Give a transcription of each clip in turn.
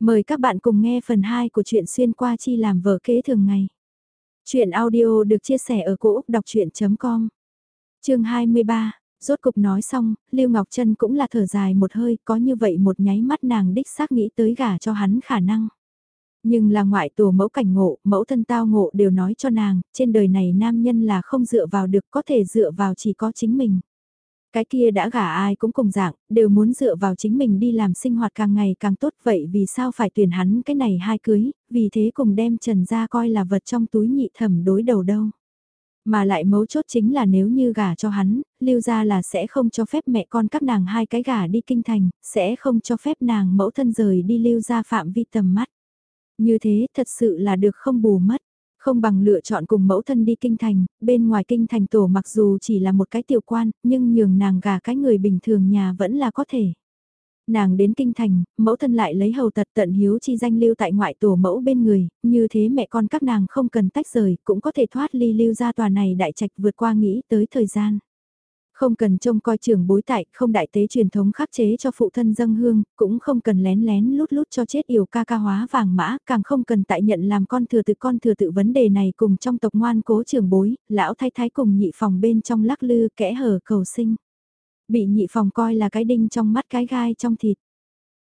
Mời các bạn cùng nghe phần 2 của truyện xuyên qua chi làm vợ kế thường ngày. Chuyện audio được chia sẻ ở cỗ đọc chuyện.com Trường 23, rốt cục nói xong, Lưu Ngọc Trân cũng là thở dài một hơi, có như vậy một nháy mắt nàng đích xác nghĩ tới gả cho hắn khả năng. Nhưng là ngoại tù mẫu cảnh ngộ, mẫu thân tao ngộ đều nói cho nàng, trên đời này nam nhân là không dựa vào được có thể dựa vào chỉ có chính mình. Cái kia đã gả ai cũng cùng dạng, đều muốn dựa vào chính mình đi làm sinh hoạt càng ngày càng tốt vậy vì sao phải tuyển hắn cái này hai cưới, vì thế cùng đem Trần ra coi là vật trong túi nhị thẩm đối đầu đâu. Mà lại mấu chốt chính là nếu như gả cho hắn, lưu ra là sẽ không cho phép mẹ con các nàng hai cái gả đi kinh thành, sẽ không cho phép nàng mẫu thân rời đi lưu ra phạm vi tầm mắt. Như thế thật sự là được không bù mất. Không bằng lựa chọn cùng mẫu thân đi kinh thành, bên ngoài kinh thành tổ mặc dù chỉ là một cái tiểu quan, nhưng nhường nàng gà cái người bình thường nhà vẫn là có thể. Nàng đến kinh thành, mẫu thân lại lấy hầu tật tận hiếu chi danh lưu tại ngoại tổ mẫu bên người, như thế mẹ con các nàng không cần tách rời, cũng có thể thoát ly lưu ra tòa này đại trạch vượt qua nghĩ tới thời gian. Không cần trông coi trường bối tại, không đại tế truyền thống khắc chế cho phụ thân dâng hương, cũng không cần lén lén lút lút cho chết yểu ca ca hóa vàng mã, càng không cần tại nhận làm con thừa tự con thừa tự vấn đề này cùng trong tộc ngoan cố trường bối, lão thái thái cùng nhị phòng bên trong lắc lư kẽ hở cầu sinh. Bị nhị phòng coi là cái đinh trong mắt cái gai trong thịt.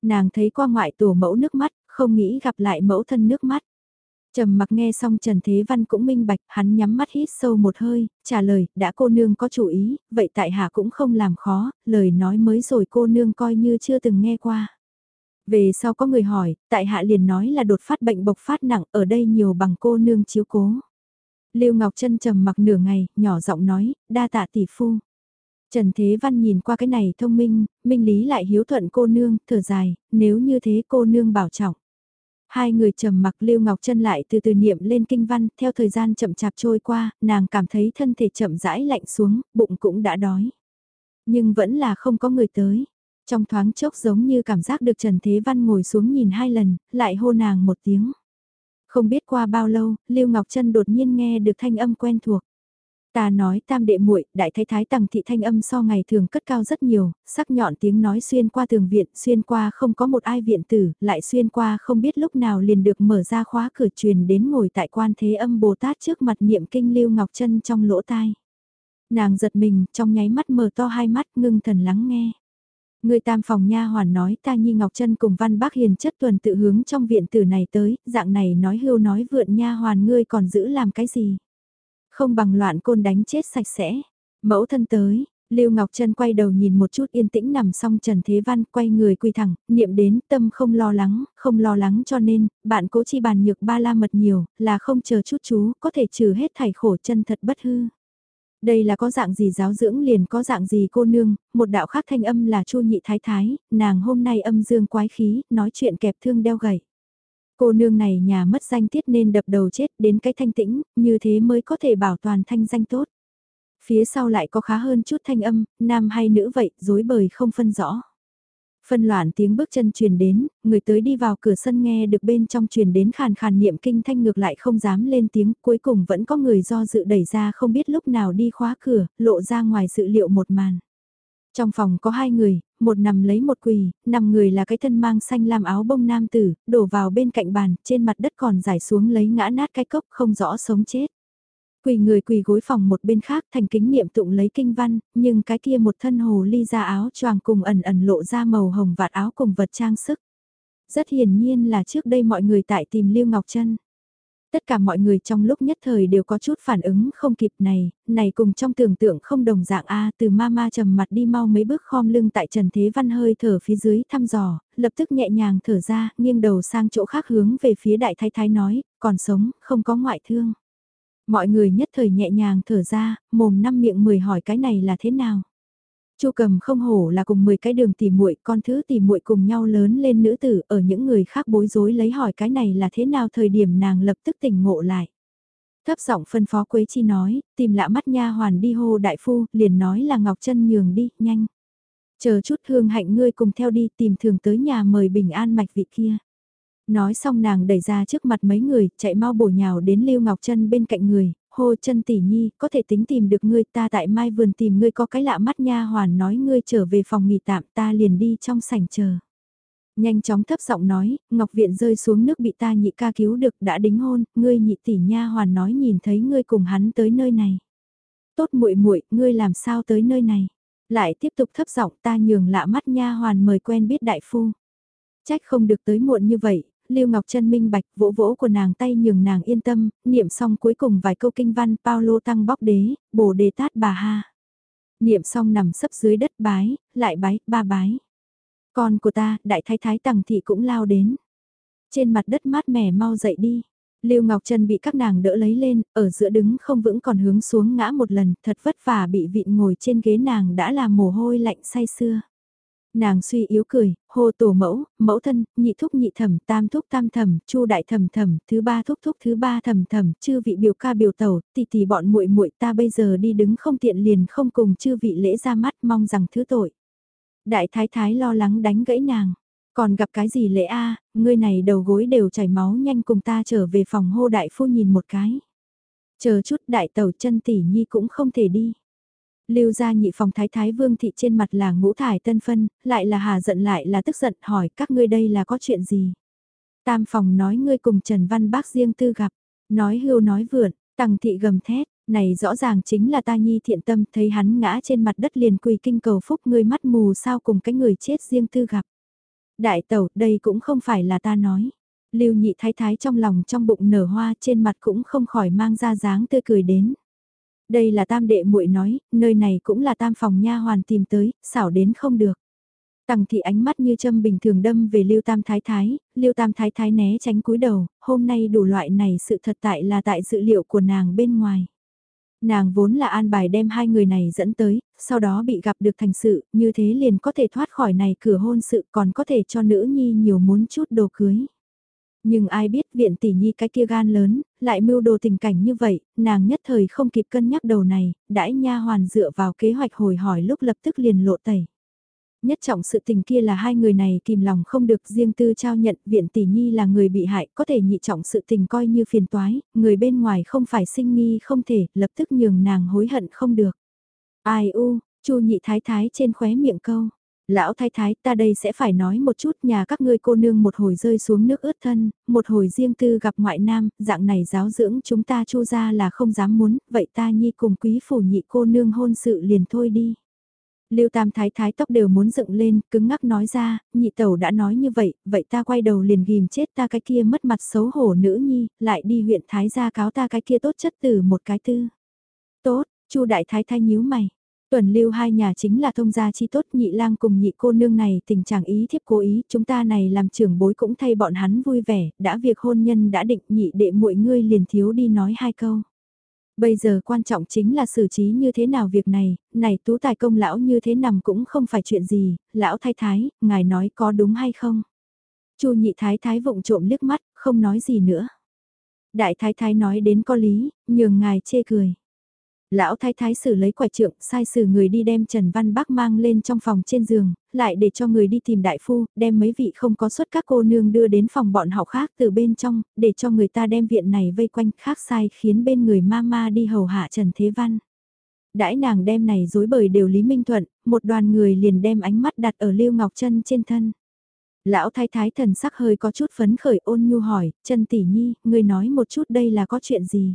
Nàng thấy qua ngoại tổ mẫu nước mắt, không nghĩ gặp lại mẫu thân nước mắt. Trầm mặc nghe xong Trần Thế Văn cũng minh bạch, hắn nhắm mắt hít sâu một hơi, trả lời, đã cô nương có chủ ý, vậy tại hạ cũng không làm khó, lời nói mới rồi cô nương coi như chưa từng nghe qua. Về sau có người hỏi, tại hạ liền nói là đột phát bệnh bộc phát nặng, ở đây nhiều bằng cô nương chiếu cố. Lưu Ngọc Trân trầm mặc nửa ngày, nhỏ giọng nói, đa tạ tỷ phu. Trần Thế Văn nhìn qua cái này thông minh, minh lý lại hiếu thuận cô nương, thở dài, nếu như thế cô nương bảo trọng. Hai người trầm mặc Lưu Ngọc Trân lại từ từ niệm lên kinh văn, theo thời gian chậm chạp trôi qua, nàng cảm thấy thân thể chậm rãi lạnh xuống, bụng cũng đã đói. Nhưng vẫn là không có người tới. Trong thoáng chốc giống như cảm giác được Trần Thế Văn ngồi xuống nhìn hai lần, lại hô nàng một tiếng. Không biết qua bao lâu, Lưu Ngọc Trân đột nhiên nghe được thanh âm quen thuộc. Ta nói tam đệ muội, đại thái thái tầng thị thanh âm so ngày thường cất cao rất nhiều, sắc nhọn tiếng nói xuyên qua tường viện, xuyên qua không có một ai viện tử, lại xuyên qua không biết lúc nào liền được mở ra khóa cửa truyền đến ngồi tại quan thế âm Bồ Tát trước mặt niệm kinh lưu ngọc chân trong lỗ tai. Nàng giật mình, trong nháy mắt mở to hai mắt ngưng thần lắng nghe. Người tam phòng nha hoàn nói ta nhi ngọc chân cùng văn bác hiền chất tuần tự hướng trong viện tử này tới, dạng này nói hưu nói vượn nha hoàn ngươi còn giữ làm cái gì không bằng loạn côn đánh chết sạch sẽ. Mẫu thân tới, Lưu Ngọc Trân quay đầu nhìn một chút yên tĩnh nằm xong Trần Thế Văn quay người quy thẳng, niệm đến tâm không lo lắng, không lo lắng cho nên, bạn cố chi bàn nhược ba la mật nhiều, là không chờ chút chú, có thể trừ hết thảy khổ chân thật bất hư. Đây là có dạng gì giáo dưỡng liền có dạng gì cô nương, một đạo khác thanh âm là chu nhị thái thái, nàng hôm nay âm dương quái khí, nói chuyện kẹp thương đeo gậy. Cô nương này nhà mất danh tiết nên đập đầu chết đến cái thanh tĩnh, như thế mới có thể bảo toàn thanh danh tốt. Phía sau lại có khá hơn chút thanh âm, nam hay nữ vậy, dối bời không phân rõ. Phân loạn tiếng bước chân truyền đến, người tới đi vào cửa sân nghe được bên trong truyền đến khàn khàn niệm kinh thanh ngược lại không dám lên tiếng, cuối cùng vẫn có người do dự đẩy ra không biết lúc nào đi khóa cửa, lộ ra ngoài dự liệu một màn. Trong phòng có hai người, một nằm lấy một quỳ, nằm người là cái thân mang xanh làm áo bông nam tử, đổ vào bên cạnh bàn, trên mặt đất còn giải xuống lấy ngã nát cái cốc không rõ sống chết. Quỳ người quỳ gối phòng một bên khác thành kính niệm tụng lấy kinh văn, nhưng cái kia một thân hồ ly ra áo choàng cùng ẩn ẩn lộ ra màu hồng vạt áo cùng vật trang sức. Rất hiển nhiên là trước đây mọi người tại tìm Lưu Ngọc Trân tất cả mọi người trong lúc nhất thời đều có chút phản ứng không kịp này, này cùng trong tưởng tượng không đồng dạng A từ mama trầm mặt đi mau mấy bước khom lưng tại Trần Thế Văn hơi thở phía dưới thăm dò, lập tức nhẹ nhàng thở ra, nghiêng đầu sang chỗ khác hướng về phía đại thái thái nói, còn sống, không có ngoại thương. Mọi người nhất thời nhẹ nhàng thở ra, mồm năm miệng mười hỏi cái này là thế nào. Chu Cầm không hổ là cùng 10 cái đường tỉ muội, con thứ tỉ muội cùng nhau lớn lên nữ tử, ở những người khác bối rối lấy hỏi cái này là thế nào thời điểm nàng lập tức tỉnh ngộ lại. Thấp giọng phân phó Quế Chi nói, tìm lạ mắt nha hoàn đi hô đại phu, liền nói là Ngọc Chân nhường đi, nhanh. Chờ chút hương hạnh ngươi cùng theo đi tìm thường tới nhà mời bình an mạch vị kia. Nói xong nàng đẩy ra trước mặt mấy người, chạy mau bổ nhào đến Lưu Ngọc Chân bên cạnh người, hô chân tỷ nhi, có thể tính tìm được ngươi ta tại mai vườn tìm ngươi có cái lạ mắt nha hoàn nói ngươi trở về phòng nghỉ tạm ta liền đi trong sảnh chờ. Nhanh chóng thấp giọng nói, Ngọc Viện rơi xuống nước bị ta nhị ca cứu được đã đính hôn, ngươi nhị tỷ nha hoàn nói nhìn thấy ngươi cùng hắn tới nơi này. Tốt muội muội, ngươi làm sao tới nơi này? Lại tiếp tục thấp giọng ta nhường lạ mắt nha hoàn mời quen biết đại phu. Trách không được tới muộn như vậy, Lưu Ngọc Trân minh bạch vỗ vỗ của nàng tay nhường nàng yên tâm, niệm xong cuối cùng vài câu kinh văn Paulo tăng bóc đế, bổ đề tát bà ha. Niệm xong nằm sấp dưới đất bái, lại bái, ba bái. Con của ta, đại thái thái tằng thị cũng lao đến. Trên mặt đất mát mẻ mau dậy đi. Lưu Ngọc Trân bị các nàng đỡ lấy lên, ở giữa đứng không vững còn hướng xuống ngã một lần, thật vất vả bị vịn ngồi trên ghế nàng đã là mồ hôi lạnh say xưa. Nàng suy yếu cười, hô tổ mẫu, mẫu thân, nhị thúc nhị thẩm, tam thúc tam thẩm, chu đại thẩm thẩm, thứ ba thúc thúc thứ ba thẩm thẩm, chư vị biểu ca biểu tẩu, tỷ tỷ bọn muội muội ta bây giờ đi đứng không tiện liền không cùng chư vị lễ ra mắt mong rằng thứ tội. Đại thái thái lo lắng đánh gãy nàng. Còn gặp cái gì lễ a ngươi này đầu gối đều chảy máu nhanh cùng ta trở về phòng hô đại phu nhìn một cái. Chờ chút đại tàu chân tỷ nhi cũng không thể đi. Lưu gia nhị phòng thái thái vương thị trên mặt là ngũ thải tân phân, lại là hà giận lại là tức giận hỏi các ngươi đây là có chuyện gì. Tam phòng nói ngươi cùng Trần Văn Bác riêng tư gặp, nói hưu nói vượn, tăng thị gầm thét, này rõ ràng chính là ta nhi thiện tâm thấy hắn ngã trên mặt đất liền quỳ kinh cầu phúc ngươi mắt mù sao cùng cái người chết riêng tư gặp. Đại tẩu, đây cũng không phải là ta nói. Lưu nhị thái thái trong lòng trong bụng nở hoa trên mặt cũng không khỏi mang ra dáng tươi cười đến. Đây là tam đệ muội nói, nơi này cũng là tam phòng nha hoàn tìm tới, xảo đến không được. Tằng thị ánh mắt như châm bình thường đâm về Lưu Tam Thái Thái, Lưu Tam Thái Thái né tránh cúi đầu, hôm nay đủ loại này sự thật tại là tại dự liệu của nàng bên ngoài. Nàng vốn là an bài đem hai người này dẫn tới, sau đó bị gặp được thành sự, như thế liền có thể thoát khỏi này cửa hôn sự còn có thể cho nữ nhi nhiều muốn chút đồ cưới. Nhưng ai biết viện tỷ nhi cái kia gan lớn, lại mưu đồ tình cảnh như vậy, nàng nhất thời không kịp cân nhắc đầu này, đãi nha hoàn dựa vào kế hoạch hồi hỏi lúc lập tức liền lộ tẩy. Nhất trọng sự tình kia là hai người này kìm lòng không được riêng tư trao nhận viện tỷ nhi là người bị hại có thể nhị trọng sự tình coi như phiền toái, người bên ngoài không phải sinh nghi không thể lập tức nhường nàng hối hận không được. Ai u, chu nhị thái thái trên khóe miệng câu. Lão thái thái ta đây sẽ phải nói một chút nhà các ngươi cô nương một hồi rơi xuống nước ướt thân, một hồi riêng tư gặp ngoại nam, dạng này giáo dưỡng chúng ta chu ra là không dám muốn, vậy ta nhi cùng quý phủ nhị cô nương hôn sự liền thôi đi. Lưu Tam Thái Thái tóc đều muốn dựng lên, cứng ngắc nói ra, nhị tẩu đã nói như vậy, vậy ta quay đầu liền ghim chết ta cái kia mất mặt xấu hổ nữ nhi, lại đi huyện Thái gia cáo ta cái kia tốt chất từ một cái tư. Tốt, Chu Đại Thái Thái nhíu mày. Tuần lưu hai nhà chính là thông gia chi tốt nhị lang cùng nhị cô nương này tình trạng ý thiếp cố ý, chúng ta này làm trưởng bối cũng thay bọn hắn vui vẻ, đã việc hôn nhân đã định nhị đệ muội ngươi liền thiếu đi nói hai câu. Bây giờ quan trọng chính là xử trí như thế nào việc này, này tú tài công lão như thế nằm cũng không phải chuyện gì, lão thái thái, ngài nói có đúng hay không? Chu nhị thái thái vụng trộm liếc mắt, không nói gì nữa. Đại thái thái nói đến có lý, nhường ngài chê cười. Lão thái thái xử lấy quả trượng, sai xử người đi đem Trần Văn Bắc mang lên trong phòng trên giường, lại để cho người đi tìm đại phu, đem mấy vị không có xuất các cô nương đưa đến phòng bọn họ khác từ bên trong, để cho người ta đem viện này vây quanh khác sai khiến bên người ma ma đi hầu hạ Trần Thế Văn. Đãi nàng đem này dối bời đều Lý Minh Thuận, một đoàn người liền đem ánh mắt đặt ở Lưu Ngọc Trân trên thân. Lão thái thái thần sắc hơi có chút phấn khởi ôn nhu hỏi, trần tỷ nhi, người nói một chút đây là có chuyện gì?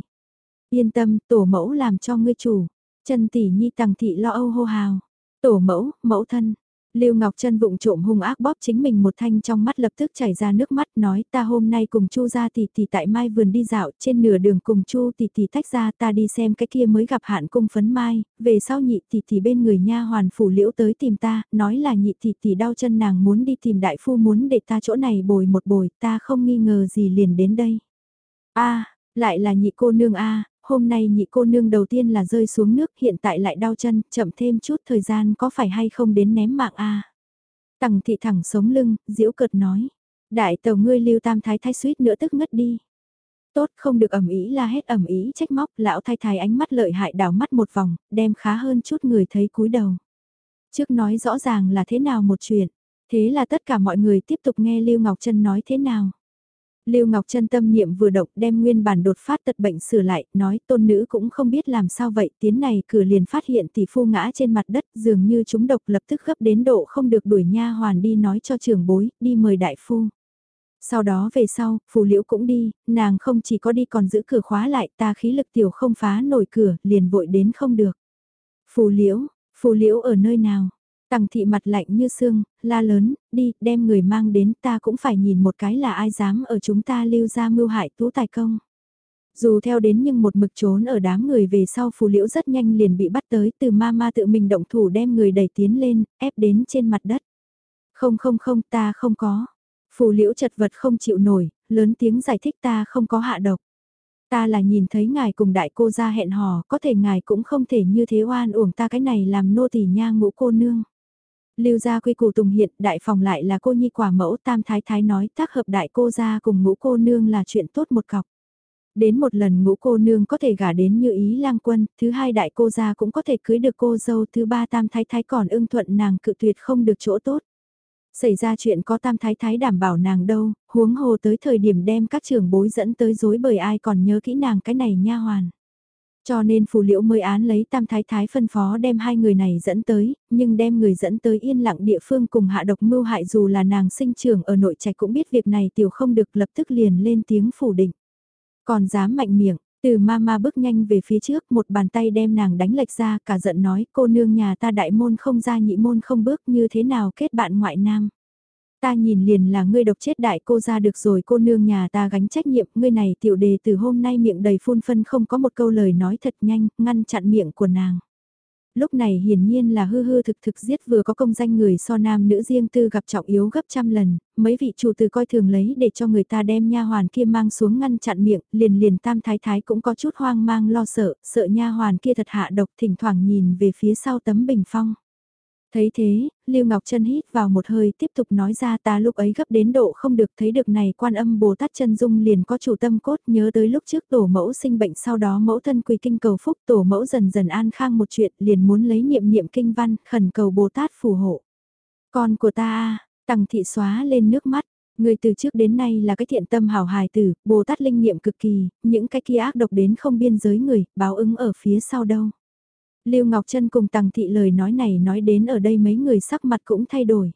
Yên tâm, tổ mẫu làm cho ngươi chủ. Chân tỷ nhi tằng thị lo âu hô hào. Tổ mẫu, mẫu thân. Lưu Ngọc Trân vụng trộm hung ác bóp chính mình một thanh trong mắt lập tức chảy ra nước mắt nói ta hôm nay cùng Chu ra tỷ tỷ tại mai vườn đi dạo trên nửa đường cùng Chu tỷ tỷ tách ra ta đi xem cái kia mới gặp hạn cung phấn mai, về sau nhị tỷ tỷ bên người nha hoàn phủ liễu tới tìm ta, nói là nhị tỷ tỷ đau chân nàng muốn đi tìm đại phu muốn để ta chỗ này bồi một bồi, ta không nghi ngờ gì liền đến đây. a lại là nhị cô nương a hôm nay nhị cô nương đầu tiên là rơi xuống nước hiện tại lại đau chân, chậm thêm chút thời gian có phải hay không đến ném mạng a à? Tằng thị thẳng sống lưng, diễu cợt nói. Đại tàu ngươi lưu tam thái thái suýt nữa tức ngất đi. Tốt không được ẩm ý là hết ẩm ý trách móc, lão thái thái ánh mắt lợi hại đảo mắt một vòng, đem khá hơn chút người thấy cúi đầu. Trước nói rõ ràng là thế nào một chuyện, thế là tất cả mọi người tiếp tục nghe Lưu Ngọc Trân nói thế nào. Lưu Ngọc Trân tâm niệm vừa động đem nguyên bản đột phát tật bệnh sửa lại, nói tôn nữ cũng không biết làm sao vậy, tiến này cửa liền phát hiện tỷ phu ngã trên mặt đất, dường như chúng độc lập tức gấp đến độ không được đuổi nha hoàn đi nói cho trưởng bối, đi mời đại phu. Sau đó về sau, phù liễu cũng đi, nàng không chỉ có đi còn giữ cửa khóa lại ta khí lực tiểu không phá nổi cửa, liền vội đến không được. Phù liễu, phù liễu ở nơi nào? Tằng thị mặt lạnh như xương, la lớn, đi, đem người mang đến ta cũng phải nhìn một cái là ai dám ở chúng ta lưu ra mưu hại tú tài công. Dù theo đến nhưng một mực trốn ở đám người về sau phù liễu rất nhanh liền bị bắt tới từ ma ma tự mình động thủ đem người đẩy tiến lên, ép đến trên mặt đất. Không không không ta không có. Phù liễu chật vật không chịu nổi, lớn tiếng giải thích ta không có hạ độc. Ta là nhìn thấy ngài cùng đại cô ra hẹn hò, có thể ngài cũng không thể như thế oan uổng ta cái này làm nô tỳ nha ngũ cô nương. Lưu gia quy củ tùng hiện, đại phòng lại là cô nhi quả mẫu tam thái thái nói tác hợp đại cô gia cùng ngũ cô nương là chuyện tốt một cọc. Đến một lần ngũ cô nương có thể gả đến như ý lang quân, thứ hai đại cô gia cũng có thể cưới được cô dâu, thứ ba tam thái thái còn ưng thuận nàng cự tuyệt không được chỗ tốt. Xảy ra chuyện có tam thái thái đảm bảo nàng đâu, huống hồ tới thời điểm đem các trưởng bối dẫn tới dối bởi ai còn nhớ kỹ nàng cái này nha hoàn. Cho nên phù liễu mới án lấy tam thái thái phân phó đem hai người này dẫn tới, nhưng đem người dẫn tới yên lặng địa phương cùng hạ độc mưu hại dù là nàng sinh trưởng ở nội trạch cũng biết việc này tiểu không được lập tức liền lên tiếng phủ định. Còn dám mạnh miệng, từ mama bước nhanh về phía trước một bàn tay đem nàng đánh lệch ra cả giận nói cô nương nhà ta đại môn không ra nhị môn không bước như thế nào kết bạn ngoại nam. Ta nhìn liền là ngươi độc chết đại cô ra được rồi cô nương nhà ta gánh trách nhiệm, ngươi này tiểu đề từ hôm nay miệng đầy phun phân không có một câu lời nói thật nhanh, ngăn chặn miệng của nàng. Lúc này hiển nhiên là hư hư thực thực giết vừa có công danh người so nam nữ riêng tư gặp trọng yếu gấp trăm lần, mấy vị chủ từ coi thường lấy để cho người ta đem nha hoàn kia mang xuống ngăn chặn miệng, liền liền tam thái thái cũng có chút hoang mang lo sợ, sợ nha hoàn kia thật hạ độc thỉnh thoảng nhìn về phía sau tấm bình phong. Thấy thế, Lưu Ngọc Trân hít vào một hơi tiếp tục nói ra ta lúc ấy gấp đến độ không được thấy được này quan âm Bồ Tát chân dung liền có chủ tâm cốt nhớ tới lúc trước tổ mẫu sinh bệnh sau đó mẫu thân quỳ kinh cầu phúc tổ mẫu dần dần an khang một chuyện liền muốn lấy niệm niệm kinh văn khẩn cầu Bồ Tát phù hộ. Con của ta tằng thị xóa lên nước mắt. Người từ trước đến nay là cái thiện tâm hảo hài tử, Bồ Tát linh nghiệm cực kỳ, những cái kia ác độc đến không biên giới người, báo ứng ở phía sau đâu. Lưu Ngọc Trân cùng Tằng Thị lời nói này nói đến ở đây mấy người sắc mặt cũng thay đổi.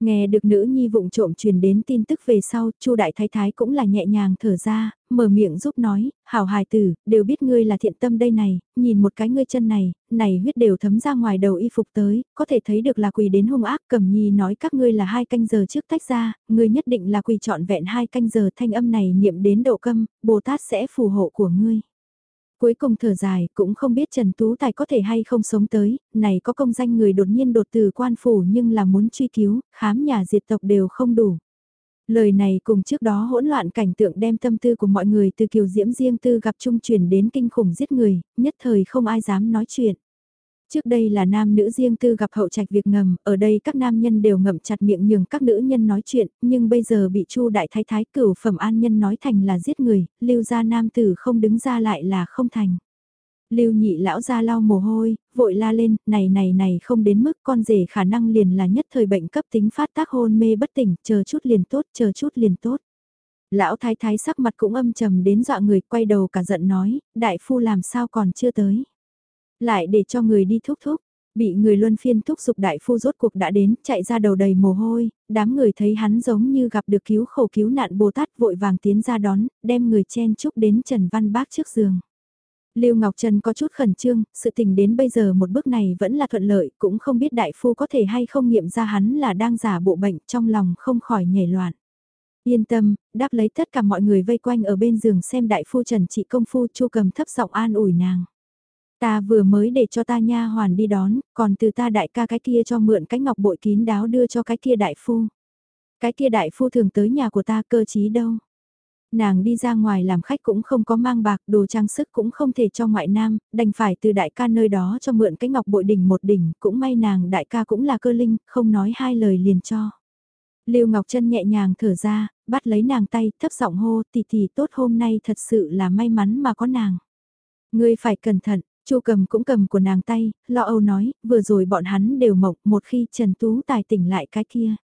Nghe được nữ nhi vụng trộm truyền đến tin tức về sau, Chu đại thái thái cũng là nhẹ nhàng thở ra, mở miệng giúp nói, "Hảo hài tử, đều biết ngươi là thiện tâm đây này, nhìn một cái ngươi chân này, này huyết đều thấm ra ngoài đầu y phục tới, có thể thấy được là quỳ đến hung ác." Cẩm Nhi nói các ngươi là hai canh giờ trước tách ra, ngươi nhất định là quỳ trọn vẹn hai canh giờ thanh âm này niệm đến độ câm, Bồ Tát sẽ phù hộ của ngươi. Cuối cùng thở dài, cũng không biết Trần Tú Tài có thể hay không sống tới, này có công danh người đột nhiên đột từ quan phủ nhưng là muốn truy cứu, khám nhà diệt tộc đều không đủ. Lời này cùng trước đó hỗn loạn cảnh tượng đem tâm tư của mọi người từ kiều diễm riêng tư gặp trung chuyển đến kinh khủng giết người, nhất thời không ai dám nói chuyện. Trước đây là nam nữ riêng tư gặp hậu trạch việc ngầm, ở đây các nam nhân đều ngậm chặt miệng nhường các nữ nhân nói chuyện, nhưng bây giờ bị Chu đại thái thái cửu phẩm an nhân nói thành là giết người, lưu gia nam tử không đứng ra lại là không thành. Lưu nhị lão ra lau mồ hôi, vội la lên, này này này không đến mức con rể khả năng liền là nhất thời bệnh cấp tính phát tác hôn mê bất tỉnh, chờ chút liền tốt, chờ chút liền tốt. Lão thái thái sắc mặt cũng âm trầm đến dọa người quay đầu cả giận nói, đại phu làm sao còn chưa tới. Lại để cho người đi thúc thúc, bị người luân phiên thúc giục đại phu rốt cuộc đã đến, chạy ra đầu đầy mồ hôi, đám người thấy hắn giống như gặp được cứu khổ cứu nạn Bồ Tát vội vàng tiến ra đón, đem người chen chúc đến Trần Văn Bác trước giường. Lưu Ngọc Trần có chút khẩn trương, sự tình đến bây giờ một bước này vẫn là thuận lợi, cũng không biết đại phu có thể hay không nghiệm ra hắn là đang giả bộ bệnh trong lòng không khỏi nhảy loạn. Yên tâm, đáp lấy tất cả mọi người vây quanh ở bên giường xem đại phu Trần trị công phu chu cầm thấp giọng an ủi nàng. Ta vừa mới để cho ta nha hoàn đi đón, còn từ ta đại ca cái kia cho mượn cái ngọc bội kín đáo đưa cho cái kia đại phu. Cái kia đại phu thường tới nhà của ta cơ chí đâu. Nàng đi ra ngoài làm khách cũng không có mang bạc, đồ trang sức cũng không thể cho ngoại nam, đành phải từ đại ca nơi đó cho mượn cái ngọc bội đỉnh một đỉnh, cũng may nàng đại ca cũng là cơ linh, không nói hai lời liền cho. Lưu Ngọc Trân nhẹ nhàng thở ra, bắt lấy nàng tay, thấp giọng hô, tỷ tỷ tốt hôm nay thật sự là may mắn mà có nàng. Ngươi phải cẩn thận, Chu cầm cũng cầm của nàng tay, lo âu nói, vừa rồi bọn hắn đều mộng một khi Trần Tú Tài tỉnh lại cái kia.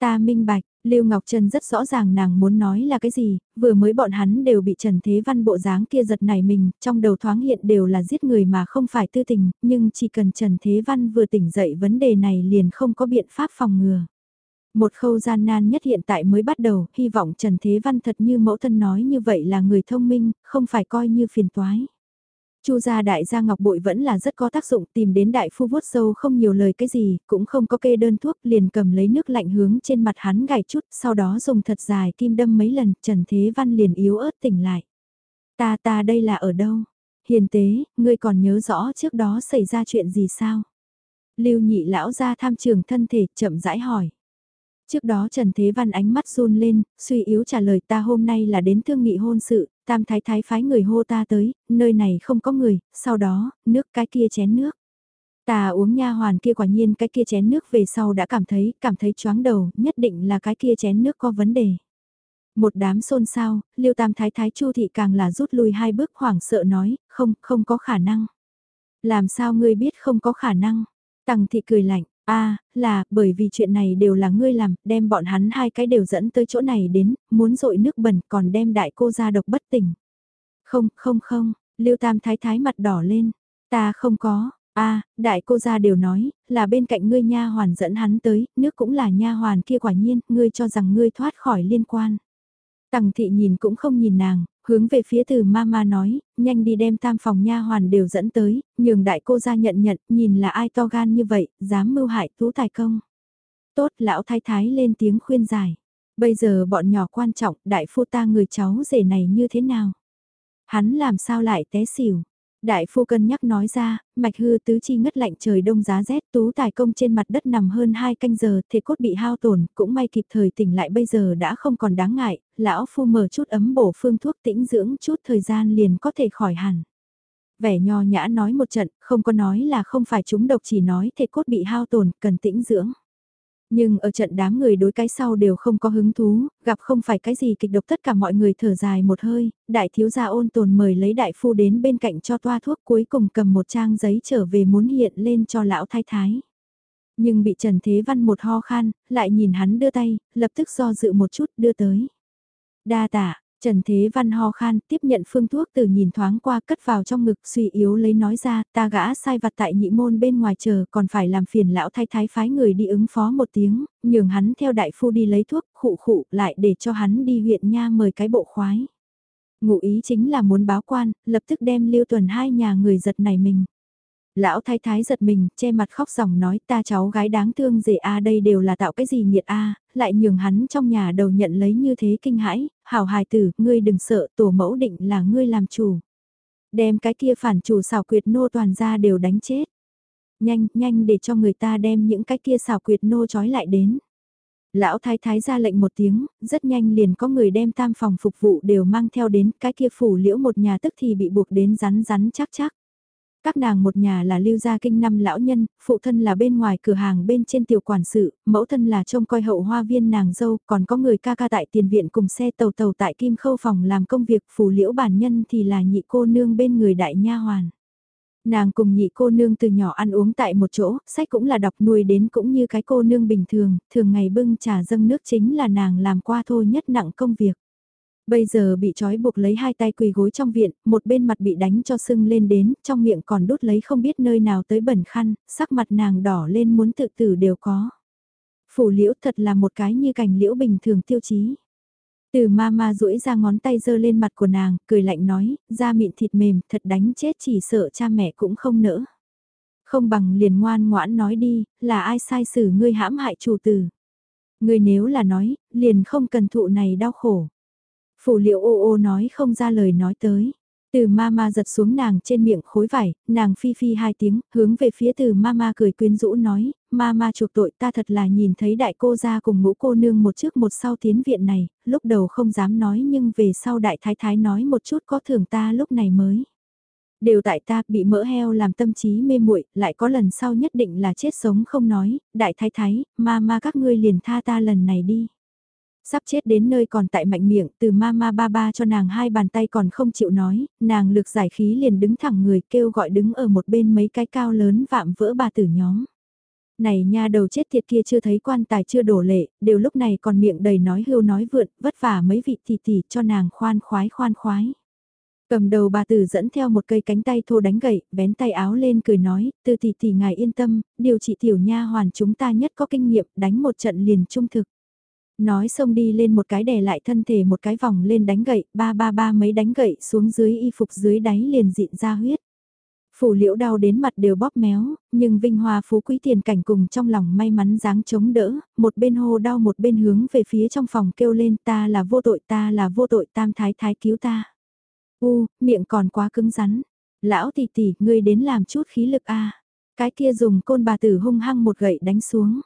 Ta minh bạch, Lưu Ngọc Trân rất rõ ràng nàng muốn nói là cái gì, vừa mới bọn hắn đều bị Trần Thế Văn bộ dáng kia giật nảy mình, trong đầu thoáng hiện đều là giết người mà không phải tư tình, nhưng chỉ cần Trần Thế Văn vừa tỉnh dậy vấn đề này liền không có biện pháp phòng ngừa. Một khâu gian nan nhất hiện tại mới bắt đầu, hy vọng Trần Thế Văn thật như mẫu thân nói như vậy là người thông minh, không phải coi như phiền toái. Chu gia đại gia ngọc bội vẫn là rất có tác dụng tìm đến đại phu vuốt sâu không nhiều lời cái gì, cũng không có kê đơn thuốc liền cầm lấy nước lạnh hướng trên mặt hắn gảy chút, sau đó dùng thật dài kim đâm mấy lần, Trần Thế Văn liền yếu ớt tỉnh lại. Ta ta đây là ở đâu? Hiền tế, ngươi còn nhớ rõ trước đó xảy ra chuyện gì sao? Lưu nhị lão ra tham trường thân thể, chậm rãi hỏi. Trước đó Trần Thế Văn ánh mắt run lên, suy yếu trả lời ta hôm nay là đến thương nghị hôn sự, tam thái thái phái người hô ta tới, nơi này không có người, sau đó, nước cái kia chén nước. Ta uống nha hoàn kia quả nhiên cái kia chén nước về sau đã cảm thấy, cảm thấy choáng đầu, nhất định là cái kia chén nước có vấn đề. Một đám xôn xao, liêu tam thái thái chu thị càng là rút lui hai bước hoảng sợ nói, không, không có khả năng. Làm sao ngươi biết không có khả năng? Tằng thị cười lạnh, a là, bởi vì chuyện này đều là ngươi làm, đem bọn hắn hai cái đều dẫn tới chỗ này đến, muốn dội nước bẩn còn đem đại cô ra độc bất tỉnh. Không, không không, Lưu Tam Thái Thái mặt đỏ lên, ta không có, a đại cô gia đều nói, là bên cạnh ngươi nha hoàn dẫn hắn tới, nước cũng là nha hoàn kia quả nhiên, ngươi cho rằng ngươi thoát khỏi liên quan. Tằng thị nhìn cũng không nhìn nàng, hướng về phía từ mama nói, nhanh đi đem tam phòng nha hoàn đều dẫn tới, nhường đại cô ra nhận nhận, nhìn là ai to gan như vậy, dám mưu hại tú tài công. Tốt, lão thái thái lên tiếng khuyên giải. Bây giờ bọn nhỏ quan trọng, đại phu ta người cháu rể này như thế nào? Hắn làm sao lại té xỉu? Đại phu cân nhắc nói ra, mạch hư tứ chi ngất lạnh trời đông giá rét tú tài công trên mặt đất nằm hơn 2 canh giờ, thể cốt bị hao tổn, cũng may kịp thời tỉnh lại bây giờ đã không còn đáng ngại, lão phu mở chút ấm bổ phương thuốc tĩnh dưỡng chút thời gian liền có thể khỏi hẳn. Vẻ nho nhã nói một trận, không có nói là không phải chúng độc chỉ nói thể cốt bị hao tổn, cần tĩnh dưỡng. Nhưng ở trận đám người đối cái sau đều không có hứng thú, gặp không phải cái gì kịch độc tất cả mọi người thở dài một hơi, đại thiếu gia ôn tồn mời lấy đại phu đến bên cạnh cho toa thuốc cuối cùng cầm một trang giấy trở về muốn hiện lên cho lão thái thái. Nhưng bị Trần Thế Văn một ho khan, lại nhìn hắn đưa tay, lập tức do dự một chút đưa tới. Đa tạ, Trần Thế Văn ho khan tiếp nhận phương thuốc từ nhìn thoáng qua cất vào trong ngực suy yếu lấy nói ra ta gã sai vặt tại nhị môn bên ngoài chờ còn phải làm phiền lão thái thái phái người đi ứng phó một tiếng, nhường hắn theo đại phu đi lấy thuốc khụ khụ lại để cho hắn đi huyện nha mời cái bộ khoái. Ngụ ý chính là muốn báo quan, lập tức đem lưu tuần hai nhà người giật này mình. Lão thái thái giật mình, che mặt khóc ròng nói ta cháu gái đáng thương dễ a đây đều là tạo cái gì nghiệt a lại nhường hắn trong nhà đầu nhận lấy như thế kinh hãi, hảo hài tử, ngươi đừng sợ, tổ mẫu định là ngươi làm chủ. Đem cái kia phản chủ xảo quyệt nô toàn ra đều đánh chết. Nhanh, nhanh để cho người ta đem những cái kia xảo quyệt nô trói lại đến. Lão thái thái ra lệnh một tiếng, rất nhanh liền có người đem tam phòng phục vụ đều mang theo đến cái kia phủ liễu một nhà tức thì bị buộc đến rắn rắn chắc chắc. Các nàng một nhà là lưu gia kinh năm lão nhân, phụ thân là bên ngoài cửa hàng bên trên tiểu quản sự, mẫu thân là trông coi hậu hoa viên nàng dâu, còn có người ca ca tại tiền viện cùng xe tàu tàu tại kim khâu phòng làm công việc phù liễu bản nhân thì là nhị cô nương bên người đại nha hoàn. Nàng cùng nhị cô nương từ nhỏ ăn uống tại một chỗ, sách cũng là đọc nuôi đến cũng như cái cô nương bình thường, thường ngày bưng trà dâng nước chính là nàng làm qua thôi nhất nặng công việc. Bây giờ bị trói buộc lấy hai tay quỳ gối trong viện, một bên mặt bị đánh cho sưng lên đến, trong miệng còn đút lấy không biết nơi nào tới bẩn khăn, sắc mặt nàng đỏ lên muốn tự tử đều có. Phủ liễu thật là một cái như cành liễu bình thường tiêu chí. Từ ma ma duỗi ra ngón tay dơ lên mặt của nàng, cười lạnh nói, da mịn thịt mềm, thật đánh chết chỉ sợ cha mẹ cũng không nỡ. Không bằng liền ngoan ngoãn nói đi, là ai sai xử ngươi hãm hại chủ tử. Ngươi nếu là nói, liền không cần thụ này đau khổ. Phủ liệu ô ô nói không ra lời nói tới. Từ mama giật xuống nàng trên miệng khối vải, nàng phi phi hai tiếng, hướng về phía từ mama cười quyến rũ nói, mama chuộc tội ta thật là nhìn thấy đại cô ra cùng ngũ cô nương một trước một sau tiến viện này, lúc đầu không dám nói nhưng về sau đại thái thái nói một chút có thưởng ta lúc này mới. Đều tại ta bị mỡ heo làm tâm trí mê muội lại có lần sau nhất định là chết sống không nói, đại thái thái, mama các ngươi liền tha ta lần này đi. Sắp chết đến nơi còn tại mạnh miệng, từ mama ba ba cho nàng hai bàn tay còn không chịu nói, nàng lực giải khí liền đứng thẳng người kêu gọi đứng ở một bên mấy cái cao lớn vạm vỡ bà tử nhóm. Này nha đầu chết tiệt kia chưa thấy quan tài chưa đổ lệ, đều lúc này còn miệng đầy nói hưu nói vượn, vất vả mấy vị tỷ tỷ cho nàng khoan khoái khoan khoái. Cầm đầu bà tử dẫn theo một cây cánh tay thô đánh gậy, vén tay áo lên cười nói, từ tỷ tỷ ngài yên tâm, điều trị tiểu nha hoàn chúng ta nhất có kinh nghiệm, đánh một trận liền trung thực. Nói xong đi lên một cái đè lại thân thể một cái vòng lên đánh gậy, ba ba ba mấy đánh gậy xuống dưới y phục dưới đáy liền dịn ra huyết. Phủ liễu đau đến mặt đều bóp méo, nhưng vinh hoa phú quý tiền cảnh cùng trong lòng may mắn dáng chống đỡ, một bên hô đau một bên hướng về phía trong phòng kêu lên ta là vô tội ta là vô tội tam thái thái cứu ta. U, miệng còn quá cứng rắn. Lão tỷ tỷ, ngươi đến làm chút khí lực a. Cái kia dùng côn bà tử hung hăng một gậy đánh xuống.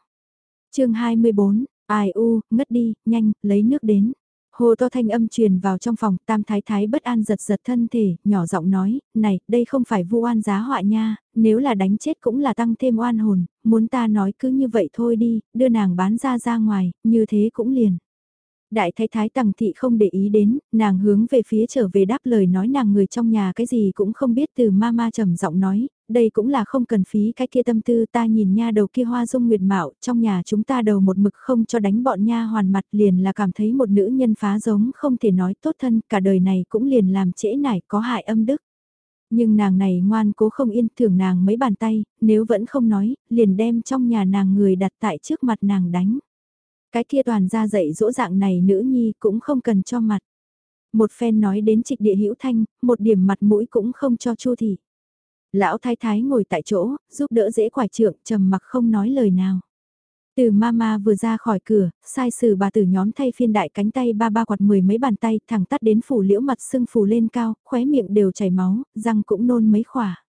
chương 24, ai u, ngất đi, nhanh, lấy nước đến. Hồ to thanh âm truyền vào trong phòng, tam thái thái bất an giật giật thân thể, nhỏ giọng nói, này, đây không phải vu oan giá họa nha, nếu là đánh chết cũng là tăng thêm oan hồn, muốn ta nói cứ như vậy thôi đi, đưa nàng bán ra ra ngoài, như thế cũng liền. Đại thái thái tằng thị không để ý đến, nàng hướng về phía trở về đáp lời nói nàng người trong nhà cái gì cũng không biết từ ma ma trầm giọng nói, đây cũng là không cần phí cái kia tâm tư ta nhìn nha đầu kia hoa dung nguyệt mạo, trong nhà chúng ta đầu một mực không cho đánh bọn nha hoàn mặt liền là cảm thấy một nữ nhân phá giống không thể nói tốt thân, cả đời này cũng liền làm trễ nải có hại âm đức. Nhưng nàng này ngoan cố không yên thưởng nàng mấy bàn tay, nếu vẫn không nói, liền đem trong nhà nàng người đặt tại trước mặt nàng đánh. Cái kia toàn ra dạy dỗ dạng này nữ nhi cũng không cần cho mặt. Một phen nói đến trịch địa hữu thanh, một điểm mặt mũi cũng không cho chu thị. Lão thái thái ngồi tại chỗ, giúp đỡ dễ quải trượng, trầm mặc không nói lời nào. Từ mama vừa ra khỏi cửa, sai sử bà tử nhóm thay phiên đại cánh tay ba ba quạt mười mấy bàn tay thẳng tắt đến phủ liễu mặt sưng phù lên cao, khóe miệng đều chảy máu, răng cũng nôn mấy khỏa.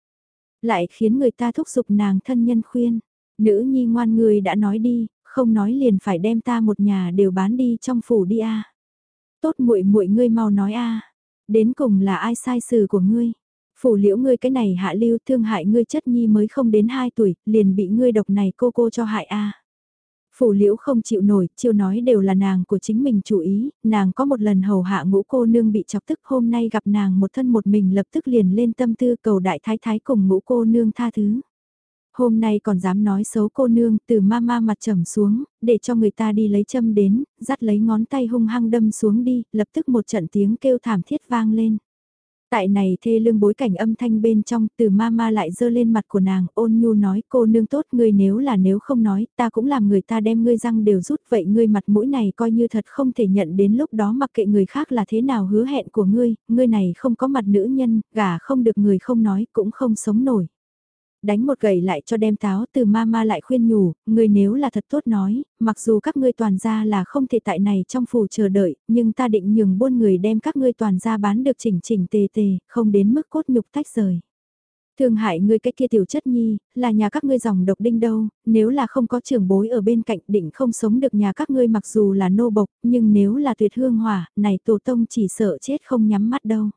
Lại khiến người ta thúc giục nàng thân nhân khuyên. Nữ nhi ngoan người đã nói đi, không nói liền phải đem ta một nhà đều bán đi trong phủ đi a. Tốt muội muội ngươi mau nói a. Đến cùng là ai sai sử của ngươi? Phủ liễu ngươi cái này hạ lưu thương hại ngươi chất nhi mới không đến 2 tuổi, liền bị ngươi độc này cô cô cho hại a. Phủ liễu không chịu nổi, chiêu nói đều là nàng của chính mình chủ ý, nàng có một lần hầu hạ ngũ cô nương bị chọc tức hôm nay gặp nàng một thân một mình lập tức liền lên tâm tư cầu đại thái thái cùng ngũ cô nương tha thứ. Hôm nay còn dám nói xấu cô nương từ ma ma mặt trầm xuống, để cho người ta đi lấy châm đến, dắt lấy ngón tay hung hăng đâm xuống đi, lập tức một trận tiếng kêu thảm thiết vang lên. Tại này thê lương bối cảnh âm thanh bên trong từ mama lại dơ lên mặt của nàng ôn nhu nói cô nương tốt ngươi nếu là nếu không nói ta cũng làm người ta đem ngươi răng đều rút vậy ngươi mặt mũi này coi như thật không thể nhận đến lúc đó mặc kệ người khác là thế nào hứa hẹn của ngươi, ngươi này không có mặt nữ nhân, gả không được người không nói cũng không sống nổi. Đánh một gậy lại cho đem táo từ mama lại khuyên nhủ, người nếu là thật tốt nói, mặc dù các ngươi toàn gia là không thể tại này trong phủ chờ đợi, nhưng ta định nhường buôn người đem các ngươi toàn gia bán được chỉnh chỉnh tề tề, không đến mức cốt nhục tách rời. Thương hại ngươi cái kia tiểu chất nhi, là nhà các ngươi dòng độc đinh đâu, nếu là không có trưởng bối ở bên cạnh định không sống được nhà các ngươi mặc dù là nô bộc, nhưng nếu là tuyệt hương hỏa, này tổ tông chỉ sợ chết không nhắm mắt đâu.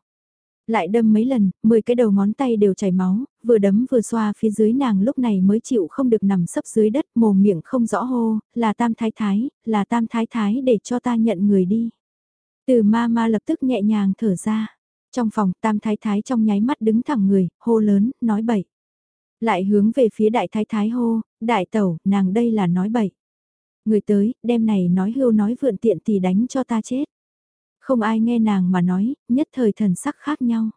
Lại đâm mấy lần, 10 cái đầu ngón tay đều chảy máu, vừa đấm vừa xoa phía dưới nàng lúc này mới chịu không được nằm sấp dưới đất mồm miệng không rõ hô, là tam thái thái, là tam thái thái để cho ta nhận người đi. Từ ma ma lập tức nhẹ nhàng thở ra. Trong phòng tam thái thái trong nháy mắt đứng thẳng người, hô lớn, nói bậy. Lại hướng về phía đại thái thái hô, đại tẩu, nàng đây là nói bậy. Người tới, đêm này nói hưu nói vượn tiện thì đánh cho ta chết. Không ai nghe nàng mà nói, nhất thời thần sắc khác nhau.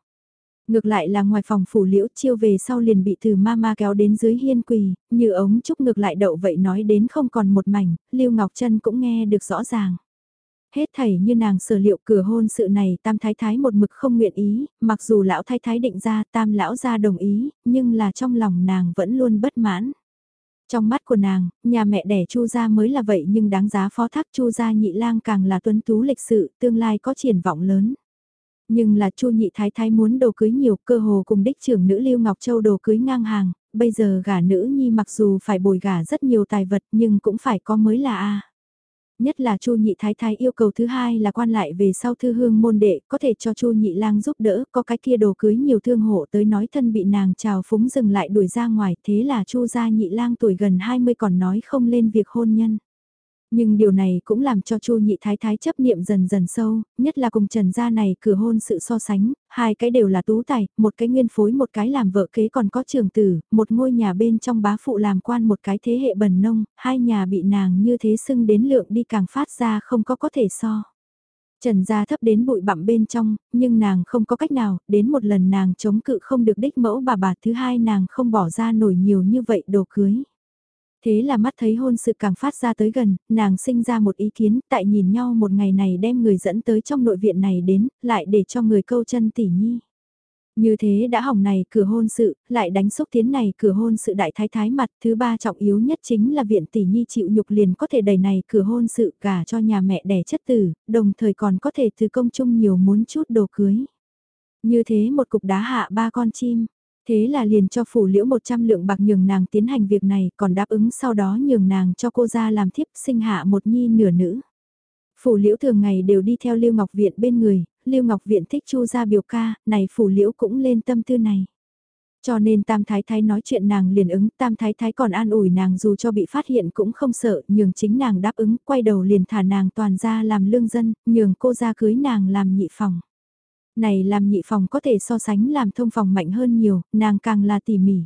Ngược lại là ngoài phòng phủ liễu chiêu về sau liền bị từ mama kéo đến dưới hiên quỳ, như ống trúc ngược lại đậu vậy nói đến không còn một mảnh, Lưu Ngọc Trân cũng nghe được rõ ràng. Hết thảy như nàng sở liệu cửa hôn sự này tam thái thái một mực không nguyện ý, mặc dù lão thái thái định ra tam lão ra đồng ý, nhưng là trong lòng nàng vẫn luôn bất mãn. Trong mắt của nàng, nhà mẹ đẻ Chu gia mới là vậy nhưng đáng giá phó thác Chu gia nhị lang càng là tuấn tú lịch sự, tương lai có triển vọng lớn. Nhưng là Chu nhị thái thái muốn đồ cưới nhiều, cơ hồ cùng đích trưởng nữ Lưu Ngọc Châu đồ cưới ngang hàng, bây giờ gả nữ nhi mặc dù phải bồi gả rất nhiều tài vật nhưng cũng phải có mới là a. Nhất là Chu Nhị Thái Thái yêu cầu thứ hai là quan lại về sau thư hương môn đệ, có thể cho Chu Nhị Lang giúp đỡ, có cái kia đồ cưới nhiều thương hộ tới nói thân bị nàng chào phúng dừng lại đuổi ra ngoài, thế là Chu gia Nhị Lang tuổi gần 20 còn nói không lên việc hôn nhân. Nhưng điều này cũng làm cho Chu Nhị Thái Thái chấp niệm dần dần sâu, nhất là cùng Trần gia này cửa hôn sự so sánh, hai cái đều là tú tài, một cái nguyên phối một cái làm vợ kế còn có trường tử, một ngôi nhà bên trong bá phụ làm quan một cái thế hệ bần nông, hai nhà bị nàng như thế xưng đến lượng đi càng phát ra không có có thể so. Trần gia thấp đến bụi bặm bên trong, nhưng nàng không có cách nào, đến một lần nàng chống cự không được đích mẫu bà bà thứ hai nàng không bỏ ra nổi nhiều như vậy đồ cưới. Thế là mắt thấy hôn sự càng phát ra tới gần, nàng sinh ra một ý kiến tại nhìn nhau một ngày này đem người dẫn tới trong nội viện này đến, lại để cho người câu chân tỉ nhi. Như thế đã hỏng này cửa hôn sự, lại đánh xúc tiến này cửa hôn sự đại thái thái mặt. Thứ ba trọng yếu nhất chính là viện tỷ nhi chịu nhục liền có thể đẩy này cửa hôn sự cả cho nhà mẹ đẻ chất tử, đồng thời còn có thể từ công chung nhiều muốn chút đồ cưới. Như thế một cục đá hạ ba con chim. Thế là liền cho phủ liễu 100 lượng bạc nhường nàng tiến hành việc này còn đáp ứng sau đó nhường nàng cho cô ra làm thiếp sinh hạ một nhi nửa nữ. Phủ liễu thường ngày đều đi theo Lưu Ngọc Viện bên người, Lưu Ngọc Viện thích chu ra biểu ca, này phủ liễu cũng lên tâm tư này. Cho nên Tam Thái Thái nói chuyện nàng liền ứng, Tam Thái Thái còn an ủi nàng dù cho bị phát hiện cũng không sợ, nhường chính nàng đáp ứng, quay đầu liền thả nàng toàn ra làm lương dân, nhường cô ra cưới nàng làm nhị phòng. Này làm nhị phòng có thể so sánh làm thông phòng mạnh hơn nhiều, nàng càng là tỉ mỉ.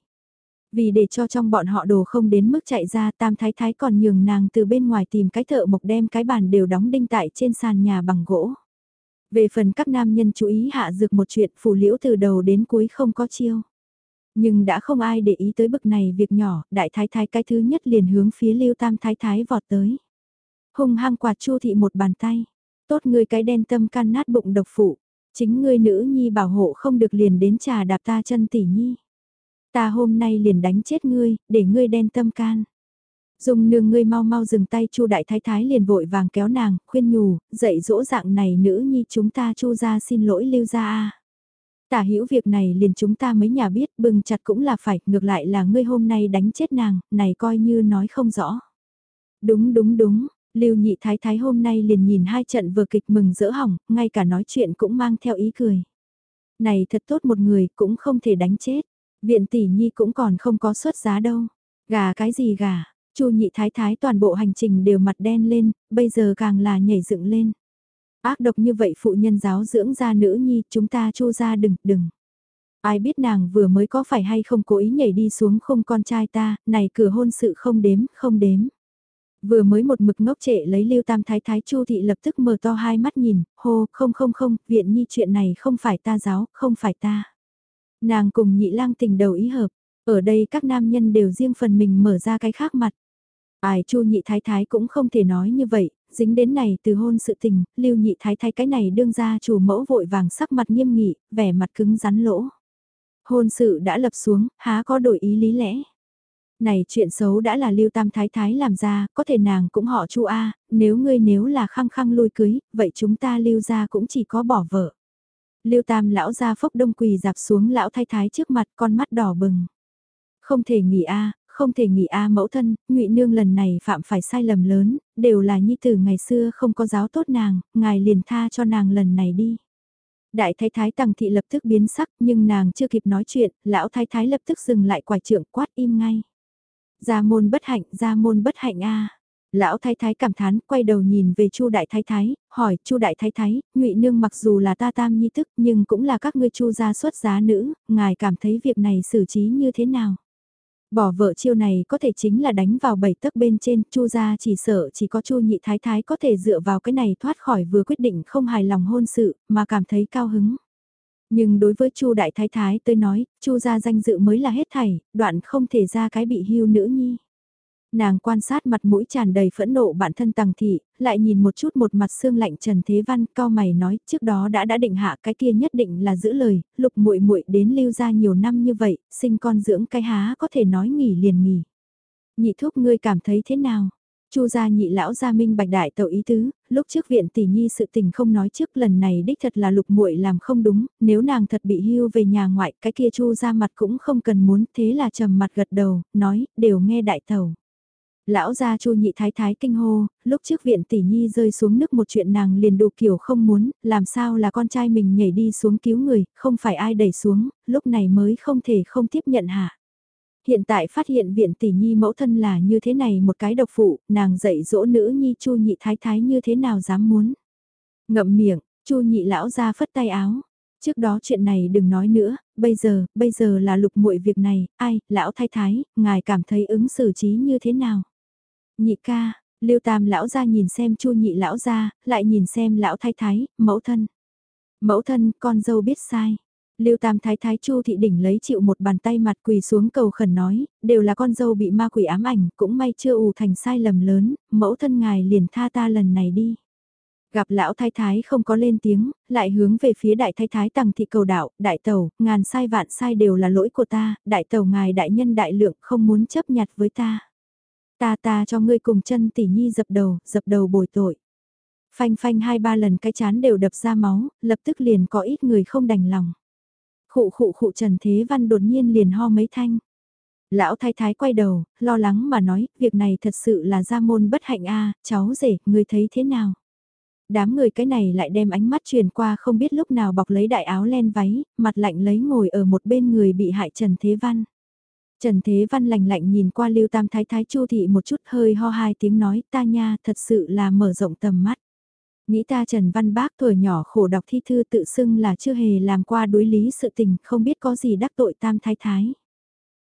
Vì để cho trong bọn họ đồ không đến mức chạy ra tam thái thái còn nhường nàng từ bên ngoài tìm cái thợ mộc đem cái bàn đều đóng đinh tại trên sàn nhà bằng gỗ. Về phần các nam nhân chú ý hạ dược một chuyện phủ liễu từ đầu đến cuối không có chiêu. Nhưng đã không ai để ý tới bực này việc nhỏ, đại thái thái cái thứ nhất liền hướng phía lưu tam thái thái vọt tới. Hùng hăng quạt chu thị một bàn tay. Tốt người cái đen tâm can nát bụng độc phụ. Chính ngươi nữ nhi bảo hộ không được liền đến trà đạp ta chân tỷ nhi. Ta hôm nay liền đánh chết ngươi, để ngươi đen tâm can. Dùng nương ngươi mau mau dừng tay chu đại thái thái liền vội vàng kéo nàng, khuyên nhủ, dạy dỗ dạng này nữ nhi chúng ta chu ra xin lỗi lưu ra a Tả hữu việc này liền chúng ta mấy nhà biết bừng chặt cũng là phải, ngược lại là ngươi hôm nay đánh chết nàng, này coi như nói không rõ. Đúng đúng đúng, Lưu nhị thái thái hôm nay liền nhìn hai trận vừa kịch mừng rỡ hỏng, ngay cả nói chuyện cũng mang theo ý cười. Này thật tốt một người cũng không thể đánh chết. Viện tỷ nhi cũng còn không có xuất giá đâu. Gà cái gì gà, chu nhị thái thái toàn bộ hành trình đều mặt đen lên, bây giờ càng là nhảy dựng lên. Ác độc như vậy phụ nhân giáo dưỡng ra nữ nhi, chúng ta chu ra đừng, đừng. Ai biết nàng vừa mới có phải hay không cố ý nhảy đi xuống không con trai ta, này cửa hôn sự không đếm, không đếm. Vừa mới một mực ngốc trệ lấy lưu tam thái thái chu thị lập tức mở to hai mắt nhìn, hô, không không không, viện nhi chuyện này không phải ta giáo, không phải ta. Nàng cùng nhị lang tình đầu ý hợp, ở đây các nam nhân đều riêng phần mình mở ra cái khác mặt. Ai chu nhị thái thái cũng không thể nói như vậy, dính đến này từ hôn sự tình, lưu nhị thái thái cái này đương ra chủ mẫu vội vàng sắc mặt nghiêm nghị, vẻ mặt cứng rắn lỗ. Hôn sự đã lập xuống, há có đổi ý lý lẽ. Này chuyện xấu đã là lưu tam thái thái làm ra, có thể nàng cũng họ chu A, nếu ngươi nếu là khăng khăng lui cưới, vậy chúng ta lưu ra cũng chỉ có bỏ vợ. Lưu tam lão ra phốc đông quỳ dạp xuống lão thái thái trước mặt con mắt đỏ bừng. Không thể nghỉ A, không thể nghỉ A mẫu thân, ngụy nương lần này phạm phải sai lầm lớn, đều là nhi tử ngày xưa không có giáo tốt nàng, ngài liền tha cho nàng lần này đi. Đại thái thái tằng thị lập tức biến sắc nhưng nàng chưa kịp nói chuyện, lão thái thái lập tức dừng lại quải trượng quát im ngay. Gia môn bất hạnh, gia môn bất hạnh a. Lão thái thái cảm thán, quay đầu nhìn về Chu đại thái thái, hỏi, Chu đại thái thái, Ngụy nương mặc dù là ta tam nhi tức nhưng cũng là các ngươi Chu gia xuất giá nữ, ngài cảm thấy việc này xử trí như thế nào? Bỏ vợ chiêu này có thể chính là đánh vào bảy tấc bên trên, Chu gia chỉ sợ chỉ có Chu nhị thái thái có thể dựa vào cái này thoát khỏi vừa quyết định không hài lòng hôn sự, mà cảm thấy cao hứng. Nhưng đối với Chu đại thái thái tôi nói, Chu gia danh dự mới là hết thảy, đoạn không thể ra cái bị hưu nữ nhi. Nàng quan sát mặt mũi tràn đầy phẫn nộ bản thân tàng thị, lại nhìn một chút một mặt xương lạnh Trần Thế Văn, cao mày nói, trước đó đã đã định hạ cái kia nhất định là giữ lời, lục muội muội đến lưu gia nhiều năm như vậy, sinh con dưỡng cái há có thể nói nghỉ liền nghỉ. Nhị thúc ngươi cảm thấy thế nào? Chu gia nhị lão gia minh bạch đại tẩu ý tứ, lúc trước viện tỷ nhi sự tình không nói trước lần này đích thật là lục muội làm không đúng, nếu nàng thật bị hưu về nhà ngoại cái kia chu gia mặt cũng không cần muốn thế là trầm mặt gật đầu, nói, đều nghe đại tẩu. Lão gia chu nhị thái thái kinh hô, lúc trước viện tỷ nhi rơi xuống nước một chuyện nàng liền đủ kiểu không muốn, làm sao là con trai mình nhảy đi xuống cứu người, không phải ai đẩy xuống, lúc này mới không thể không tiếp nhận hạ. Hiện tại phát hiện viện tỷ nhi mẫu thân là như thế này một cái độc phụ, nàng dạy dỗ nữ nhi chu nhị thái thái như thế nào dám muốn. Ngậm miệng, chu nhị lão ra phất tay áo. Trước đó chuyện này đừng nói nữa, bây giờ, bây giờ là lục muội việc này, ai, lão thái thái, ngài cảm thấy ứng xử trí như thế nào? Nhị ca, Lưu Tam lão ra nhìn xem Chu nhị lão ra, lại nhìn xem lão thái thái, mẫu thân. Mẫu thân, con dâu biết sai. Lưu Tam Thái Thái Chu Thị Đỉnh lấy chịu một bàn tay mặt quỳ xuống cầu khẩn nói, đều là con dâu bị ma quỷ ám ảnh, cũng may chưa ù thành sai lầm lớn, mẫu thân ngài liền tha ta lần này đi. Gặp lão thái thái không có lên tiếng, lại hướng về phía đại thái thái tằng thị cầu đạo, đại tàu, ngàn sai vạn sai đều là lỗi của ta, đại tàu ngài đại nhân đại lượng không muốn chấp nhặt với ta. Ta ta cho ngươi cùng chân tỷ nhi dập đầu, dập đầu bồi tội. Phanh phanh hai ba lần cái chán đều đập ra máu, lập tức liền có ít người không đành lòng. Khụ khụ khụ Trần Thế Văn đột nhiên liền ho mấy thanh. Lão thái thái quay đầu, lo lắng mà nói, việc này thật sự là gia môn bất hạnh a cháu rể, người thấy thế nào? Đám người cái này lại đem ánh mắt truyền qua không biết lúc nào bọc lấy đại áo len váy, mặt lạnh lấy ngồi ở một bên người bị hại Trần Thế Văn. Trần Thế Văn lạnh lạnh nhìn qua Lưu Tam Thái Thái Chu Thị một chút hơi ho hai tiếng nói ta nha thật sự là mở rộng tầm mắt. Nghĩ ta Trần Văn Bác tuổi nhỏ khổ đọc thi thư tự xưng là chưa hề làm qua đối lý sự tình không biết có gì đắc tội Tam Thái Thái.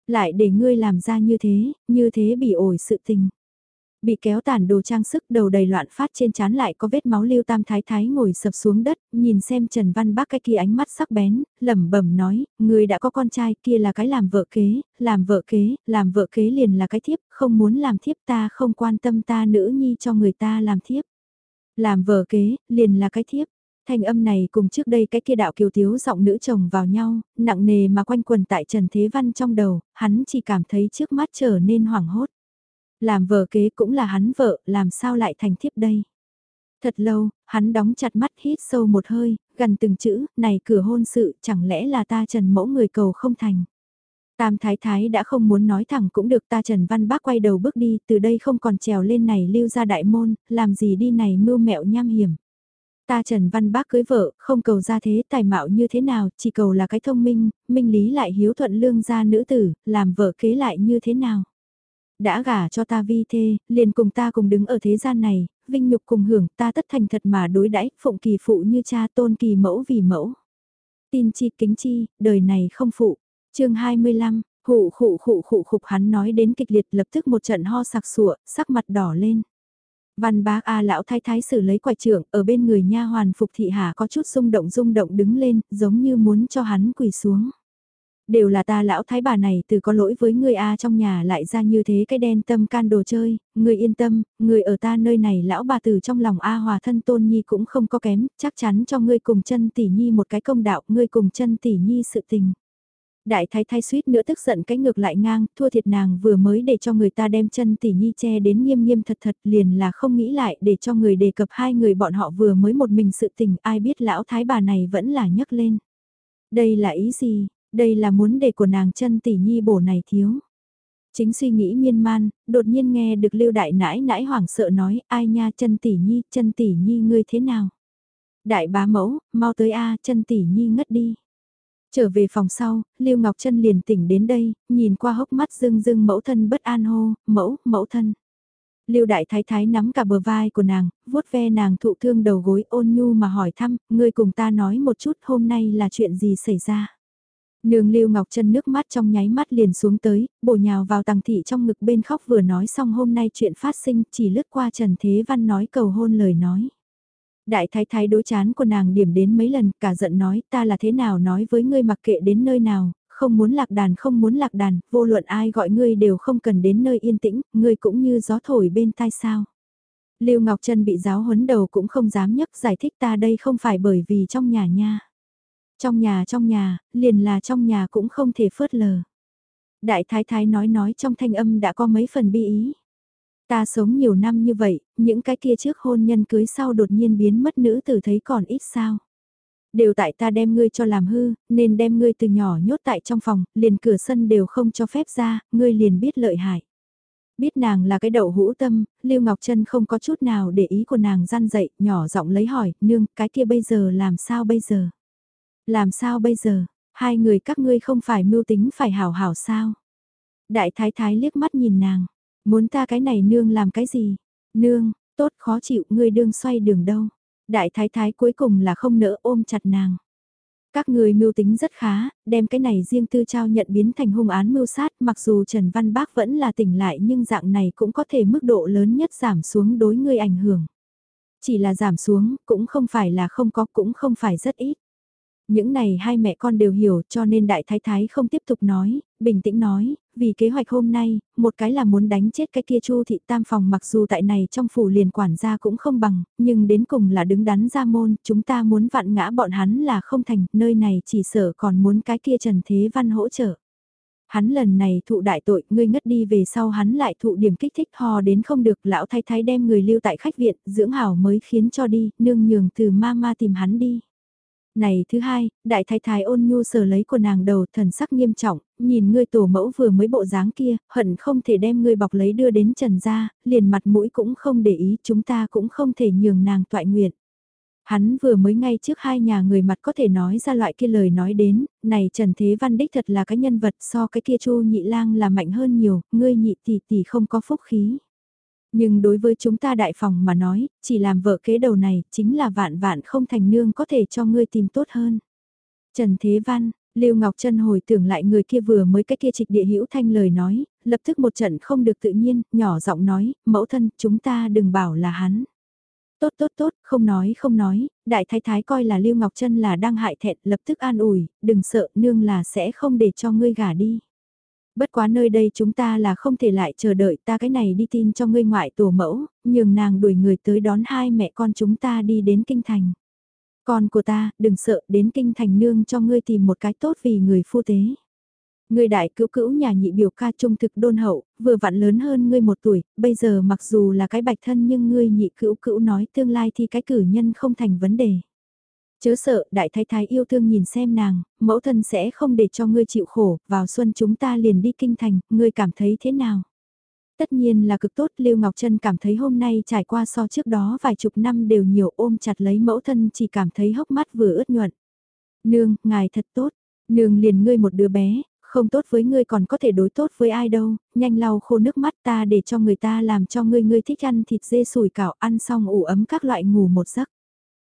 Lại để ngươi làm ra như thế, như thế bị ổi sự tình. Bị kéo tàn đồ trang sức đầu đầy loạn phát trên chán lại có vết máu lưu tam thái thái ngồi sập xuống đất, nhìn xem Trần Văn Bác cái kia ánh mắt sắc bén, lẩm bẩm nói, người đã có con trai kia là cái làm vợ kế, làm vợ kế, làm vợ kế liền là cái thiếp, không muốn làm thiếp ta không quan tâm ta nữ nhi cho người ta làm thiếp. Làm vợ kế, liền là cái thiếp. Thanh âm này cùng trước đây cái kia đạo kiều thiếu giọng nữ chồng vào nhau, nặng nề mà quanh quần tại Trần Thế Văn trong đầu, hắn chỉ cảm thấy trước mắt trở nên hoảng hốt. Làm vợ kế cũng là hắn vợ, làm sao lại thành thiếp đây? Thật lâu, hắn đóng chặt mắt hít sâu một hơi, gần từng chữ, này cửa hôn sự, chẳng lẽ là ta trần mẫu người cầu không thành? Tam Thái Thái đã không muốn nói thẳng cũng được ta Trần Văn Bác quay đầu bước đi, từ đây không còn trèo lên này lưu ra đại môn, làm gì đi này mưu mẹo nham hiểm. Ta Trần Văn Bác cưới vợ, không cầu ra thế tài mạo như thế nào, chỉ cầu là cái thông minh, minh lý lại hiếu thuận lương gia nữ tử, làm vợ kế lại như thế nào. Đã gả cho ta vi thê, liền cùng ta cùng đứng ở thế gian này, vinh nhục cùng hưởng ta tất thành thật mà đối đãi phụng kỳ phụ như cha tôn kỳ mẫu vì mẫu. Tin chi kính chi, đời này không phụ chương 25, hụ khụ khụ khụ khục hắn nói đến kịch liệt lập tức một trận ho sặc sụa, sắc mặt đỏ lên. Văn bác A lão thái thái xử lấy quài trưởng, ở bên người nha hoàn phục thị hà có chút rung động rung động đứng lên, giống như muốn cho hắn quỳ xuống đều là ta lão thái bà này từ có lỗi với người A trong nhà lại ra như thế cái đen tâm can đồ chơi, người yên tâm, người ở ta nơi này lão bà từ trong lòng A hòa thân tôn nhi cũng không có kém, chắc chắn cho ngươi cùng chân tỷ nhi một cái công đạo, ngươi cùng chân tỷ nhi sự tình. Đại thái thái suýt nữa tức giận cái ngược lại ngang, thua thiệt nàng vừa mới để cho người ta đem chân tỷ nhi che đến nghiêm nghiêm thật thật liền là không nghĩ lại để cho người đề cập hai người bọn họ vừa mới một mình sự tình ai biết lão thái bà này vẫn là nhấc lên. Đây là ý gì, đây là muốn để của nàng chân tỷ nhi bổ này thiếu. Chính suy nghĩ miên man, đột nhiên nghe được lưu đại nãi nãi hoảng sợ nói, ai nha chân tỷ nhi, chân tỷ nhi ngươi thế nào? Đại bá mẫu, mau tới a chân tỷ nhi ngất đi. Trở về phòng sau, Lưu Ngọc Trân liền tỉnh đến đây, nhìn qua hốc mắt rưng rưng mẫu thân bất an hô, mẫu, mẫu thân. Lưu Đại Thái Thái nắm cả bờ vai của nàng, vuốt ve nàng thụ thương đầu gối ôn nhu mà hỏi thăm, ngươi cùng ta nói một chút hôm nay là chuyện gì xảy ra. Nương Lưu Ngọc Trân nước mắt trong nháy mắt liền xuống tới, bổ nhào vào tàng thị trong ngực bên khóc vừa nói xong hôm nay chuyện phát sinh chỉ lướt qua Trần Thế Văn nói cầu hôn lời nói. Đại thái thái đối chán của nàng điểm đến mấy lần cả giận nói ta là thế nào nói với ngươi mặc kệ đến nơi nào, không muốn lạc đàn không muốn lạc đàn, vô luận ai gọi ngươi đều không cần đến nơi yên tĩnh, ngươi cũng như gió thổi bên tai sao. Lưu Ngọc Trân bị giáo huấn đầu cũng không dám nhấc giải thích ta đây không phải bởi vì trong nhà nha. Trong nhà trong nhà, liền là trong nhà cũng không thể phớt lờ. Đại thái thái nói nói trong thanh âm đã có mấy phần bi ý. Ta sống nhiều năm như vậy, những cái kia trước hôn nhân cưới sau đột nhiên biến mất nữ tử thấy còn ít sao. Đều tại ta đem ngươi cho làm hư, nên đem ngươi từ nhỏ nhốt tại trong phòng, liền cửa sân đều không cho phép ra, ngươi liền biết lợi hại. Biết nàng là cái đậu hũ tâm, Lưu Ngọc Trân không có chút nào để ý của nàng gian dậy, nhỏ giọng lấy hỏi, nương, cái kia bây giờ làm sao bây giờ? Làm sao bây giờ, hai người các ngươi không phải mưu tính phải hảo hảo sao? Đại thái thái liếc mắt nhìn nàng, muốn ta cái này nương làm cái gì? Nương, tốt khó chịu, ngươi đương xoay đường đâu? Đại thái thái cuối cùng là không nỡ ôm chặt nàng. Các người mưu tính rất khá, đem cái này riêng tư trao nhận biến thành hung án mưu sát mặc dù Trần Văn Bác vẫn là tỉnh lại nhưng dạng này cũng có thể mức độ lớn nhất giảm xuống đối người ảnh hưởng. Chỉ là giảm xuống, cũng không phải là không có, cũng không phải rất ít. Những này hai mẹ con đều hiểu cho nên đại thái thái không tiếp tục nói, bình tĩnh nói, vì kế hoạch hôm nay, một cái là muốn đánh chết cái kia chu thị tam phòng mặc dù tại này trong phủ liền quản gia cũng không bằng, nhưng đến cùng là đứng đắn ra môn, chúng ta muốn vạn ngã bọn hắn là không thành, nơi này chỉ sợ còn muốn cái kia Trần Thế Văn hỗ trợ. Hắn lần này thụ đại tội, ngươi ngất đi về sau hắn lại thụ điểm kích thích hò đến không được, lão thái thái đem người lưu tại khách viện, dưỡng hảo mới khiến cho đi, nương nhường từ ma ma tìm hắn đi. Này thứ hai, đại thái thái ôn nhu sờ lấy của nàng đầu thần sắc nghiêm trọng, nhìn ngươi tổ mẫu vừa mới bộ dáng kia, hận không thể đem ngươi bọc lấy đưa đến trần gia, liền mặt mũi cũng không để ý, chúng ta cũng không thể nhường nàng toại nguyện. Hắn vừa mới ngay trước hai nhà người mặt có thể nói ra loại kia lời nói đến, này Trần Thế Văn đích thật là cái nhân vật so cái kia Chu nhị lang là mạnh hơn nhiều, ngươi nhị tỷ tỷ không có phúc khí. Nhưng đối với chúng ta đại phòng mà nói, chỉ làm vợ kế đầu này, chính là vạn vạn không thành nương có thể cho ngươi tìm tốt hơn. Trần Thế Văn, Lưu Ngọc Trân hồi tưởng lại người kia vừa mới cái kia trịch địa hữu thanh lời nói, lập tức một trận không được tự nhiên, nhỏ giọng nói, mẫu thân, chúng ta đừng bảo là hắn. Tốt tốt tốt, không nói không nói, đại thái thái coi là Lưu Ngọc Trân là đang hại thẹn, lập tức an ủi, đừng sợ, nương là sẽ không để cho ngươi gả đi bất quá nơi đây chúng ta là không thể lại chờ đợi ta cái này đi tin cho ngươi ngoại tổ mẫu, nhường nàng đuổi người tới đón hai mẹ con chúng ta đi đến kinh thành. Con của ta, đừng sợ, đến kinh thành nương cho ngươi tìm một cái tốt vì người phu tế. Ngươi đại cữu cữu nhà nhị biểu ca trung thực đôn hậu, vừa vặn lớn hơn ngươi một tuổi, bây giờ mặc dù là cái bạch thân nhưng ngươi nhị cữu cữu nói tương lai thì cái cử nhân không thành vấn đề. Chớ sợ, đại thái thái yêu thương nhìn xem nàng, mẫu thân sẽ không để cho ngươi chịu khổ, vào xuân chúng ta liền đi kinh thành, ngươi cảm thấy thế nào? Tất nhiên là cực tốt, Lưu Ngọc Trân cảm thấy hôm nay trải qua so trước đó vài chục năm đều nhiều ôm chặt lấy mẫu thân chỉ cảm thấy hốc mắt vừa ướt nhuận. Nương, ngài thật tốt, nương liền ngươi một đứa bé, không tốt với ngươi còn có thể đối tốt với ai đâu, nhanh lau khô nước mắt ta để cho người ta làm cho ngươi ngươi thích ăn thịt dê sủi cảo ăn xong ủ ấm các loại ngủ một giấc.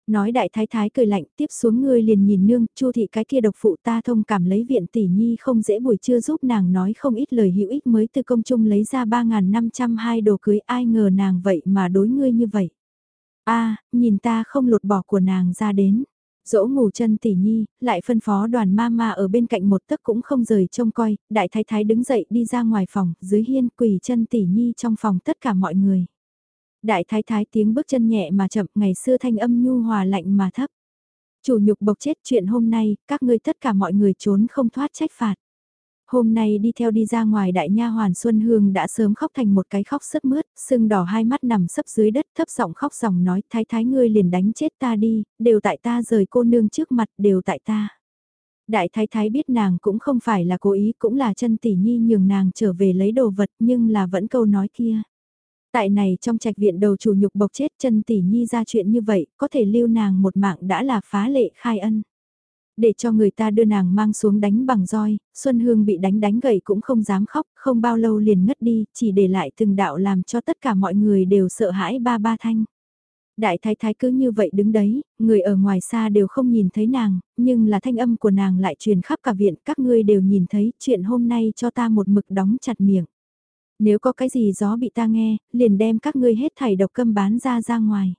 Nói đại thái thái cười lạnh tiếp xuống ngươi liền nhìn nương, chu thị cái kia độc phụ ta thông cảm lấy viện tỷ nhi không dễ buổi trưa giúp nàng nói không ít lời hữu ích mới từ công chung lấy ra 3.502 đồ cưới ai ngờ nàng vậy mà đối ngươi như vậy. a nhìn ta không lột bỏ của nàng ra đến. Dỗ ngủ chân tỷ nhi, lại phân phó đoàn ma ma ở bên cạnh một tấc cũng không rời trông coi, đại thái thái đứng dậy đi ra ngoài phòng, dưới hiên quỳ chân tỷ nhi trong phòng tất cả mọi người. Đại thái thái tiếng bước chân nhẹ mà chậm ngày xưa thanh âm nhu hòa lạnh mà thấp. Chủ nhục bộc chết chuyện hôm nay, các ngươi tất cả mọi người trốn không thoát trách phạt. Hôm nay đi theo đi ra ngoài đại nha hoàn Xuân Hương đã sớm khóc thành một cái khóc sướt mướt, sưng đỏ hai mắt nằm sấp dưới đất thấp giọng khóc dòng nói thái thái ngươi liền đánh chết ta đi, đều tại ta rời cô nương trước mặt đều tại ta. Đại thái thái biết nàng cũng không phải là cố ý cũng là chân tỷ nhi nhường nàng trở về lấy đồ vật nhưng là vẫn câu nói kia. Tại này trong trạch viện đầu chủ nhục bộc chết chân tỷ nhi ra chuyện như vậy, có thể lưu nàng một mạng đã là phá lệ khai ân. Để cho người ta đưa nàng mang xuống đánh bằng roi, Xuân Hương bị đánh đánh gậy cũng không dám khóc, không bao lâu liền ngất đi, chỉ để lại từng đạo làm cho tất cả mọi người đều sợ hãi ba ba thanh. Đại thái thái cứ như vậy đứng đấy, người ở ngoài xa đều không nhìn thấy nàng, nhưng là thanh âm của nàng lại truyền khắp cả viện, các ngươi đều nhìn thấy, chuyện hôm nay cho ta một mực đóng chặt miệng. Nếu có cái gì gió bị ta nghe, liền đem các ngươi hết thảy độc câm bán ra ra ngoài.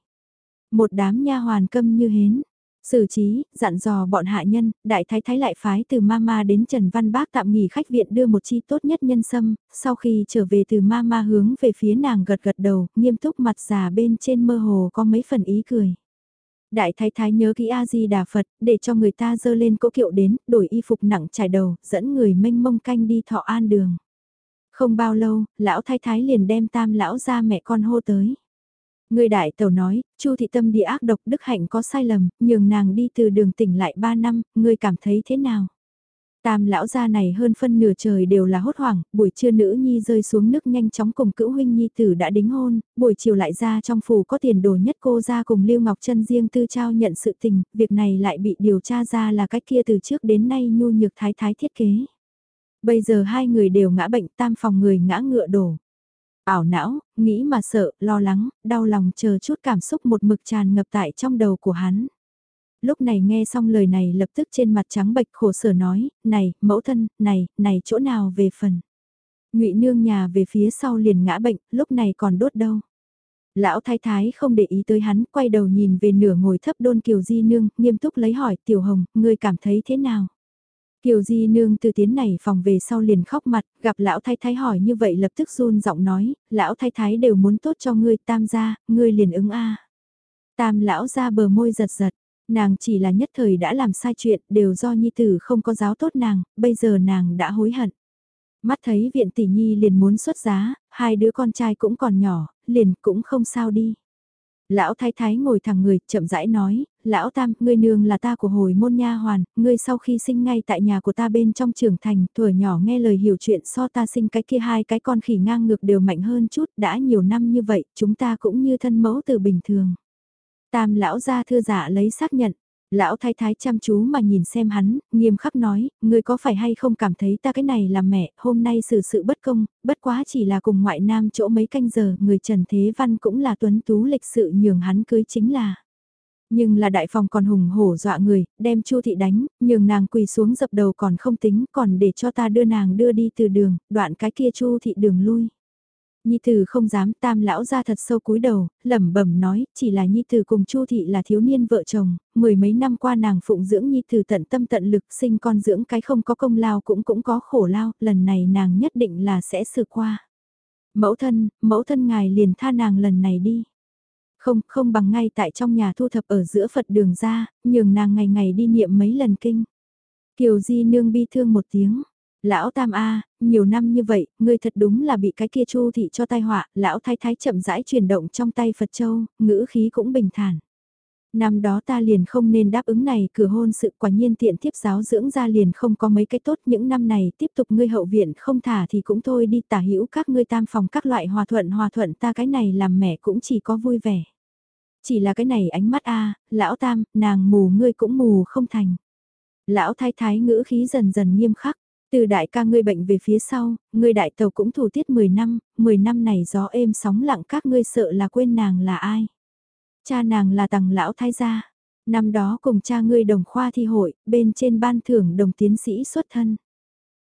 Một đám nha hoàn câm như hến. Xử trí, dặn dò bọn hạ nhân, đại thái thái lại phái từ mama đến Trần Văn Bác tạm nghỉ khách viện đưa một chi tốt nhất nhân sâm, sau khi trở về từ mama hướng về phía nàng gật gật đầu, nghiêm túc mặt già bên trên mơ hồ có mấy phần ý cười. Đại thái thái nhớ kỹ A-di-đà Phật, để cho người ta dơ lên cỗ kiệu đến, đổi y phục nặng trải đầu, dẫn người mênh mông canh đi thọ an đường. Không bao lâu, lão thái thái liền đem tam lão ra mẹ con hô tới. Người đại tàu nói, Chu thị tâm địa ác độc đức hạnh có sai lầm, nhường nàng đi từ đường tỉnh lại 3 năm, người cảm thấy thế nào? Tam lão gia này hơn phân nửa trời đều là hốt hoảng, buổi trưa nữ nhi rơi xuống nước nhanh chóng cùng cữu huynh nhi tử đã đính hôn, buổi chiều lại ra trong phủ có tiền đồ nhất cô ra cùng Lưu Ngọc Trân riêng tư trao nhận sự tình, việc này lại bị điều tra ra là cách kia từ trước đến nay nhu nhược thái thái thiết kế. Bây giờ hai người đều ngã bệnh tam phòng người ngã ngựa đổ. Ảo não, nghĩ mà sợ, lo lắng, đau lòng chờ chút cảm xúc một mực tràn ngập tại trong đầu của hắn. Lúc này nghe xong lời này lập tức trên mặt trắng bệch khổ sở nói, này, mẫu thân, này, này chỗ nào về phần. ngụy nương nhà về phía sau liền ngã bệnh, lúc này còn đốt đâu. Lão thái thái không để ý tới hắn, quay đầu nhìn về nửa ngồi thấp đôn kiều di nương, nghiêm túc lấy hỏi, tiểu hồng, ngươi cảm thấy thế nào? Kiều Di Nương từ tiến này phòng về sau liền khóc mặt, gặp lão thái thái hỏi như vậy lập tức run giọng nói, lão thái thái đều muốn tốt cho ngươi tam gia, ngươi liền ứng a. Tam lão ra bờ môi giật giật, nàng chỉ là nhất thời đã làm sai chuyện, đều do nhi tử không có giáo tốt nàng, bây giờ nàng đã hối hận. Mắt thấy viện tỷ nhi liền muốn xuất giá, hai đứa con trai cũng còn nhỏ, liền cũng không sao đi. Lão thái thái ngồi thẳng người, chậm rãi nói, lão tam, ngươi nương là ta của hồi môn nha hoàn, ngươi sau khi sinh ngay tại nhà của ta bên trong trường thành, tuổi nhỏ nghe lời hiểu chuyện so ta sinh cái kia hai cái con khỉ ngang ngược đều mạnh hơn chút, đã nhiều năm như vậy, chúng ta cũng như thân mẫu từ bình thường. Tam lão ra thưa giả lấy xác nhận, Lão thái thái chăm chú mà nhìn xem hắn, nghiêm khắc nói, ngươi có phải hay không cảm thấy ta cái này là mẹ, hôm nay xử sự bất công, bất quá chỉ là cùng ngoại nam chỗ mấy canh giờ, người Trần Thế Văn cũng là tuấn tú lịch sự nhường hắn cưới chính là. Nhưng là đại phòng còn hùng hổ dọa người, đem Chu thị đánh, nhường nàng quỳ xuống dập đầu còn không tính, còn để cho ta đưa nàng đưa đi từ đường, đoạn cái kia Chu thị đường lui. Nhi Tử không dám tam lão ra thật sâu cúi đầu, lẩm bẩm nói, chỉ là Nhi Tử cùng Chu Thị là thiếu niên vợ chồng, mười mấy năm qua nàng phụng dưỡng Nhi Tử tận tâm tận lực sinh con dưỡng cái không có công lao cũng cũng có khổ lao, lần này nàng nhất định là sẽ xử qua. Mẫu thân, mẫu thân ngài liền tha nàng lần này đi. Không, không bằng ngay tại trong nhà thu thập ở giữa Phật đường ra, nhường nàng ngày ngày đi niệm mấy lần kinh. Kiều Di nương bi thương một tiếng. Lão Tam A, nhiều năm như vậy, ngươi thật đúng là bị cái kia chu thị cho tai họa, lão thái thái chậm rãi chuyển động trong tay Phật Châu, ngữ khí cũng bình thản. Năm đó ta liền không nên đáp ứng này cửa hôn sự quả nhiên tiện tiếp giáo dưỡng ra liền không có mấy cái tốt những năm này tiếp tục ngươi hậu viện không thả thì cũng thôi đi tả hữu các ngươi tam phòng các loại hòa thuận hòa thuận ta cái này làm mẹ cũng chỉ có vui vẻ. Chỉ là cái này ánh mắt a lão tam, nàng mù ngươi cũng mù không thành. Lão thái thái ngữ khí dần dần nghiêm khắc, từ đại ca ngươi bệnh về phía sau, ngươi đại tàu cũng thủ tiết 10 năm, 10 năm này gió êm sóng lặng các ngươi sợ là quên nàng là ai. Cha nàng là tầng lão thái gia. Năm đó cùng cha ngươi đồng khoa thi hội, bên trên ban thưởng đồng tiến sĩ xuất thân.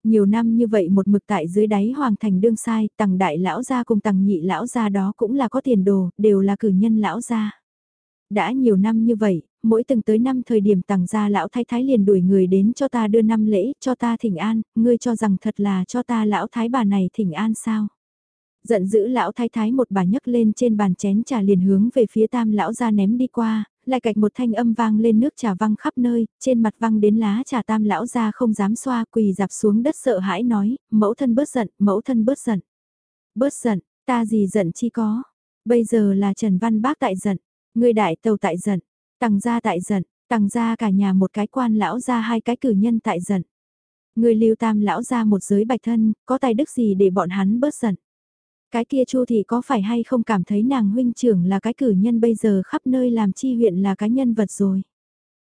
Nhiều năm như vậy một mực tại dưới đáy hoàng thành đương sai, tầng đại lão gia cùng tầng nhị lão gia đó cũng là có tiền đồ, đều là cử nhân lão gia. Đã nhiều năm như vậy, mỗi từng tới năm thời điểm tàng gia lão thái thái liền đuổi người đến cho ta đưa năm lễ, cho ta thỉnh an, ngươi cho rằng thật là cho ta lão thái bà này thỉnh an sao. Giận dữ lão thái thái một bà nhấc lên trên bàn chén trà liền hướng về phía tam lão ra ném đi qua, lại cạch một thanh âm vang lên nước trà văng khắp nơi, trên mặt văng đến lá trà tam lão ra không dám xoa quỳ dạp xuống đất sợ hãi nói, mẫu thân bớt giận, mẫu thân bớt giận. Bớt giận, ta gì giận chi có, bây giờ là Trần Văn Bác tại giận, người đại tàu tại giận, tăng gia tại giận, tăng gia cả nhà một cái quan lão gia hai cái cử nhân tại giận. Người lưu tam lão gia một giới bạch thân, có tài đức gì để bọn hắn bớt giận. Cái kia chu thì có phải hay không cảm thấy nàng huynh trưởng là cái cử nhân bây giờ khắp nơi làm chi huyện là cái nhân vật rồi.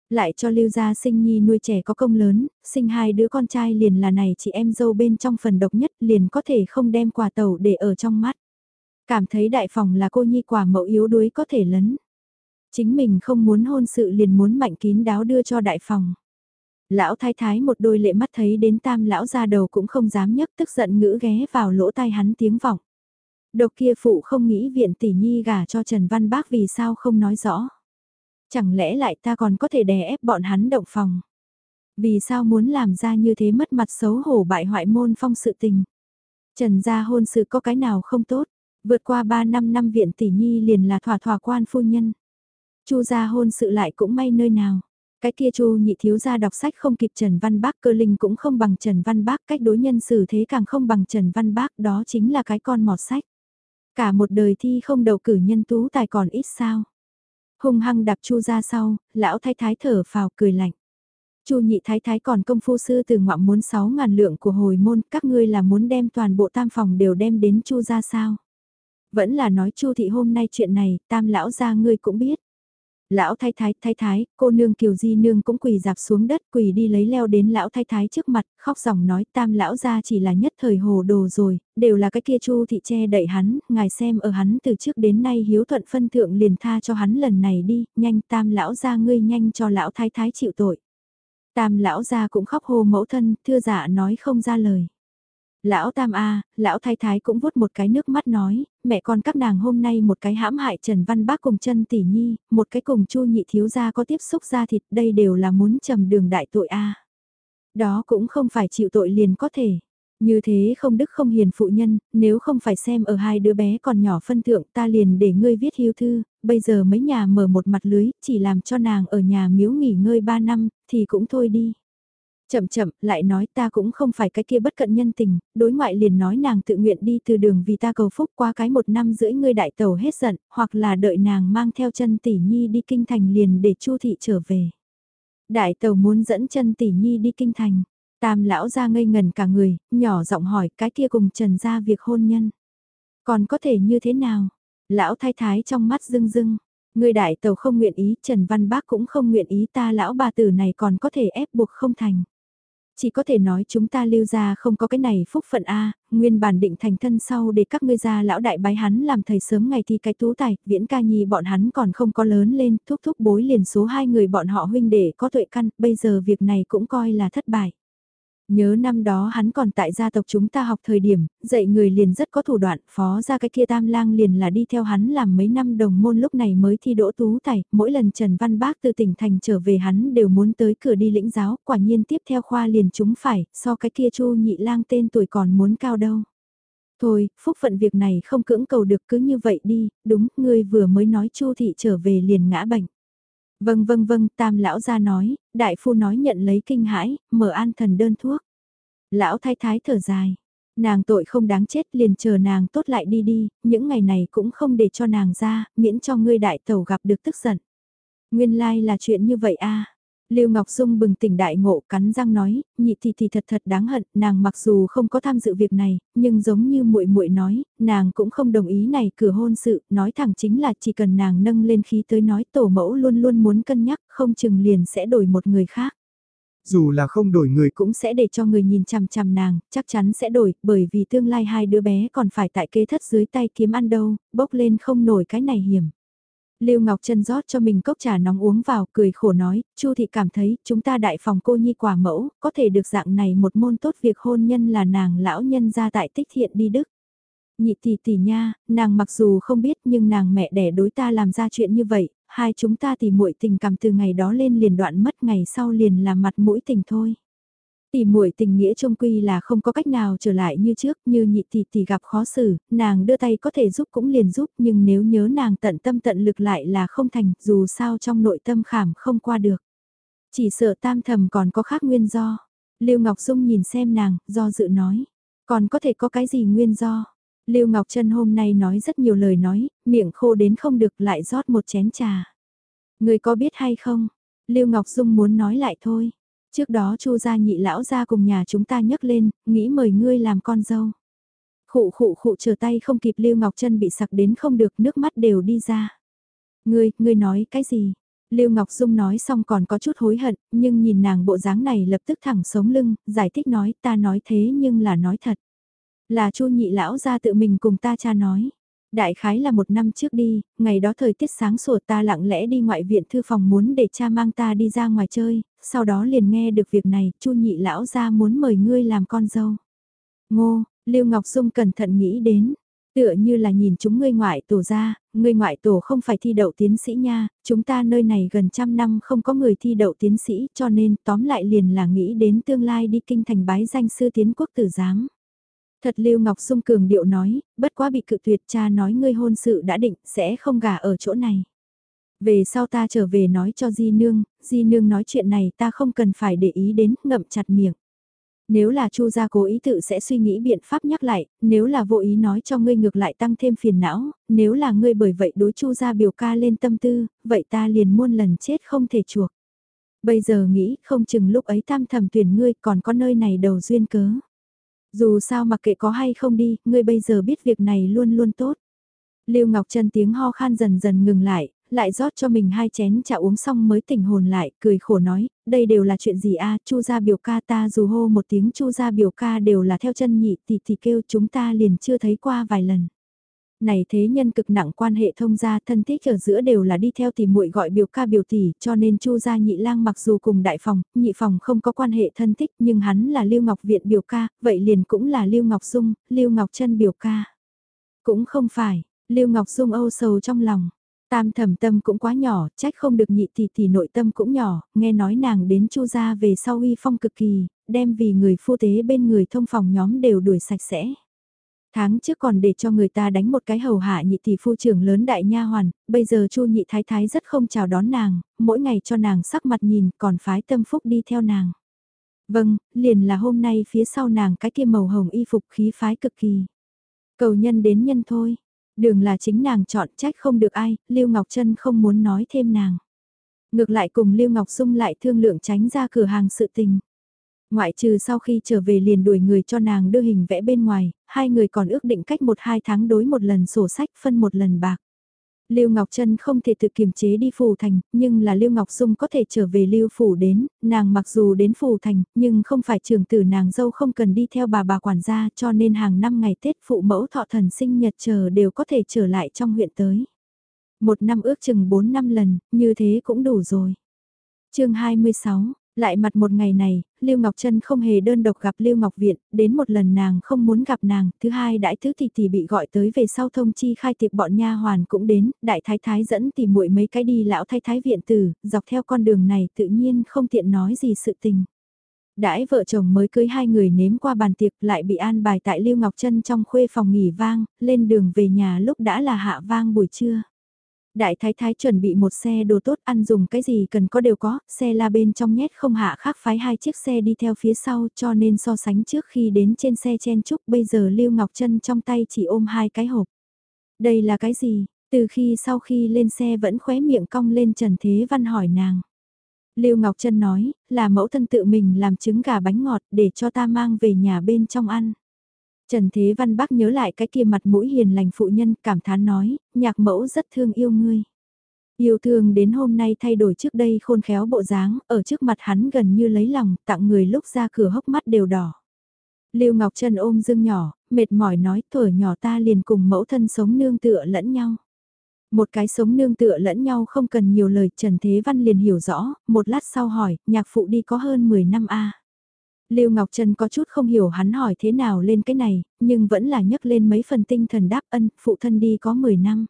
Lại cho lưu gia sinh nhi nuôi trẻ có công lớn, sinh hai đứa con trai liền là này chị em dâu bên trong phần độc nhất liền có thể không đem quà tàu để ở trong mắt. Cảm thấy đại phòng là cô nhi quả mẫu yếu đuối có thể lấn. Chính mình không muốn hôn sự liền muốn mạnh kín đáo đưa cho đại phòng. Lão thái thái một đôi lệ mắt thấy đến tam lão ra đầu cũng không dám nhấc tức giận ngữ ghé vào lỗ tai hắn tiếng vọng. Độc kia phụ không nghĩ viện tỷ nhi gả cho Trần Văn Bác vì sao không nói rõ. Chẳng lẽ lại ta còn có thể đè ép bọn hắn động phòng. Vì sao muốn làm ra như thế mất mặt xấu hổ bại hoại môn phong sự tình. Trần gia hôn sự có cái nào không tốt, vượt qua 3 năm năm viện tỷ nhi liền là thỏa thỏa quan phu nhân. Chu gia hôn sự lại cũng may nơi nào. Cái kia Chu nhị thiếu gia đọc sách không kịp Trần Văn Bác cơ linh cũng không bằng Trần Văn Bác cách đối nhân xử thế càng không bằng Trần Văn Bác đó chính là cái con mọt sách. Cả một đời thi không đầu cử nhân tú tài còn ít sao. Hung hăng đạp Chu ra sau, lão thái thái thở phào cười lạnh. Chu nhị thái thái còn công phu sư từ ngoạm muốn 6 ngàn lượng của hồi môn, các ngươi là muốn đem toàn bộ tam phòng đều đem đến Chu ra sao? Vẫn là nói Chu thị hôm nay chuyện này, tam lão gia ngươi cũng biết. Lão thái thái, thái thái, cô nương kiều di nương cũng quỳ dạp xuống đất quỳ đi lấy leo đến lão thái thái trước mặt, khóc dòng nói tam lão ra chỉ là nhất thời hồ đồ rồi, đều là cái kia chu thị che đậy hắn, ngài xem ở hắn từ trước đến nay hiếu thuận phân thượng liền tha cho hắn lần này đi, nhanh tam lão ra ngươi nhanh cho lão thái thái chịu tội. Tam lão ra cũng khóc hô mẫu thân, thưa dạ nói không ra lời. Lão Tam A, lão Thái Thái cũng vuốt một cái nước mắt nói, mẹ con các nàng hôm nay một cái hãm hại Trần Văn Bác cùng chân tỷ nhi, một cái cùng Chu nhị thiếu gia có tiếp xúc ra thịt, đây đều là muốn trầm đường đại tội A. Đó cũng không phải chịu tội liền có thể. Như thế không đức không hiền phụ nhân, nếu không phải xem ở hai đứa bé còn nhỏ phân thượng ta liền để ngươi viết hiếu thư, bây giờ mấy nhà mở một mặt lưới, chỉ làm cho nàng ở nhà miếu nghỉ ngơi ba năm, thì cũng thôi đi. Chậm chậm, lại nói ta cũng không phải cái kia bất cận nhân tình, đối ngoại liền nói nàng tự nguyện đi từ đường vì ta cầu phúc qua cái một năm rưỡi ngươi đại tàu hết giận, hoặc là đợi nàng mang theo chân tỷ nhi đi kinh thành liền để chu thị trở về. Đại tàu muốn dẫn chân tỷ nhi đi kinh thành, tam lão ra ngây ngần cả người, nhỏ giọng hỏi cái kia cùng trần ra việc hôn nhân. Còn có thể như thế nào? Lão thái thái trong mắt rưng rưng, Người đại tàu không nguyện ý, Trần Văn Bác cũng không nguyện ý ta lão bà tử này còn có thể ép buộc không thành. Chỉ có thể nói chúng ta lưu ra không có cái này phúc phận A, nguyên bản định thành thân sau để các ngươi gia lão đại bái hắn làm thầy sớm ngày thi cái tú tài, viễn ca nhi bọn hắn còn không có lớn lên, thúc thúc bối liền số hai người bọn họ huynh để có tuệ căn, bây giờ việc này cũng coi là thất bại. Nhớ năm đó hắn còn tại gia tộc chúng ta học thời điểm, dạy người liền rất có thủ đoạn, phó ra cái kia tam lang liền là đi theo hắn làm mấy năm đồng môn lúc này mới thi đỗ tú tài, mỗi lần Trần Văn Bác từ tỉnh thành trở về hắn đều muốn tới cửa đi lĩnh giáo, quả nhiên tiếp theo khoa liền chúng phải, so cái kia chu nhị lang tên tuổi còn muốn cao đâu. Thôi, phúc phận việc này không cưỡng cầu được cứ như vậy đi, đúng, ngươi vừa mới nói chu thị trở về liền ngã bệnh. Vâng vâng vâng, tam lão ra nói, đại phu nói nhận lấy kinh hãi, mở an thần đơn thuốc. Lão thái thái thở dài, nàng tội không đáng chết liền chờ nàng tốt lại đi đi, những ngày này cũng không để cho nàng ra, miễn cho ngươi đại tẩu gặp được tức giận. Nguyên lai like là chuyện như vậy a à. Lưu Ngọc Dung bừng tỉnh đại ngộ cắn răng nói, nhị thì thì thật thật đáng hận, nàng mặc dù không có tham dự việc này, nhưng giống như muội muội nói, nàng cũng không đồng ý này cửa hôn sự, nói thẳng chính là chỉ cần nàng nâng lên khí tới nói tổ mẫu luôn luôn muốn cân nhắc, không chừng liền sẽ đổi một người khác. Dù là không đổi người cũng sẽ để cho người nhìn chằm chằm nàng, chắc chắn sẽ đổi, bởi vì tương lai hai đứa bé còn phải tại kế thất dưới tay kiếm ăn đâu, bốc lên không nổi cái này hiểm. Lưu Ngọc Trân rót cho mình cốc trà nóng uống vào, cười khổ nói, Chu thị cảm thấy, chúng ta đại phòng cô nhi quả mẫu, có thể được dạng này một môn tốt việc hôn nhân là nàng lão nhân ra tại tích thiện đi đức. Nhị tỷ tỷ nha, nàng mặc dù không biết nhưng nàng mẹ đẻ đối ta làm ra chuyện như vậy, hai chúng ta thì muội tình cảm từ ngày đó lên liền đoạn mất ngày sau liền là mặt mũi tình thôi. Tỷ muội tình nghĩa trông quy là không có cách nào trở lại như trước, như nhị tỷ tỷ gặp khó xử, nàng đưa tay có thể giúp cũng liền giúp, nhưng nếu nhớ nàng tận tâm tận lực lại là không thành, dù sao trong nội tâm khảm không qua được. Chỉ sợ tam thầm còn có khác nguyên do. Lưu Ngọc Dung nhìn xem nàng, do dự nói, còn có thể có cái gì nguyên do? Lưu Ngọc Trân hôm nay nói rất nhiều lời nói, miệng khô đến không được lại rót một chén trà. Người có biết hay không? Lưu Ngọc Dung muốn nói lại thôi. Trước đó Chu gia nhị lão ra cùng nhà chúng ta nhấc lên, nghĩ mời ngươi làm con dâu. Khụ khụ khụ chờ tay không kịp Lưu Ngọc Trân bị sặc đến không được nước mắt đều đi ra. Ngươi, ngươi nói cái gì? Lưu Ngọc Dung nói xong còn có chút hối hận, nhưng nhìn nàng bộ dáng này lập tức thẳng sống lưng, giải thích nói ta nói thế nhưng là nói thật. Là chu nhị lão ra tự mình cùng ta cha nói. Đại khái là một năm trước đi, ngày đó thời tiết sáng sủa ta lặng lẽ đi ngoại viện thư phòng muốn để cha mang ta đi ra ngoài chơi, sau đó liền nghe được việc này, chu nhị lão ra muốn mời ngươi làm con dâu. Ngô, Lưu Ngọc Dung cẩn thận nghĩ đến, tựa như là nhìn chúng ngươi ngoại tổ ra, ngươi ngoại tổ không phải thi đậu tiến sĩ nha, chúng ta nơi này gần trăm năm không có người thi đậu tiến sĩ cho nên tóm lại liền là nghĩ đến tương lai đi kinh thành bái danh sư tiến quốc tử giám. Thật Lưu Ngọc Dung cường điệu nói, bất quá bị cự tuyệt cha nói ngươi hôn sự đã định, sẽ không gả ở chỗ này. Về sau ta trở về nói cho Di Nương, Di Nương nói chuyện này ta không cần phải để ý đến, ngậm chặt miệng. Nếu là Chu gia cố ý tự sẽ suy nghĩ biện pháp nhắc lại, nếu là vô ý nói cho ngươi ngược lại tăng thêm phiền não, nếu là ngươi bởi vậy đối Chu gia biểu ca lên tâm tư, vậy ta liền muôn lần chết không thể chuộc. Bây giờ nghĩ không chừng lúc ấy tam thầm tuyển ngươi còn có nơi này đầu duyên cớ. Dù sao mặc kệ có hay không đi, ngươi bây giờ biết việc này luôn luôn tốt. Lưu Ngọc Trân tiếng ho khan dần dần ngừng lại, lại rót cho mình hai chén trà uống xong mới tỉnh hồn lại, cười khổ nói, đây đều là chuyện gì a chu gia biểu ca ta dù hô một tiếng chu gia biểu ca đều là theo chân nhị thì thì kêu chúng ta liền chưa thấy qua vài lần này thế nhân cực nặng quan hệ thông gia thân thích ở giữa đều là đi theo tỷ muội gọi biểu ca biểu tỷ, cho nên Chu gia nhị lang mặc dù cùng đại phòng, nhị phòng không có quan hệ thân thích, nhưng hắn là Lưu Ngọc Viện biểu ca, vậy liền cũng là Lưu Ngọc Dung, Lưu Ngọc Chân biểu ca. Cũng không phải, Lưu Ngọc Dung âu sầu trong lòng. Tam thẩm tâm cũng quá nhỏ, trách không được nhị tỷ tỷ nội tâm cũng nhỏ, nghe nói nàng đến chu gia về sau uy phong cực kỳ, đem vì người phu tế bên người thông phòng nhóm đều đuổi sạch sẽ. Tháng trước còn để cho người ta đánh một cái hầu hạ nhị tỷ phu trưởng lớn đại nha hoàn, bây giờ chu nhị thái thái rất không chào đón nàng, mỗi ngày cho nàng sắc mặt nhìn còn phái tâm phúc đi theo nàng. Vâng, liền là hôm nay phía sau nàng cái kia màu hồng y phục khí phái cực kỳ. Cầu nhân đến nhân thôi, đường là chính nàng chọn trách không được ai, Lưu Ngọc Trân không muốn nói thêm nàng. Ngược lại cùng Lưu Ngọc Dung lại thương lượng tránh ra cửa hàng sự tình. Ngoại trừ sau khi trở về liền đuổi người cho nàng đưa hình vẽ bên ngoài, hai người còn ước định cách một hai tháng đối một lần sổ sách phân một lần bạc. Lưu Ngọc Trân không thể tự kiềm chế đi phủ thành, nhưng là Lưu Ngọc Dung có thể trở về Lưu phủ đến, nàng mặc dù đến phủ thành, nhưng không phải trường tử nàng dâu không cần đi theo bà bà quản gia, cho nên hàng năm ngày Tết phụ mẫu thọ thần sinh nhật chờ đều có thể trở lại trong huyện tới. Một năm ước chừng 4 năm lần, như thế cũng đủ rồi. chương 26 lại mặt một ngày này, Lưu Ngọc Trân không hề đơn độc gặp Lưu Ngọc Viện, đến một lần nàng không muốn gặp nàng, thứ hai đại thứ tỷ tỷ bị gọi tới về sau thông chi khai tiệc bọn nha hoàn cũng đến, đại thái thái dẫn tìm muội mấy cái đi lão thái thái viện tử, dọc theo con đường này tự nhiên không tiện nói gì sự tình. Đãi vợ chồng mới cưới hai người nếm qua bàn tiệc lại bị an bài tại Lưu Ngọc Trân trong khuê phòng nghỉ vang, lên đường về nhà lúc đã là hạ vang buổi trưa. Đại thái thái chuẩn bị một xe đồ tốt ăn dùng cái gì cần có đều có, xe la bên trong nhét không hạ khác phái hai chiếc xe đi theo phía sau cho nên so sánh trước khi đến trên xe chen chúc bây giờ Lưu Ngọc Trân trong tay chỉ ôm hai cái hộp. Đây là cái gì? Từ khi sau khi lên xe vẫn khóe miệng cong lên Trần Thế Văn hỏi nàng. Lưu Ngọc Trân nói, là mẫu thân tự mình làm trứng gà bánh ngọt để cho ta mang về nhà bên trong ăn. Trần Thế Văn Bắc nhớ lại cái kia mặt mũi hiền lành phụ nhân cảm thán nói, nhạc mẫu rất thương yêu ngươi. Yêu thương đến hôm nay thay đổi trước đây khôn khéo bộ dáng, ở trước mặt hắn gần như lấy lòng, tặng người lúc ra cửa hốc mắt đều đỏ. Lưu Ngọc Trân ôm dương nhỏ, mệt mỏi nói tuổi nhỏ ta liền cùng mẫu thân sống nương tựa lẫn nhau. Một cái sống nương tựa lẫn nhau không cần nhiều lời Trần Thế Văn liền hiểu rõ, một lát sau hỏi, nhạc phụ đi có hơn 10 năm a Lưu Ngọc Trân có chút không hiểu hắn hỏi thế nào lên cái này, nhưng vẫn là nhấc lên mấy phần tinh thần đáp ân, phụ thân đi có 10 năm.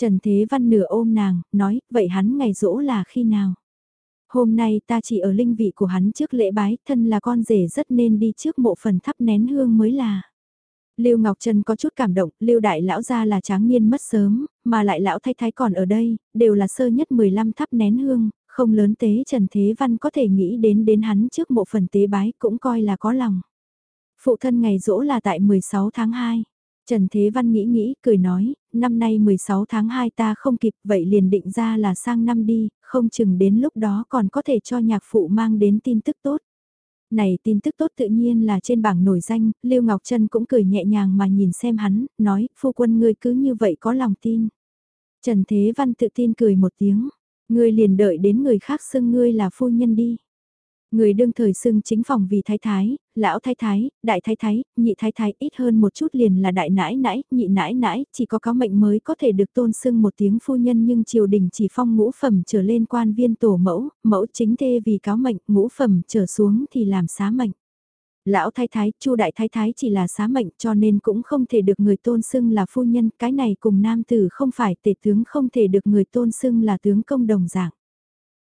Trần Thế Văn nửa ôm nàng, nói, vậy hắn ngày rỗ là khi nào? Hôm nay ta chỉ ở linh vị của hắn trước lễ bái, thân là con rể rất nên đi trước mộ phần thắp nén hương mới là. Lưu Ngọc Trân có chút cảm động, Lưu đại lão gia là tráng niên mất sớm, mà lại lão thay thái còn ở đây, đều là sơ nhất 15 thắp nén hương, không lớn tế Trần Thế Văn có thể nghĩ đến đến hắn trước mộ phần tế bái cũng coi là có lòng. Phụ thân ngày rỗ là tại 16 tháng 2. Trần Thế Văn nghĩ nghĩ, cười nói, năm nay 16 tháng 2 ta không kịp, vậy liền định ra là sang năm đi, không chừng đến lúc đó còn có thể cho nhạc phụ mang đến tin tức tốt. Này tin tức tốt tự nhiên là trên bảng nổi danh, Lưu Ngọc Trân cũng cười nhẹ nhàng mà nhìn xem hắn, nói, phu quân ngươi cứ như vậy có lòng tin. Trần Thế Văn tự tin cười một tiếng, Ngươi liền đợi đến người khác xưng ngươi là phu nhân đi. Người đương thời xưng chính phòng vì thái thái, lão thái thái, đại thái thái, nhị thái thái ít hơn một chút liền là đại nãi nãi, nhị nãi nãi, chỉ có cáo mệnh mới có thể được tôn xưng một tiếng phu nhân nhưng triều đình chỉ phong ngũ phẩm trở lên quan viên tổ mẫu, mẫu chính thê vì cáo mệnh, ngũ phẩm trở xuống thì làm xá mệnh lão thái thái, chu đại thái thái chỉ là xá mệnh cho nên cũng không thể được người tôn xưng là phu nhân, cái này cùng nam tử không phải tể tướng không thể được người tôn xưng là tướng công đồng dạng.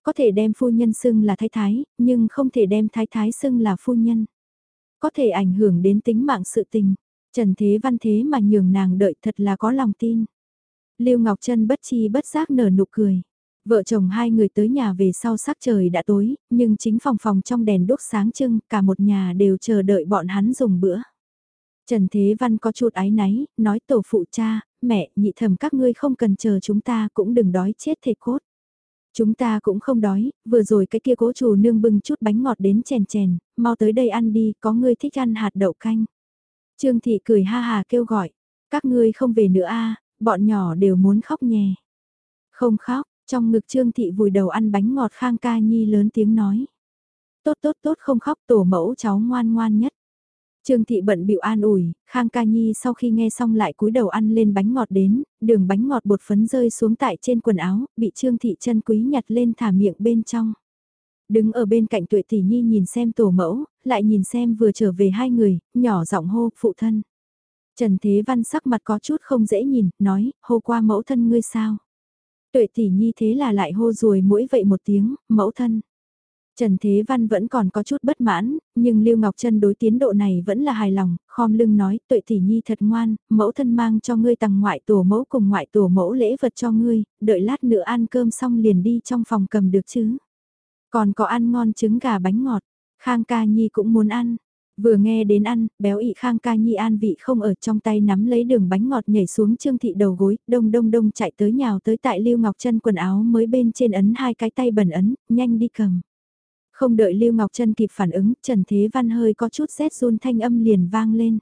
Có thể đem phu nhân xưng là thái thái, nhưng không thể đem thái thái xưng là phu nhân. Có thể ảnh hưởng đến tính mạng sự tình. Trần Thế Văn thế mà nhường nàng đợi thật là có lòng tin. Lưu Ngọc Trân bất chi bất giác nở nụ cười. Vợ chồng hai người tới nhà về sau sắc trời đã tối, nhưng chính phòng phòng trong đèn đốt sáng trưng, cả một nhà đều chờ đợi bọn hắn dùng bữa. Trần Thế Văn có chút ái náy, nói tổ phụ cha, mẹ, nhị thầm các ngươi không cần chờ chúng ta cũng đừng đói chết thể cốt. Chúng ta cũng không đói, vừa rồi cái kia cố chủ nương bưng chút bánh ngọt đến chèn chèn, mau tới đây ăn đi, có ngươi thích ăn hạt đậu canh. Trương Thị cười ha hà kêu gọi, các ngươi không về nữa a bọn nhỏ đều muốn khóc nhè. Không khóc, trong ngực Trương Thị vùi đầu ăn bánh ngọt Khang Ca Nhi lớn tiếng nói. Tốt tốt tốt không khóc tổ mẫu cháu ngoan ngoan nhất. Trương Thị bận bịu an ủi, Khang Ca Nhi sau khi nghe xong lại cúi đầu ăn lên bánh ngọt đến, đường bánh ngọt bột phấn rơi xuống tại trên quần áo, bị Trương Thị chân quý nhặt lên thả miệng bên trong. Đứng ở bên cạnh tuệ tỷ nhi nhìn xem tổ mẫu, lại nhìn xem vừa trở về hai người, nhỏ giọng hô, phụ thân. Trần Thế Văn sắc mặt có chút không dễ nhìn, nói, hô qua mẫu thân ngươi sao. Tuệ tỷ nhi thế là lại hô rồi mũi vậy một tiếng, mẫu thân. Trần Thế Văn vẫn còn có chút bất mãn, nhưng Lưu Ngọc Trân đối tiến độ này vẫn là hài lòng, khom lưng nói, tuệ tỷ nhi thật ngoan, mẫu thân mang cho ngươi tặng ngoại tổ mẫu cùng ngoại tổ mẫu lễ vật cho ngươi, đợi lát nữa ăn cơm xong liền đi trong phòng cầm được chứ. Còn có ăn ngon trứng gà bánh ngọt, Khang Ca Nhi cũng muốn ăn. Vừa nghe đến ăn, béo ị Khang Ca Nhi an vị không ở trong tay nắm lấy đường bánh ngọt nhảy xuống trương thị đầu gối, đông đông đông chạy tới nhào tới tại Lưu Ngọc Trân quần áo mới bên trên ấn hai cái tay bẩn ấn, nhanh đi cầm. Không đợi Lưu Ngọc Trân kịp phản ứng, Trần Thế Văn hơi có chút rét run thanh âm liền vang lên.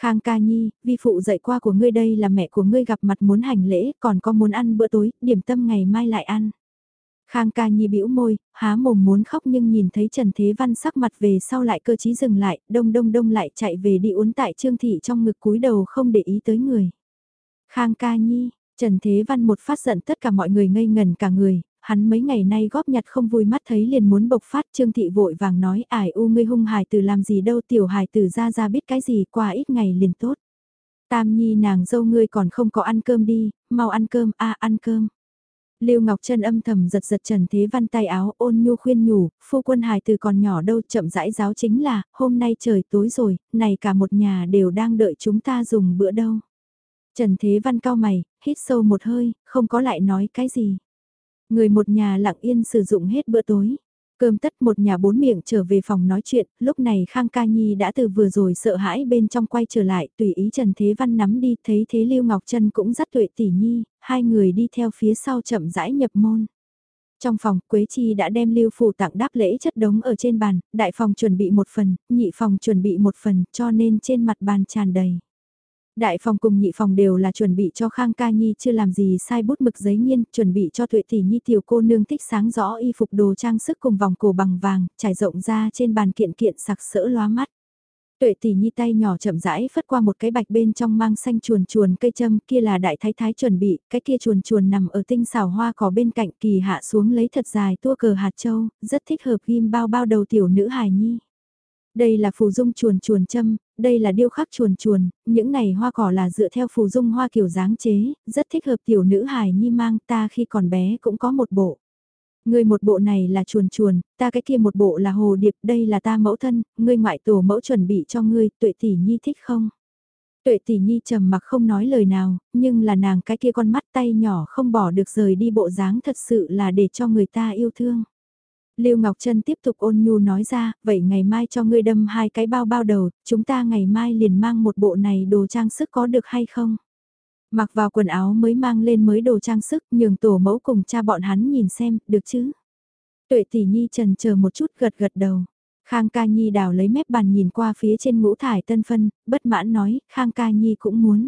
Khang ca nhi, vi phụ dạy qua của ngươi đây là mẹ của ngươi gặp mặt muốn hành lễ, còn có muốn ăn bữa tối, điểm tâm ngày mai lại ăn. Khang ca nhi bĩu môi, há mồm muốn khóc nhưng nhìn thấy Trần Thế Văn sắc mặt về sau lại cơ chí dừng lại, đông đông đông lại chạy về đi uốn tại Trương Thị trong ngực cúi đầu không để ý tới người. Khang ca nhi, Trần Thế Văn một phát giận tất cả mọi người ngây ngần cả người, hắn mấy ngày nay góp nhặt không vui mắt thấy liền muốn bộc phát Trương Thị vội vàng nói ải u ngươi hung hài tử làm gì đâu tiểu hài tử ra ra biết cái gì qua ít ngày liền tốt. Tam Nhi nàng dâu ngươi còn không có ăn cơm đi, mau ăn cơm, a ăn cơm. Lưu Ngọc Trân âm thầm giật giật Trần Thế Văn tay áo ôn nhu khuyên nhủ, phu quân hài từ còn nhỏ đâu chậm rãi giáo chính là, hôm nay trời tối rồi, này cả một nhà đều đang đợi chúng ta dùng bữa đâu. Trần Thế Văn cao mày, hít sâu một hơi, không có lại nói cái gì. Người một nhà lặng yên sử dụng hết bữa tối. Cơm tất một nhà bốn miệng trở về phòng nói chuyện, lúc này Khang Ca Nhi đã từ vừa rồi sợ hãi bên trong quay trở lại, tùy ý Trần Thế Văn nắm đi, thấy thế Lưu Ngọc Trân cũng rất tuệ tỷ nhi, hai người đi theo phía sau chậm rãi nhập môn. Trong phòng, Quế Chi đã đem lưu phủ tặng đáp lễ chất đống ở trên bàn, đại phòng chuẩn bị một phần, nhị phòng chuẩn bị một phần, cho nên trên mặt bàn tràn đầy. Đại phòng cùng nhị phòng đều là chuẩn bị cho Khang Ca Nhi chưa làm gì sai bút mực giấy nghiên, chuẩn bị cho tuệ tỷ nhi tiểu cô nương thích sáng rõ y phục đồ trang sức cùng vòng cổ bằng vàng, trải rộng ra trên bàn kiện kiện sặc sỡ lóa mắt. Tuệ tỷ nhi tay nhỏ chậm rãi phất qua một cái bạch bên trong mang xanh chuồn chuồn cây châm kia là đại thái thái chuẩn bị, cái kia chuồn chuồn nằm ở tinh xảo hoa cỏ bên cạnh kỳ hạ xuống lấy thật dài tua cờ hạt châu, rất thích hợp ghim bao bao đầu tiểu nữ hài nhi. Đây là phù dung chuồn chuồn châm, đây là điêu khắc chuồn chuồn, những này hoa cỏ là dựa theo phù dung hoa kiểu dáng chế, rất thích hợp tiểu nữ hài nhi mang ta khi còn bé cũng có một bộ. Ngươi một bộ này là chuồn chuồn, ta cái kia một bộ là hồ điệp, đây là ta mẫu thân, ngươi ngoại tổ mẫu chuẩn bị cho ngươi, tuệ tỷ nhi thích không? Tuệ tỷ nhi trầm mặc không nói lời nào, nhưng là nàng cái kia con mắt tay nhỏ không bỏ được rời đi bộ dáng thật sự là để cho người ta yêu thương. Lưu Ngọc Trân tiếp tục ôn nhu nói ra, vậy ngày mai cho ngươi đâm hai cái bao bao đầu, chúng ta ngày mai liền mang một bộ này đồ trang sức có được hay không? Mặc vào quần áo mới mang lên mới đồ trang sức, nhường tổ mẫu cùng cha bọn hắn nhìn xem, được chứ? Tuệ tỷ nhi trần chờ một chút gật gật đầu. Khang ca nhi đào lấy mép bàn nhìn qua phía trên ngũ thải tân phân, bất mãn nói, Khang ca nhi cũng muốn.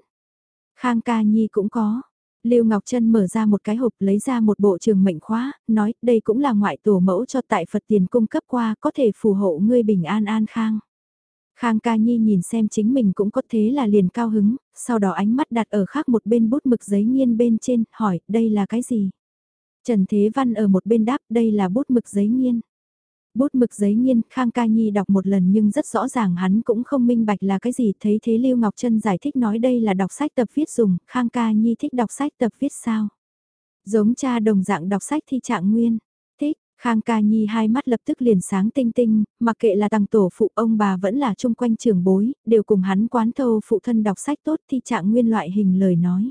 Khang ca nhi cũng có. Lưu Ngọc Trân mở ra một cái hộp lấy ra một bộ trường mệnh khóa, nói đây cũng là ngoại tổ mẫu cho tại Phật tiền cung cấp qua có thể phù hộ ngươi bình an an khang. Khang ca nhi nhìn xem chính mình cũng có thế là liền cao hứng, sau đó ánh mắt đặt ở khác một bên bút mực giấy nghiên bên trên, hỏi đây là cái gì? Trần Thế Văn ở một bên đáp đây là bút mực giấy nghiên. Bút mực giấy nghiên, Khang Ca Nhi đọc một lần nhưng rất rõ ràng hắn cũng không minh bạch là cái gì, thấy thế Lưu Ngọc Trân giải thích nói đây là đọc sách tập viết dùng, Khang Ca Nhi thích đọc sách tập viết sao? Giống cha đồng dạng đọc sách thi trạng nguyên, thích, Khang Ca Nhi hai mắt lập tức liền sáng tinh tinh, mặc kệ là tăng tổ phụ ông bà vẫn là chung quanh trường bối, đều cùng hắn quán thâu phụ thân đọc sách tốt thi trạng nguyên loại hình lời nói.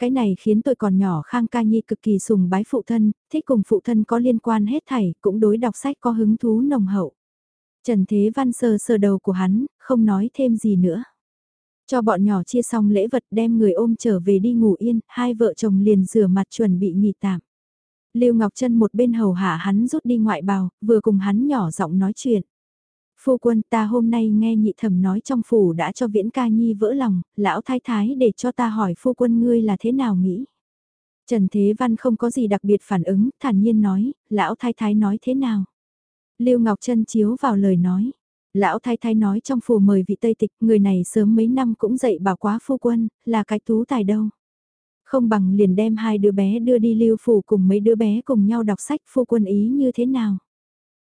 Cái này khiến tôi còn nhỏ Khang Ca Nhi cực kỳ sùng bái phụ thân, thích cùng phụ thân có liên quan hết thảy, cũng đối đọc sách có hứng thú nồng hậu. Trần Thế Văn sờ sờ đầu của hắn, không nói thêm gì nữa. Cho bọn nhỏ chia xong lễ vật đem người ôm trở về đi ngủ yên, hai vợ chồng liền rửa mặt chuẩn bị nghỉ tạm. Lưu Ngọc Trân một bên hầu hạ hắn rút đi ngoại bào, vừa cùng hắn nhỏ giọng nói chuyện. Phu quân ta hôm nay nghe nhị thẩm nói trong phủ đã cho viễn ca nhi vỡ lòng, lão thái thái để cho ta hỏi phu quân ngươi là thế nào nghĩ. Trần Thế Văn không có gì đặc biệt phản ứng, thản nhiên nói, lão thái thái nói thế nào? Lưu Ngọc Trân chiếu vào lời nói. Lão thái thái nói trong phủ mời vị Tây Tịch, người này sớm mấy năm cũng dạy bảo quá phu quân, là cái tú tài đâu. Không bằng liền đem hai đứa bé đưa đi lưu phủ cùng mấy đứa bé cùng nhau đọc sách phu quân ý như thế nào.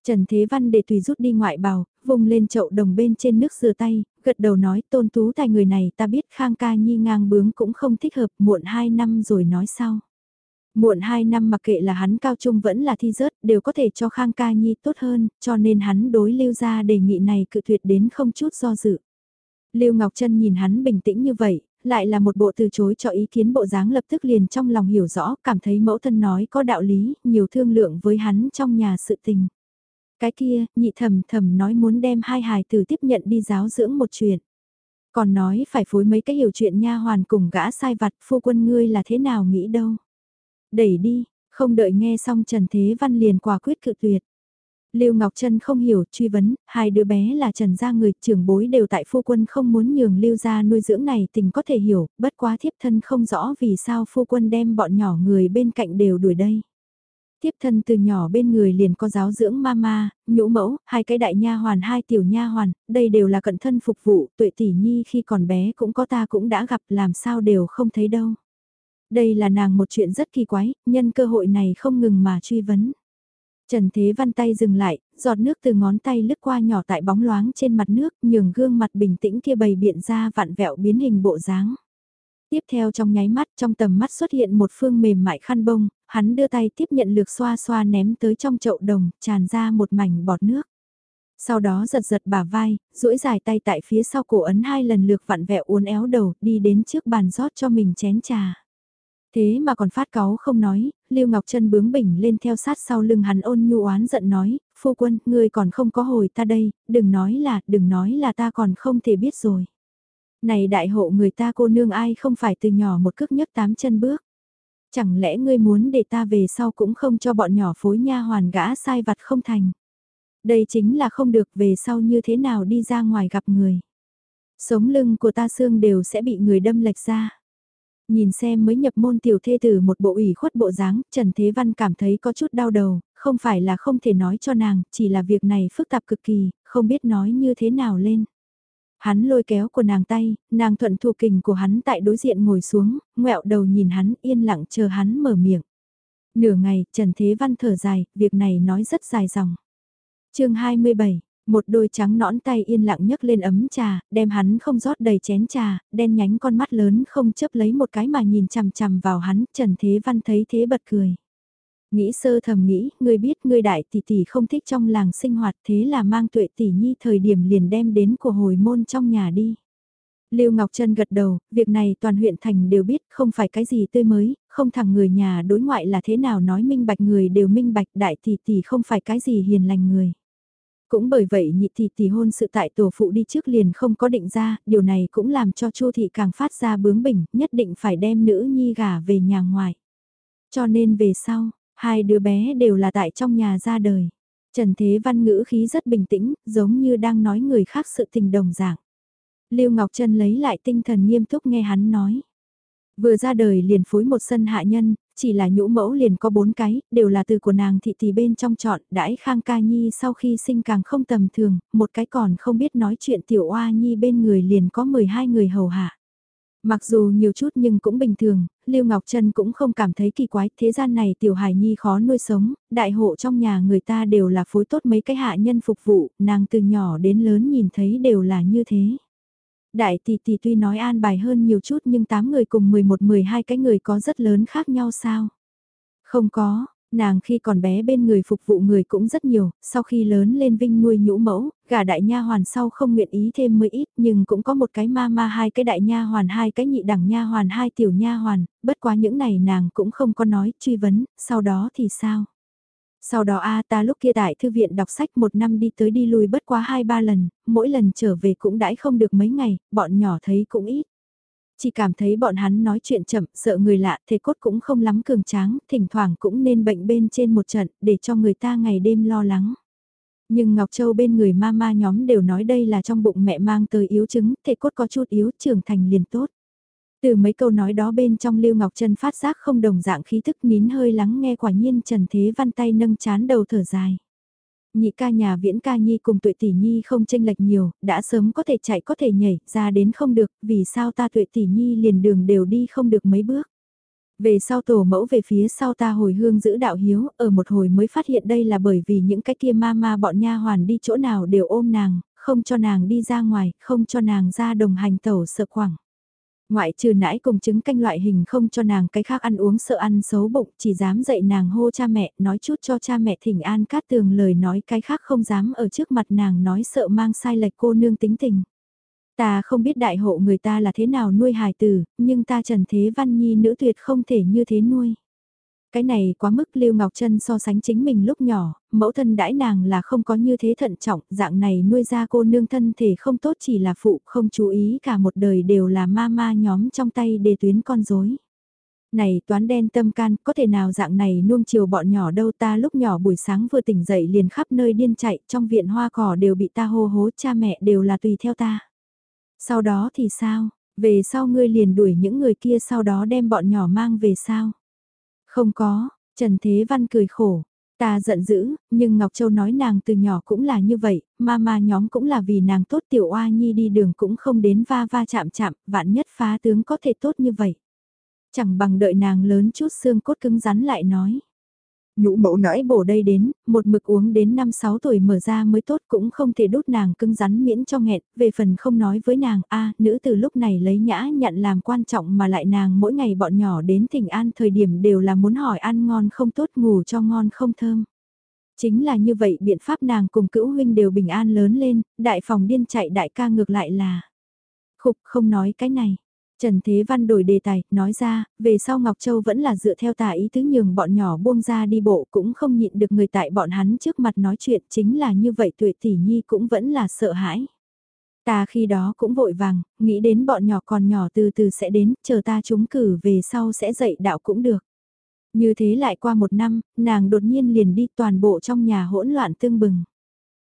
Trần Thế Văn để tùy rút đi ngoại bào, vùng lên chậu đồng bên trên nước rửa tay, gật đầu nói tôn tú tài người này ta biết khang ca nhi ngang bướng cũng không thích hợp muộn hai năm rồi nói sau. Muộn 2 năm mặc kệ là hắn cao trung vẫn là thi rớt đều có thể cho Khang Ca Nhi tốt hơn, cho nên hắn đối lưu ra đề nghị này cự tuyệt đến không chút do dự. Lưu Ngọc Trân nhìn hắn bình tĩnh như vậy, lại là một bộ từ chối cho ý kiến bộ dáng lập tức liền trong lòng hiểu rõ, cảm thấy mẫu thân nói có đạo lý, nhiều thương lượng với hắn trong nhà sự tình. Cái kia, nhị thầm thầm nói muốn đem hai hài tử tiếp nhận đi giáo dưỡng một chuyện. Còn nói phải phối mấy cái hiểu chuyện nha hoàn cùng gã sai vặt phu quân ngươi là thế nào nghĩ đâu. Đẩy đi, không đợi nghe xong Trần Thế Văn liền quả quyết cự tuyệt. Lưu Ngọc Trân không hiểu, truy vấn, hai đứa bé là Trần gia người, trưởng bối đều tại phu quân không muốn nhường Lưu gia nuôi dưỡng này tình có thể hiểu, bất quá thiếp thân không rõ vì sao phu quân đem bọn nhỏ người bên cạnh đều đuổi đây. Tiếp thân từ nhỏ bên người liền có giáo dưỡng mama, nhũ mẫu, hai cái đại nha hoàn, hai tiểu nha hoàn, đây đều là cận thân phục vụ, tuệ tỷ nhi khi còn bé cũng có ta cũng đã gặp làm sao đều không thấy đâu. Đây là nàng một chuyện rất kỳ quái, nhân cơ hội này không ngừng mà truy vấn. Trần Thế Văn tay dừng lại, giọt nước từ ngón tay lướt qua nhỏ tại bóng loáng trên mặt nước, nhường gương mặt bình tĩnh kia bày biện ra vạn vẹo biến hình bộ dáng. Tiếp theo trong nháy mắt trong tầm mắt xuất hiện một phương mềm mại khăn bông, hắn đưa tay tiếp nhận lược xoa xoa ném tới trong chậu đồng, tràn ra một mảnh bọt nước. Sau đó giật giật bả vai, duỗi dài tay tại phía sau cổ ấn hai lần lược vặn vẹo uốn éo đầu, đi đến trước bàn rót cho mình chén trà. Thế mà còn phát cáu không nói, Lưu Ngọc Trân bướng bỉnh lên theo sát sau lưng hắn ôn nhu oán giận nói, phu quân, ngươi còn không có hồi ta đây, đừng nói là, đừng nói là ta còn không thể biết rồi. Này đại hộ người ta cô nương ai không phải từ nhỏ một cước nhấc tám chân bước. Chẳng lẽ ngươi muốn để ta về sau cũng không cho bọn nhỏ phối nha hoàn gã sai vặt không thành. Đây chính là không được về sau như thế nào đi ra ngoài gặp người. Sống lưng của ta xương đều sẽ bị người đâm lệch ra. Nhìn xem mới nhập môn tiểu thê tử một bộ ủy khuất bộ dáng, Trần Thế Văn cảm thấy có chút đau đầu, không phải là không thể nói cho nàng, chỉ là việc này phức tạp cực kỳ, không biết nói như thế nào lên. Hắn lôi kéo của nàng tay, nàng thuận thủ kình của hắn tại đối diện ngồi xuống, ngẹo đầu nhìn hắn yên lặng chờ hắn mở miệng. Nửa ngày, Trần Thế Văn thở dài, việc này nói rất dài dòng. chương 27, một đôi trắng nõn tay yên lặng nhấc lên ấm trà, đem hắn không rót đầy chén trà, đen nhánh con mắt lớn không chấp lấy một cái mà nhìn chằm chằm vào hắn, Trần Thế Văn thấy thế bật cười. Nghĩ sơ thầm nghĩ, người biết người đại tỷ tỷ không thích trong làng sinh hoạt thế là mang tuệ tỷ nhi thời điểm liền đem đến của hồi môn trong nhà đi. Lưu Ngọc Trân gật đầu, việc này toàn huyện thành đều biết, không phải cái gì tươi mới, không thẳng người nhà đối ngoại là thế nào nói minh bạch người đều minh bạch đại tỷ tỷ không phải cái gì hiền lành người. Cũng bởi vậy nhị tỷ tỷ hôn sự tại tổ phụ đi trước liền không có định ra, điều này cũng làm cho Chu thị càng phát ra bướng bỉnh, nhất định phải đem nữ nhi gả về nhà ngoài. Cho nên về sau, hai đứa bé đều là tại trong nhà ra đời. Trần Thế Văn ngữ khí rất bình tĩnh, giống như đang nói người khác sự tình đồng dạng. Lưu Ngọc Trân lấy lại tinh thần nghiêm túc nghe hắn nói. Vừa ra đời liền phối một sân hạ nhân, chỉ là nhũ mẫu liền có bốn cái, đều là từ của nàng thị tỷ bên trong chọn, đãi Khang Ca Nhi sau khi sinh càng không tầm thường, một cái còn không biết nói chuyện tiểu oa nhi bên người liền có 12 người hầu hạ. Mặc dù nhiều chút nhưng cũng bình thường, Lưu Ngọc Trân cũng không cảm thấy kỳ quái, thế gian này tiểu hài nhi khó nuôi sống, đại hộ trong nhà người ta đều là phối tốt mấy cái hạ nhân phục vụ, nàng từ nhỏ đến lớn nhìn thấy đều là như thế. Đại tỷ tỷ tuy nói an bài hơn nhiều chút nhưng 8 người cùng 11-12 cái người có rất lớn khác nhau sao? Không có, nàng khi còn bé bên người phục vụ người cũng rất nhiều, sau khi lớn lên vinh nuôi nhũ mẫu, gả đại nha hoàn sau không nguyện ý thêm mới ít, nhưng cũng có một cái ma ma hai cái đại nha hoàn hai cái nhị đẳng nha hoàn hai tiểu nha hoàn, bất quá những này nàng cũng không có nói, truy vấn, sau đó thì sao? Sau đó a ta lúc kia tại thư viện đọc sách một năm đi tới đi lui bất quá hai ba lần, mỗi lần trở về cũng đãi không được mấy ngày, bọn nhỏ thấy cũng ít. Chỉ cảm thấy bọn hắn nói chuyện chậm, sợ người lạ, thể cốt cũng không lắm cường tráng, thỉnh thoảng cũng nên bệnh bên trên một trận, để cho người ta ngày đêm lo lắng. Nhưng Ngọc Châu bên người ma ma nhóm đều nói đây là trong bụng mẹ mang tới yếu chứng, thể cốt có chút yếu, trưởng thành liền tốt. Từ mấy câu nói đó bên trong Lưu Ngọc Trân phát giác không đồng dạng khí thức nín hơi lắng nghe quả nhiên Trần Thế Văn tay nâng chán đầu thở dài. Nhị ca nhà viễn ca nhi cùng tuệ tỷ nhi không tranh lệch nhiều, đã sớm có thể chạy có thể nhảy, ra đến không được, vì sao ta tuệ tỷ nhi liền đường đều đi không được mấy bước. Về sau tổ mẫu về phía sau ta hồi hương giữ đạo hiếu, ở một hồi mới phát hiện đây là bởi vì những cái kia ma ma bọn nha hoàn đi chỗ nào đều ôm nàng, không cho nàng đi ra ngoài, không cho nàng ra đồng hành tẩu sợ quảng. Ngoại trừ nãi cùng chứng canh loại hình không cho nàng cái khác ăn uống sợ ăn xấu bụng, chỉ dám dạy nàng hô cha mẹ, nói chút cho cha mẹ thỉnh an cát tường lời nói cái khác không dám ở trước mặt nàng nói sợ mang sai lệch cô nương tính tình. Ta không biết đại hộ người ta là thế nào nuôi hài tử, nhưng ta Trần Thế Văn Nhi nữ tuyệt không thể như thế nuôi. Cái này quá mức Lưu Ngọc Trân so sánh chính mình lúc nhỏ, mẫu thân đãi nàng là không có như thế thận trọng, dạng này nuôi ra cô nương thân thể không tốt chỉ là phụ, không chú ý cả một đời đều là ma ma nhóm trong tay đề tuyến con rối. Này toán đen tâm can, có thể nào dạng này nuông chiều bọn nhỏ đâu ta lúc nhỏ buổi sáng vừa tỉnh dậy liền khắp nơi điên chạy, trong viện hoa cỏ đều bị ta hô hố, cha mẹ đều là tùy theo ta. Sau đó thì sao, về sau ngươi liền đuổi những người kia sau đó đem bọn nhỏ mang về sao? Không có, Trần Thế Văn cười khổ. Ta giận dữ, nhưng Ngọc Châu nói nàng từ nhỏ cũng là như vậy, mama nhóm cũng là vì nàng tốt tiểu oa nhi đi đường cũng không đến va va chạm chạm, vạn nhất phá tướng có thể tốt như vậy. Chẳng bằng đợi nàng lớn chút xương cốt cứng rắn lại nói. Nhũ mẫu nãi bổ đây đến, một mực uống đến 5-6 tuổi mở ra mới tốt cũng không thể đút nàng cưng rắn miễn cho nghẹn, về phần không nói với nàng, a nữ từ lúc này lấy nhã nhận làm quan trọng mà lại nàng mỗi ngày bọn nhỏ đến thỉnh an thời điểm đều là muốn hỏi ăn ngon không tốt ngủ cho ngon không thơm. Chính là như vậy biện pháp nàng cùng cữu huynh đều bình an lớn lên, đại phòng điên chạy đại ca ngược lại là. Khục không nói cái này, Trần Thế Văn đổi đề tài, nói ra, về sau Ngọc Châu vẫn là dựa theo tà ý tứ nhường bọn nhỏ buông ra đi bộ cũng không nhịn được người tại bọn hắn trước mặt nói chuyện chính là như vậy tuệ tỷ nhi cũng vẫn là sợ hãi. Ta khi đó cũng vội vàng, nghĩ đến bọn nhỏ còn nhỏ từ từ sẽ đến, chờ ta chúng cử về sau sẽ dạy đạo cũng được. Như thế lại qua một năm, nàng đột nhiên liền đi toàn bộ trong nhà hỗn loạn tương bừng.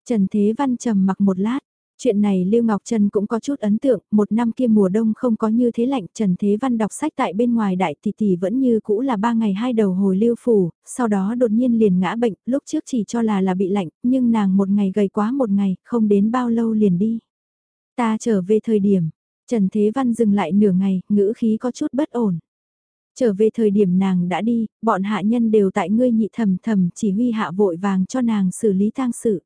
Trần Thế Văn trầm mặc một lát, Chuyện này Lưu Ngọc Trần cũng có chút ấn tượng, một năm kia mùa đông không có như thế lạnh, Trần Thế Văn đọc sách tại bên ngoài đại tỷ tỷ vẫn như cũ là ba ngày hai đầu hồi lưu phủ, sau đó đột nhiên liền ngã bệnh, lúc trước chỉ cho là là bị lạnh, nhưng nàng một ngày gầy quá một ngày, không đến bao lâu liền đi. Ta trở về thời điểm, Trần Thế Văn dừng lại nửa ngày, ngữ khí có chút bất ổn. Trở về thời điểm nàng đã đi, bọn hạ nhân đều tại ngươi nhị thầm thầm chỉ huy hạ vội vàng cho nàng xử lý thang sự.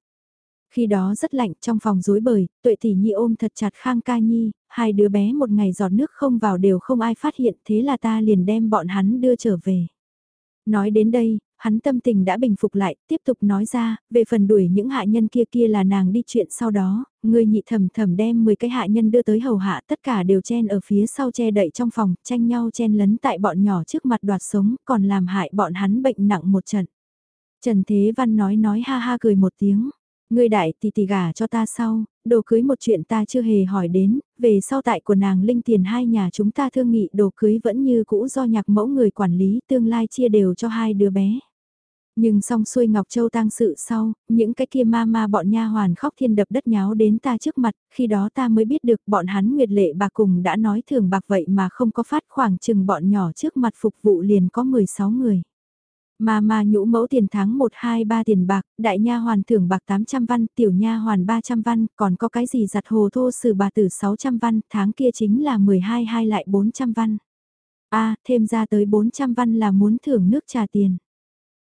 Khi đó rất lạnh trong phòng rối bời, tuệ tỷ nhi ôm thật chặt khang ca nhi, hai đứa bé một ngày giọt nước không vào đều không ai phát hiện thế là ta liền đem bọn hắn đưa trở về. Nói đến đây, hắn tâm tình đã bình phục lại, tiếp tục nói ra, về phần đuổi những hạ nhân kia kia là nàng đi chuyện sau đó, người nhị thầm thầm đem 10 cái hạ nhân đưa tới hầu hạ tất cả đều chen ở phía sau che đậy trong phòng, tranh nhau chen lấn tại bọn nhỏ trước mặt đoạt sống, còn làm hại bọn hắn bệnh nặng một trận. Trần Thế Văn nói nói ha ha cười một tiếng. Ngươi đại tỷ tỷ gả cho ta sau, đồ cưới một chuyện ta chưa hề hỏi đến, về sau tại của nàng linh tiền hai nhà chúng ta thương nghị đồ cưới vẫn như cũ do nhạc mẫu người quản lý tương lai chia đều cho hai đứa bé. Nhưng song xuôi Ngọc Châu tang sự sau, những cái kia ma ma bọn nha hoàn khóc thiên đập đất nháo đến ta trước mặt, khi đó ta mới biết được bọn hắn nguyệt lệ bà cùng đã nói thường bạc vậy mà không có phát khoảng chừng bọn nhỏ trước mặt phục vụ liền có 16 người. Mà mà nhũ mẫu tiền tháng 1 2 3 tiền bạc, đại nha hoàn thưởng bạc 800 văn, tiểu nha hoàn 300 văn, còn có cái gì giặt hồ thô sử bà tử 600 văn, tháng kia chính là 12 hai lại 400 văn. A, thêm ra tới 400 văn là muốn thưởng nước trà tiền.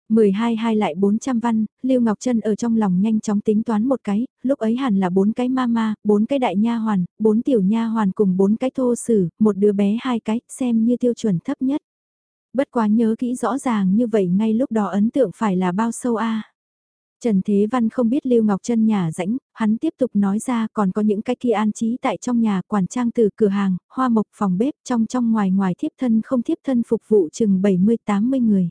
12 hai lại 400 văn, Lưu Ngọc Trân ở trong lòng nhanh chóng tính toán một cái, lúc ấy hẳn là bốn cái mama, bốn cái đại nha hoàn, bốn tiểu nha hoàn cùng bốn cái thô sử, một đứa bé hai cái, xem như tiêu chuẩn thấp nhất. Bất quá nhớ kỹ rõ ràng như vậy ngay lúc đó ấn tượng phải là bao sâu a. Trần Thế Văn không biết Lưu Ngọc Trân nhà rãnh, hắn tiếp tục nói ra còn có những cái kia an trí tại trong nhà quản trang từ cửa hàng, hoa mộc phòng bếp trong trong ngoài ngoài thiếp thân không thiếp thân phục vụ chừng 70-80 người.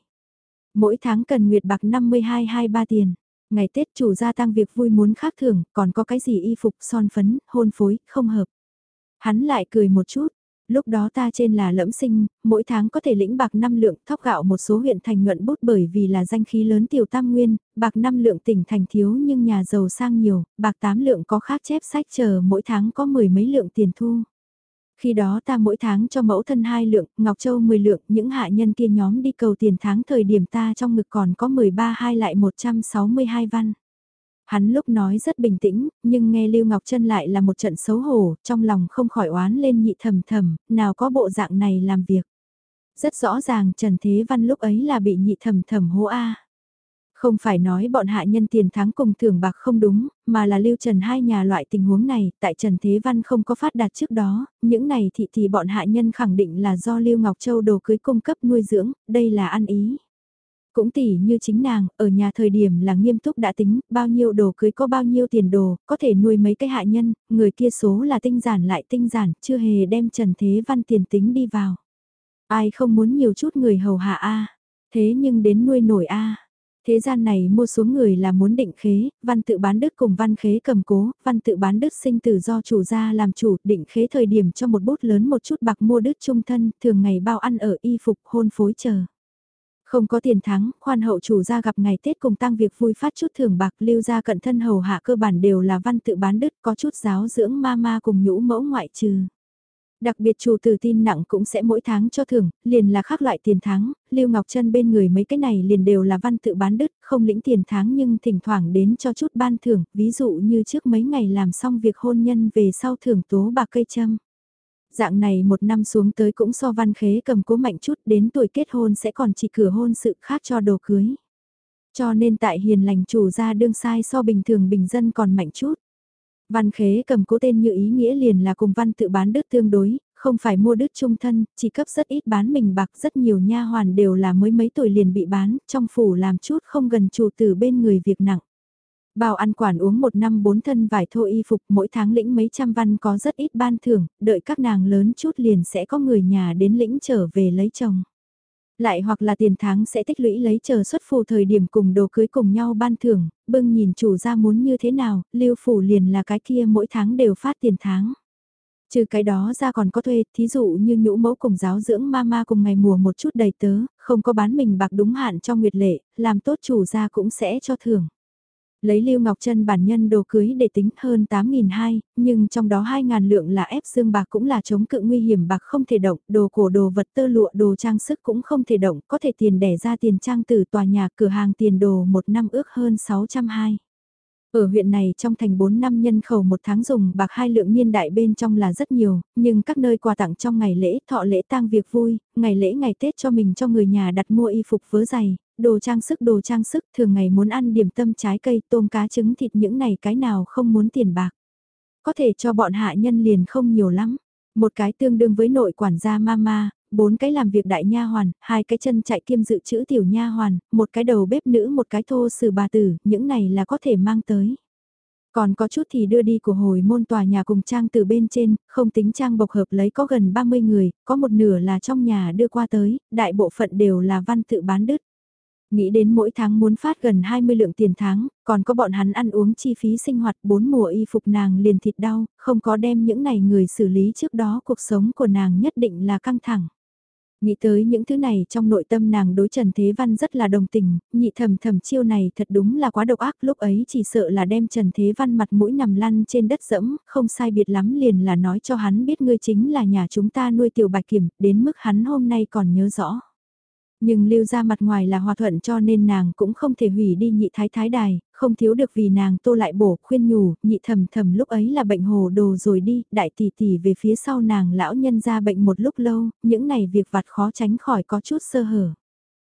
Mỗi tháng cần nguyệt bạc 52-23 tiền. Ngày Tết chủ gia tăng việc vui muốn khác thường, còn có cái gì y phục son phấn, hôn phối, không hợp. Hắn lại cười một chút, lúc đó ta trên là lẫm sinh, mỗi tháng có thể lĩnh bạc 5 lượng thóc gạo một số huyện thành nhuận bút bởi vì là danh khí lớn tiểu tam nguyên, bạc 5 lượng tỉnh thành thiếu nhưng nhà giàu sang nhiều, bạc 8 lượng có khác chép sách chờ mỗi tháng có mười mấy lượng tiền thu. Khi đó ta mỗi tháng cho mẫu thân hai lượng, Ngọc Châu 10 lượng, những hạ nhân kia nhóm đi cầu tiền tháng thời điểm ta trong ngực còn có 13 hai lại 162 văn. Hắn lúc nói rất bình tĩnh, nhưng nghe Lưu Ngọc Trân lại là một trận xấu hổ, trong lòng không khỏi oán lên nhị thầm thầm, nào có bộ dạng này làm việc. Rất rõ ràng Trần Thế Văn lúc ấy là bị nhị thầm thầm hô a. Không phải nói bọn hạ nhân tiền tháng cùng thưởng bạc không đúng, mà là lưu trần hai nhà loại tình huống này, tại Trần Thế Văn không có phát đạt trước đó, những này thì thì bọn hạ nhân khẳng định là do Lưu Ngọc Châu đồ cưới cung cấp nuôi dưỡng, đây là ăn ý. Cũng tỉ như chính nàng, ở nhà thời điểm là nghiêm túc đã tính, bao nhiêu đồ cưới có bao nhiêu tiền đồ, có thể nuôi mấy cái hạ nhân, người kia số là tinh giản lại tinh giản, chưa hề đem Trần Thế Văn tiền tính đi vào. Ai không muốn nhiều chút người hầu hạ a thế nhưng đến nuôi nổi a Thế gian này mua xuống người là muốn định khế, văn tự bán đức cùng văn khế cầm cố, văn tự bán đức sinh tử do chủ gia làm chủ, định khế thời điểm cho một bút lớn một chút bạc mua đức trung thân, thường ngày bao ăn ở y phục hôn phối chờ. Không có tiền thắng, khoan hậu chủ gia gặp ngày Tết cùng tăng việc vui phát chút thưởng bạc lưu gia cận thân hầu hạ cơ bản đều là văn tự bán đứt có chút giáo dưỡng ma ma cùng nhũ mẫu ngoại trừ. Đặc biệt chủ từ tin nặng cũng sẽ mỗi tháng cho thưởng, liền là khác loại tiền tháng, Lưu Ngọc Trân bên người mấy cái này liền đều là văn tự bán đứt, không lĩnh tiền tháng nhưng thỉnh thoảng đến cho chút ban thưởng, ví dụ như trước mấy ngày làm xong việc hôn nhân về sau thưởng tố bạc cây châm. Dạng này một năm xuống tới cũng so văn khế cầm cố mạnh chút đến tuổi kết hôn sẽ còn chỉ cửa hôn sự khác cho đồ cưới. Cho nên tại hiền lành chủ gia đương sai so bình thường bình dân còn mạnh chút. Văn khế cầm cố tên như ý nghĩa liền là cùng văn tự bán đức tương đối, không phải mua đức trung thân, chỉ cấp rất ít bán mình bạc rất nhiều nha hoàn đều là mới mấy tuổi liền bị bán, trong phủ làm chút không gần chủ tử bên người việc nặng. Bảo ăn quản uống một năm bốn thân vải thô y phục mỗi tháng lĩnh mấy trăm văn có rất ít ban thưởng, đợi các nàng lớn chút liền sẽ có người nhà đến lĩnh trở về lấy chồng. Lại hoặc là tiền tháng sẽ tích lũy lấy chờ xuất phù thời điểm cùng đồ cưới cùng nhau ban thưởng, bưng nhìn chủ ra muốn như thế nào, lưu phủ liền là cái kia mỗi tháng đều phát tiền tháng. Trừ cái đó ra còn có thuê, thí dụ như nhũ mẫu cùng giáo dưỡng mama cùng ngày mùa một chút đầy tớ, không có bán mình bạc đúng hạn cho nguyệt lệ, làm tốt chủ ra cũng sẽ cho thưởng. Lấy Lưu Ngọc Trân bản nhân đồ cưới để tính hơn 8.200, nhưng trong đó 2.000 lượng là ép xương bạc cũng là chống cự nguy hiểm bạc không thể động, đồ cổ đồ vật tơ lụa đồ trang sức cũng không thể động, có thể tiền đẻ ra tiền trang từ tòa nhà cửa hàng tiền đồ một năm ước hơn 620. Ở huyện này trong thành 4 năm nhân khẩu một tháng dùng bạc hai lượng niên đại bên trong là rất nhiều, nhưng các nơi quà tặng trong ngày lễ, thọ lễ tang việc vui, ngày lễ ngày Tết cho mình cho người nhà đặt mua y phục vớ giày, đồ trang sức đồ trang sức thường ngày muốn ăn điểm tâm trái cây tôm cá trứng thịt những này cái nào không muốn tiền bạc. Có thể cho bọn hạ nhân liền không nhiều lắm. Một cái tương đương với nội quản gia mama, bốn cái làm việc đại nha hoàn, hai cái chân chạy kiêm dự trữ tiểu nha hoàn, một cái đầu bếp nữ một cái thô sử bà tử, những này là có thể mang tới. Còn có chút thì đưa đi của hồi môn tòa nhà cùng trang từ bên trên, không tính trang bộc hợp lấy có gần 30 người, có một nửa là trong nhà đưa qua tới, đại bộ phận đều là văn tự bán đứt. Nghĩ đến mỗi tháng muốn phát gần 20 lượng tiền tháng, còn có bọn hắn ăn uống chi phí sinh hoạt bốn mùa y phục nàng liền thịt đau, không có đem những này người xử lý trước đó cuộc sống của nàng nhất định là căng thẳng. Nghĩ tới những thứ này trong nội tâm nàng đối Trần Thế Văn rất là đồng tình, nhị thầm thầm chiêu này thật đúng là quá độc ác lúc ấy chỉ sợ là đem Trần Thế Văn mặt mũi nằm lăn trên đất dẫm, không sai biệt lắm liền là nói cho hắn biết ngươi chính là nhà chúng ta nuôi tiểu bạch kiểm, đến mức hắn hôm nay còn nhớ rõ. Nhưng lưu ra mặt ngoài là hòa thuận cho nên nàng cũng không thể hủy đi nhị thái thái đài, không thiếu được vì nàng tô lại bổ khuyên nhủ, nhị thầm thầm lúc ấy là bệnh hồ đồ rồi đi, đại tỷ tỷ về phía sau nàng lão nhân ra bệnh một lúc lâu, những này việc vặt khó tránh khỏi có chút sơ hở.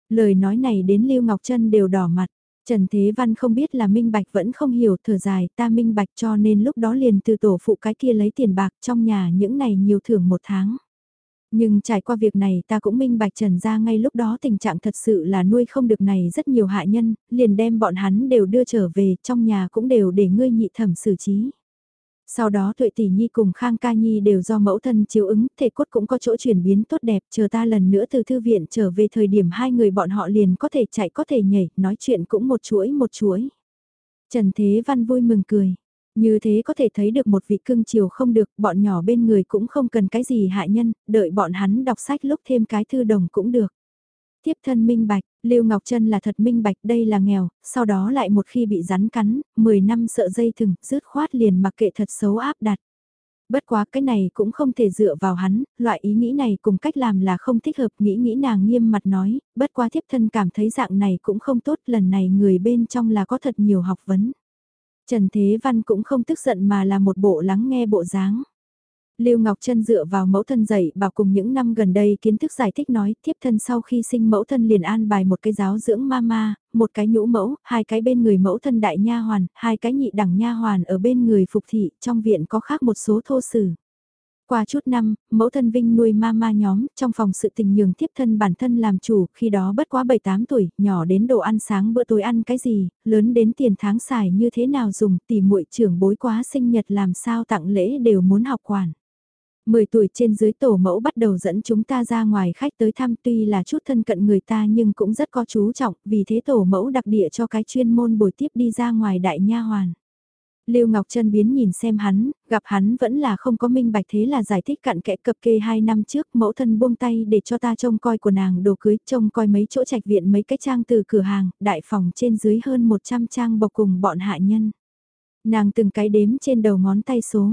Lời nói này đến Lưu Ngọc Trân đều đỏ mặt. Trần Thế Văn không biết là minh bạch vẫn không hiểu thở dài ta minh bạch cho nên lúc đó liền từ tổ phụ cái kia lấy tiền bạc trong nhà những này nhiều thưởng một tháng. Nhưng trải qua việc này ta cũng minh bạch trần ra ngay lúc đó tình trạng thật sự là nuôi không được này rất nhiều hạ nhân, liền đem bọn hắn đều đưa trở về, trong nhà cũng đều để ngươi nhị thẩm xử trí. Sau đó Tuệ Tỷ Nhi cùng Khang Ca Nhi đều do mẫu thân chiếu ứng, thể cốt cũng có chỗ chuyển biến tốt đẹp, chờ ta lần nữa từ thư viện trở về thời điểm hai người bọn họ liền có thể chạy có thể nhảy, nói chuyện cũng một chuỗi một chuỗi. Trần Thế Văn vui mừng cười. Như thế có thể thấy được một vị cưng chiều không được, bọn nhỏ bên người cũng không cần cái gì hạ nhân, đợi bọn hắn đọc sách lúc thêm cái thư đồng cũng được. Tiếp thân minh bạch, Lưu Ngọc Trân là thật minh bạch đây là nghèo, sau đó lại một khi bị rắn cắn, 10 năm sợ dây thừng, rứt khoát liền mặc kệ thật xấu áp đặt. Bất quá cái này cũng không thể dựa vào hắn, loại ý nghĩ này cùng cách làm là không thích hợp, nghĩ nghĩ nàng nghiêm mặt nói, bất quá thiếp thân cảm thấy dạng này cũng không tốt, lần này người bên trong là có thật nhiều học vấn. Trần Thế Văn cũng không tức giận mà là một bộ lắng nghe bộ dáng. Lưu Ngọc Trân dựa vào mẫu thân dạy bảo cùng những năm gần đây kiến thức giải thích nói, thiếp thân sau khi sinh mẫu thân liền an bài một cái giáo dưỡng mama, một cái nhũ mẫu, hai cái bên người mẫu thân đại nha hoàn, hai cái nhị đẳng nha hoàn ở bên người phục thị, trong viện có khác một số thô sử. Qua chút năm, mẫu thân Vinh nuôi ma ma nhóm, trong phòng sự tình nhường tiếp thân bản thân làm chủ, khi đó bất quá 7-8 tuổi, nhỏ đến đồ ăn sáng bữa tối ăn cái gì, lớn đến tiền tháng xài như thế nào dùng, tỉ muội trưởng bối quá sinh nhật làm sao tặng lễ đều muốn học quản. 10 tuổi trên dưới tổ mẫu bắt đầu dẫn chúng ta ra ngoài khách tới thăm tuy là chút thân cận người ta nhưng cũng rất có chú trọng, vì thế tổ mẫu đặc địa cho cái chuyên môn buổi tiếp đi ra ngoài đại nha hoàn. Lưu Ngọc Trân biến nhìn xem hắn, gặp hắn vẫn là không có minh bạch thế là giải thích cặn kẽ cập kê hai năm trước mẫu thân buông tay để cho ta trông coi của nàng đồ cưới, trông coi mấy chỗ trạch viện mấy cái trang từ cửa hàng, đại phòng trên dưới hơn 100 trang bọc cùng bọn hạ nhân. Nàng từng cái đếm trên đầu ngón tay số,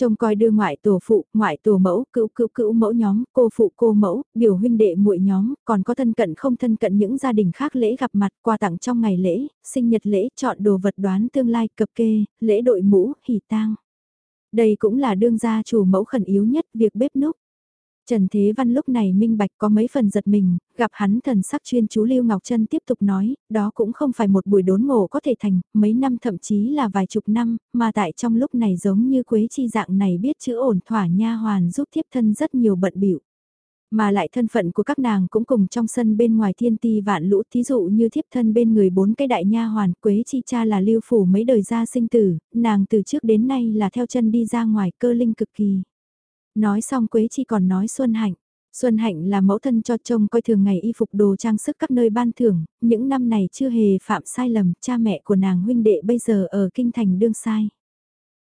Trông coi đưa ngoại tổ phụ, ngoại tổ mẫu, cữu cữu cữu mẫu nhóm, cô phụ cô mẫu, biểu huynh đệ muội nhóm, còn có thân cận không thân cận những gia đình khác lễ gặp mặt, quà tặng trong ngày lễ, sinh nhật lễ, chọn đồ vật đoán tương lai, cập kê, lễ đội mũ, hỉ tang. Đây cũng là đương gia chủ mẫu khẩn yếu nhất việc bếp núc. Trần Thế Văn lúc này minh bạch có mấy phần giật mình, gặp hắn thần sắc chuyên chú Lưu Ngọc Trân tiếp tục nói, đó cũng không phải một buổi đốn ngộ có thể thành, mấy năm thậm chí là vài chục năm, mà tại trong lúc này giống như Quế Chi dạng này biết chữ ổn thỏa nha hoàn giúp thiếp thân rất nhiều bận biểu. Mà lại thân phận của các nàng cũng cùng trong sân bên ngoài thiên ti vạn lũ thí dụ như thiếp thân bên người bốn cái đại nha hoàn Quế Chi cha là lưu phủ mấy đời gia sinh tử, nàng từ trước đến nay là theo chân đi ra ngoài cơ linh cực kỳ. Nói xong Quế Chi còn nói Xuân Hạnh. Xuân Hạnh là mẫu thân cho chồng coi thường ngày y phục đồ trang sức các nơi ban thưởng, những năm này chưa hề phạm sai lầm, cha mẹ của nàng huynh đệ bây giờ ở kinh thành đương sai.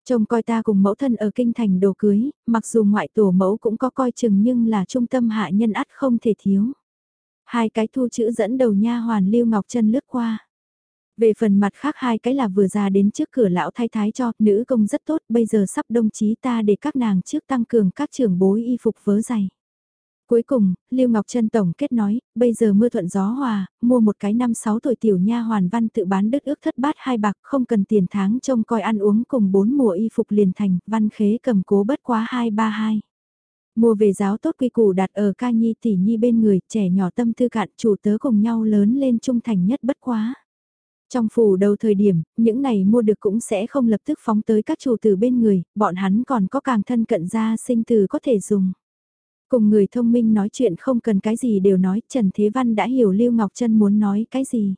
Chồng coi ta cùng mẫu thân ở kinh thành đồ cưới, mặc dù ngoại tổ mẫu cũng có coi chừng nhưng là trung tâm hạ nhân ắt không thể thiếu. Hai cái thu chữ dẫn đầu nha hoàn Lưu Ngọc Trân lướt qua. Về phần mặt khác hai cái là vừa ra đến trước cửa lão thái thái cho, nữ công rất tốt, bây giờ sắp đồng chí ta để các nàng trước tăng cường các trưởng bối y phục vớ giày. Cuối cùng, Lưu Ngọc Trân tổng kết nói, bây giờ mưa thuận gió hòa, mua một cái năm sáu tuổi tiểu nha hoàn văn tự bán đất ước thất bát hai bạc, không cần tiền tháng trông coi ăn uống cùng bốn mùa y phục liền thành, văn khế cầm cố bất quá hai ba hai. Mua về giáo tốt quy củ đặt ở ca nhi tỷ nhi bên người, trẻ nhỏ tâm tư cạn chủ tớ cùng nhau lớn lên trung thành nhất bất quá. Trong phủ đầu thời điểm, những này mua được cũng sẽ không lập tức phóng tới các chủ tử bên người, bọn hắn còn có càng thân cận ra sinh từ có thể dùng. Cùng người thông minh nói chuyện không cần cái gì đều nói, Trần Thế Văn đã hiểu Lưu Ngọc Trân muốn nói cái gì.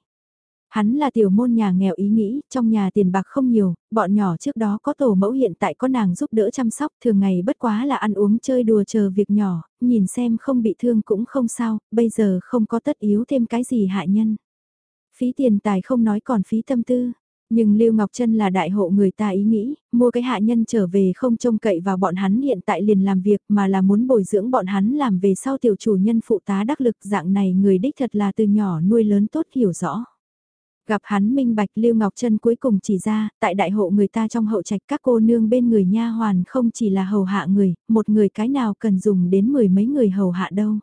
Hắn là tiểu môn nhà nghèo ý nghĩ, trong nhà tiền bạc không nhiều, bọn nhỏ trước đó có tổ mẫu hiện tại có nàng giúp đỡ chăm sóc, thường ngày bất quá là ăn uống chơi đùa chờ việc nhỏ, nhìn xem không bị thương cũng không sao, bây giờ không có tất yếu thêm cái gì hạ nhân. Phí tiền tài không nói còn phí tâm tư. Nhưng Lưu Ngọc Trân là đại hộ người ta ý nghĩ, mua cái hạ nhân trở về không trông cậy vào bọn hắn hiện tại liền làm việc mà là muốn bồi dưỡng bọn hắn làm về sau tiểu chủ nhân phụ tá đắc lực dạng này người đích thật là từ nhỏ nuôi lớn tốt hiểu rõ. Gặp hắn minh bạch Lưu Ngọc Trân cuối cùng chỉ ra, tại đại hộ người ta trong hậu trạch các cô nương bên người nha hoàn không chỉ là hầu hạ người, một người cái nào cần dùng đến mười mấy người hầu hạ đâu.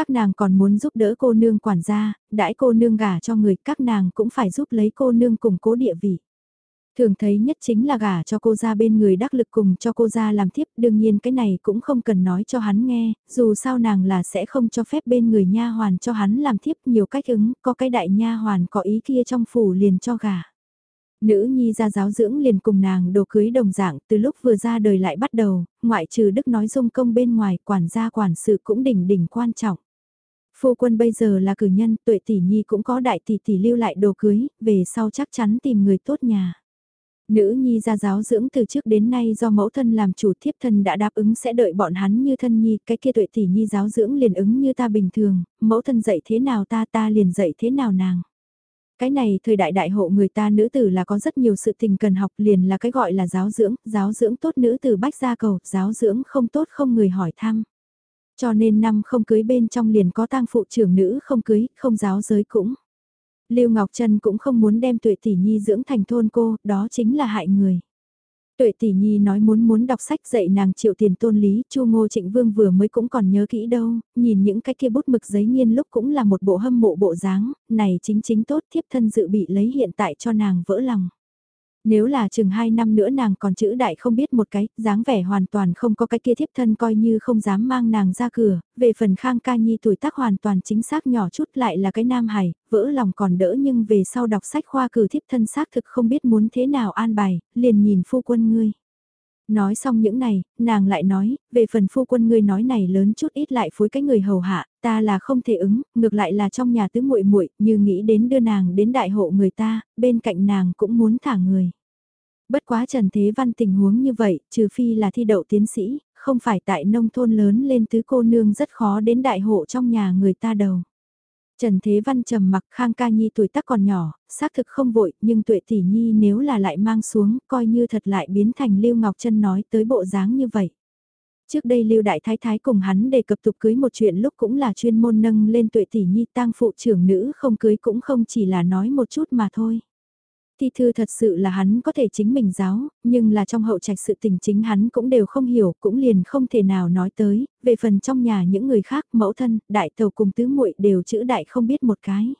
Các nàng còn muốn giúp đỡ cô nương quản gia, đãi cô nương gả cho người, các nàng cũng phải giúp lấy cô nương củng cố địa vị. Thường thấy nhất chính là gả cho cô ra bên người đắc lực cùng cho cô ra làm thiếp, đương nhiên cái này cũng không cần nói cho hắn nghe, dù sao nàng là sẽ không cho phép bên người nha hoàn cho hắn làm thiếp nhiều cách ứng, có cái đại nha hoàn có ý kia trong phủ liền cho gả. Nữ nhi ra giáo dưỡng liền cùng nàng đồ cưới đồng dạng từ lúc vừa ra đời lại bắt đầu, ngoại trừ đức nói dung công bên ngoài quản gia quản sự cũng đỉnh đỉnh quan trọng. Phu quân bây giờ là cử nhân, tuệ tỷ nhi cũng có đại tỷ tỷ lưu lại đồ cưới, về sau chắc chắn tìm người tốt nhà. Nữ nhi ra giáo dưỡng từ trước đến nay do mẫu thân làm chủ thiếp thân đã đáp ứng sẽ đợi bọn hắn như thân nhi, cái kia tuệ tỷ nhi giáo dưỡng liền ứng như ta bình thường, mẫu thân dạy thế nào ta ta liền dạy thế nào nàng. Cái này thời đại đại hộ người ta nữ tử là có rất nhiều sự tình cần học liền là cái gọi là giáo dưỡng, giáo dưỡng tốt nữ tử bách gia cầu, giáo dưỡng không tốt không người hỏi thăm. Cho nên năm không cưới bên trong liền có tang phụ trưởng nữ không cưới, không giáo giới cũng. Lưu Ngọc Trân cũng không muốn đem tuệ tỷ nhi dưỡng thành thôn cô, đó chính là hại người. Tuệ tỷ nhi nói muốn muốn đọc sách dạy nàng triệu tiền tôn lý, Chu Ngô Trịnh Vương vừa mới cũng còn nhớ kỹ đâu, nhìn những cái kia bút mực giấy nghiên lúc cũng là một bộ hâm mộ bộ dáng, này chính chính tốt thiếp thân dự bị lấy hiện tại cho nàng vỡ lòng. Nếu là chừng 2 năm nữa nàng còn chữ đại không biết một cái, dáng vẻ hoàn toàn không có cái kia thiếp thân coi như không dám mang nàng ra cửa, về phần khang ca nhi tuổi tác hoàn toàn chính xác nhỏ chút lại là cái nam hài, vỡ lòng còn đỡ nhưng về sau đọc sách khoa cử thiếp thân xác thực không biết muốn thế nào an bài, liền nhìn phu quân ngươi. Nói xong những này, nàng lại nói, về phần phu quân ngươi nói này lớn chút ít lại phối cái người hầu hạ, ta là không thể ứng, ngược lại là trong nhà tứ muội muội như nghĩ đến đưa nàng đến đại hộ người ta, bên cạnh nàng cũng muốn thả người. Bất quá Trần Thế Văn tình huống như vậy, trừ phi là thi đậu tiến sĩ, không phải tại nông thôn lớn lên tứ cô nương rất khó đến đại hộ trong nhà người ta đầu. Trần Thế Văn trầm mặc Khang Ca Nhi tuổi tác còn nhỏ, xác thực không vội, nhưng tuệ tỷ nhi nếu là lại mang xuống, coi như thật lại biến thành Lưu Ngọc Trân nói tới bộ dáng như vậy. Trước đây Lưu Đại Thái Thái cùng hắn đề cập tục cưới một chuyện lúc cũng là chuyên môn nâng lên tuệ tỷ nhi tang phụ trưởng nữ không cưới cũng không chỉ là nói một chút mà thôi thi thư thật sự là hắn có thể chính mình giáo, nhưng là trong hậu trạch sự tình chính hắn cũng đều không hiểu, cũng liền không thể nào nói tới, về phần trong nhà những người khác, mẫu thân, đại tàu cùng tứ muội đều chữ đại không biết một cái.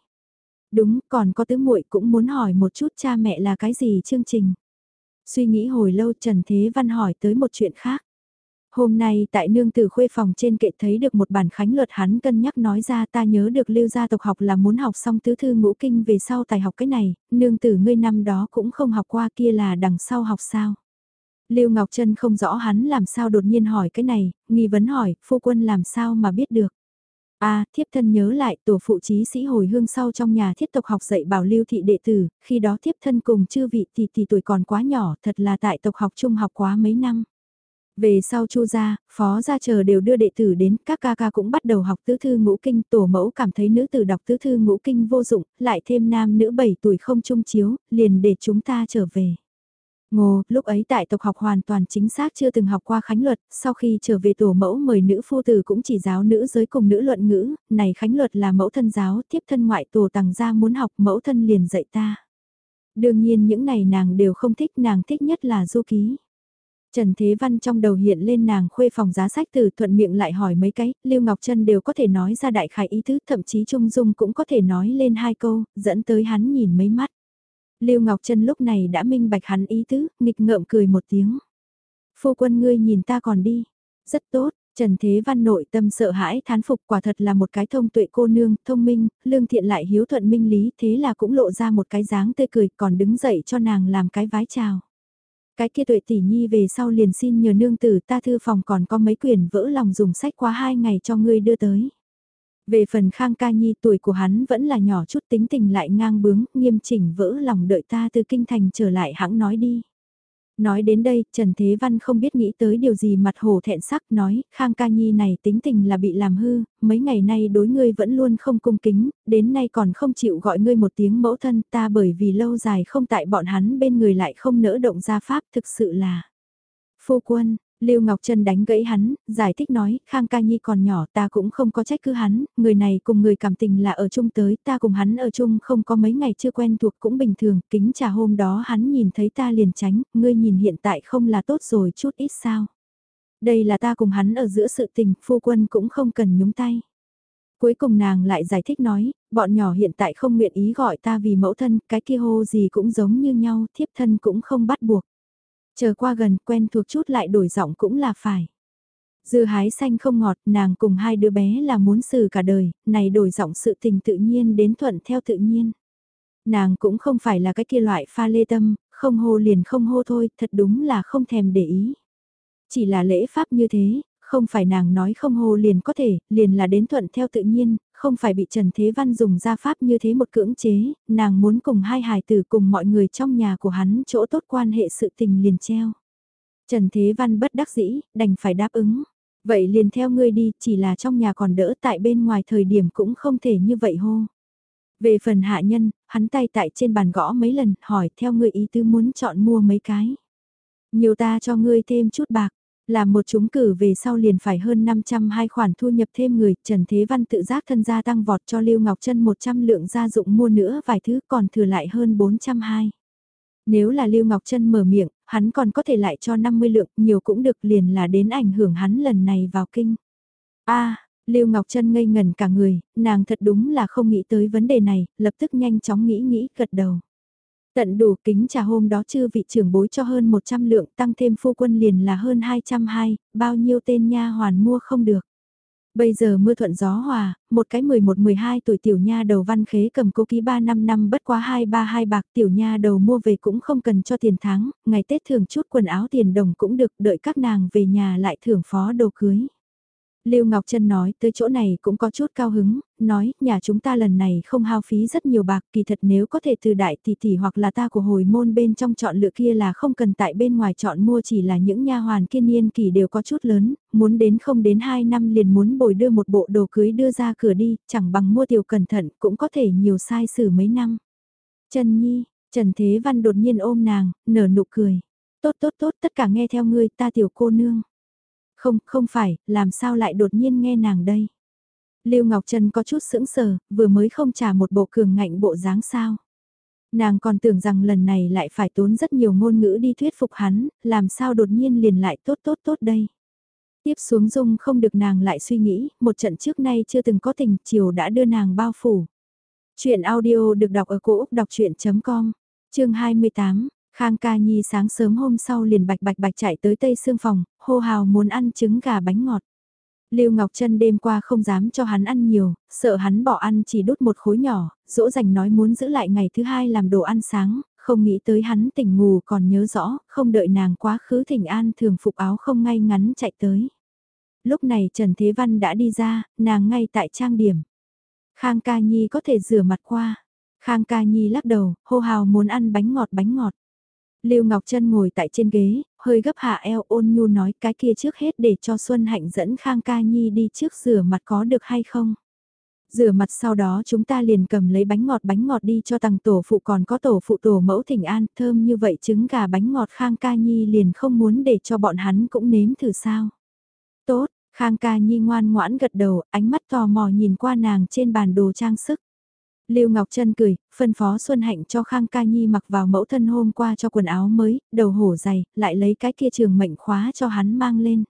Đúng, còn có tứ muội cũng muốn hỏi một chút cha mẹ là cái gì chương trình. Suy nghĩ hồi lâu Trần Thế Văn hỏi tới một chuyện khác. Hôm nay tại nương tử khuê phòng trên kệ thấy được một bản khánh luật hắn cân nhắc nói ra ta nhớ được lưu gia tộc học là muốn học xong tứ thư ngũ kinh về sau tài học cái này, nương tử ngươi năm đó cũng không học qua kia là đằng sau học sao. Lưu Ngọc Trân không rõ hắn làm sao đột nhiên hỏi cái này, nghi vấn hỏi, phu quân làm sao mà biết được. a à, thiếp thân nhớ lại tổ phụ trí sĩ hồi hương sau trong nhà thiết tộc học dạy bảo lưu thị đệ tử, khi đó thiếp thân cùng chư vị tỷ tỷ tuổi còn quá nhỏ, thật là tại tộc học trung học quá mấy năm. Về sau chu gia, phó gia chờ đều đưa đệ tử đến, các ca ca cũng bắt đầu học tứ thư ngũ kinh, tổ mẫu cảm thấy nữ tử đọc tứ thư ngũ kinh vô dụng, lại thêm nam nữ 7 tuổi không trung chiếu, liền để chúng ta trở về. Ngô, lúc ấy tại tộc học hoàn toàn chính xác chưa từng học qua khánh luật, sau khi trở về tổ mẫu mời nữ phu tử cũng chỉ giáo nữ giới cùng nữ luận ngữ, này khánh luật là mẫu thân giáo, tiếp thân ngoại tổ tàng gia muốn học mẫu thân liền dạy ta. Đương nhiên những này nàng đều không thích, nàng thích nhất là du ký. Trần Thế Văn trong đầu hiện lên nàng khuê phòng giá sách từ thuận miệng lại hỏi mấy cái, Lưu Ngọc Trân đều có thể nói ra đại khải ý tứ, thậm chí Trung Dung cũng có thể nói lên hai câu, dẫn tới hắn nhìn mấy mắt. Lưu Ngọc Trân lúc này đã minh bạch hắn ý tứ, nghịch ngợm cười một tiếng. Phu quân ngươi nhìn ta còn đi. Rất tốt, Trần Thế Văn nội tâm sợ hãi thán phục quả thật là một cái thông tuệ cô nương, thông minh, lương thiện lại hiếu thuận minh lý, thế là cũng lộ ra một cái dáng tươi cười còn đứng dậy cho nàng làm cái vái chào. Cái kia tuệ tỷ nhi về sau liền xin nhờ nương tử ta thư phòng còn có mấy quyển vỡ lòng dùng sách qua hai ngày cho ngươi đưa tới. Về phần Khang Ca Nhi tuổi của hắn vẫn là nhỏ chút tính tình lại ngang bướng, nghiêm chỉnh vỡ lòng đợi ta từ kinh thành trở lại hãng nói đi. Nói đến đây, Trần Thế Văn không biết nghĩ tới điều gì mặt hồ thẹn sắc nói, Khang Ca Nhi này tính tình là bị làm hư, mấy ngày nay đối ngươi vẫn luôn không cung kính, đến nay còn không chịu gọi ngươi một tiếng mẫu thân ta bởi vì lâu dài không tại bọn hắn bên người lại không nỡ động ra pháp thực sự là. Phu quân, Lưu Ngọc Trân đánh gãy hắn, giải thích nói, Khang Ca Nhi còn nhỏ ta cũng không có trách cứ hắn, người này cùng người cảm tình là ở chung tới, ta cùng hắn ở chung không có mấy ngày chưa quen thuộc cũng bình thường, kính trà hôm đó hắn nhìn thấy ta liền tránh, ngươi nhìn hiện tại không là tốt rồi chút ít sao. Đây là ta cùng hắn ở giữa sự tình, phu quân cũng không cần nhúng tay. Cuối cùng nàng lại giải thích nói, bọn nhỏ hiện tại không nguyện ý gọi ta vì mẫu thân, cái kia hô gì cũng giống như nhau, thiếp thân cũng không bắt buộc. Chờ qua gần quen thuộc chút lại đổi giọng cũng là phải. dưa hái xanh không ngọt, nàng cùng hai đứa bé là muốn xử cả đời, này đổi giọng sự tình tự nhiên đến thuận theo tự nhiên. Nàng cũng không phải là cái kia loại pha lê tâm, không hô liền không hô thôi, thật đúng là không thèm để ý. Chỉ là lễ pháp như thế, không phải nàng nói không hồ liền có thể, liền là đến thuận theo tự nhiên, không phải bị Trần Thế Văn dùng ra pháp như thế một cưỡng chế, nàng muốn cùng hai hài tử cùng mọi người trong nhà của hắn chỗ tốt quan hệ sự tình liền treo. Trần Thế Văn bất đắc dĩ, đành phải đáp ứng. Vậy liền theo ngươi đi, chỉ là trong nhà còn đỡ tại bên ngoài thời điểm cũng không thể như vậy hô. Về phần hạ nhân, hắn tay tại trên bàn gõ mấy lần, hỏi theo ngươi ý tư muốn chọn mua mấy cái. Nhiều ta cho ngươi thêm chút bạc. Làm một chúng cử về sau liền phải hơn 500 hai khoản thu nhập thêm người, Trần Thế Văn tự giác thân gia tăng vọt cho Lưu Ngọc Trân 100 lượng gia dụng mua nữa vài thứ còn thừa lại hơn 402. Nếu là Lưu Ngọc Trân mở miệng, hắn còn có thể lại cho 50 lượng, nhiều cũng được liền là đến ảnh hưởng hắn lần này vào kinh. a Lưu Ngọc Trân ngây ngần cả người, nàng thật đúng là không nghĩ tới vấn đề này, lập tức nhanh chóng nghĩ nghĩ gật đầu. Tận đủ kính trà hôm đó chư vị trưởng bối cho hơn 100 lượng tăng thêm phu quân liền là hơn 220, bao nhiêu tên nha hoàn mua không được. Bây giờ mưa thuận gió hòa, một cái 11-12 tuổi tiểu nha đầu văn khế cầm cố ký 3 năm năm bất quá 2-3-2 bạc tiểu nha đầu mua về cũng không cần cho tiền tháng, ngày Tết thường chút quần áo tiền đồng cũng được đợi các nàng về nhà lại thưởng phó đồ cưới. Lưu Ngọc Trân nói tới chỗ này cũng có chút cao hứng, nói nhà chúng ta lần này không hao phí rất nhiều bạc kỳ thật nếu có thể từ đại tỷ tỷ hoặc là ta của hồi môn bên trong chọn lựa kia là không cần tại bên ngoài chọn mua chỉ là những nha hoàn kiên niên kỳ đều có chút lớn, muốn đến không đến 2 năm liền muốn bồi đưa một bộ đồ cưới đưa ra cửa đi, chẳng bằng mua tiểu cẩn thận cũng có thể nhiều sai sử mấy năm. Trần Nhi, Trần Thế Văn đột nhiên ôm nàng, nở nụ cười. Tốt tốt tốt tất cả nghe theo ngươi ta tiểu cô nương. Không, không phải, làm sao lại đột nhiên nghe nàng đây. Lưu Ngọc Trân có chút sững sờ, vừa mới không trả một bộ cường ngạnh bộ dáng sao. Nàng còn tưởng rằng lần này lại phải tốn rất nhiều ngôn ngữ đi thuyết phục hắn, làm sao đột nhiên liền lại tốt tốt tốt đây. Tiếp xuống dung không được nàng lại suy nghĩ, một trận trước nay chưa từng có tình, chiều đã đưa nàng bao phủ. Chuyện audio được đọc ở cổ Úc đọc chuyện.com, chương 28, Khang Ca Nhi sáng sớm hôm sau liền bạch bạch bạch chạy tới tây xương phòng, hô hào muốn ăn trứng gà bánh ngọt. Lưu Ngọc Trân đêm qua không dám cho hắn ăn nhiều, sợ hắn bỏ ăn chỉ đút một khối nhỏ, dỗ dành nói muốn giữ lại ngày thứ hai làm đồ ăn sáng, không nghĩ tới hắn tỉnh ngủ còn nhớ rõ, không đợi nàng quá khứ thỉnh an thường phục áo không ngay ngắn chạy tới. Lúc này Trần Thế Văn đã đi ra, nàng ngay tại trang điểm. Khang Ca Nhi có thể rửa mặt qua. Khang Ca Nhi lắc đầu, hô hào muốn ăn bánh ngọt bánh ngọt. Lưu Ngọc Trân ngồi tại trên ghế, hơi gấp hạ eo ôn nhu nói cái kia trước hết để cho Xuân Hạnh dẫn Khang Ca Nhi đi trước rửa mặt có được hay không. Rửa mặt sau đó chúng ta liền cầm lấy bánh ngọt bánh ngọt đi cho tầng tổ phụ còn có tổ phụ tổ mẫu thỉnh an thơm như vậy trứng gà bánh ngọt Khang Ca Nhi liền không muốn để cho bọn hắn cũng nếm thử sao. Tốt, Khang Ca Nhi ngoan ngoãn gật đầu, ánh mắt tò mò nhìn qua nàng trên bàn đồ trang sức. Lưu Ngọc Trân cười, phân phó Xuân Hạnh cho Khang Ca Nhi mặc vào mẫu thân hôm qua cho quần áo mới, đầu hổ dày, lại lấy cái kia trường mệnh khóa cho hắn mang lên.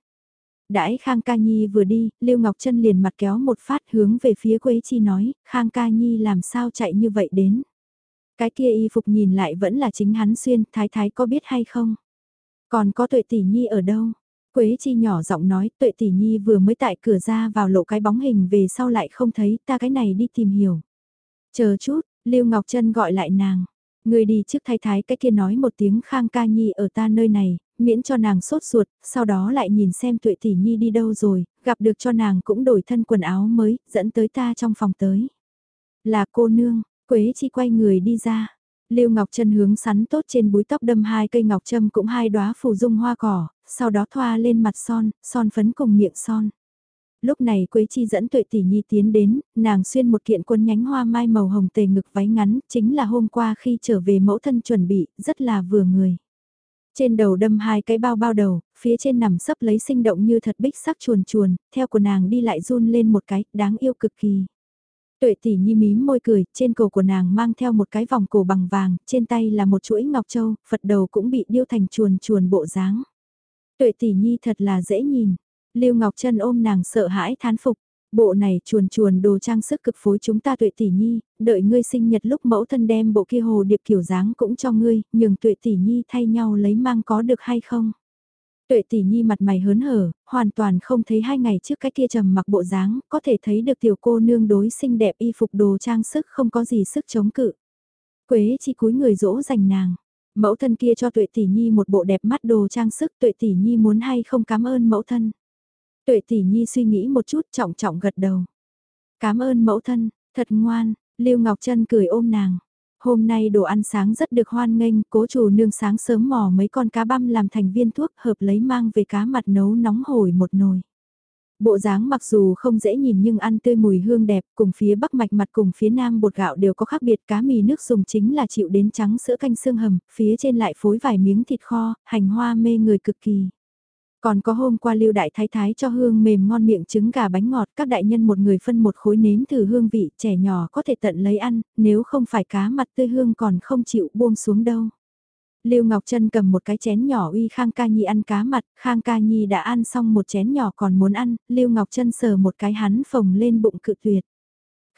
Đãi Khang Ca Nhi vừa đi, Lưu Ngọc Trân liền mặt kéo một phát hướng về phía Quế Chi nói, Khang Ca Nhi làm sao chạy như vậy đến. Cái kia y phục nhìn lại vẫn là chính hắn xuyên, thái thái có biết hay không? Còn có tuệ tỷ nhi ở đâu? Quế Chi nhỏ giọng nói, tuệ tỷ nhi vừa mới tại cửa ra vào lộ cái bóng hình về sau lại không thấy, ta cái này đi tìm hiểu. Chờ chút, Lưu Ngọc Trân gọi lại nàng. Người đi trước thay thái cái kia nói một tiếng khang ca nhi ở ta nơi này, miễn cho nàng sốt ruột, sau đó lại nhìn xem tuệ tỷ nhi đi đâu rồi, gặp được cho nàng cũng đổi thân quần áo mới, dẫn tới ta trong phòng tới. Là cô nương, Quế Chi quay người đi ra. Lưu Ngọc Trân hướng sắn tốt trên búi tóc đâm hai cây ngọc châm cũng hai đóa phù dung hoa cỏ, sau đó thoa lên mặt son, son phấn cùng miệng son lúc này Quế Chi dẫn tuệ tỷ nhi tiến đến, nàng xuyên một kiện quân nhánh hoa mai màu hồng tề ngực váy ngắn, chính là hôm qua khi trở về mẫu thân chuẩn bị, rất là vừa người. Trên đầu đâm hai cái bao bao đầu, phía trên nằm sấp lấy sinh động như thật bích sắc chuồn chuồn, theo của nàng đi lại run lên một cái, đáng yêu cực kỳ. Tuệ tỷ nhi mím môi cười, trên cổ của nàng mang theo một cái vòng cổ bằng vàng, trên tay là một chuỗi ngọc châu, Phật đầu cũng bị điêu thành chuồn chuồn bộ dáng. Tuệ tỷ nhi thật là dễ nhìn, Lưu Ngọc Trân ôm nàng sợ hãi thán phục. Bộ này chuồn chuồn đồ trang sức cực phối chúng ta tuệ tỷ nhi, đợi ngươi sinh nhật lúc mẫu thân đem bộ kia hồ điệp kiểu dáng cũng cho ngươi, nhường tuệ tỷ nhi thay nhau lấy mang có được hay không? Tuệ tỷ nhi mặt mày hớn hở, hoàn toàn không thấy hai ngày trước cái kia trầm mặc bộ dáng, có thể thấy được tiểu cô nương đối xinh đẹp y phục đồ trang sức không có gì sức chống cự. Quế chi cúi người dỗ dành nàng. Mẫu thân kia cho tuệ tỷ nhi một bộ đẹp mắt đồ trang sức tuệ tỷ nhi muốn hay không cảm ơn mẫu thân. Tuệ tỷ nhi suy nghĩ một chút trọng trọng gật đầu. Cảm ơn mẫu thân, thật ngoan, Lưu Ngọc Trân cười ôm nàng. Hôm nay đồ ăn sáng rất được hoan nghênh, cố chủ nương sáng sớm mò mấy con cá băm làm thành viên thuốc hợp lấy mang về cá mặt nấu nóng hổi một nồi. Bộ dáng mặc dù không dễ nhìn nhưng ăn tươi mùi hương đẹp, cùng phía bắc mạch mặt cùng phía nam bột gạo đều có khác biệt cá mì nước dùng chính là chịu đến trắng sữa canh xương hầm, phía trên lại phối vài miếng thịt kho, hành hoa mê người cực kỳ. Còn có hôm qua lưu đại thái thái cho hương mềm ngon miệng trứng gà bánh ngọt, các đại nhân một người phân một khối nếm thử hương vị, trẻ nhỏ có thể tận lấy ăn, nếu không phải cá mặt tươi hương còn không chịu buông xuống đâu. Lưu Ngọc Trân cầm một cái chén nhỏ uy Khang Ca Nhi ăn cá mặt, Khang Ca Nhi đã ăn xong một chén nhỏ còn muốn ăn, Lưu Ngọc Trân sờ một cái hắn phồng lên bụng cự tuyệt.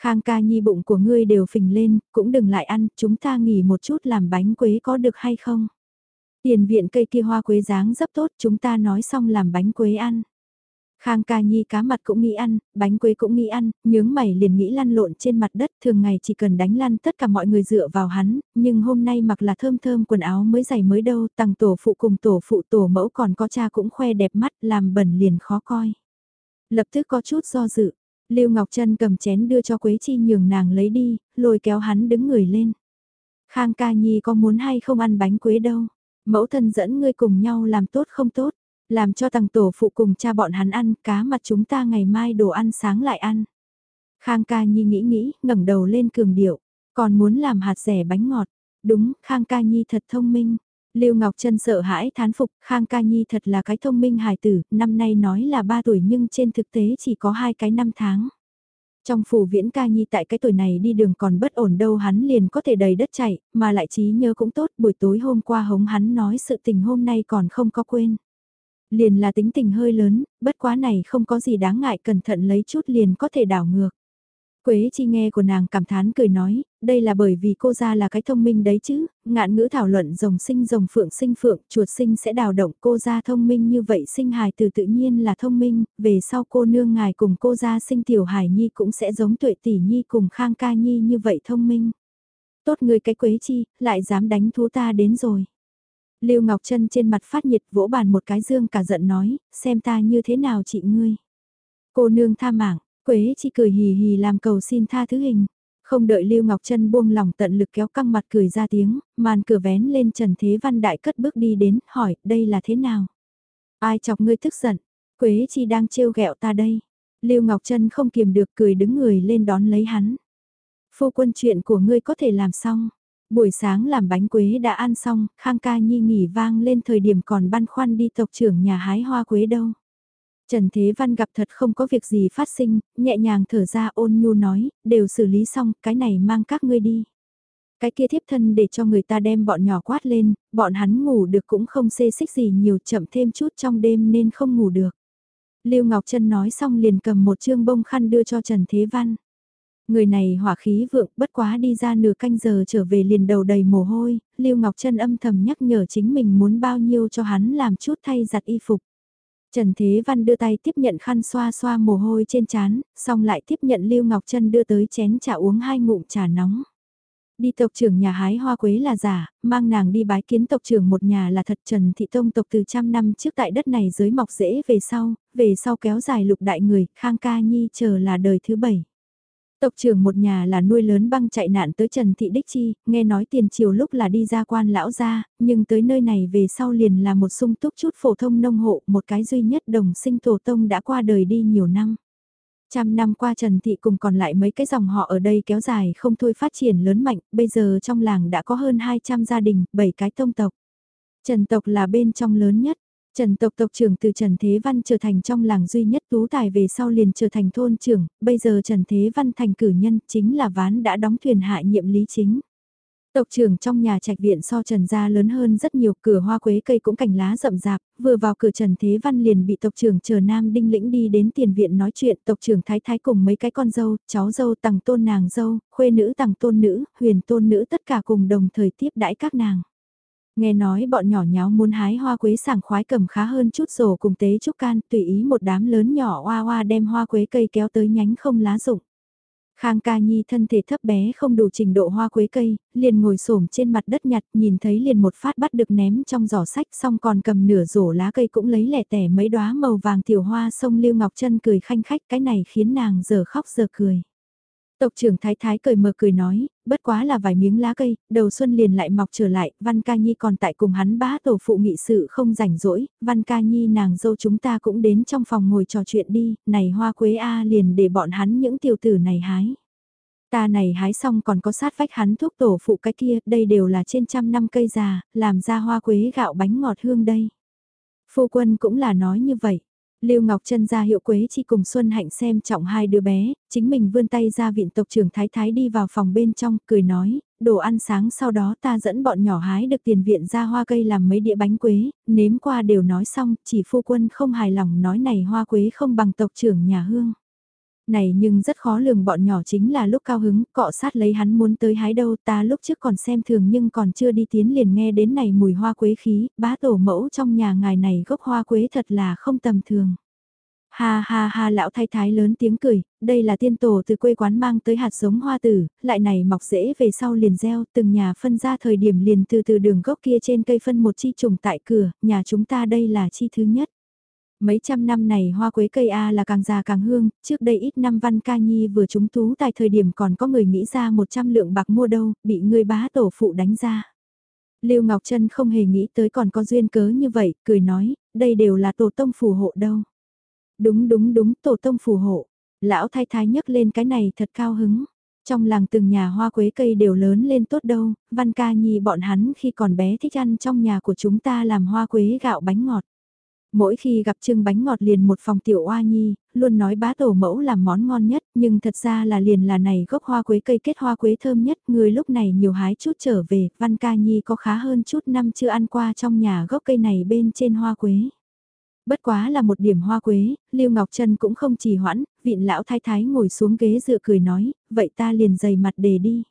Khang Ca Nhi bụng của ngươi đều phình lên, cũng đừng lại ăn, chúng ta nghỉ một chút làm bánh quế có được hay không? Tiền viện cây kia hoa quế dáng rất tốt, chúng ta nói xong làm bánh quế ăn. Khang ca nhi cá mặt cũng nghĩ ăn, bánh quế cũng nghĩ ăn, nhướng mày liền nghĩ lăn lộn trên mặt đất thường ngày chỉ cần đánh lăn tất cả mọi người dựa vào hắn, nhưng hôm nay mặc là thơm thơm quần áo mới giày mới đâu, tăng tổ phụ cùng tổ phụ tổ mẫu còn có cha cũng khoe đẹp mắt làm bẩn liền khó coi. Lập tức có chút do dự, Lưu Ngọc Trân cầm chén đưa cho Quế Chi nhường nàng lấy đi, lôi kéo hắn đứng người lên. Khang ca nhi có muốn hay không ăn bánh quế đâu, mẫu thân dẫn ngươi cùng nhau làm tốt không tốt làm cho tầng tổ phụ cùng cha bọn hắn ăn, cá mặt chúng ta ngày mai đồ ăn sáng lại ăn. Khang ca nhi nghĩ nghĩ, ngẩng đầu lên cường điệu, còn muốn làm hạt rẻ bánh ngọt. Đúng, Khang ca nhi thật thông minh. Lưu Ngọc Trân sợ hãi thán phục, Khang ca nhi thật là cái thông minh hài tử, năm nay nói là 3 tuổi nhưng trên thực tế chỉ có hai cái năm tháng. Trong phủ viễn ca nhi tại cái tuổi này đi đường còn bất ổn đâu hắn liền có thể đầy đất chạy, mà lại trí nhớ cũng tốt, buổi tối hôm qua hống hắn nói sự tình hôm nay còn không có quên. Liền là tính tình hơi lớn, bất quá này không có gì đáng ngại cẩn thận lấy chút liền có thể đảo ngược. Quế chi nghe của nàng cảm thán cười nói, đây là bởi vì cô ra là cái thông minh đấy chứ, ngạn ngữ thảo luận rồng sinh rồng phượng sinh phượng, chuột sinh sẽ đào động cô ra thông minh như vậy sinh hài từ tự nhiên là thông minh, về sau cô nương ngài cùng cô ra sinh tiểu hài nhi cũng sẽ giống tuệ tỷ nhi cùng khang ca nhi như vậy thông minh. Tốt người cái quế chi, lại dám đánh thú ta đến rồi. Lưu Ngọc Trân trên mặt phát nhiệt vỗ bàn một cái dương cả giận nói, xem ta như thế nào chị ngươi. Cô nương tha mạng, Quế chỉ cười hì hì làm cầu xin tha thứ hình. Không đợi Lưu Ngọc Trân buông lòng tận lực kéo căng mặt cười ra tiếng, màn cửa vén lên Trần Thế Văn Đại cất bước đi đến, hỏi, đây là thế nào? Ai chọc ngươi tức giận? Quế chi đang trêu ghẹo ta đây. Lưu Ngọc Trân không kiềm được cười đứng người lên đón lấy hắn. Phu quân chuyện của ngươi có thể làm xong. Buổi sáng làm bánh quế đã ăn xong, Khang ca nhi nghỉ vang lên thời điểm còn băn khoăn đi tộc trưởng nhà hái hoa quế đâu. Trần Thế Văn gặp thật không có việc gì phát sinh, nhẹ nhàng thở ra ôn nhu nói, đều xử lý xong, cái này mang các ngươi đi. Cái kia thiếp thân để cho người ta đem bọn nhỏ quát lên, bọn hắn ngủ được cũng không xê xích gì nhiều chậm thêm chút trong đêm nên không ngủ được. Lưu Ngọc Trân nói xong liền cầm một chương bông khăn đưa cho Trần Thế Văn. Người này hỏa khí vượng bất quá đi ra nửa canh giờ trở về liền đầu đầy mồ hôi, Lưu Ngọc Trân âm thầm nhắc nhở chính mình muốn bao nhiêu cho hắn làm chút thay giặt y phục. Trần Thế Văn đưa tay tiếp nhận khăn xoa xoa mồ hôi trên chán, xong lại tiếp nhận Lưu Ngọc Trân đưa tới chén trà uống hai ngụm trà nóng. Đi tộc trưởng nhà hái hoa quế là giả, mang nàng đi bái kiến tộc trưởng một nhà là thật Trần Thị Tông tộc từ trăm năm trước tại đất này dưới mọc rễ về sau, về sau kéo dài lục đại người, Khang Ca Nhi chờ là đời thứ bảy. Tộc trưởng một nhà là nuôi lớn băng chạy nạn tới Trần Thị Đích Chi, nghe nói tiền triều lúc là đi ra quan lão gia, nhưng tới nơi này về sau liền là một sung túc chút phổ thông nông hộ, một cái duy nhất đồng sinh tổ tông đã qua đời đi nhiều năm. Trăm năm qua Trần Thị cùng còn lại mấy cái dòng họ ở đây kéo dài không thôi phát triển lớn mạnh, bây giờ trong làng đã có hơn 200 gia đình, 7 cái tông tộc. Trần tộc là bên trong lớn nhất, Trần tộc tộc trưởng từ Trần Thế Văn trở thành trong làng duy nhất tú tài về sau liền trở thành thôn trưởng, bây giờ Trần Thế Văn thành cử nhân chính là ván đã đóng thuyền hạ nhiệm lý chính. Tộc trưởng trong nhà trạch viện so Trần gia lớn hơn rất nhiều, cửa hoa quế cây cũng cành lá rậm rạp, vừa vào cửa Trần Thế Văn liền bị tộc trưởng chờ Nam Đinh Lĩnh đi đến tiền viện nói chuyện, tộc trưởng Thái Thái cùng mấy cái con dâu, cháu dâu tằng tôn nàng dâu, khuê nữ tằng tôn nữ, huyền tôn nữ tất cả cùng đồng thời tiếp đãi các nàng. Nghe nói bọn nhỏ nháo muốn hái hoa quế sảng khoái cầm khá hơn chút rổ cùng tế trúc can, tùy ý một đám lớn nhỏ hoa hoa đem hoa quế cây kéo tới nhánh không lá rụng. Khang ca nhi thân thể thấp bé không đủ trình độ hoa quế cây, liền ngồi xổm trên mặt đất nhặt nhìn thấy liền một phát bắt được ném trong giỏ sách xong còn cầm nửa rổ lá cây cũng lấy lẻ tẻ mấy đóa màu vàng tiểu hoa sông Lưu Ngọc chân cười khanh khách cái này khiến nàng giờ khóc giờ cười. Tộc trưởng thái thái cười mờ cười nói, bất quá là vài miếng lá cây, đầu xuân liền lại mọc trở lại, Văn Ca Nhi còn tại cùng hắn bá tổ phụ nghị sự không rảnh rỗi, Văn Ca Nhi nàng dâu chúng ta cũng đến trong phòng ngồi trò chuyện đi, này hoa quế A liền để bọn hắn những tiểu tử này hái. Ta này hái xong còn có sát vách hắn thuốc tổ phụ cái kia, đây đều là trên trăm năm cây già, làm ra hoa quế gạo bánh ngọt hương đây. Phu quân cũng là nói như vậy. Lưu Ngọc Trân ra hiệu Quế Chi cùng Xuân Hạnh xem trọng hai đứa bé, chính mình vươn tay ra viện tộc trưởng Thái Thái đi vào phòng bên trong, cười nói, đồ ăn sáng sau đó ta dẫn bọn nhỏ hái được tiền viện ra hoa cây làm mấy đĩa bánh quế, nếm qua đều nói xong, chỉ phu quân không hài lòng nói này hoa quế không bằng tộc trưởng nhà hương. Này nhưng rất khó lường bọn nhỏ chính là lúc cao hứng, cọ sát lấy hắn muốn tới hái đâu ta lúc trước còn xem thường nhưng còn chưa đi tiến liền nghe đến này mùi hoa quế khí, bá tổ mẫu trong nhà ngài này gốc hoa quế thật là không tầm thường. Ha ha ha lão thái thái lớn tiếng cười, đây là tiên tổ từ quê quán mang tới hạt giống hoa tử, lại này mọc rễ về sau liền gieo, từng nhà phân ra thời điểm liền từ từ đường gốc kia trên cây phân một chi trùng tại cửa, nhà chúng ta đây là chi thứ nhất. Mấy trăm năm này hoa quế cây A là càng già càng hương, trước đây ít năm văn ca nhi vừa trúng tú tại thời điểm còn có người nghĩ ra 100 lượng bạc mua đâu, bị người bá tổ phụ đánh ra. Lưu Ngọc Trân không hề nghĩ tới còn có duyên cớ như vậy, cười nói, đây đều là tổ tông phù hộ đâu. Đúng đúng đúng, tổ tông phù hộ. Lão thái thái nhấc lên cái này thật cao hứng. Trong làng từng nhà hoa quế cây đều lớn lên tốt đâu, Văn Ca Nhi bọn hắn khi còn bé thích ăn trong nhà của chúng ta làm hoa quế gạo bánh ngọt. Mỗi khi gặp trưng bánh ngọt liền một phòng tiểu oa nhi, luôn nói bá tổ mẫu làm món ngon nhất, nhưng thật ra là liền là này gốc hoa quế cây kết hoa quế thơm nhất, người lúc này nhiều hái chút trở về, Văn Ca Nhi có khá hơn chút năm chưa ăn qua trong nhà gốc cây này bên trên hoa quế. Bất quá là một điểm hoa quế, Lưu Ngọc Trân cũng không trì hoãn, vịn lão thái thái ngồi xuống ghế dựa cười nói, vậy ta liền dày mặt đề đi.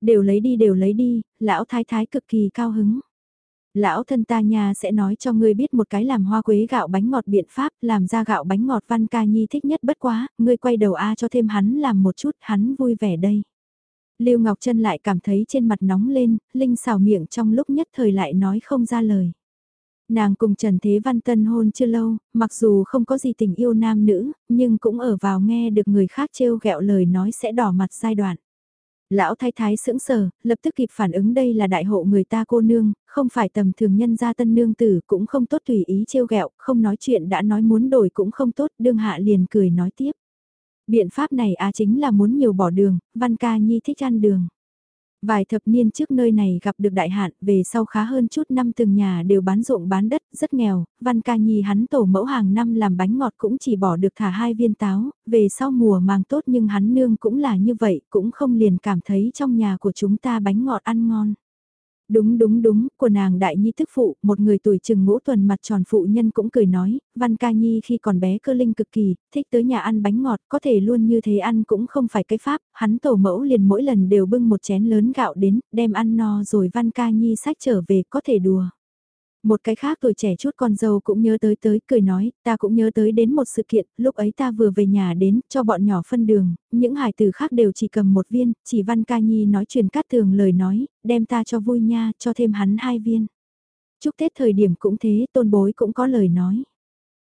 Đều lấy đi đều lấy đi, lão thái thái cực kỳ cao hứng. Lão thân ta nhà sẽ nói cho ngươi biết một cái làm hoa quế gạo bánh ngọt biện pháp, làm ra gạo bánh ngọt văn ca nhi thích nhất bất quá, ngươi quay đầu A cho thêm hắn làm một chút, hắn vui vẻ đây. Lưu Ngọc Trân lại cảm thấy trên mặt nóng lên, Linh xào miệng trong lúc nhất thời lại nói không ra lời. Nàng cùng Trần Thế Văn tân hôn chưa lâu, mặc dù không có gì tình yêu nam nữ, nhưng cũng ở vào nghe được người khác trêu ghẹo lời nói sẽ đỏ mặt giai đoạn. Lão thái thái sững sờ, lập tức kịp phản ứng đây là đại hộ người ta cô nương, không phải tầm thường nhân gia tân nương tử cũng không tốt tùy ý trêu ghẹo, không nói chuyện đã nói muốn đổi cũng không tốt, đương hạ liền cười nói tiếp. Biện pháp này à chính là muốn nhiều bỏ đường, văn ca nhi thích ăn đường. Vài thập niên trước nơi này gặp được đại hạn, về sau khá hơn chút năm từng nhà đều bán ruộng bán đất, rất nghèo, Văn Ca Nhi hắn tổ mẫu hàng năm làm bánh ngọt cũng chỉ bỏ được thả hai viên táo, về sau mùa màng tốt nhưng hắn nương cũng là như vậy, cũng không liền cảm thấy trong nhà của chúng ta bánh ngọt ăn ngon. Đúng đúng đúng, của nàng đại nhi thức phụ, một người tuổi chừng ngũ tuần mặt tròn phụ nhân cũng cười nói, Văn Ca Nhi khi còn bé cơ linh cực kỳ, thích tới nhà ăn bánh ngọt, có thể luôn như thế ăn cũng không phải cái pháp, hắn tổ mẫu liền mỗi lần đều bưng một chén lớn gạo đến, đem ăn no rồi Văn Ca Nhi sách trở về có thể đùa. Một cái khác tuổi trẻ chút con dâu cũng nhớ tới tới, cười nói, ta cũng nhớ tới đến một sự kiện, lúc ấy ta vừa về nhà đến, cho bọn nhỏ phân đường, những hài tử khác đều chỉ cầm một viên, chỉ Văn Ca Nhi nói truyền cát tường lời nói, đem ta cho vui nha, cho thêm hắn hai viên. Chúc Tết thời điểm cũng thế, tôn bối cũng có lời nói.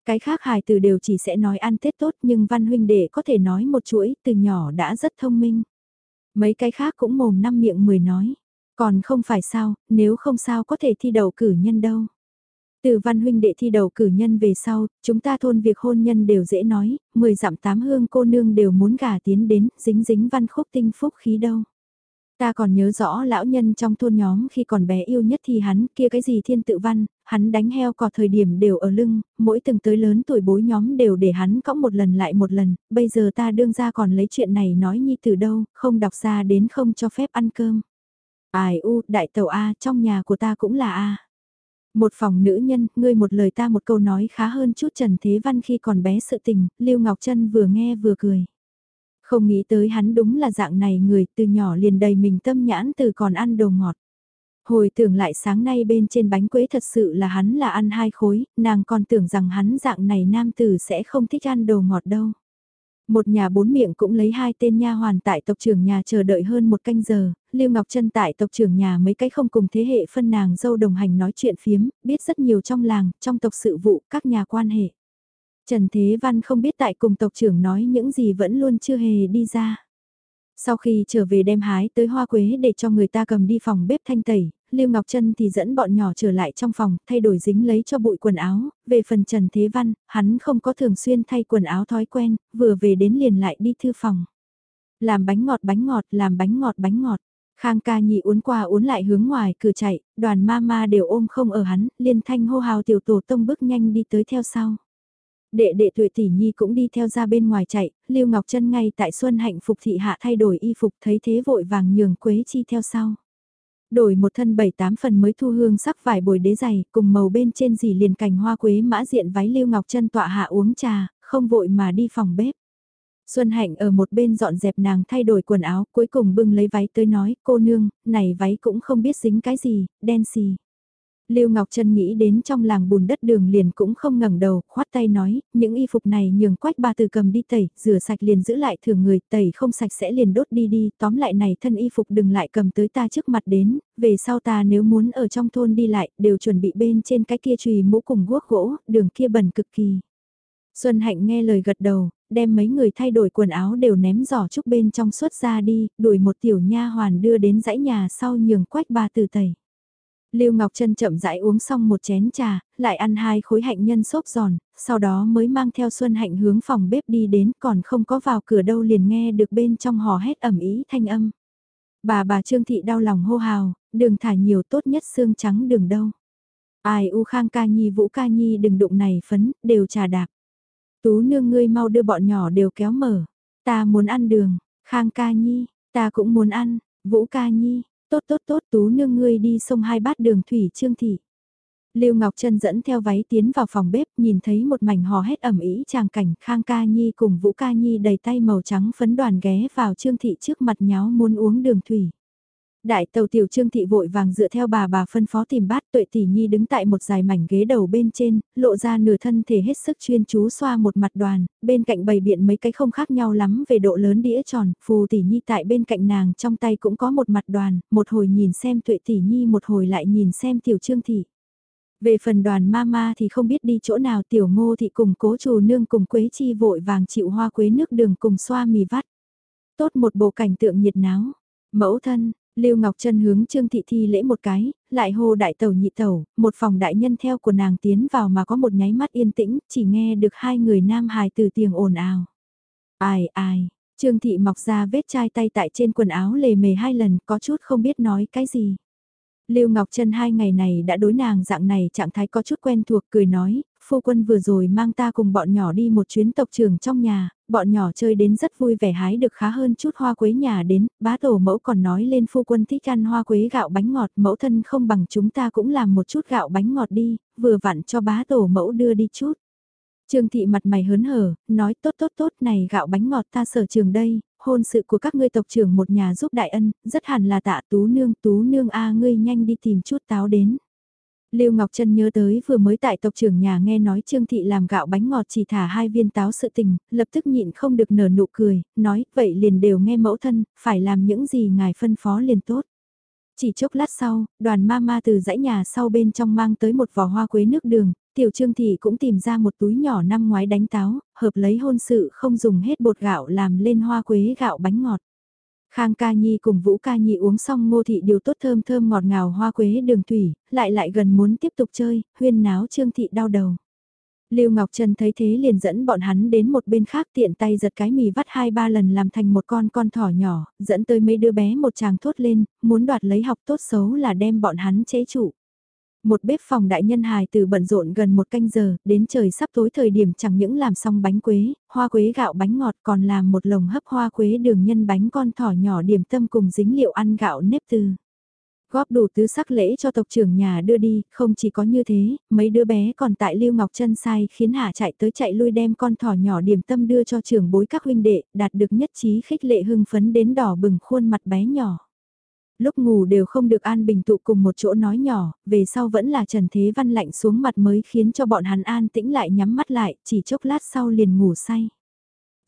Cái khác hài tử đều chỉ sẽ nói ăn Tết tốt nhưng Văn huynh đệ có thể nói một chuỗi, từ nhỏ đã rất thông minh. Mấy cái khác cũng mồm năm miệng mười nói. Còn không phải sao, nếu không sao có thể thi đầu cử nhân đâu. Từ văn huynh đệ thi đầu cử nhân về sau, chúng ta thôn việc hôn nhân đều dễ nói, mười dặm tám hương cô nương đều muốn gả tiến đến, dính dính văn khúc tinh phúc khí đâu. Ta còn nhớ rõ lão nhân trong thôn nhóm khi còn bé yêu nhất thì hắn kia cái gì thiên tự văn, hắn đánh heo cò thời điểm đều ở lưng, mỗi từng tới lớn tuổi bối nhóm đều để hắn cõng một lần lại một lần, bây giờ ta đương ra còn lấy chuyện này nói nhi từ đâu, không đọc ra đến không cho phép ăn cơm. Ai u, đại tàu A, trong nhà của ta cũng là A. Một phòng nữ nhân, ngươi một lời ta một câu nói khá hơn chút Trần Thế Văn khi còn bé sự tình, Lưu Ngọc Trân vừa nghe vừa cười. Không nghĩ tới hắn đúng là dạng này người từ nhỏ liền đầy mình tâm nhãn từ còn ăn đồ ngọt. Hồi tưởng lại sáng nay bên trên bánh quế thật sự là hắn là ăn hai khối, nàng còn tưởng rằng hắn dạng này nam tử sẽ không thích ăn đồ ngọt đâu. Một nhà bốn miệng cũng lấy hai tên nha hoàn tại tộc trưởng nhà chờ đợi hơn một canh giờ, Lưu Ngọc Trân tại tộc trưởng nhà mấy cái không cùng thế hệ phân nàng dâu đồng hành nói chuyện phiếm, biết rất nhiều trong làng, trong tộc sự vụ, các nhà quan hệ. Trần Thế Văn không biết tại cùng tộc trưởng nói những gì vẫn luôn chưa hề đi ra. Sau khi trở về đem hái tới hoa quế để cho người ta cầm đi phòng bếp thanh tẩy, Lưu Ngọc Trân thì dẫn bọn nhỏ trở lại trong phòng, thay đổi dính lấy cho bụi quần áo, về phần Trần Thế Văn, hắn không có thường xuyên thay quần áo thói quen, vừa về đến liền lại đi thư phòng. Làm bánh ngọt bánh ngọt, làm bánh ngọt bánh ngọt. Khang ca nhị uốn qua uốn lại hướng ngoài cửa chạy, đoàn ma ma đều ôm không ở hắn, liên thanh hô hào tiểu tổ tông bước nhanh đi tới theo sau. Đệ đệ tuổi tỷ nhi cũng đi theo ra bên ngoài chạy, Lưu Ngọc Trân ngay tại Xuân Hạnh phục thị hạ thay đổi y phục thấy thế vội vàng nhường Quế Chi theo sau. Đổi một thân bảy tám phần mới thu hương sắc vải bồi đế dày, cùng màu bên trên dì liền cành hoa quế mã diện váy Lưu Ngọc chân tọa hạ uống trà, không vội mà đi phòng bếp. Xuân Hạnh ở một bên dọn dẹp nàng thay đổi quần áo, cuối cùng bưng lấy váy tới nói, cô nương, này váy cũng không biết dính cái gì, đen xì. Lưu Ngọc Trân nghĩ đến trong làng bùn đất đường liền cũng không ngẩng đầu, khoát tay nói, những y phục này nhường quách bà từ cầm đi tẩy, rửa sạch liền giữ lại thường người, tẩy không sạch sẽ liền đốt đi đi, tóm lại này thân y phục đừng lại cầm tới ta trước mặt đến, về sau ta nếu muốn ở trong thôn đi lại, đều chuẩn bị bên trên cái kia chùy mũ cùng guốc gỗ, đường kia bẩn cực kỳ. Xuân Hạnh nghe lời gật đầu, đem mấy người thay đổi quần áo đều ném giỏ trúc bên trong xuất ra đi, đuổi một tiểu nha hoàn đưa đến dãy nhà sau nhường quách bà từ tẩy. Lưu Ngọc Trân chậm rãi uống xong một chén trà, lại ăn hai khối hạnh nhân xốp giòn, sau đó mới mang theo Xuân Hạnh hướng phòng bếp đi đến còn không có vào cửa đâu liền nghe được bên trong hò hét ẩm ý thanh âm. Bà bà Trương Thị đau lòng hô hào, đừng thả nhiều tốt nhất xương trắng đường đâu. Ai u khang ca nhi vũ ca nhi đừng đụng này phấn, đều trà đạp. Tú nương ngươi mau đưa bọn nhỏ đều kéo mở. Ta muốn ăn đường, khang ca nhi, ta cũng muốn ăn, vũ ca nhi, Tốt tốt tốt, tú nương ngươi đi sông hai bát đường thủy trương thị. Lưu Ngọc Trân dẫn theo váy tiến vào phòng bếp, nhìn thấy một mảnh hò hét ẩm ý tràng cảnh Khang Ca Nhi cùng Vũ Ca Nhi đầy tay màu trắng phấn đoàn ghé vào Trương Thị trước mặt nháo muốn uống đường thủy. Đại tàu tiểu trương thị vội vàng dựa theo bà bà phân phó tìm bát tuệ tỷ nhi đứng tại một dài mảnh ghế đầu bên trên, lộ ra nửa thân thể hết sức chuyên chú xoa một mặt đoàn, bên cạnh bày biện mấy cái không khác nhau lắm về độ lớn đĩa tròn, phù tỷ nhi tại bên cạnh nàng trong tay cũng có một mặt đoàn, một hồi nhìn xem tuệ tỷ nhi một hồi lại nhìn xem tiểu trương thị. Về phần đoàn mama thì không biết đi chỗ nào tiểu ngô thị cùng cố chủ nương cùng quế chi vội vàng chịu hoa quế nước đường cùng xoa mì vắt. Tốt một bộ cảnh tượng nhiệt náo. Mẫu thân, Lưu Ngọc Trân hướng Trương Thị Thi lễ một cái, lại hô đại tàu nhị tàu, một phòng đại nhân theo của nàng tiến vào mà có một nháy mắt yên tĩnh, chỉ nghe được hai người nam hài từ tiếng ồn ào. Ai ai, Trương Thị mọc ra vết chai tay tại trên quần áo lề mề hai lần, có chút không biết nói cái gì. Lưu Ngọc Trân hai ngày này đã đối nàng dạng này trạng thái có chút quen thuộc cười nói, phu quân vừa rồi mang ta cùng bọn nhỏ đi một chuyến tộc trường trong nhà, bọn nhỏ chơi đến rất vui vẻ hái được khá hơn chút hoa quế nhà đến, bá tổ mẫu còn nói lên phu quân thích ăn hoa quế gạo bánh ngọt, mẫu thân không bằng chúng ta cũng làm một chút gạo bánh ngọt đi, vừa vặn cho bá tổ mẫu đưa đi chút. Trương thị mặt mày hớn hở, nói tốt tốt tốt này gạo bánh ngọt ta sở trường đây, hôn sự của các ngươi tộc trưởng một nhà giúp đại ân, rất hẳn là tạ tú nương tú nương a ngươi nhanh đi tìm chút táo đến. Lưu Ngọc Trân nhớ tới vừa mới tại tộc trưởng nhà nghe nói Trương Thị làm gạo bánh ngọt chỉ thả hai viên táo sự tình, lập tức nhịn không được nở nụ cười, nói vậy liền đều nghe mẫu thân, phải làm những gì ngài phân phó liền tốt. Chỉ chốc lát sau, đoàn ma ma từ dãy nhà sau bên trong mang tới một vò hoa quế nước đường, tiểu trương thị cũng tìm ra một túi nhỏ năm ngoái đánh táo, hợp lấy hôn sự không dùng hết bột gạo làm lên hoa quế gạo bánh ngọt. Khang ca nhi cùng Vũ ca nhi uống xong ngô thị điều tốt thơm thơm ngọt ngào hoa quế đường thủy, lại lại gần muốn tiếp tục chơi, huyên náo trương thị đau đầu. Lưu Ngọc Trần thấy thế liền dẫn bọn hắn đến một bên khác tiện tay giật cái mì vắt hai ba lần làm thành một con con thỏ nhỏ, dẫn tới mấy đứa bé một chàng thốt lên, muốn đoạt lấy học tốt xấu là đem bọn hắn chế trụ. Một bếp phòng đại nhân hài từ bận rộn gần một canh giờ, đến trời sắp tối thời điểm chẳng những làm xong bánh quế, hoa quế gạo bánh ngọt còn làm một lồng hấp hoa quế đường nhân bánh con thỏ nhỏ điểm tâm cùng dính liệu ăn gạo nếp từ. Góp đủ tứ sắc lễ cho tộc trưởng nhà đưa đi, không chỉ có như thế, mấy đứa bé còn tại Lưu Ngọc chân sai khiến Hạ chạy tới chạy lui đem con thỏ nhỏ điểm tâm đưa cho trưởng bối các huynh đệ, đạt được nhất trí khích lệ hưng phấn đến đỏ bừng khuôn mặt bé nhỏ lúc ngủ đều không được an bình tụ cùng một chỗ nói nhỏ, về sau vẫn là Trần Thế Văn lạnh xuống mặt mới khiến cho bọn hắn an tĩnh lại nhắm mắt lại, chỉ chốc lát sau liền ngủ say.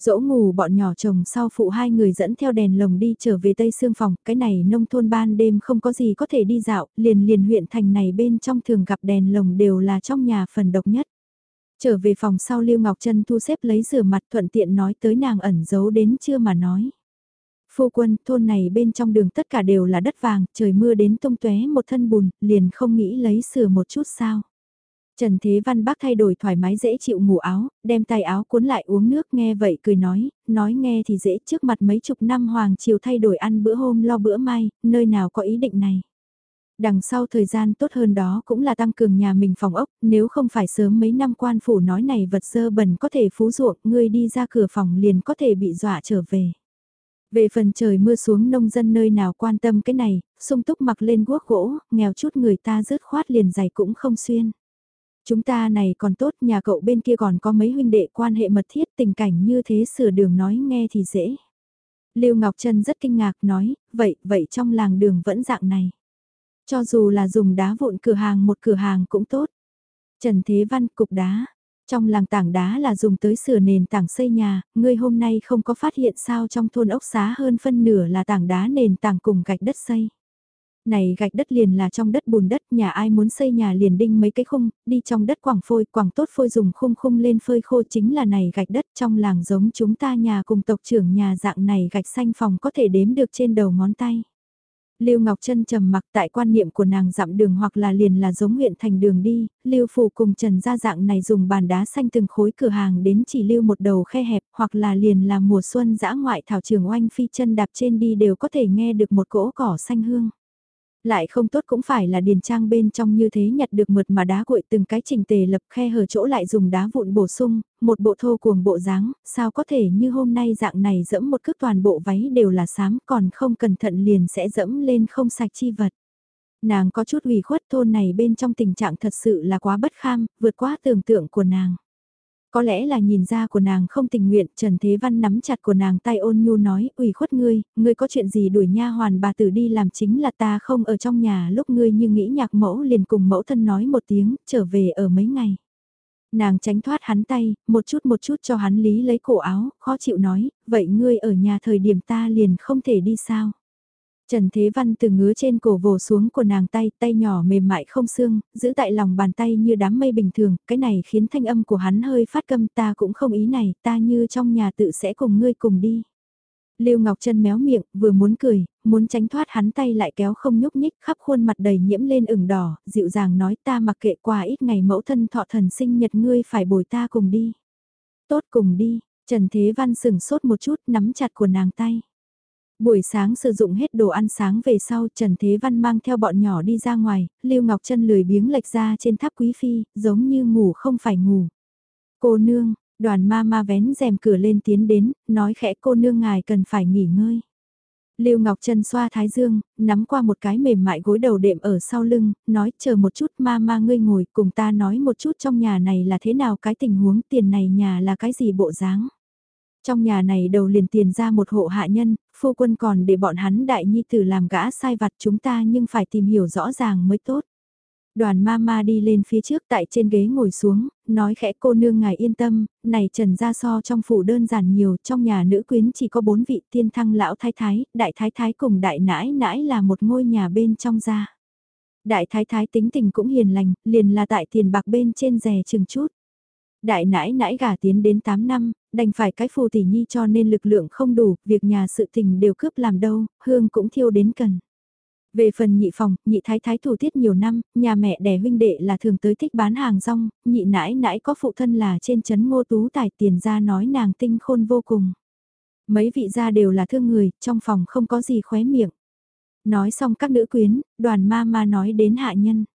Dỗ ngủ bọn nhỏ chồng sau phụ hai người dẫn theo đèn lồng đi trở về Tây xương Phòng, cái này nông thôn ban đêm không có gì có thể đi dạo, liền liền huyện thành này bên trong thường gặp đèn lồng đều là trong nhà phần độc nhất. Trở về phòng sau Lưu Ngọc Trân thu xếp lấy rửa mặt thuận tiện nói tới nàng ẩn giấu đến chưa mà nói. Phu quân, thôn này bên trong đường tất cả đều là đất vàng, trời mưa đến tung tóe một thân bùn, liền không nghĩ lấy sửa một chút sao. Trần Thế Văn bác thay đổi thoải mái dễ chịu ngủ áo, đem tay áo cuốn lại uống nước nghe vậy cười nói, nói nghe thì dễ trước mặt mấy chục năm hoàng chiều thay đổi ăn bữa hôm lo bữa mai, nơi nào có ý định này. Đằng sau thời gian tốt hơn đó cũng là tăng cường nhà mình phòng ốc, nếu không phải sớm mấy năm quan phủ nói này vật dơ bẩn có thể phú ruộng, ngươi đi ra cửa phòng liền có thể bị dọa trở về. Về phần trời mưa xuống nông dân nơi nào quan tâm cái này, sung túc mặc lên guốc gỗ, nghèo chút người ta rớt khoát liền giày cũng không xuyên. Chúng ta này còn tốt, nhà cậu bên kia còn có mấy huynh đệ quan hệ mật thiết tình cảnh như thế sửa đường nói nghe thì dễ. Lưu Ngọc Trân rất kinh ngạc nói, vậy, vậy trong làng đường vẫn dạng này. Cho dù là dùng đá vụn cửa hàng một cửa hàng cũng tốt. Trần Thế Văn cục đá. Trong làng tảng đá là dùng tới sửa nền tảng xây nhà, ngươi hôm nay không có phát hiện sao trong thôn ốc xá hơn phân nửa là tảng đá nền tảng cùng gạch đất xây. Này gạch đất liền là trong đất bùn đất, nhà ai muốn xây nhà liền đinh mấy cái khung, đi trong đất quảng phôi, quảng tốt phôi dùng khung khung lên phơi khô chính là này gạch đất trong làng giống chúng ta nhà cùng tộc trưởng nhà dạng này gạch xanh phòng có thể đếm được trên đầu ngón tay. Lưu Ngọc Trân trầm mặc tại quan niệm của nàng dặm đường hoặc là liền là giống huyện thành đường đi, Lưu Phủ cùng Trần gia dạng này dùng bàn đá xanh từng khối cửa hàng đến chỉ lưu một đầu khe hẹp hoặc là liền là mùa xuân dã ngoại thảo trường oanh phi chân đạp trên đi đều có thể nghe được một cỗ cỏ xanh hương. Lại không tốt cũng phải là điền trang bên trong như thế nhặt được mượt mà đá cuội từng cái trình tề lập khe hở chỗ lại dùng đá vụn bổ sung, một bộ thô cuồng bộ dáng, sao có thể như hôm nay dạng này dẫm một cước toàn bộ váy đều là xám còn không cẩn thận liền sẽ dẫm lên không sạch chi vật. Nàng có chút ủy khuất thôn này bên trong tình trạng thật sự là quá bất kham, vượt quá tưởng tượng của nàng. Có lẽ là nhìn ra của nàng không tình nguyện, Trần Thế Văn nắm chặt của nàng tay ôn nhu nói, ủy khuất ngươi, ngươi có chuyện gì đuổi nha hoàn bà tử đi làm chính là ta không ở trong nhà lúc ngươi như nghĩ nhạc mẫu liền cùng mẫu thân nói một tiếng, trở về ở mấy ngày. Nàng tránh thoát hắn tay, một chút một chút cho hắn lý lấy cổ áo, khó chịu nói, vậy ngươi ở nhà thời điểm ta liền không thể đi sao. Trần Thế Văn từ ngứa trên cổ vồ xuống của nàng tay, tay nhỏ mềm mại không xương, giữ tại lòng bàn tay như đám mây bình thường, cái này khiến thanh âm của hắn hơi phát câm ta cũng không ý này, ta như trong nhà tự sẽ cùng ngươi cùng đi. Lưu Ngọc Trân méo miệng, vừa muốn cười, muốn tránh thoát hắn tay lại kéo không nhúc nhích, khắp khuôn mặt đầy nhiễm lên ửng đỏ, dịu dàng nói ta mặc kệ qua ít ngày mẫu thân thọ thần sinh nhật ngươi phải bồi ta cùng đi. Tốt cùng đi, Trần Thế Văn sừng sốt một chút nắm chặt của nàng tay. Buổi sáng sử dụng hết đồ ăn sáng về sau Trần Thế Văn mang theo bọn nhỏ đi ra ngoài, Lưu Ngọc Trân lười biếng lệch ra trên tháp quý phi, giống như ngủ không phải ngủ. Cô nương, đoàn ma ma vén rèm cửa lên tiến đến, nói khẽ cô nương ngài cần phải nghỉ ngơi. Lưu Ngọc Trân xoa thái dương, nắm qua một cái mềm mại gối đầu đệm ở sau lưng, nói chờ một chút ma ma ngươi ngồi cùng ta nói một chút trong nhà này là thế nào cái tình huống tiền này nhà là cái gì bộ dáng. Trong nhà này đầu liền tiền ra một hộ hạ nhân, phu quân còn để bọn hắn đại nhi tử làm gã sai vặt chúng ta nhưng phải tìm hiểu rõ ràng mới tốt. Đoàn ma ma đi lên phía trước tại trên ghế ngồi xuống, nói khẽ cô nương ngài yên tâm, này trần ra so trong phủ đơn giản nhiều, trong nhà nữ quyến chỉ có bốn vị tiên thăng lão thái thái, đại thái thái cùng đại nãi nãi là một ngôi nhà bên trong gia. Đại thái thái tính tình cũng hiền lành, liền là tại tiền bạc bên trên rè chừng chút. Đại nãi nãi gả tiến đến 8 năm, đành phải cái phù tỷ nhi cho nên lực lượng không đủ, việc nhà sự tình đều cướp làm đâu, hương cũng thiêu đến cần. Về phần nhị phòng, nhị thái thái thủ tiết nhiều năm, nhà mẹ đẻ huynh đệ là thường tới thích bán hàng rong, nhị nãi nãi có phụ thân là trên chấn ngô tú tài tiền ra nói nàng tinh khôn vô cùng. Mấy vị gia đều là thương người, trong phòng không có gì khóe miệng. Nói xong các nữ quyến, đoàn ma ma nói đến hạ nhân.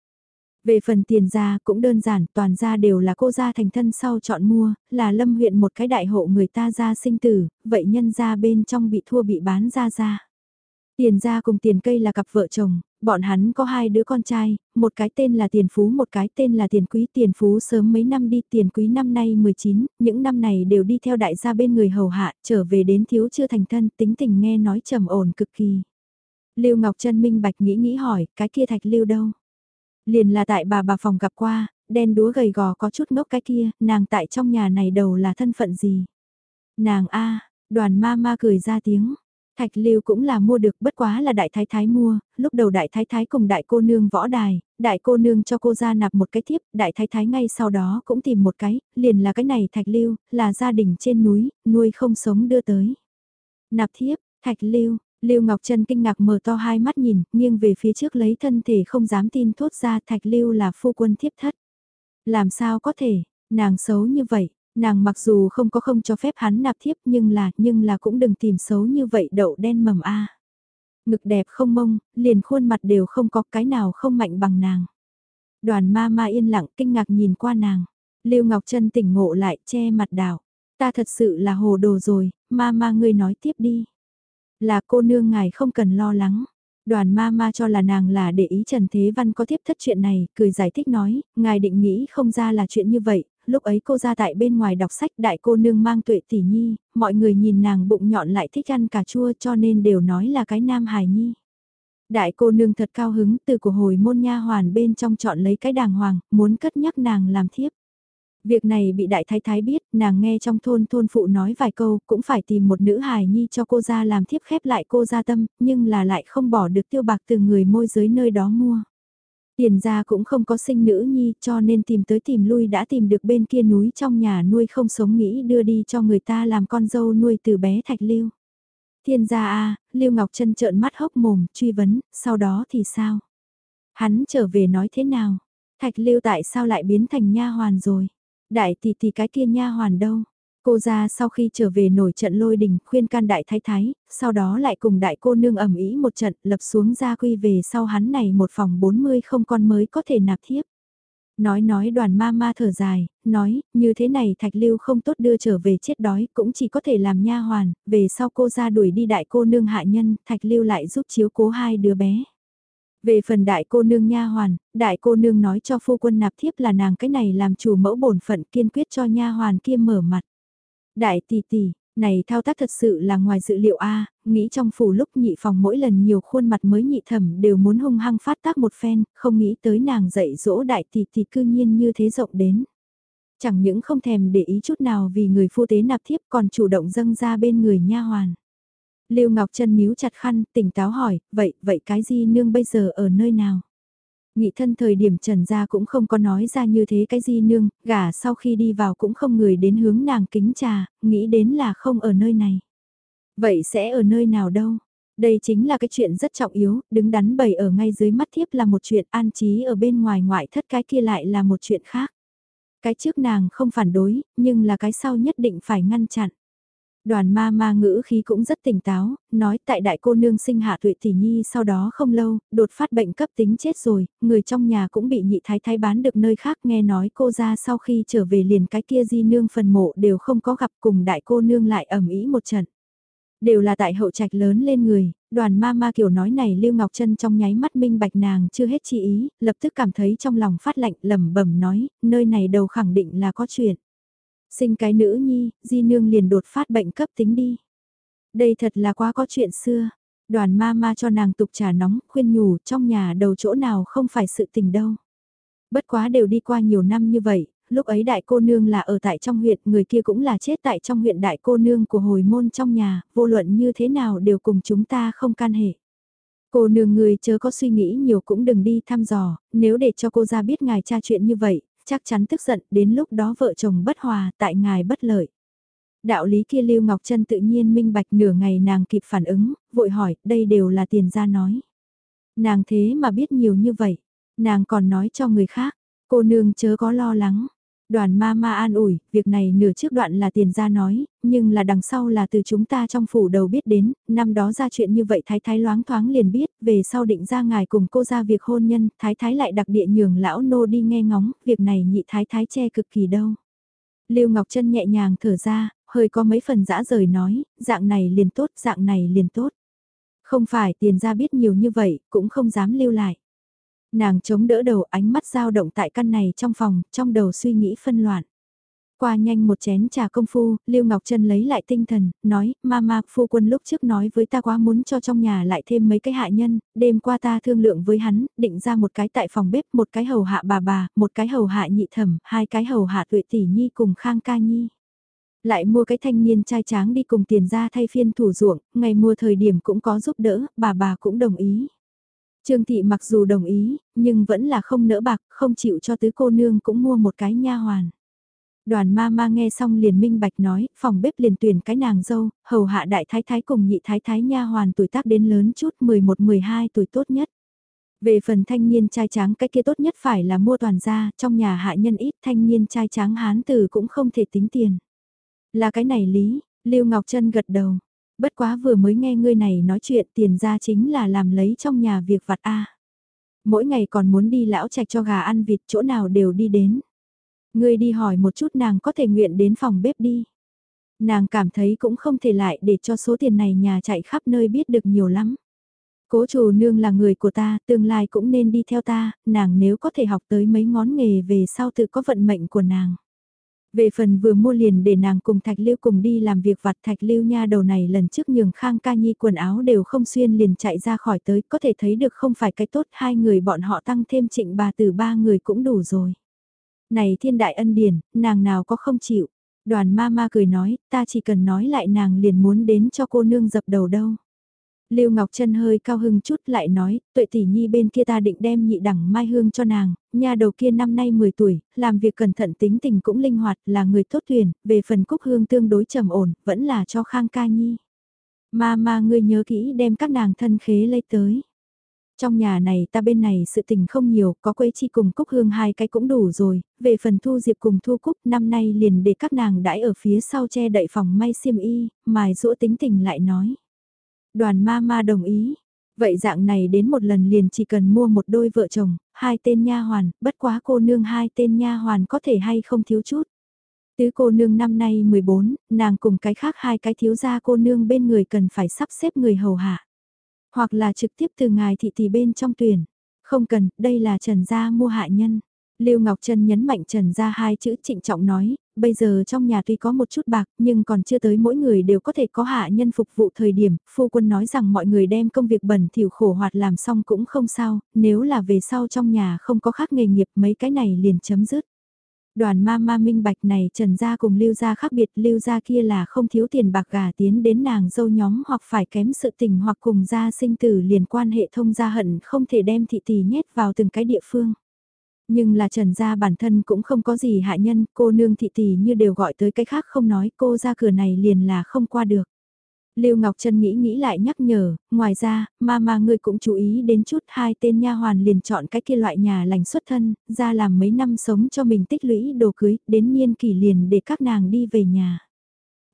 Về phần tiền ra cũng đơn giản, toàn ra đều là cô gia thành thân sau chọn mua, là lâm huyện một cái đại hộ người ta ra sinh tử, vậy nhân ra bên trong bị thua bị bán ra ra. Tiền ra cùng tiền cây là cặp vợ chồng, bọn hắn có hai đứa con trai, một cái tên là tiền phú một cái tên là tiền quý. Tiền phú sớm mấy năm đi tiền quý năm nay 19, những năm này đều đi theo đại gia bên người hầu hạ, trở về đến thiếu chưa thành thân, tính tình nghe nói trầm ổn cực kỳ. Lưu Ngọc Trân minh bạch nghĩ nghĩ hỏi, cái kia thạch lưu đâu? Liền là tại bà bà phòng gặp qua, đen đúa gầy gò có chút ngốc cái kia, nàng tại trong nhà này đầu là thân phận gì? Nàng a đoàn ma ma cười ra tiếng. Thạch lưu cũng là mua được bất quá là đại thái thái mua, lúc đầu đại thái thái cùng đại cô nương võ đài, đại cô nương cho cô ra nạp một cái thiếp, đại thái thái ngay sau đó cũng tìm một cái, liền là cái này thạch lưu, là gia đình trên núi, nuôi không sống đưa tới. Nạp thiếp, thạch lưu, Lưu Ngọc Trân kinh ngạc mở to hai mắt nhìn, nghiêng về phía trước lấy thân thể không dám tin thốt ra Thạch Lưu là phu quân thiếp thất. Làm sao có thể, nàng xấu như vậy, nàng mặc dù không có không cho phép hắn nạp thiếp nhưng là, nhưng là cũng đừng tìm xấu như vậy đậu đen mầm a. Ngực đẹp không mông, liền khuôn mặt đều không có cái nào không mạnh bằng nàng. Đoàn ma ma yên lặng kinh ngạc nhìn qua nàng. Lưu Ngọc Trân tỉnh ngộ lại che mặt đảo. Ta thật sự là hồ đồ rồi, ma ma ngươi nói tiếp đi. Là cô nương ngài không cần lo lắng. Đoàn ma ma cho là nàng là để ý Trần Thế Văn có tiếp thất chuyện này, cười giải thích nói, ngài định nghĩ không ra là chuyện như vậy, lúc ấy cô ra tại bên ngoài đọc sách đại cô nương mang tuệ tỷ nhi, mọi người nhìn nàng bụng nhọn lại thích ăn cà chua cho nên đều nói là cái nam hài nhi. Đại cô nương thật cao hứng từ của hồi môn nha hoàn bên trong chọn lấy cái đàng hoàng, muốn cất nhắc nàng làm thiếp. Việc này bị đại thái thái biết, nàng nghe trong thôn thôn phụ nói vài câu, cũng phải tìm một nữ hài nhi cho cô ra làm thiếp khép lại cô ra tâm, nhưng là lại không bỏ được tiêu bạc từ người môi giới nơi đó mua. Tiền ra cũng không có sinh nữ nhi cho nên tìm tới tìm lui đã tìm được bên kia núi trong nhà nuôi không sống nghĩ đưa đi cho người ta làm con dâu nuôi từ bé thạch lưu. Thiên gia a Lưu Ngọc Trân trợn mắt hốc mồm, truy vấn, sau đó thì sao? Hắn trở về nói thế nào? Thạch lưu tại sao lại biến thành nha hoàn rồi? Đại tỷ tỷ cái kia nha hoàn đâu? Cô ra sau khi trở về nổi trận lôi đình khuyên can đại thái thái, sau đó lại cùng đại cô nương ẩm ý một trận lập xuống gia quy về sau hắn này một phòng 40 không con mới có thể nạp thiếp. Nói nói đoàn ma ma thở dài, nói, như thế này thạch lưu không tốt đưa trở về chết đói, cũng chỉ có thể làm nha hoàn, về sau cô ra đuổi đi đại cô nương hạ nhân, thạch lưu lại giúp chiếu cố hai đứa bé. Về phần đại cô nương nha hoàn, đại cô nương nói cho phu quân nạp thiếp là nàng cái này làm chủ mẫu bổn phận kiên quyết cho nha hoàn kia mở mặt. Đại tỷ tỷ, này thao tác thật sự là ngoài dự liệu a nghĩ trong phủ lúc nhị phòng mỗi lần nhiều khuôn mặt mới nhị thẩm đều muốn hung hăng phát tác một phen, không nghĩ tới nàng dạy dỗ đại tỷ tỷ cư nhiên như thế rộng đến. Chẳng những không thèm để ý chút nào vì người phu tế nạp thiếp còn chủ động dâng ra bên người nha hoàn. Lưu Ngọc Trân níu chặt khăn, tỉnh táo hỏi, vậy, vậy cái gì nương bây giờ ở nơi nào? Nghị thân thời điểm trần gia cũng không có nói ra như thế cái gì nương, gả sau khi đi vào cũng không người đến hướng nàng kính trà, nghĩ đến là không ở nơi này. Vậy sẽ ở nơi nào đâu? Đây chính là cái chuyện rất trọng yếu, đứng đắn bày ở ngay dưới mắt thiếp là một chuyện an trí ở bên ngoài ngoại thất cái kia lại là một chuyện khác. Cái trước nàng không phản đối, nhưng là cái sau nhất định phải ngăn chặn. Đoàn ma ma ngữ khí cũng rất tỉnh táo, nói tại đại cô nương sinh hạ tuệ tỷ nhi sau đó không lâu, đột phát bệnh cấp tính chết rồi, người trong nhà cũng bị nhị thái thái bán được nơi khác nghe nói cô ra sau khi trở về liền cái kia di nương phần mộ đều không có gặp cùng đại cô nương lại ẩm ý một trận. Đều là tại hậu trạch lớn lên người, đoàn ma ma kiểu nói này Lưu Ngọc Trân trong nháy mắt minh bạch nàng chưa hết chi ý, lập tức cảm thấy trong lòng phát lạnh lẩm bẩm nói, nơi này đầu khẳng định là có chuyện. Sinh cái nữ nhi, di nương liền đột phát bệnh cấp tính đi. Đây thật là quá có chuyện xưa. Đoàn ma ma cho nàng tục trà nóng, khuyên nhủ trong nhà đầu chỗ nào không phải sự tình đâu. Bất quá đều đi qua nhiều năm như vậy, lúc ấy đại cô nương là ở tại trong huyện, người kia cũng là chết tại trong huyện đại cô nương của hồi môn trong nhà, vô luận như thế nào đều cùng chúng ta không can hệ. Cô nương người chớ có suy nghĩ nhiều cũng đừng đi thăm dò, nếu để cho cô ra biết ngài tra chuyện như vậy, chắc chắn tức giận, đến lúc đó vợ chồng bất hòa, tại ngài bất lợi. Đạo lý kia Lưu Ngọc Trân tự nhiên minh bạch nửa ngày nàng kịp phản ứng, vội hỏi, đây đều là tiền ra nói. Nàng thế mà biết nhiều như vậy, nàng còn nói cho người khác, cô nương chớ có lo lắng, Đoàn ma ma an ủi, việc này nửa trước đoạn là tiền ra nói, nhưng là đằng sau là từ chúng ta trong phủ đầu biết đến, năm đó ra chuyện như vậy thái thái loáng thoáng liền biết, về sau định ra ngài cùng cô ra việc hôn nhân, thái thái lại đặc địa nhường lão nô đi nghe ngóng, việc này nhị thái thái che cực kỳ đâu. Lưu Ngọc Trân nhẹ nhàng thở ra, hơi có mấy phần dã rời nói, dạng này liền tốt, dạng này liền tốt. Không phải tiền ra biết nhiều như vậy, cũng không dám lưu lại. Nàng chống đỡ đầu ánh mắt dao động tại căn này trong phòng, trong đầu suy nghĩ phân loạn. Qua nhanh một chén trà công phu, Lưu Ngọc Trân lấy lại tinh thần, nói, Mama, phu quân lúc trước nói với ta quá muốn cho trong nhà lại thêm mấy cái hạ nhân, đêm qua ta thương lượng với hắn, định ra một cái tại phòng bếp, một cái hầu hạ bà bà, một cái hầu hạ nhị thẩm, hai cái hầu hạ tuệ tỷ nhi cùng khang ca nhi. Lại mua cái thanh niên trai tráng đi cùng tiền ra thay phiên thủ ruộng, ngày mua thời điểm cũng có giúp đỡ, bà bà cũng đồng ý. Trương Thị mặc dù đồng ý, nhưng vẫn là không nỡ bạc, không chịu cho tứ cô nương cũng mua một cái nha hoàn. Đoàn ma ma nghe xong liền minh bạch nói, phòng bếp liền tuyển cái nàng dâu, hầu hạ đại thái thái cùng nhị thái thái nha hoàn tuổi tác đến lớn chút 11-12 tuổi tốt nhất. Về phần thanh niên trai tráng cái kia tốt nhất phải là mua toàn gia, trong nhà hạ nhân ít thanh niên trai tráng hán từ cũng không thể tính tiền. Là cái này lý, Lưu Ngọc Trân gật đầu, Bất quá vừa mới nghe ngươi này nói chuyện tiền ra chính là làm lấy trong nhà việc vặt A. Mỗi ngày còn muốn đi lão trạch cho gà ăn vịt chỗ nào đều đi đến. Ngươi đi hỏi một chút nàng có thể nguyện đến phòng bếp đi. Nàng cảm thấy cũng không thể lại để cho số tiền này nhà chạy khắp nơi biết được nhiều lắm. Cố chủ nương là người của ta, tương lai cũng nên đi theo ta, nàng nếu có thể học tới mấy ngón nghề về sau tự có vận mệnh của nàng. Về phần vừa mua liền để nàng cùng Thạch Lưu cùng đi làm việc vặt Thạch Lưu nha đầu này lần trước nhường Khang Ca Nhi quần áo đều không xuyên liền chạy ra khỏi tới, có thể thấy được không phải cái tốt hai người bọn họ tăng thêm trịnh bà từ ba người cũng đủ rồi. Này thiên đại ân điển, nàng nào có không chịu. Đoàn ma ma cười nói, ta chỉ cần nói lại nàng liền muốn đến cho cô nương dập đầu đâu. Lưu Ngọc Trân hơi cao hưng chút lại nói, tuệ tỷ nhi bên kia ta định đem nhị đẳng mai hương cho nàng, nhà đầu kia năm nay 10 tuổi, làm việc cẩn thận tính tình cũng linh hoạt, là người tốt tuyển, về phần cúc hương tương đối trầm ổn, vẫn là cho khang ca nhi. Ma ma ngươi nhớ kỹ đem các nàng thân khế lấy tới. Trong nhà này ta bên này sự tình không nhiều, có quê chi cùng cúc hương hai cái cũng đủ rồi, về phần thu diệp cùng thu cúc năm nay liền để các nàng đãi ở phía sau che đậy phòng may xiêm y, mài rũa tính tình lại nói. Đoàn ma ma đồng ý. Vậy dạng này đến một lần liền chỉ cần mua một đôi vợ chồng, hai tên nha hoàn, bất quá cô nương hai tên nha hoàn có thể hay không thiếu chút. Tứ cô nương năm nay 14, nàng cùng cái khác hai cái thiếu gia cô nương bên người cần phải sắp xếp người hầu hạ. Hoặc là trực tiếp từ ngài thị tỷ bên trong tuyển. Không cần, đây là trần gia mua hạ nhân. Lưu Ngọc Trân nhấn mạnh trần gia hai chữ trịnh trọng nói, bây giờ trong nhà tuy có một chút bạc nhưng còn chưa tới mỗi người đều có thể có hạ nhân phục vụ thời điểm, phu quân nói rằng mọi người đem công việc bẩn thỉu khổ hoạt làm xong cũng không sao, nếu là về sau trong nhà không có khác nghề nghiệp mấy cái này liền chấm dứt. Đoàn ma ma minh bạch này trần gia cùng lưu gia khác biệt lưu gia kia là không thiếu tiền bạc gà tiến đến nàng dâu nhóm hoặc phải kém sự tình hoặc cùng gia sinh tử liền quan hệ thông gia hận không thể đem thị tỷ nhét vào từng cái địa phương. Nhưng là trần gia bản thân cũng không có gì hạ nhân, cô nương thị tỷ như đều gọi tới cái khác không nói cô ra cửa này liền là không qua được. Lưu Ngọc Trân nghĩ nghĩ lại nhắc nhở, ngoài ra, mama ngươi cũng chú ý đến chút hai tên nha hoàn liền chọn cái kia loại nhà lành xuất thân, ra làm mấy năm sống cho mình tích lũy đồ cưới, đến niên kỷ liền để các nàng đi về nhà.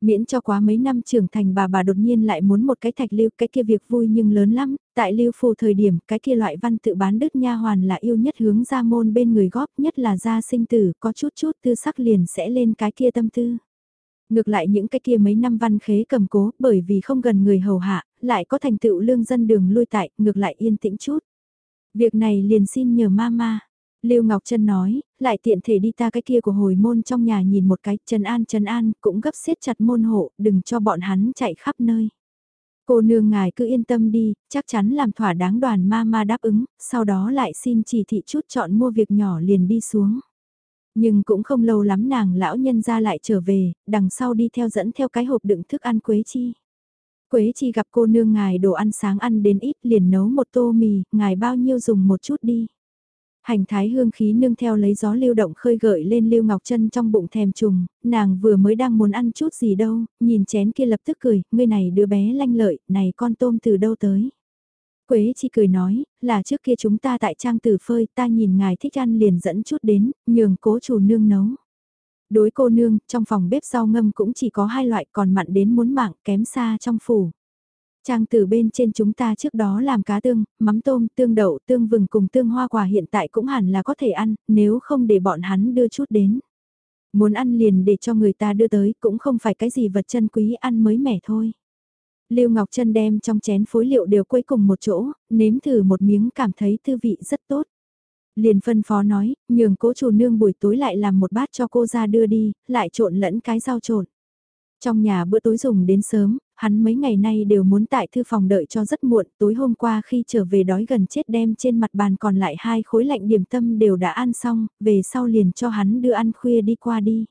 Miễn cho quá mấy năm trưởng thành bà bà đột nhiên lại muốn một cái thạch lưu cái kia việc vui nhưng lớn lắm, tại lưu phù thời điểm cái kia loại văn tự bán đức nha hoàn là yêu nhất hướng ra môn bên người góp nhất là gia sinh tử có chút chút tư sắc liền sẽ lên cái kia tâm tư. Ngược lại những cái kia mấy năm văn khế cầm cố bởi vì không gần người hầu hạ, lại có thành tựu lương dân đường lui tại, ngược lại yên tĩnh chút. Việc này liền xin nhờ mama. Lưu Ngọc Trân nói, lại tiện thể đi ta cái kia của hồi môn trong nhà nhìn một cái, Trần An Trần An cũng gấp siết chặt môn hộ, đừng cho bọn hắn chạy khắp nơi. Cô nương ngài cứ yên tâm đi, chắc chắn làm thỏa đáng đoàn ma ma đáp ứng, sau đó lại xin chỉ thị chút chọn mua việc nhỏ liền đi xuống. Nhưng cũng không lâu lắm nàng lão nhân ra lại trở về, đằng sau đi theo dẫn theo cái hộp đựng thức ăn Quế Chi. Quế Chi gặp cô nương ngài đồ ăn sáng ăn đến ít liền nấu một tô mì, ngài bao nhiêu dùng một chút đi. Hành thái hương khí nương theo lấy gió lưu động khơi gợi lên lưu ngọc chân trong bụng thèm trùng, nàng vừa mới đang muốn ăn chút gì đâu, nhìn chén kia lập tức cười, ngươi này đứa bé lanh lợi, này con tôm từ đâu tới. Quế chi cười nói, là trước kia chúng ta tại trang tử phơi ta nhìn ngài thích ăn liền dẫn chút đến, nhường cố chủ nương nấu. Đối cô nương, trong phòng bếp rau ngâm cũng chỉ có hai loại còn mặn đến muốn mạng kém xa trong phủ. Trang từ bên trên chúng ta trước đó làm cá tương, mắm tôm, tương đậu, tương vừng cùng tương hoa quả hiện tại cũng hẳn là có thể ăn, nếu không để bọn hắn đưa chút đến. Muốn ăn liền để cho người ta đưa tới cũng không phải cái gì vật chân quý ăn mới mẻ thôi. Lưu Ngọc Trân đem trong chén phối liệu đều quấy cùng một chỗ, nếm thử một miếng cảm thấy tư vị rất tốt. Liền phân phó nói, nhường cố chủ nương buổi tối lại làm một bát cho cô ra đưa đi, lại trộn lẫn cái rau trộn. Trong nhà bữa tối dùng đến sớm, hắn mấy ngày nay đều muốn tại thư phòng đợi cho rất muộn, tối hôm qua khi trở về đói gần chết đem trên mặt bàn còn lại hai khối lạnh điểm tâm đều đã ăn xong, về sau liền cho hắn đưa ăn khuya đi qua đi.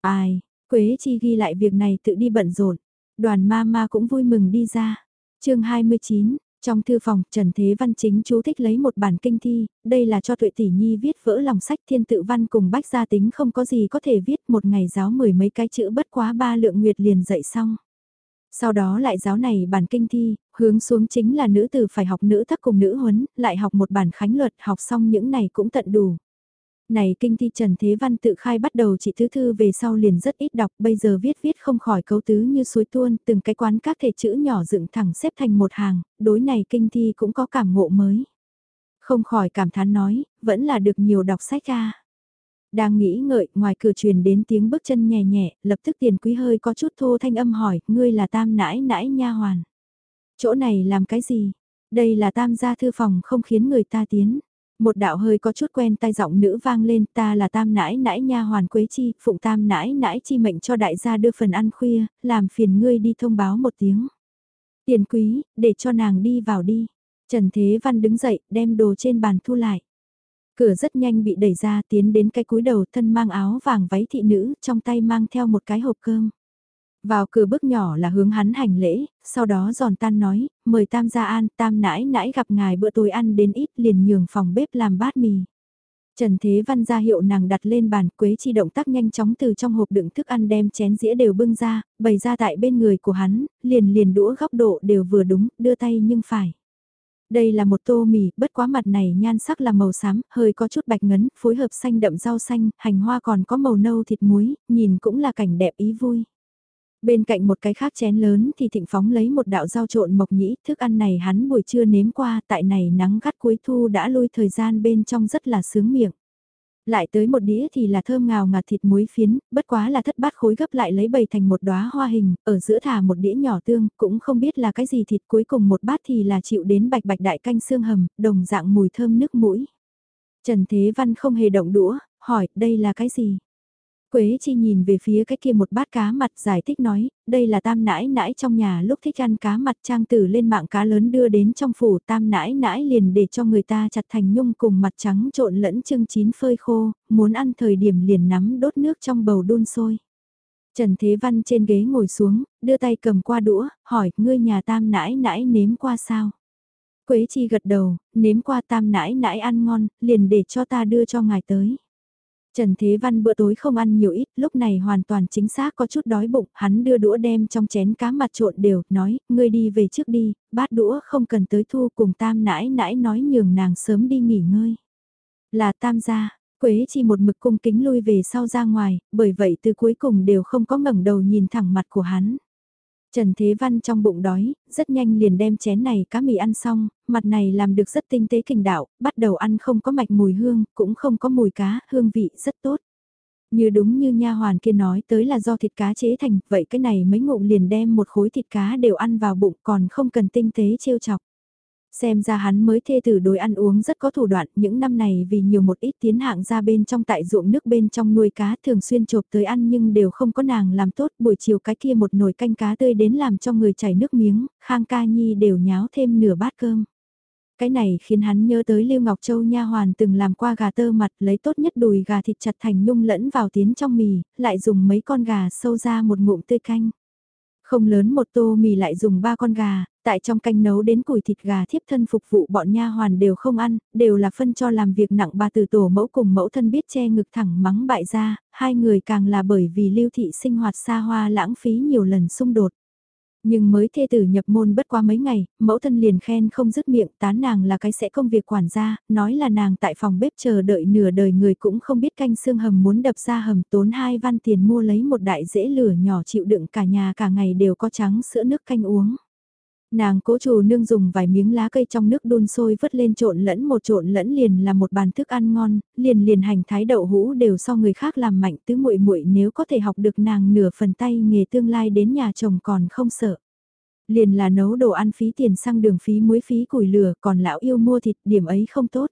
Ai, Quế Chi ghi lại việc này tự đi bận rộn đoàn ma ma cũng vui mừng đi ra. chương 29, trong thư phòng, Trần Thế Văn chính chú thích lấy một bản kinh thi, đây là cho tuệ tỷ nhi viết vỡ lòng sách thiên tự văn cùng bách gia tính không có gì có thể viết một ngày giáo mười mấy cái chữ bất quá ba lượng nguyệt liền dạy xong. Sau đó lại giáo này bản kinh thi, hướng xuống chính là nữ tử phải học nữ thắc cùng nữ huấn, lại học một bản khánh luật học xong những này cũng tận đủ. Này kinh thi Trần Thế Văn tự khai bắt đầu chị thứ thư về sau liền rất ít đọc, bây giờ viết viết không khỏi cấu tứ như suối tuôn, từng cái quán các thể chữ nhỏ dựng thẳng xếp thành một hàng, đối này kinh thi cũng có cảm ngộ mới. Không khỏi cảm thán nói, vẫn là được nhiều đọc sách ra. Đang nghĩ ngợi, ngoài cửa truyền đến tiếng bước chân nhẹ nhẹ, lập tức tiền quý hơi có chút thô thanh âm hỏi, ngươi là tam nãi nãi nha hoàn. Chỗ này làm cái gì? Đây là tam gia thư phòng không khiến người ta tiến. Một đạo hơi có chút quen tai giọng nữ vang lên ta là tam nãi nãi nha hoàn quế chi, phụng tam nãi nãi chi mệnh cho đại gia đưa phần ăn khuya, làm phiền ngươi đi thông báo một tiếng. Tiền quý, để cho nàng đi vào đi. Trần Thế Văn đứng dậy, đem đồ trên bàn thu lại. Cửa rất nhanh bị đẩy ra tiến đến cái cúi đầu thân mang áo vàng váy thị nữ, trong tay mang theo một cái hộp cơm. Vào cửa bước nhỏ là hướng hắn hành lễ, sau đó giòn tan nói, mời tam gia an, tam nãi nãi gặp ngài bữa tối ăn đến ít liền nhường phòng bếp làm bát mì. Trần Thế Văn ra hiệu nàng đặt lên bàn quế chi động tác nhanh chóng từ trong hộp đựng thức ăn đem chén dĩa đều bưng ra, bày ra tại bên người của hắn, liền liền đũa góc độ đều vừa đúng, đưa tay nhưng phải. Đây là một tô mì, bất quá mặt này nhan sắc là màu xám, hơi có chút bạch ngấn, phối hợp xanh đậm rau xanh, hành hoa còn có màu nâu thịt muối, nhìn cũng là cảnh đẹp ý vui. Bên cạnh một cái khác chén lớn thì thịnh phóng lấy một đạo rau trộn mộc nhĩ, thức ăn này hắn buổi trưa nếm qua, tại này nắng gắt cuối thu đã lôi thời gian bên trong rất là sướng miệng. Lại tới một đĩa thì là thơm ngào ngạt thịt muối phiến, bất quá là thất bát khối gấp lại lấy bầy thành một đóa hoa hình, ở giữa thả một đĩa nhỏ tương, cũng không biết là cái gì thịt cuối cùng một bát thì là chịu đến bạch bạch đại canh xương hầm, đồng dạng mùi thơm nước mũi. Trần Thế Văn không hề động đũa, hỏi đây là cái gì? Quế chi nhìn về phía cái kia một bát cá mặt giải thích nói, đây là tam nãi nãi trong nhà lúc thích ăn cá mặt trang tử lên mạng cá lớn đưa đến trong phủ tam nãi nãi liền để cho người ta chặt thành nhung cùng mặt trắng trộn lẫn chưng chín phơi khô, muốn ăn thời điểm liền nắm đốt nước trong bầu đun sôi. Trần Thế Văn trên ghế ngồi xuống, đưa tay cầm qua đũa, hỏi, ngươi nhà tam nãi nãi nếm qua sao? Quế chi gật đầu, nếm qua tam nãi nãi ăn ngon, liền để cho ta đưa cho ngài tới. Trần Thế Văn bữa tối không ăn nhiều ít, lúc này hoàn toàn chính xác có chút đói bụng, hắn đưa đũa đem trong chén cá mặt trộn đều, nói, ngươi đi về trước đi, bát đũa không cần tới thu cùng tam nãi nãi nói nhường nàng sớm đi nghỉ ngơi. Là tam gia, Quế chi một mực cung kính lui về sau ra ngoài, bởi vậy từ cuối cùng đều không có ngẩng đầu nhìn thẳng mặt của hắn. Trần Thế Văn trong bụng đói, rất nhanh liền đem chén này cá mì ăn xong, mặt này làm được rất tinh tế kình đạo, bắt đầu ăn không có mạch mùi hương, cũng không có mùi cá, hương vị rất tốt. Như đúng như nha hoàn kia nói tới là do thịt cá chế thành, vậy cái này mấy ngụm liền đem một khối thịt cá đều ăn vào bụng còn không cần tinh tế trêu chọc. Xem ra hắn mới thê tử đối ăn uống rất có thủ đoạn, những năm này vì nhiều một ít tiến hạng ra bên trong tại ruộng nước bên trong nuôi cá thường xuyên chộp tới ăn nhưng đều không có nàng làm tốt, buổi chiều cái kia một nồi canh cá tươi đến làm cho người chảy nước miếng, Khang Ca Nhi đều nháo thêm nửa bát cơm. Cái này khiến hắn nhớ tới Lưu Ngọc Châu nha hoàn từng làm qua gà tơ mặt lấy tốt nhất đùi gà thịt chặt thành nhung lẫn vào tiến trong mì, lại dùng mấy con gà sâu ra một ngụm tươi canh. Không lớn một tô mì lại dùng ba con gà, tại trong canh nấu đến củi thịt gà thiếp thân phục vụ bọn nha hoàn đều không ăn, đều là phân cho làm việc nặng bà từ tổ mẫu cùng mẫu thân biết che ngực thẳng mắng bại ra, hai người càng là bởi vì lưu thị sinh hoạt xa hoa lãng phí nhiều lần xung đột. Nhưng mới thê tử nhập môn bất qua mấy ngày, mẫu thân liền khen không dứt miệng tán nàng là cái sẽ công việc quản gia, nói là nàng tại phòng bếp chờ đợi nửa đời người cũng không biết canh xương hầm muốn đập ra hầm tốn hai văn tiền mua lấy một đại dễ lửa nhỏ chịu đựng cả nhà cả ngày đều có trắng sữa nước canh uống. Nàng cố chủ nương dùng vài miếng lá cây trong nước đun sôi vớt lên trộn lẫn một trộn lẫn liền là một bàn thức ăn ngon, liền liền hành thái đậu hũ đều so người khác làm mạnh tứ muội muội nếu có thể học được nàng nửa phần tay nghề tương lai đến nhà chồng còn không sợ. Liền là nấu đồ ăn phí tiền xăng đường phí muối phí củi lửa còn lão yêu mua thịt điểm ấy không tốt.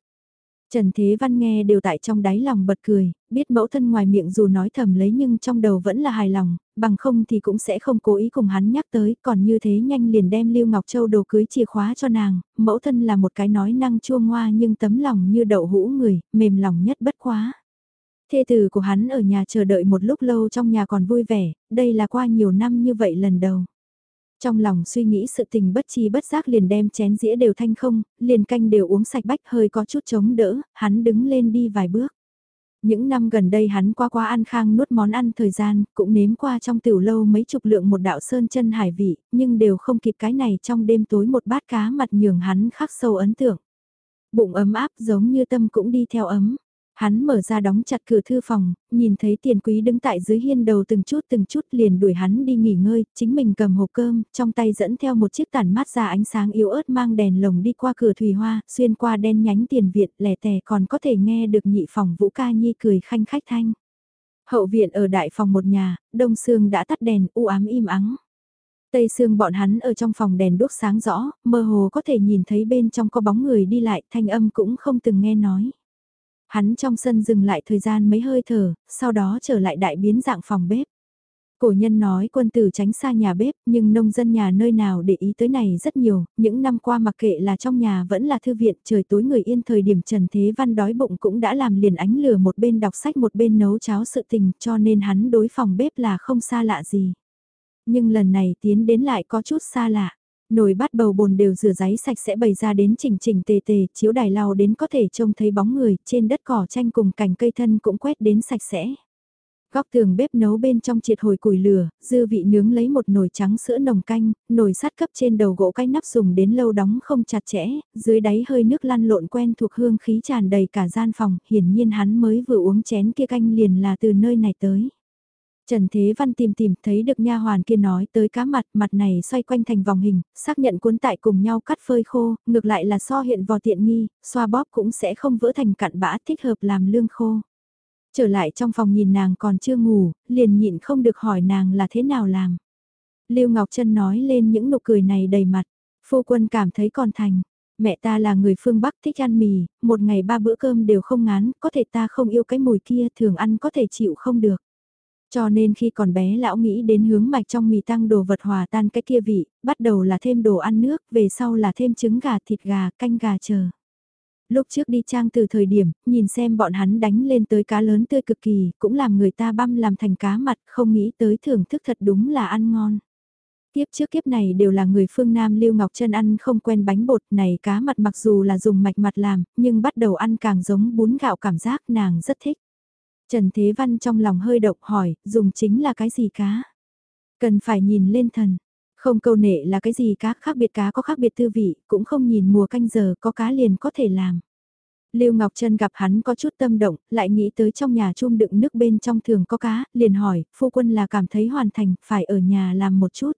Trần Thế Văn nghe đều tại trong đáy lòng bật cười, biết mẫu thân ngoài miệng dù nói thầm lấy nhưng trong đầu vẫn là hài lòng, bằng không thì cũng sẽ không cố ý cùng hắn nhắc tới, còn như thế nhanh liền đem Lưu Ngọc Châu đồ cưới chìa khóa cho nàng, mẫu thân là một cái nói năng chua ngoa nhưng tấm lòng như đậu hũ người, mềm lòng nhất bất quá. Thê tử của hắn ở nhà chờ đợi một lúc lâu trong nhà còn vui vẻ, đây là qua nhiều năm như vậy lần đầu. Trong lòng suy nghĩ sự tình bất chi bất giác liền đem chén dĩa đều thanh không, liền canh đều uống sạch bách hơi có chút chống đỡ, hắn đứng lên đi vài bước. Những năm gần đây hắn qua qua ăn khang nuốt món ăn thời gian, cũng nếm qua trong tiểu lâu mấy chục lượng một đạo sơn chân hải vị, nhưng đều không kịp cái này trong đêm tối một bát cá mặt nhường hắn khắc sâu ấn tượng. Bụng ấm áp giống như tâm cũng đi theo ấm. Hắn mở ra đóng chặt cửa thư phòng, nhìn thấy tiền quý đứng tại dưới hiên đầu từng chút từng chút liền đuổi hắn đi nghỉ ngơi, chính mình cầm hộp cơm, trong tay dẫn theo một chiếc tản mát ra ánh sáng yếu ớt mang đèn lồng đi qua cửa thủy hoa, xuyên qua đen nhánh tiền viện, lẻ tẻ còn có thể nghe được nhị phòng vũ ca nhi cười khanh khách thanh. Hậu viện ở đại phòng một nhà, đông sương đã tắt đèn u ám im ắng. Tây sương bọn hắn ở trong phòng đèn đốt sáng rõ, mơ hồ có thể nhìn thấy bên trong có bóng người đi lại, thanh âm cũng không từng nghe nói. Hắn trong sân dừng lại thời gian mấy hơi thở, sau đó trở lại đại biến dạng phòng bếp. Cổ nhân nói quân tử tránh xa nhà bếp, nhưng nông dân nhà nơi nào để ý tới này rất nhiều, những năm qua mặc kệ là trong nhà vẫn là thư viện, trời tối người yên thời điểm Trần Thế Văn đói bụng cũng đã làm liền ánh lửa một bên đọc sách một bên nấu cháo sự tình, cho nên hắn đối phòng bếp là không xa lạ gì. Nhưng lần này tiến đến lại có chút xa lạ. Nồi bát bầu bồn đều rửa giấy sạch sẽ bày ra đến chỉnh chỉnh tề tề, chiếu đài lau đến có thể trông thấy bóng người, trên đất cỏ tranh cùng cành cây thân cũng quét đến sạch sẽ. Góc tường bếp nấu bên trong triệt hồi củi lửa, dư vị nướng lấy một nồi trắng sữa nồng canh, nồi sắt cấp trên đầu gỗ cái nắp dùng đến lâu đóng không chặt chẽ, dưới đáy hơi nước lăn lộn quen thuộc hương khí tràn đầy cả gian phòng, hiển nhiên hắn mới vừa uống chén kia canh liền là từ nơi này tới. Trần Thế Văn tìm tìm thấy được nha hoàn kia nói tới cá mặt, mặt này xoay quanh thành vòng hình, xác nhận cuốn tại cùng nhau cắt phơi khô, ngược lại là so hiện vò tiện nghi, xoa bóp cũng sẽ không vỡ thành cặn bã thích hợp làm lương khô. Trở lại trong phòng nhìn nàng còn chưa ngủ, liền nhịn không được hỏi nàng là thế nào làm. Lưu Ngọc Trân nói lên những nụ cười này đầy mặt, phu quân cảm thấy còn thành. Mẹ ta là người phương Bắc thích ăn mì, một ngày ba bữa cơm đều không ngán, có thể ta không yêu cái mùi kia thường ăn có thể chịu không được. Cho nên khi còn bé lão nghĩ đến hướng mạch trong mì tăng đồ vật hòa tan cái kia vị, bắt đầu là thêm đồ ăn nước, về sau là thêm trứng gà, thịt gà, canh gà chờ. Lúc trước đi trang từ thời điểm, nhìn xem bọn hắn đánh lên tới cá lớn tươi cực kỳ, cũng làm người ta băm làm thành cá mặt, không nghĩ tới thưởng thức thật đúng là ăn ngon. Tiếp trước kiếp này đều là người phương Nam Lưu Ngọc Trân ăn không quen bánh bột này cá mặt mặc dù là dùng mạch mặt làm, nhưng bắt đầu ăn càng giống bún gạo cảm giác nàng rất thích. Trần Thế Văn trong lòng hơi độc hỏi, dùng chính là cái gì cá? Cần phải nhìn lên thần. Không câu nệ là cái gì cá, khác biệt cá có khác biệt tư vị, cũng không nhìn mùa canh giờ có cá liền có thể làm. Lưu Ngọc Trân gặp hắn có chút tâm động, lại nghĩ tới trong nhà chung đựng nước bên trong thường có cá, liền hỏi, phu quân là cảm thấy hoàn thành, phải ở nhà làm một chút.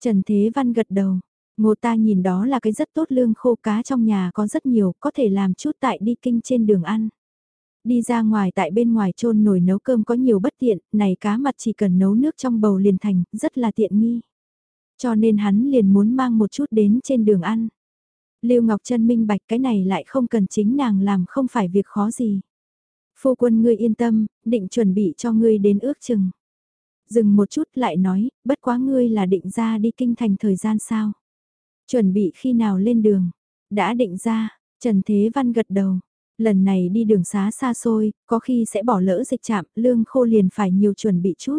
Trần Thế Văn gật đầu, ngô ta nhìn đó là cái rất tốt lương khô cá trong nhà có rất nhiều, có thể làm chút tại đi kinh trên đường ăn. Đi ra ngoài tại bên ngoài trôn nồi nấu cơm có nhiều bất tiện, này cá mặt chỉ cần nấu nước trong bầu liền thành, rất là tiện nghi. Cho nên hắn liền muốn mang một chút đến trên đường ăn. Lưu Ngọc Trân minh bạch cái này lại không cần chính nàng làm không phải việc khó gì. Phu quân ngươi yên tâm, định chuẩn bị cho ngươi đến ước chừng. Dừng một chút lại nói, bất quá ngươi là định ra đi kinh thành thời gian sao. Chuẩn bị khi nào lên đường. Đã định ra, Trần Thế Văn gật đầu. Lần này đi đường xá xa xôi, có khi sẽ bỏ lỡ dịch chạm, lương khô liền phải nhiều chuẩn bị chút.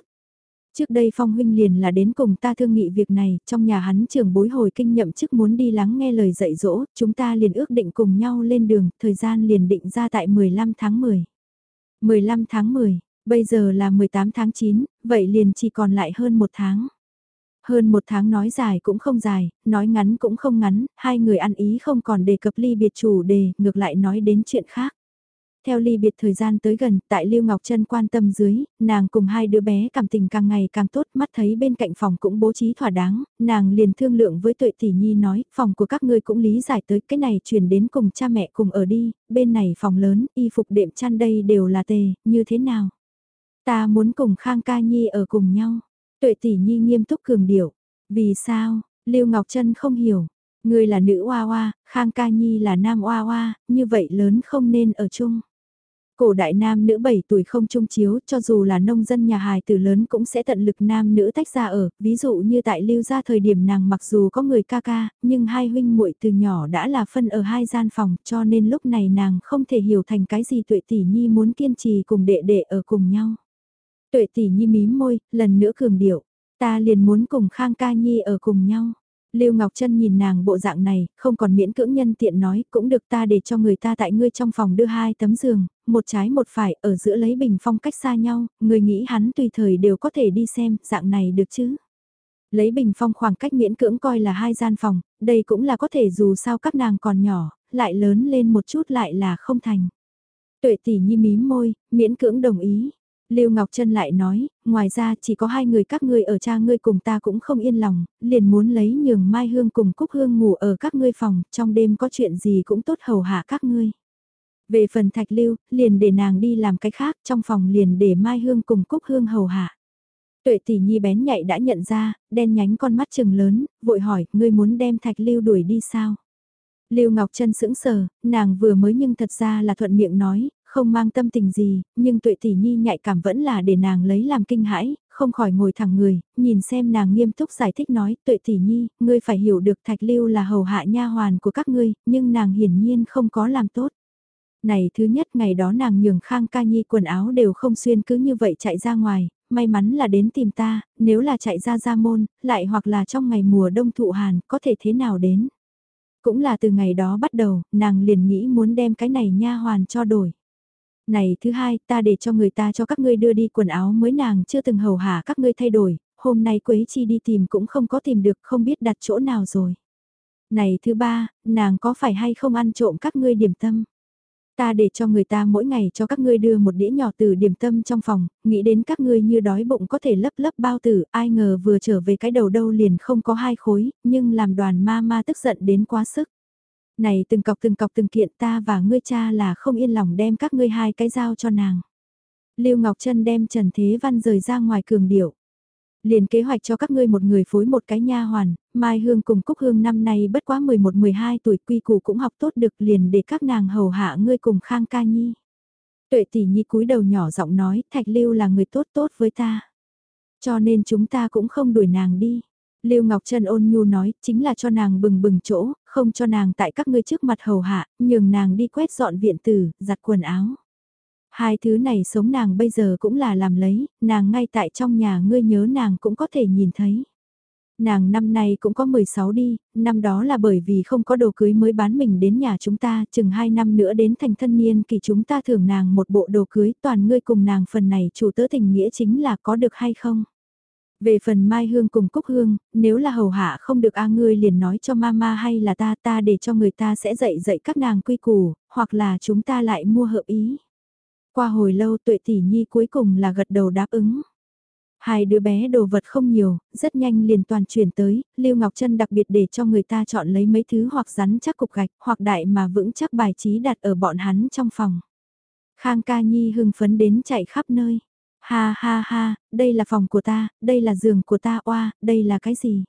Trước đây Phong huynh liền là đến cùng ta thương nghị việc này, trong nhà hắn trưởng bối hồi kinh nhậm chức muốn đi lắng nghe lời dạy dỗ, chúng ta liền ước định cùng nhau lên đường, thời gian liền định ra tại 15 tháng 10. 15 tháng 10, bây giờ là 18 tháng 9, vậy liền chỉ còn lại hơn một tháng. Hơn một tháng nói dài cũng không dài, nói ngắn cũng không ngắn, hai người ăn ý không còn đề cập ly biệt chủ đề, ngược lại nói đến chuyện khác. Theo ly biệt thời gian tới gần, tại Lưu Ngọc Trân quan tâm dưới, nàng cùng hai đứa bé cảm tình càng ngày càng tốt, mắt thấy bên cạnh phòng cũng bố trí thỏa đáng, nàng liền thương lượng với tuệ tỷ nhi nói, phòng của các ngươi cũng lý giải tới cái này chuyển đến cùng cha mẹ cùng ở đi, bên này phòng lớn, y phục đệm chăn đây đều là tề, như thế nào? Ta muốn cùng Khang Ca Nhi ở cùng nhau. Tuệ tỷ nhi nghiêm túc cường điệu. Vì sao, Lưu Ngọc Trân không hiểu. người là nữ oa oa, Khang Ca Nhi là nam oa oa, như vậy lớn không nên ở chung. Cổ đại nam nữ 7 tuổi không chung chiếu, cho dù là nông dân nhà hài từ lớn cũng sẽ tận lực nam nữ tách ra ở, ví dụ như tại lưu gia thời điểm nàng mặc dù có người ca ca, nhưng hai huynh muội từ nhỏ đã là phân ở hai gian phòng, cho nên lúc này nàng không thể hiểu thành cái gì tuệ tỷ nhi muốn kiên trì cùng đệ đệ ở cùng nhau. Tuệ tỷ nhi mím môi, lần nữa cường điệu, ta liền muốn cùng Khang ca nhi ở cùng nhau. Lưu Ngọc Trân nhìn nàng bộ dạng này, không còn miễn cưỡng nhân tiện nói, cũng được ta để cho người ta tại ngươi trong phòng đưa hai tấm giường, một trái một phải, ở giữa lấy bình phong cách xa nhau, người nghĩ hắn tùy thời đều có thể đi xem, dạng này được chứ. Lấy bình phong khoảng cách miễn cưỡng coi là hai gian phòng, đây cũng là có thể dù sao các nàng còn nhỏ, lại lớn lên một chút lại là không thành. Tuệ tỷ nhi mím môi, miễn cưỡng đồng ý. Lưu Ngọc Trân lại nói, ngoài ra chỉ có hai người các ngươi ở cha ngươi cùng ta cũng không yên lòng, liền muốn lấy nhường Mai Hương cùng Cúc Hương ngủ ở các ngươi phòng, trong đêm có chuyện gì cũng tốt hầu hạ các ngươi. Về phần Thạch Lưu, liền để nàng đi làm cái khác, trong phòng liền để Mai Hương cùng Cúc Hương hầu hạ. Tuệ tỷ nhi bén nhạy đã nhận ra, đen nhánh con mắt trừng lớn, vội hỏi, ngươi muốn đem Thạch Lưu đuổi đi sao? Lưu Ngọc Trân sững sờ, nàng vừa mới nhưng thật ra là thuận miệng nói, không mang tâm tình gì, nhưng tuệ tỷ nhi nhạy cảm vẫn là để nàng lấy làm kinh hãi, không khỏi ngồi thẳng người, nhìn xem nàng nghiêm túc giải thích nói, tuệ tỷ nhi, ngươi phải hiểu được Thạch Lưu là hầu hạ nha hoàn của các ngươi, nhưng nàng hiển nhiên không có làm tốt. Này thứ nhất ngày đó nàng nhường Khang Ca Nhi quần áo đều không xuyên cứ như vậy chạy ra ngoài, may mắn là đến tìm ta, nếu là chạy ra ra môn, lại hoặc là trong ngày mùa đông thụ hàn, có thể thế nào đến. Cũng là từ ngày đó bắt đầu, nàng liền nghĩ muốn đem cái này nha hoàn cho đổi. Này thứ hai, ta để cho người ta cho các ngươi đưa đi quần áo mới nàng chưa từng hầu hạ các ngươi thay đổi, hôm nay Quế Chi đi tìm cũng không có tìm được không biết đặt chỗ nào rồi. Này thứ ba, nàng có phải hay không ăn trộm các ngươi điểm tâm? Ta để cho người ta mỗi ngày cho các ngươi đưa một đĩa nhỏ từ điểm tâm trong phòng, nghĩ đến các ngươi như đói bụng có thể lấp lấp bao tử, ai ngờ vừa trở về cái đầu đâu liền không có hai khối, nhưng làm đoàn ma ma tức giận đến quá sức. Này từng cọc từng cọc từng kiện ta và ngươi cha là không yên lòng đem các ngươi hai cái dao cho nàng. Lưu Ngọc Trân đem Trần Thế Văn rời ra ngoài cường điệu liền kế hoạch cho các ngươi một người phối một cái nha hoàn, Mai Hương cùng Cúc Hương năm nay bất quá 11-12 tuổi quy củ cũng học tốt được liền để các nàng hầu hạ ngươi cùng Khang Ca Nhi. Tuệ tỷ nhi cúi đầu nhỏ giọng nói, Thạch Lưu là người tốt tốt với ta. Cho nên chúng ta cũng không đuổi nàng đi. Lưu Ngọc Trân ôn nhu nói, chính là cho nàng bừng bừng chỗ, không cho nàng tại các ngươi trước mặt hầu hạ, nhường nàng đi quét dọn viện tử, giặt quần áo. Hai thứ này sống nàng bây giờ cũng là làm lấy, nàng ngay tại trong nhà ngươi nhớ nàng cũng có thể nhìn thấy. Nàng năm nay cũng có 16 đi, năm đó là bởi vì không có đồ cưới mới bán mình đến nhà chúng ta, chừng 2 năm nữa đến thành thân niên kỳ chúng ta thưởng nàng một bộ đồ cưới, toàn ngươi cùng nàng phần này chủ tớ tình nghĩa chính là có được hay không. Về phần Mai Hương cùng Cúc Hương, nếu là hầu hạ không được a ngươi liền nói cho mama hay là ta ta để cho người ta sẽ dạy dạy các nàng quy củ, hoặc là chúng ta lại mua hợp ý. Qua hồi lâu tuệ tỷ nhi cuối cùng là gật đầu đáp ứng. Hai đứa bé đồ vật không nhiều, rất nhanh liền toàn chuyển tới, Lưu Ngọc Trân đặc biệt để cho người ta chọn lấy mấy thứ hoặc rắn chắc cục gạch, hoặc đại mà vững chắc bài trí đặt ở bọn hắn trong phòng. Khang ca nhi hưng phấn đến chạy khắp nơi. Ha ha ha, đây là phòng của ta, đây là giường của ta, oa, đây là cái gì?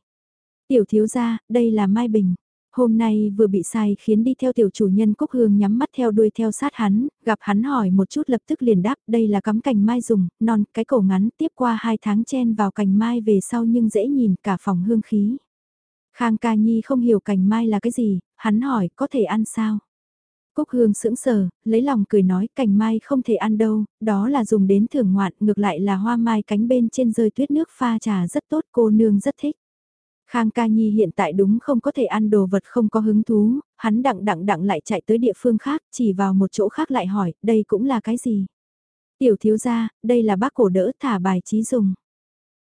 Tiểu thiếu gia, đây là Mai Bình. Hôm nay vừa bị sai khiến đi theo tiểu chủ nhân Cúc Hương nhắm mắt theo đuôi theo sát hắn, gặp hắn hỏi một chút lập tức liền đáp đây là cắm cành mai dùng, non, cái cổ ngắn tiếp qua hai tháng chen vào cành mai về sau nhưng dễ nhìn cả phòng hương khí. Khang ca nhi không hiểu cành mai là cái gì, hắn hỏi có thể ăn sao? Cúc Hương sững sờ, lấy lòng cười nói cành mai không thể ăn đâu, đó là dùng đến thưởng ngoạn, ngược lại là hoa mai cánh bên trên rơi tuyết nước pha trà rất tốt cô nương rất thích. Khang ca nhi hiện tại đúng không có thể ăn đồ vật không có hứng thú, hắn đặng đặng đặng lại chạy tới địa phương khác, chỉ vào một chỗ khác lại hỏi, đây cũng là cái gì? Tiểu thiếu gia, đây là bác cổ đỡ thả bài trí dùng.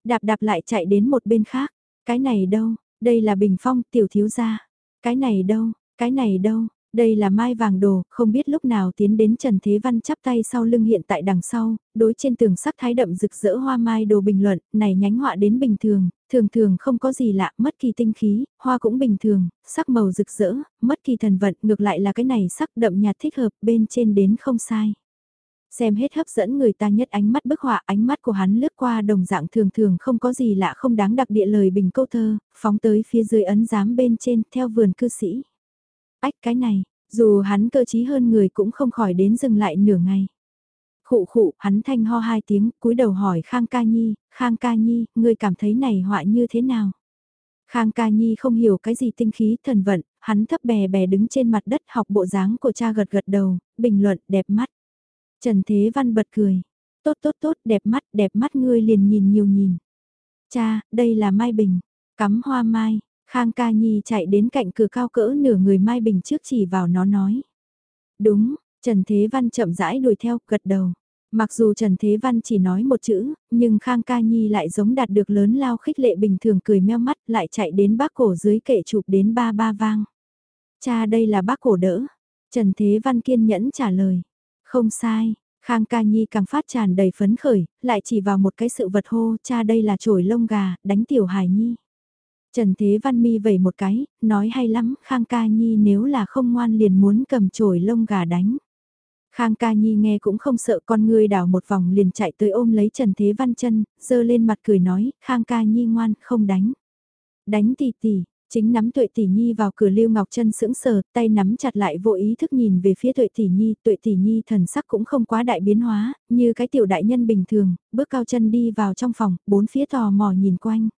Đạp đạp lại chạy đến một bên khác, cái này đâu, đây là bình phong tiểu thiếu gia. Cái này đâu, cái này đâu, đây là mai vàng đồ, không biết lúc nào tiến đến Trần Thế Văn chắp tay sau lưng hiện tại đằng sau, đối trên tường sắc thái đậm rực rỡ hoa mai đồ bình luận, này nhánh họa đến bình thường, thường thường không có gì lạ, mất kỳ tinh khí, hoa cũng bình thường, sắc màu rực rỡ, mất kỳ thần vận, ngược lại là cái này sắc đậm nhạt thích hợp, bên trên đến không sai. Xem hết hấp dẫn người ta nhất ánh mắt bức họa, ánh mắt của hắn lướt qua đồng dạng thường thường không có gì lạ không đáng đặc địa lời bình câu thơ, phóng tới phía dưới ấn giám bên trên, theo vườn cư sĩ. Ách cái này, dù hắn cơ trí hơn người cũng không khỏi đến dừng lại nửa ngày. Khụ khụ, hắn thanh ho hai tiếng, cúi đầu hỏi Khang Ca Nhi, Khang Ca Nhi, ngươi cảm thấy này họa như thế nào? Khang Ca Nhi không hiểu cái gì tinh khí thần vận, hắn thấp bè bè đứng trên mặt đất học bộ dáng của cha gật gật đầu, bình luận đẹp mắt. Trần Thế Văn bật cười, tốt tốt tốt, đẹp mắt, đẹp mắt ngươi liền nhìn nhiều nhìn. Cha, đây là Mai Bình, cắm hoa mai, Khang Ca Nhi chạy đến cạnh cửa cao cỡ nửa người Mai Bình trước chỉ vào nó nói. Đúng, Trần Thế Văn chậm rãi đuổi theo, gật đầu. Mặc dù Trần Thế Văn chỉ nói một chữ, nhưng Khang Ca Nhi lại giống đạt được lớn lao khích lệ bình thường cười meo mắt lại chạy đến bác cổ dưới kệ chụp đến ba ba vang. Cha đây là bác cổ đỡ. Trần Thế Văn kiên nhẫn trả lời. Không sai, Khang ca nhi càng phát tràn đầy phấn khởi, lại chỉ vào một cái sự vật hô, cha đây là chổi lông gà, đánh tiểu hài nhi. Trần Thế Văn mi vẩy một cái, nói hay lắm, Khang ca nhi nếu là không ngoan liền muốn cầm chổi lông gà đánh. Khang ca nhi nghe cũng không sợ con người đảo một vòng liền chạy tới ôm lấy Trần Thế Văn chân, dơ lên mặt cười nói, Khang ca nhi ngoan, không đánh. Đánh tỷ tỷ, chính nắm tuệ tỷ nhi vào cửa lưu ngọc chân sững sờ, tay nắm chặt lại vô ý thức nhìn về phía tuệ tỷ nhi, tuệ tỷ nhi thần sắc cũng không quá đại biến hóa, như cái tiểu đại nhân bình thường, bước cao chân đi vào trong phòng, bốn phía tò mò nhìn quanh.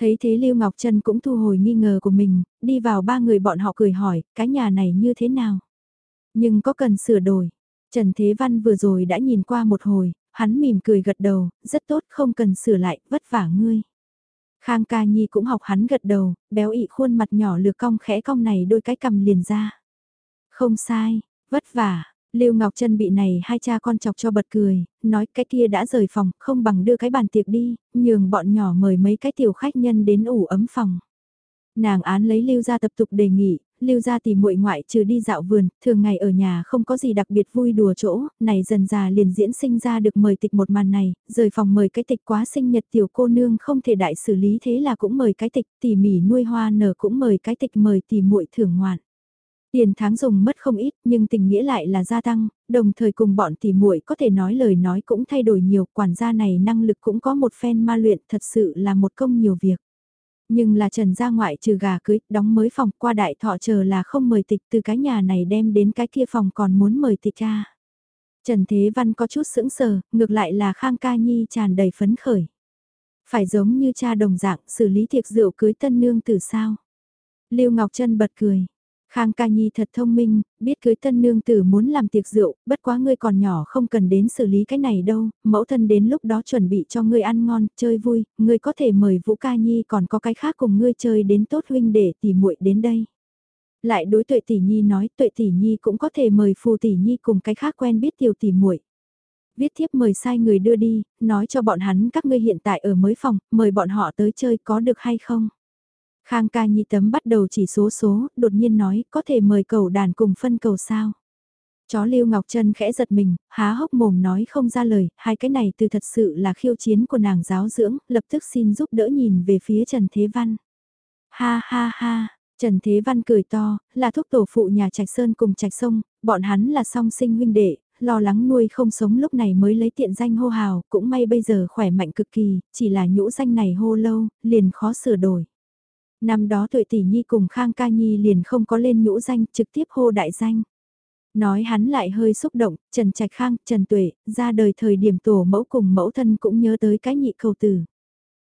Thấy thế Lưu Ngọc Trân cũng thu hồi nghi ngờ của mình, đi vào ba người bọn họ cười hỏi, cái nhà này như thế nào? Nhưng có cần sửa đổi. Trần Thế Văn vừa rồi đã nhìn qua một hồi, hắn mỉm cười gật đầu, rất tốt không cần sửa lại, vất vả ngươi. Khang ca nhi cũng học hắn gật đầu, béo ị khuôn mặt nhỏ lược cong khẽ cong này đôi cái cầm liền ra. Không sai, vất vả, Lưu Ngọc Trân bị này hai cha con chọc cho bật cười, nói cái kia đã rời phòng, không bằng đưa cái bàn tiệc đi, nhường bọn nhỏ mời mấy cái tiểu khách nhân đến ủ ấm phòng. Nàng án lấy Lưu gia tập tục đề nghị, Lưu gia tìm muội ngoại trừ đi dạo vườn, thường ngày ở nhà không có gì đặc biệt vui đùa chỗ, này dần già liền diễn sinh ra được mời tịch một màn này, rời phòng mời cái tịch quá sinh nhật tiểu cô nương không thể đại xử lý thế là cũng mời cái tịch, tỉ mỉ nuôi hoa nở cũng mời cái tịch mời tỉ muội thưởng ngoạn. Tiền tháng dùng mất không ít nhưng tình nghĩa lại là gia tăng, đồng thời cùng bọn tỷ muội có thể nói lời nói cũng thay đổi nhiều, quản gia này năng lực cũng có một phen ma luyện thật sự là một công nhiều việc. Nhưng là trần gia ngoại trừ gà cưới, đóng mới phòng qua đại thọ chờ là không mời tịch từ cái nhà này đem đến cái kia phòng còn muốn mời tịch cha. Trần Thế Văn có chút sững sờ, ngược lại là Khang Ca Nhi tràn đầy phấn khởi. Phải giống như cha đồng dạng xử lý tiệc rượu cưới tân nương từ sao. Lưu Ngọc Trân bật cười. Khang ca nhi thật thông minh, biết cưới tân nương tử muốn làm tiệc rượu, bất quá ngươi còn nhỏ không cần đến xử lý cái này đâu, mẫu thân đến lúc đó chuẩn bị cho ngươi ăn ngon, chơi vui, ngươi có thể mời Vũ ca nhi còn có cái khác cùng ngươi chơi đến tốt huynh để tỉ muội đến đây. Lại đối tuệ tỷ nhi nói tuệ tỷ nhi cũng có thể mời phù tỷ nhi cùng cái khác quen biết tiểu tỷ muội viết thiếp mời sai người đưa đi, nói cho bọn hắn các ngươi hiện tại ở mới phòng, mời bọn họ tới chơi có được hay không. Khang ca nhi tấm bắt đầu chỉ số số, đột nhiên nói có thể mời cầu đàn cùng phân cầu sao. Chó Lưu Ngọc Trân khẽ giật mình, há hốc mồm nói không ra lời, hai cái này từ thật sự là khiêu chiến của nàng giáo dưỡng, lập tức xin giúp đỡ nhìn về phía Trần Thế Văn. Ha ha ha, Trần Thế Văn cười to, là thúc tổ phụ nhà Trạch Sơn cùng Trạch Sông, bọn hắn là song sinh huynh đệ, lo lắng nuôi không sống lúc này mới lấy tiện danh hô hào, cũng may bây giờ khỏe mạnh cực kỳ, chỉ là nhũ danh này hô lâu, liền khó sửa đổi. Năm đó tuổi Tỷ Nhi cùng Khang Ca Nhi liền không có lên nhũ danh, trực tiếp hô đại danh. Nói hắn lại hơi xúc động, Trần Trạch Khang, Trần Tuệ, ra đời thời điểm tổ mẫu cùng mẫu thân cũng nhớ tới cái nhị cầu tử.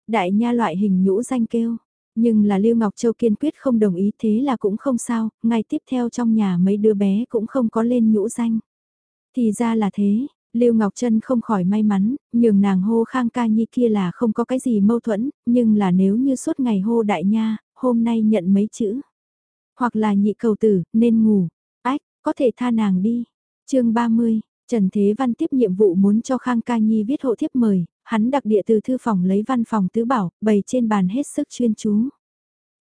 Đại nha loại hình nhũ danh kêu, nhưng là Lưu Ngọc Châu kiên quyết không đồng ý thế là cũng không sao, ngay tiếp theo trong nhà mấy đứa bé cũng không có lên nhũ danh. Thì ra là thế, Lưu Ngọc Trân không khỏi may mắn, nhường nàng hô Khang Ca Nhi kia là không có cái gì mâu thuẫn, nhưng là nếu như suốt ngày hô đại nha, hôm nay nhận mấy chữ. Hoặc là nhị cầu tử, nên ngủ. Ách, có thể tha nàng đi. chương 30, Trần Thế Văn tiếp nhiệm vụ muốn cho Khang Ca Nhi viết hộ thiếp mời, hắn đặc địa từ thư phòng lấy văn phòng tứ bảo, bày trên bàn hết sức chuyên chú.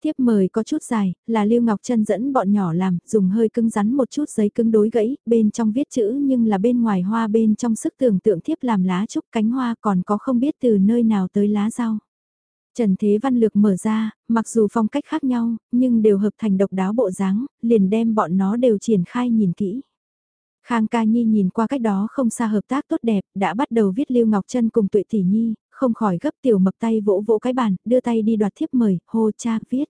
Tiếp mời có chút dài, là Lưu Ngọc Trân dẫn bọn nhỏ làm, dùng hơi cứng rắn một chút giấy cứng đối gãy, bên trong viết chữ nhưng là bên ngoài hoa bên trong sức tưởng tượng thiếp làm lá trúc cánh hoa còn có không biết từ nơi nào tới lá rau. Trần Thế Văn Lược mở ra, mặc dù phong cách khác nhau, nhưng đều hợp thành độc đáo bộ dáng, liền đem bọn nó đều triển khai nhìn kỹ. Khang Ca Nhi nhìn qua cách đó không xa hợp tác tốt đẹp, đã bắt đầu viết Lưu Ngọc Trân cùng Tuệ Tỷ Nhi, không khỏi gấp tiểu mập tay vỗ vỗ cái bàn, đưa tay đi đoạt thiếp mời, hô cha viết.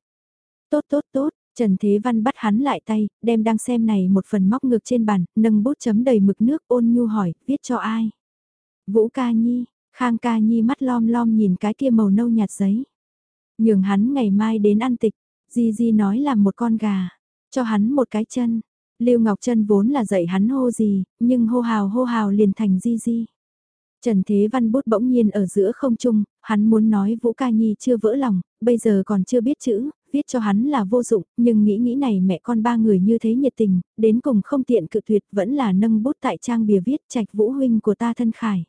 Tốt tốt tốt, Trần Thế Văn bắt hắn lại tay, đem đang xem này một phần móc ngược trên bàn, nâng bút chấm đầy mực nước ôn nhu hỏi, viết cho ai? Vũ Ca Nhi, Khang Ca Nhi mắt lom lom nhìn cái kia màu nâu nhạt giấy. Nhường hắn ngày mai đến ăn tịch, Di Di nói là một con gà, cho hắn một cái chân. Lưu Ngọc Trân vốn là dạy hắn hô gì, nhưng hô hào hô hào liền thành Di Di. Trần Thế Văn bút bỗng nhiên ở giữa không trung, hắn muốn nói Vũ Ca Nhi chưa vỡ lòng, bây giờ còn chưa biết chữ, viết cho hắn là vô dụng, nhưng nghĩ nghĩ này mẹ con ba người như thế nhiệt tình, đến cùng không tiện cự tuyệt vẫn là nâng bút tại trang bìa viết trạch Vũ Huynh của ta thân khải.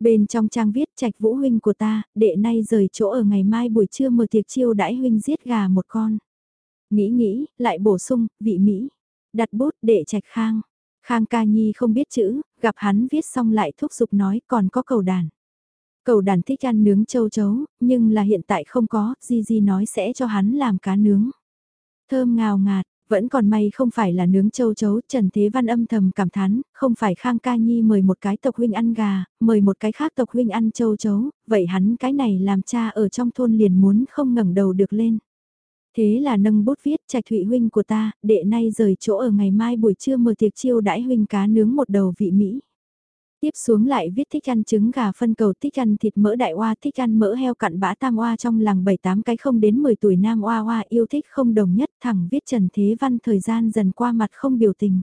Bên trong trang viết trạch Vũ Huynh của ta, đệ nay rời chỗ ở ngày mai buổi trưa mở tiệc chiêu đãi Huynh giết gà một con. Nghĩ nghĩ, lại bổ sung, vị Mỹ. Đặt bút đệ trạch khang. Khang ca nhi không biết chữ, gặp hắn viết xong lại thúc giục nói còn có cầu đàn. Cầu đàn thích ăn nướng châu chấu, nhưng là hiện tại không có, Di Di nói sẽ cho hắn làm cá nướng. Thơm ngào ngạt, vẫn còn may không phải là nướng châu chấu, Trần Thế Văn âm thầm cảm thán, không phải Khang Ca Nhi mời một cái tộc huynh ăn gà, mời một cái khác tộc huynh ăn châu chấu, vậy hắn cái này làm cha ở trong thôn liền muốn không ngẩng đầu được lên. Thế là nâng bút viết trạch thụy huynh của ta, đệ nay rời chỗ ở ngày mai buổi trưa mở tiệc chiêu đãi huynh cá nướng một đầu vị Mỹ. Tiếp xuống lại viết thích ăn trứng gà phân cầu thích ăn thịt mỡ đại oa thích ăn mỡ heo cặn bã tam oa trong làng 7-8 cái không đến 10 tuổi nam oa oa yêu thích không đồng nhất thẳng viết Trần Thế Văn thời gian dần qua mặt không biểu tình.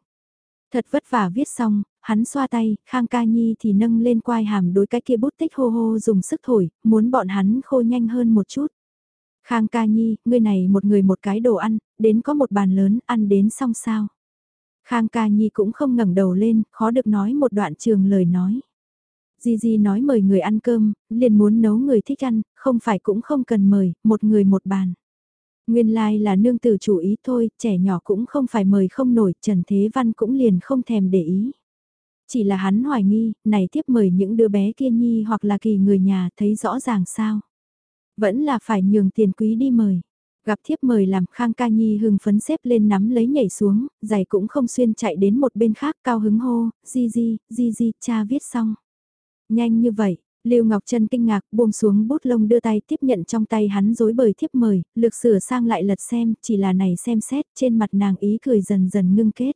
Thật vất vả viết xong, hắn xoa tay, Khang Ca Nhi thì nâng lên quai hàm đối cái kia bút tích hô hô dùng sức thổi, muốn bọn hắn khô nhanh hơn một chút. Khang Ca Nhi, ngươi này một người một cái đồ ăn, đến có một bàn lớn, ăn đến xong sao. Khang ca nhi cũng không ngẩng đầu lên, khó được nói một đoạn trường lời nói. Di Di nói mời người ăn cơm, liền muốn nấu người thích ăn, không phải cũng không cần mời, một người một bàn. Nguyên lai like là nương tử chủ ý thôi, trẻ nhỏ cũng không phải mời không nổi, Trần Thế Văn cũng liền không thèm để ý. Chỉ là hắn hoài nghi, này tiếp mời những đứa bé kia nhi hoặc là kỳ người nhà thấy rõ ràng sao. Vẫn là phải nhường tiền quý đi mời. Gặp thiếp mời làm Khang Ca Nhi hưng phấn xếp lên nắm lấy nhảy xuống, giày cũng không xuyên chạy đến một bên khác cao hứng hô, di di, di di, cha viết xong. Nhanh như vậy, Lưu Ngọc Trân kinh ngạc buông xuống bút lông đưa tay tiếp nhận trong tay hắn dối bời thiếp mời, lược sửa sang lại lật xem, chỉ là này xem xét, trên mặt nàng ý cười dần dần ngưng kết.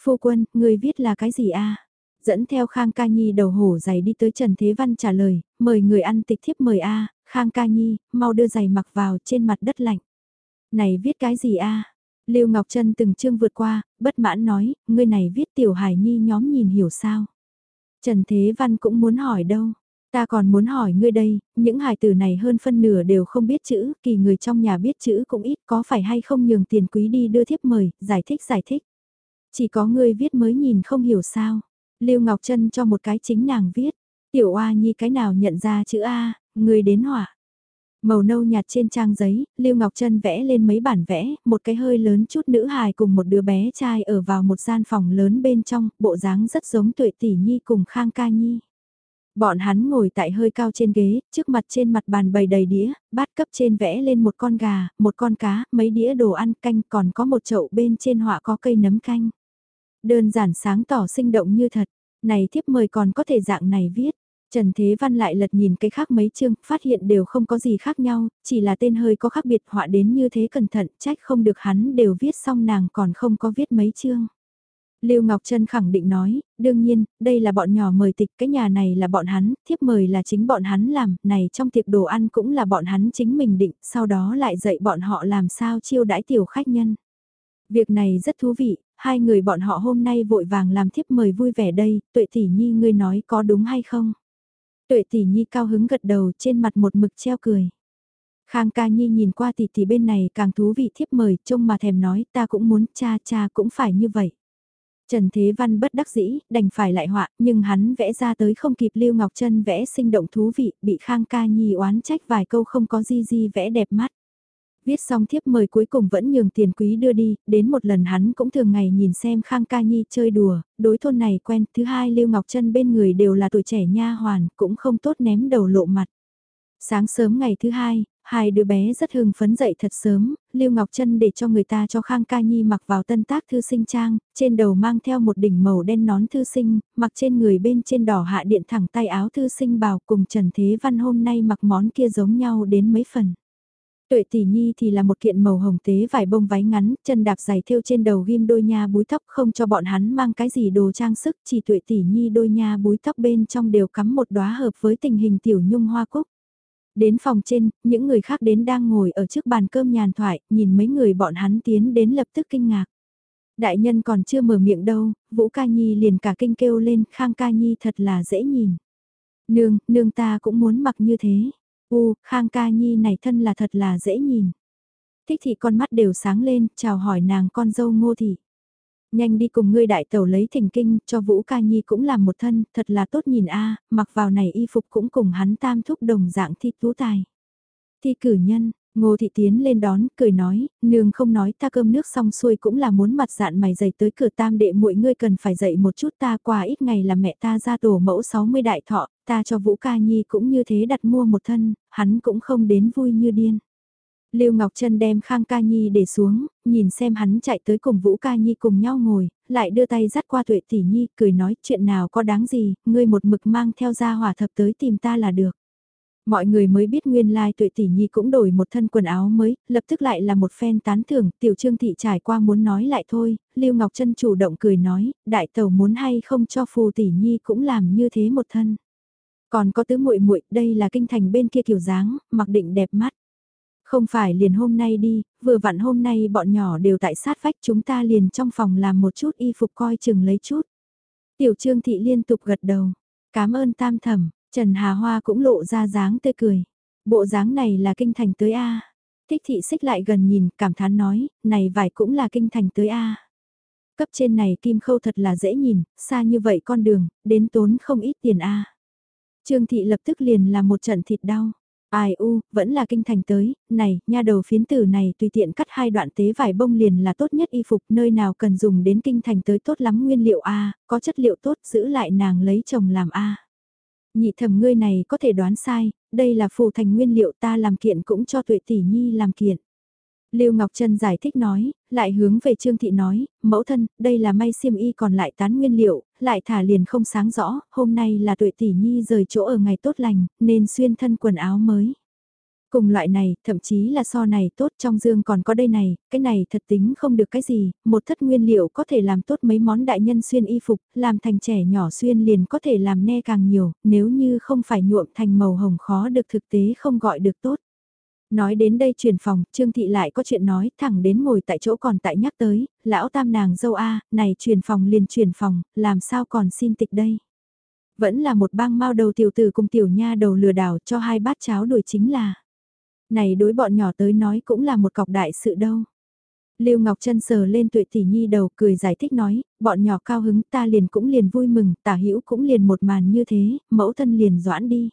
Phu quân, người viết là cái gì a? Dẫn theo Khang Ca Nhi đầu hổ giày đi tới Trần Thế Văn trả lời, mời người ăn tịch thiếp mời a, Khang ca nhi, mau đưa giày mặc vào trên mặt đất lạnh. Này viết cái gì a? Lưu Ngọc Trân từng chương vượt qua, bất mãn nói, ngươi này viết tiểu hải nhi nhóm nhìn hiểu sao. Trần Thế Văn cũng muốn hỏi đâu. Ta còn muốn hỏi ngươi đây, những hài tử này hơn phân nửa đều không biết chữ, kỳ người trong nhà biết chữ cũng ít có phải hay không nhường tiền quý đi đưa thiếp mời, giải thích giải thích. Chỉ có ngươi viết mới nhìn không hiểu sao. Lưu Ngọc Trân cho một cái chính nàng viết, tiểu oa nhi cái nào nhận ra chữ A, người đến họa. Màu nâu nhạt trên trang giấy, Lưu Ngọc Trân vẽ lên mấy bản vẽ, một cái hơi lớn chút nữ hài cùng một đứa bé trai ở vào một gian phòng lớn bên trong, bộ dáng rất giống tuệ tỷ nhi cùng Khang Ca Nhi. Bọn hắn ngồi tại hơi cao trên ghế, trước mặt trên mặt bàn bày đầy đĩa, bát cấp trên vẽ lên một con gà, một con cá, mấy đĩa đồ ăn canh còn có một chậu bên trên họa có cây nấm canh. Đơn giản sáng tỏ sinh động như thật, này thiếp mời còn có thể dạng này viết. Trần Thế Văn lại lật nhìn cái khác mấy chương, phát hiện đều không có gì khác nhau, chỉ là tên hơi có khác biệt họa đến như thế cẩn thận, trách không được hắn đều viết xong nàng còn không có viết mấy chương. Lưu Ngọc Trân khẳng định nói, đương nhiên, đây là bọn nhỏ mời tịch, cái nhà này là bọn hắn, thiếp mời là chính bọn hắn làm, này trong tiệc đồ ăn cũng là bọn hắn chính mình định, sau đó lại dạy bọn họ làm sao chiêu đãi tiểu khách nhân. Việc này rất thú vị, hai người bọn họ hôm nay vội vàng làm thiếp mời vui vẻ đây, tuệ tỷ nhi ngươi nói có đúng hay không? Tuệ tỷ nhi cao hứng gật đầu trên mặt một mực treo cười. Khang ca nhi nhìn qua tỷ tỷ bên này càng thú vị thiếp mời trông mà thèm nói ta cũng muốn cha cha cũng phải như vậy. Trần Thế Văn bất đắc dĩ, đành phải lại họa, nhưng hắn vẽ ra tới không kịp Lưu Ngọc Trân vẽ sinh động thú vị, bị Khang ca nhi oán trách vài câu không có gì gì vẽ đẹp mắt. Viết xong thiếp mời cuối cùng vẫn nhường tiền quý đưa đi, đến một lần hắn cũng thường ngày nhìn xem Khang Ca Nhi chơi đùa, đối thôn này quen, thứ hai Lưu Ngọc Trân bên người đều là tuổi trẻ nha hoàn, cũng không tốt ném đầu lộ mặt. Sáng sớm ngày thứ hai, hai đứa bé rất hưng phấn dậy thật sớm, Lưu Ngọc Trân để cho người ta cho Khang Ca Nhi mặc vào tân tác thư sinh trang, trên đầu mang theo một đỉnh màu đen nón thư sinh, mặc trên người bên trên đỏ hạ điện thẳng tay áo thư sinh bào cùng Trần Thế Văn hôm nay mặc món kia giống nhau đến mấy phần. Tuệ tỷ nhi thì là một kiện màu hồng tế vải bông váy ngắn, chân đạp giày thêu trên đầu ghim đôi nha búi tóc không cho bọn hắn mang cái gì đồ trang sức, chỉ tuệ tỷ nhi đôi nha búi tóc bên trong đều cắm một đóa hợp với tình hình tiểu nhung hoa cúc. Đến phòng trên, những người khác đến đang ngồi ở trước bàn cơm nhàn thoại, nhìn mấy người bọn hắn tiến đến lập tức kinh ngạc. Đại nhân còn chưa mở miệng đâu, Vũ Ca Nhi liền cả kinh kêu lên, Khang Ca Nhi thật là dễ nhìn. Nương, nương ta cũng muốn mặc như thế. U, Khang ca nhi này thân là thật là dễ nhìn. Thích thị con mắt đều sáng lên, chào hỏi nàng con dâu ngô thị. Nhanh đi cùng ngươi đại tẩu lấy thỉnh kinh, cho Vũ ca nhi cũng làm một thân, thật là tốt nhìn a mặc vào này y phục cũng cùng hắn tam thúc đồng dạng thi tú tài. Thi cử nhân, Ngô thị tiến lên đón, cười nói, nương không nói ta cơm nước xong xuôi cũng là muốn mặt dạn mày dày tới cửa tam đệ muội ngươi cần phải dậy một chút ta qua ít ngày là mẹ ta ra tổ mẫu 60 đại thọ, ta cho Vũ Ca Nhi cũng như thế đặt mua một thân, hắn cũng không đến vui như điên. Lưu Ngọc Trân đem Khang Ca Nhi để xuống, nhìn xem hắn chạy tới cùng Vũ Ca Nhi cùng nhau ngồi, lại đưa tay dắt qua Tuệ Tỷ Nhi, cười nói chuyện nào có đáng gì, ngươi một mực mang theo ra hỏa thập tới tìm ta là được. Mọi người mới biết nguyên lai tuệ tỷ nhi cũng đổi một thân quần áo mới, lập tức lại là một phen tán thưởng, tiểu trương thị trải qua muốn nói lại thôi, Lưu Ngọc Trân chủ động cười nói, đại tàu muốn hay không cho phù tỷ nhi cũng làm như thế một thân. Còn có tứ muội muội đây là kinh thành bên kia kiểu dáng, mặc định đẹp mắt. Không phải liền hôm nay đi, vừa vặn hôm nay bọn nhỏ đều tại sát vách chúng ta liền trong phòng làm một chút y phục coi chừng lấy chút. Tiểu trương thị liên tục gật đầu, cảm ơn tam thẩm, Trần Hà Hoa cũng lộ ra dáng tươi cười. Bộ dáng này là kinh thành tới A. Thích thị xích lại gần nhìn, cảm thán nói, này vải cũng là kinh thành tới A. Cấp trên này kim khâu thật là dễ nhìn, xa như vậy con đường, đến tốn không ít tiền A. Trương thị lập tức liền là một trận thịt đau. Ai u, vẫn là kinh thành tới, này, nha đầu phiến tử này tùy tiện cắt hai đoạn tế vải bông liền là tốt nhất y phục, nơi nào cần dùng đến kinh thành tới tốt lắm nguyên liệu A, có chất liệu tốt giữ lại nàng lấy chồng làm A. Nhị thẩm ngươi này có thể đoán sai, đây là phù thành nguyên liệu ta làm kiện cũng cho tuệ tỷ nhi làm kiện. Lưu Ngọc Trân giải thích nói, lại hướng về Trương Thị nói, mẫu thân, đây là may xiêm y còn lại tán nguyên liệu, lại thả liền không sáng rõ, hôm nay là tuệ tỷ nhi rời chỗ ở ngày tốt lành, nên xuyên thân quần áo mới. Cùng loại này, thậm chí là so này tốt trong dương còn có đây này, cái này thật tính không được cái gì, một thất nguyên liệu có thể làm tốt mấy món đại nhân xuyên y phục, làm thành trẻ nhỏ xuyên liền có thể làm ne càng nhiều, nếu như không phải nhuộm thành màu hồng khó được thực tế không gọi được tốt. Nói đến đây chuyển phòng, Trương Thị lại có chuyện nói, thẳng đến ngồi tại chỗ còn tại nhắc tới, lão tam nàng dâu A, này chuyển phòng liền chuyển phòng, làm sao còn xin tịch đây. Vẫn là một bang mau đầu tiểu tử cùng tiểu nha đầu lừa đảo cho hai bát cháo đuổi chính là. Này đối bọn nhỏ tới nói cũng là một cọc đại sự đâu. Lưu Ngọc Trân sờ lên tuệ tỷ nhi đầu cười giải thích nói, bọn nhỏ cao hứng ta liền cũng liền vui mừng, tả hữu cũng liền một màn như thế, mẫu thân liền doãn đi.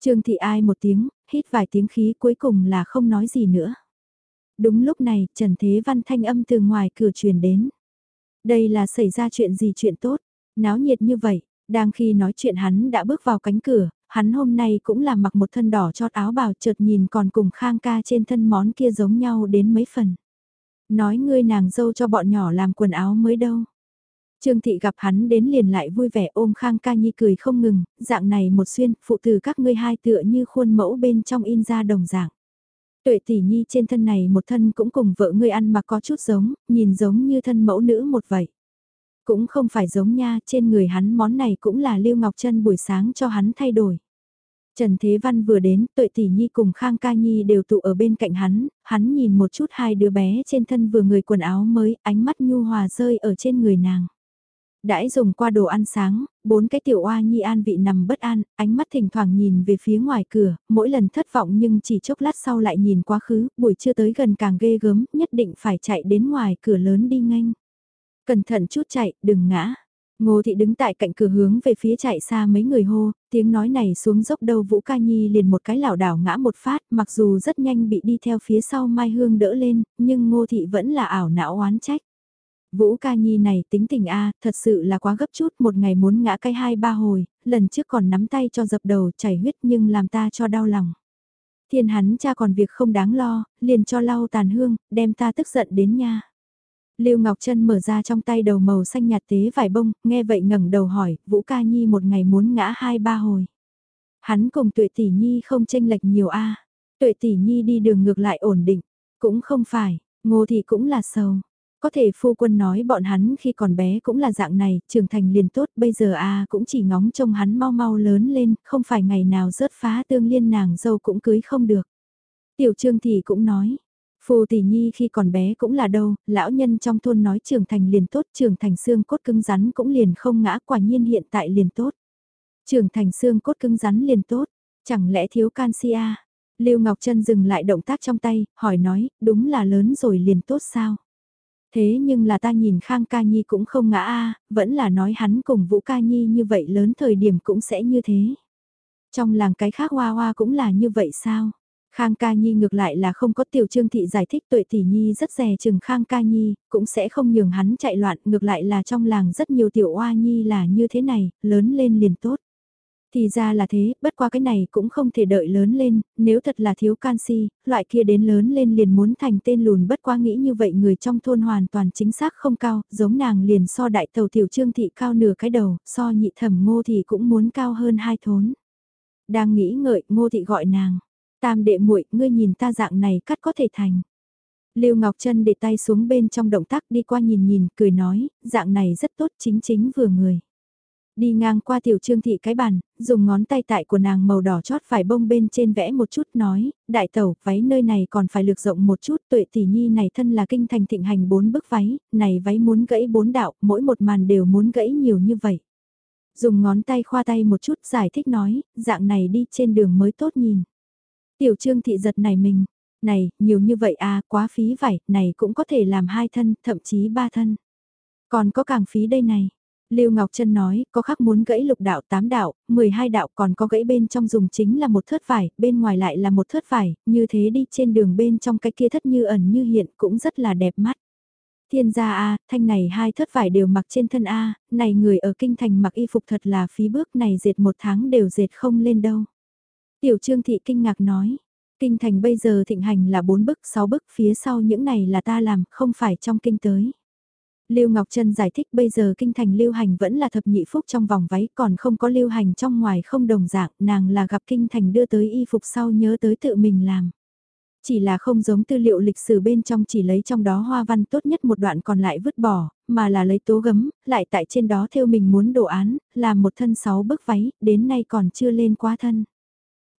Trương thị ai một tiếng, hít vài tiếng khí cuối cùng là không nói gì nữa. Đúng lúc này, Trần Thế Văn thanh âm từ ngoài cửa truyền đến. Đây là xảy ra chuyện gì chuyện tốt, náo nhiệt như vậy, đang khi nói chuyện hắn đã bước vào cánh cửa, hắn hôm nay cũng là mặc một thân đỏ chót áo bào chợt nhìn còn cùng khang ca trên thân món kia giống nhau đến mấy phần. Nói ngươi nàng dâu cho bọn nhỏ làm quần áo mới đâu. Trương thị gặp hắn đến liền lại vui vẻ ôm khang ca nhi cười không ngừng, dạng này một xuyên, phụ từ các ngươi hai tựa như khuôn mẫu bên trong in ra đồng dạng. Tuệ tỷ nhi trên thân này một thân cũng cùng vợ ngươi ăn mà có chút giống, nhìn giống như thân mẫu nữ một vậy. Cũng không phải giống nha, trên người hắn món này cũng là Lưu Ngọc Trân buổi sáng cho hắn thay đổi. Trần Thế Văn vừa đến, tuệ tỷ nhi cùng Khang Ca Nhi đều tụ ở bên cạnh hắn, hắn nhìn một chút hai đứa bé trên thân vừa người quần áo mới, ánh mắt nhu hòa rơi ở trên người nàng. Đãi dùng qua đồ ăn sáng, bốn cái tiểu oa nhi an vị nằm bất an, ánh mắt thỉnh thoảng nhìn về phía ngoài cửa, mỗi lần thất vọng nhưng chỉ chốc lát sau lại nhìn quá khứ, buổi trưa tới gần càng ghê gớm, nhất định phải chạy đến ngoài cửa lớn đi nhanh. Cẩn thận chút chạy, đừng ngã. Ngô thị đứng tại cạnh cửa hướng về phía chạy xa mấy người hô, tiếng nói này xuống dốc đầu Vũ Ca Nhi liền một cái lảo đảo ngã một phát, mặc dù rất nhanh bị đi theo phía sau Mai Hương đỡ lên, nhưng Ngô thị vẫn là ảo não oán trách. Vũ Ca Nhi này tính tình a, thật sự là quá gấp chút, một ngày muốn ngã cái hai ba hồi, lần trước còn nắm tay cho dập đầu chảy huyết nhưng làm ta cho đau lòng. Thiên hắn cha còn việc không đáng lo, liền cho lau tàn hương, đem ta tức giận đến nha. Lưu Ngọc Trân mở ra trong tay đầu màu xanh nhạt tế vải bông, nghe vậy ngẩng đầu hỏi, Vũ Ca Nhi một ngày muốn ngã hai ba hồi. Hắn cùng Tuệ Tỷ Nhi không tranh lệch nhiều a. Tuệ Tỷ Nhi đi đường ngược lại ổn định, cũng không phải, Ngô thì cũng là sầu. Có thể phu quân nói bọn hắn khi còn bé cũng là dạng này, trưởng thành liền tốt, bây giờ a cũng chỉ ngóng trông hắn mau mau lớn lên, không phải ngày nào rớt phá tương liên nàng dâu cũng cưới không được. Tiểu Trương thì cũng nói, Phù tỷ nhi khi còn bé cũng là đâu, lão nhân trong thôn nói trưởng thành liền tốt, trưởng thành xương cốt cứng rắn cũng liền không ngã quả nhiên hiện tại liền tốt. Trưởng thành xương cốt cứng rắn liền tốt, chẳng lẽ thiếu canxi à? Lưu Ngọc Trân dừng lại động tác trong tay, hỏi nói, đúng là lớn rồi liền tốt sao? Thế nhưng là ta nhìn Khang Ca Nhi cũng không ngã a, vẫn là nói hắn cùng Vũ Ca Nhi như vậy lớn thời điểm cũng sẽ như thế. Trong làng cái khác hoa hoa cũng là như vậy sao? Khang Ca Nhi ngược lại là không có tiểu trương thị giải thích tuệ tỷ nhi rất rè chừng Khang Ca Nhi, cũng sẽ không nhường hắn chạy loạn, ngược lại là trong làng rất nhiều tiểu oa nhi là như thế này, lớn lên liền tốt. Thì ra là thế, bất qua cái này cũng không thể đợi lớn lên, nếu thật là thiếu canxi, loại kia đến lớn lên liền muốn thành tên lùn bất qua nghĩ như vậy người trong thôn hoàn toàn chính xác không cao, giống nàng liền so đại tàu tiểu trương thị cao nửa cái đầu, so nhị thẩm ngô thì cũng muốn cao hơn hai thốn. Đang nghĩ ngợi, ngô thị gọi nàng, tam đệ muội ngươi nhìn ta dạng này cắt có thể thành. Lưu Ngọc Trân để tay xuống bên trong động tác đi qua nhìn nhìn, cười nói, dạng này rất tốt chính chính vừa người. Đi ngang qua tiểu trương thị cái bàn, dùng ngón tay tại của nàng màu đỏ chót phải bông bên trên vẽ một chút nói, đại tẩu, váy nơi này còn phải lược rộng một chút, tuệ tỷ nhi này thân là kinh thành thịnh hành bốn bức váy, này váy muốn gãy bốn đạo, mỗi một màn đều muốn gãy nhiều như vậy. Dùng ngón tay khoa tay một chút giải thích nói, dạng này đi trên đường mới tốt nhìn. Tiểu trương thị giật này mình, này, nhiều như vậy à, quá phí vải, này cũng có thể làm hai thân, thậm chí ba thân. Còn có càng phí đây này. Lưu Ngọc Trân nói, có khắc muốn gãy lục đạo, tám đạo, 12 đạo còn có gãy bên trong dùng chính là một thớt vải, bên ngoài lại là một thớt vải, như thế đi trên đường bên trong cái kia thất như ẩn như hiện cũng rất là đẹp mắt. Thiên gia A, thanh này hai thớt vải đều mặc trên thân A, này người ở kinh thành mặc y phục thật là phí bước này dệt một tháng đều dệt không lên đâu. Tiểu Trương Thị kinh ngạc nói, kinh thành bây giờ thịnh hành là bốn bức, sáu bức, phía sau những này là ta làm, không phải trong kinh tới. Lưu Ngọc Trân giải thích bây giờ kinh thành lưu hành vẫn là thập nhị phúc trong vòng váy còn không có lưu hành trong ngoài không đồng dạng, nàng là gặp kinh thành đưa tới y phục sau nhớ tới tự mình làm. Chỉ là không giống tư liệu lịch sử bên trong chỉ lấy trong đó hoa văn tốt nhất một đoạn còn lại vứt bỏ, mà là lấy tố gấm, lại tại trên đó theo mình muốn đồ án, làm một thân sáu bức váy, đến nay còn chưa lên quá thân.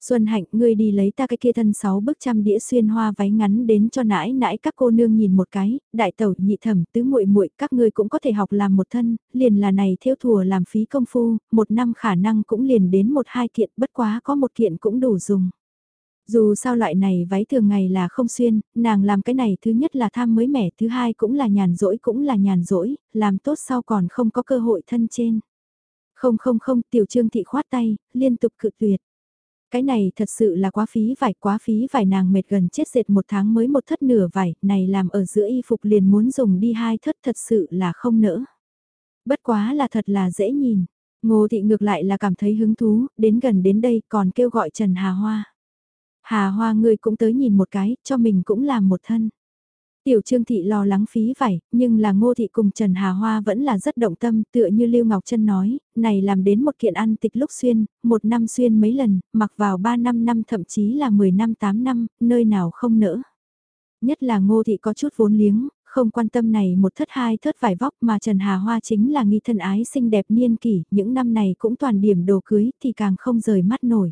Xuân Hạnh, ngươi đi lấy ta cái kia thân sáu bức trăm đĩa xuyên hoa váy ngắn đến cho nãi nãi các cô nương nhìn một cái, đại tẩu, nhị thẩm, tứ muội muội, các ngươi cũng có thể học làm một thân, liền là này theo thùa làm phí công phu, một năm khả năng cũng liền đến một hai kiện, bất quá có một kiện cũng đủ dùng. Dù sao loại này váy thường ngày là không xuyên, nàng làm cái này thứ nhất là tham mới mẻ, thứ hai cũng là nhàn rỗi cũng là nhàn rỗi, làm tốt sau còn không có cơ hội thân trên. Không không không, tiểu trương thị khoát tay, liên tục cự tuyệt. Cái này thật sự là quá phí vải quá phí vải nàng mệt gần chết dệt một tháng mới một thất nửa vải, này làm ở giữa y phục liền muốn dùng đi hai thất thật sự là không nỡ. Bất quá là thật là dễ nhìn. Ngô thị ngược lại là cảm thấy hứng thú, đến gần đến đây còn kêu gọi Trần Hà Hoa. Hà Hoa ngươi cũng tới nhìn một cái, cho mình cũng làm một thân. Tiểu Trương Thị lo lắng phí vải, nhưng là Ngô Thị cùng Trần Hà Hoa vẫn là rất động tâm, tựa như Lưu Ngọc Trân nói, này làm đến một kiện ăn tịch lúc xuyên, một năm xuyên mấy lần, mặc vào 3 năm năm thậm chí là 10 năm 8 năm, nơi nào không nỡ. Nhất là Ngô Thị có chút vốn liếng, không quan tâm này một thất hai thất vải vóc mà Trần Hà Hoa chính là nghi thân ái xinh đẹp niên kỷ, những năm này cũng toàn điểm đồ cưới thì càng không rời mắt nổi.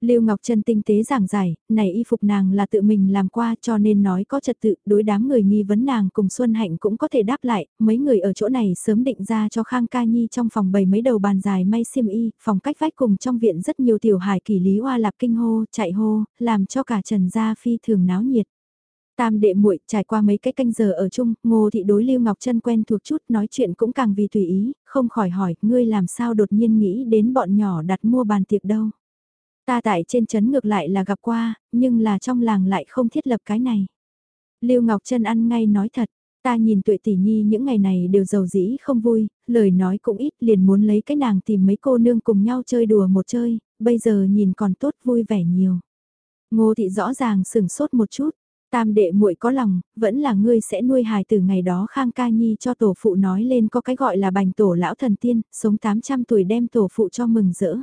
Lưu Ngọc Trân tinh tế giảng giải, này y phục nàng là tự mình làm qua cho nên nói có trật tự, đối đám người nghi vấn nàng cùng Xuân Hạnh cũng có thể đáp lại, mấy người ở chỗ này sớm định ra cho Khang Ca Nhi trong phòng bày mấy đầu bàn dài may xiêm y, phòng cách vách cùng trong viện rất nhiều tiểu hài kỳ lý hoa lạp kinh hô, chạy hô, làm cho cả Trần Gia Phi thường náo nhiệt. Tam đệ muội trải qua mấy cái canh giờ ở chung, Ngô thị đối Lưu Ngọc Trân quen thuộc chút, nói chuyện cũng càng vì tùy ý, không khỏi hỏi, ngươi làm sao đột nhiên nghĩ đến bọn nhỏ đặt mua bàn tiệc đâu. Ta tại trên chấn ngược lại là gặp qua, nhưng là trong làng lại không thiết lập cái này. Lưu Ngọc Trân ăn ngay nói thật, ta nhìn tuệ tỷ nhi những ngày này đều giàu dĩ không vui, lời nói cũng ít liền muốn lấy cái nàng tìm mấy cô nương cùng nhau chơi đùa một chơi, bây giờ nhìn còn tốt vui vẻ nhiều. Ngô thị rõ ràng sừng sốt một chút, tam đệ muội có lòng, vẫn là ngươi sẽ nuôi hài từ ngày đó Khang Ca Nhi cho tổ phụ nói lên có cái gọi là bành tổ lão thần tiên, sống 800 tuổi đem tổ phụ cho mừng rỡ.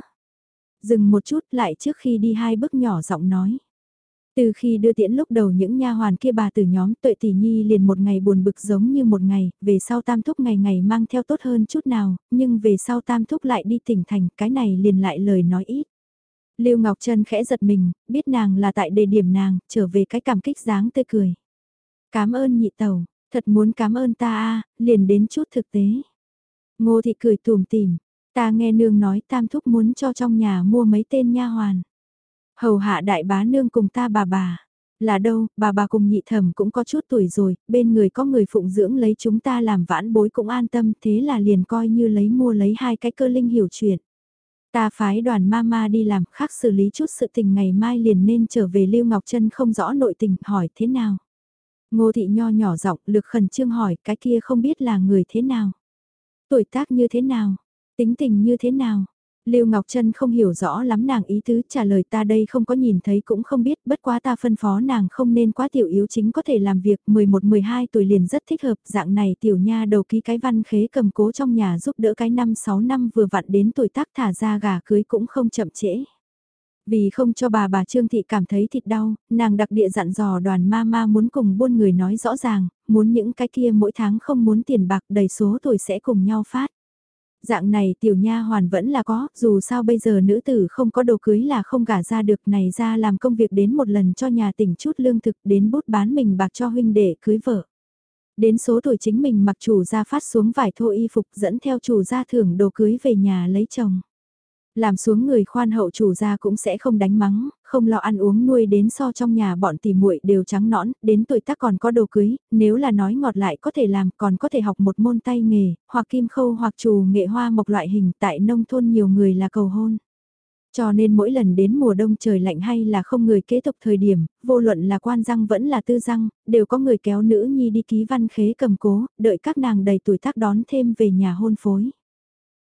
Dừng một chút lại trước khi đi hai bước nhỏ giọng nói. Từ khi đưa tiễn lúc đầu những nha hoàn kia bà từ nhóm tuệ tỷ nhi liền một ngày buồn bực giống như một ngày, về sau tam thúc ngày ngày mang theo tốt hơn chút nào, nhưng về sau tam thúc lại đi tỉnh thành, cái này liền lại lời nói ít. Lưu Ngọc Trân khẽ giật mình, biết nàng là tại đề điểm nàng, trở về cái cảm kích dáng tươi cười. Cảm ơn nhị tàu, thật muốn cảm ơn ta a liền đến chút thực tế. Ngô thị cười tùm tìm, Ta nghe nương nói tam thúc muốn cho trong nhà mua mấy tên nha hoàn. Hầu hạ đại bá nương cùng ta bà bà. Là đâu, bà bà cùng nhị thẩm cũng có chút tuổi rồi, bên người có người phụng dưỡng lấy chúng ta làm vãn bối cũng an tâm, thế là liền coi như lấy mua lấy hai cái cơ linh hiểu chuyện. Ta phái đoàn mama đi làm khác xử lý chút sự tình ngày mai liền nên trở về Lưu Ngọc Trân không rõ nội tình hỏi thế nào. Ngô thị nho nhỏ giọng lực khẩn trương hỏi cái kia không biết là người thế nào. Tuổi tác như thế nào, tính tình như thế nào, Lưu Ngọc Trân không hiểu rõ lắm nàng ý tứ trả lời ta đây không có nhìn thấy cũng không biết bất quá ta phân phó nàng không nên quá tiểu yếu chính có thể làm việc 11-12 tuổi liền rất thích hợp dạng này tiểu nha đầu ký cái văn khế cầm cố trong nhà giúp đỡ cái năm 6 năm vừa vặn đến tuổi tác thả ra gà cưới cũng không chậm trễ. Vì không cho bà bà Trương Thị cảm thấy thịt đau, nàng đặc địa dặn dò đoàn ma ma muốn cùng buôn người nói rõ ràng, muốn những cái kia mỗi tháng không muốn tiền bạc đầy số tuổi sẽ cùng nhau phát. Dạng này tiểu nha hoàn vẫn là có, dù sao bây giờ nữ tử không có đồ cưới là không gả ra được này ra làm công việc đến một lần cho nhà tỉnh chút lương thực đến bút bán mình bạc cho huynh để cưới vợ. Đến số tuổi chính mình mặc chủ gia phát xuống vải thô y phục dẫn theo chủ gia thưởng đồ cưới về nhà lấy chồng làm xuống người khoan hậu chủ gia cũng sẽ không đánh mắng, không lo ăn uống nuôi đến so trong nhà bọn tỷ muội đều trắng nõn, đến tuổi tác còn có đồ cưới, nếu là nói ngọt lại có thể làm, còn có thể học một môn tay nghề, hoặc kim khâu hoặc trù nghệ hoa mộc loại hình tại nông thôn nhiều người là cầu hôn. Cho nên mỗi lần đến mùa đông trời lạnh hay là không người kế tục thời điểm, vô luận là quan răng vẫn là tư răng, đều có người kéo nữ nhi đi ký văn khế cầm cố, đợi các nàng đầy tuổi tác đón thêm về nhà hôn phối.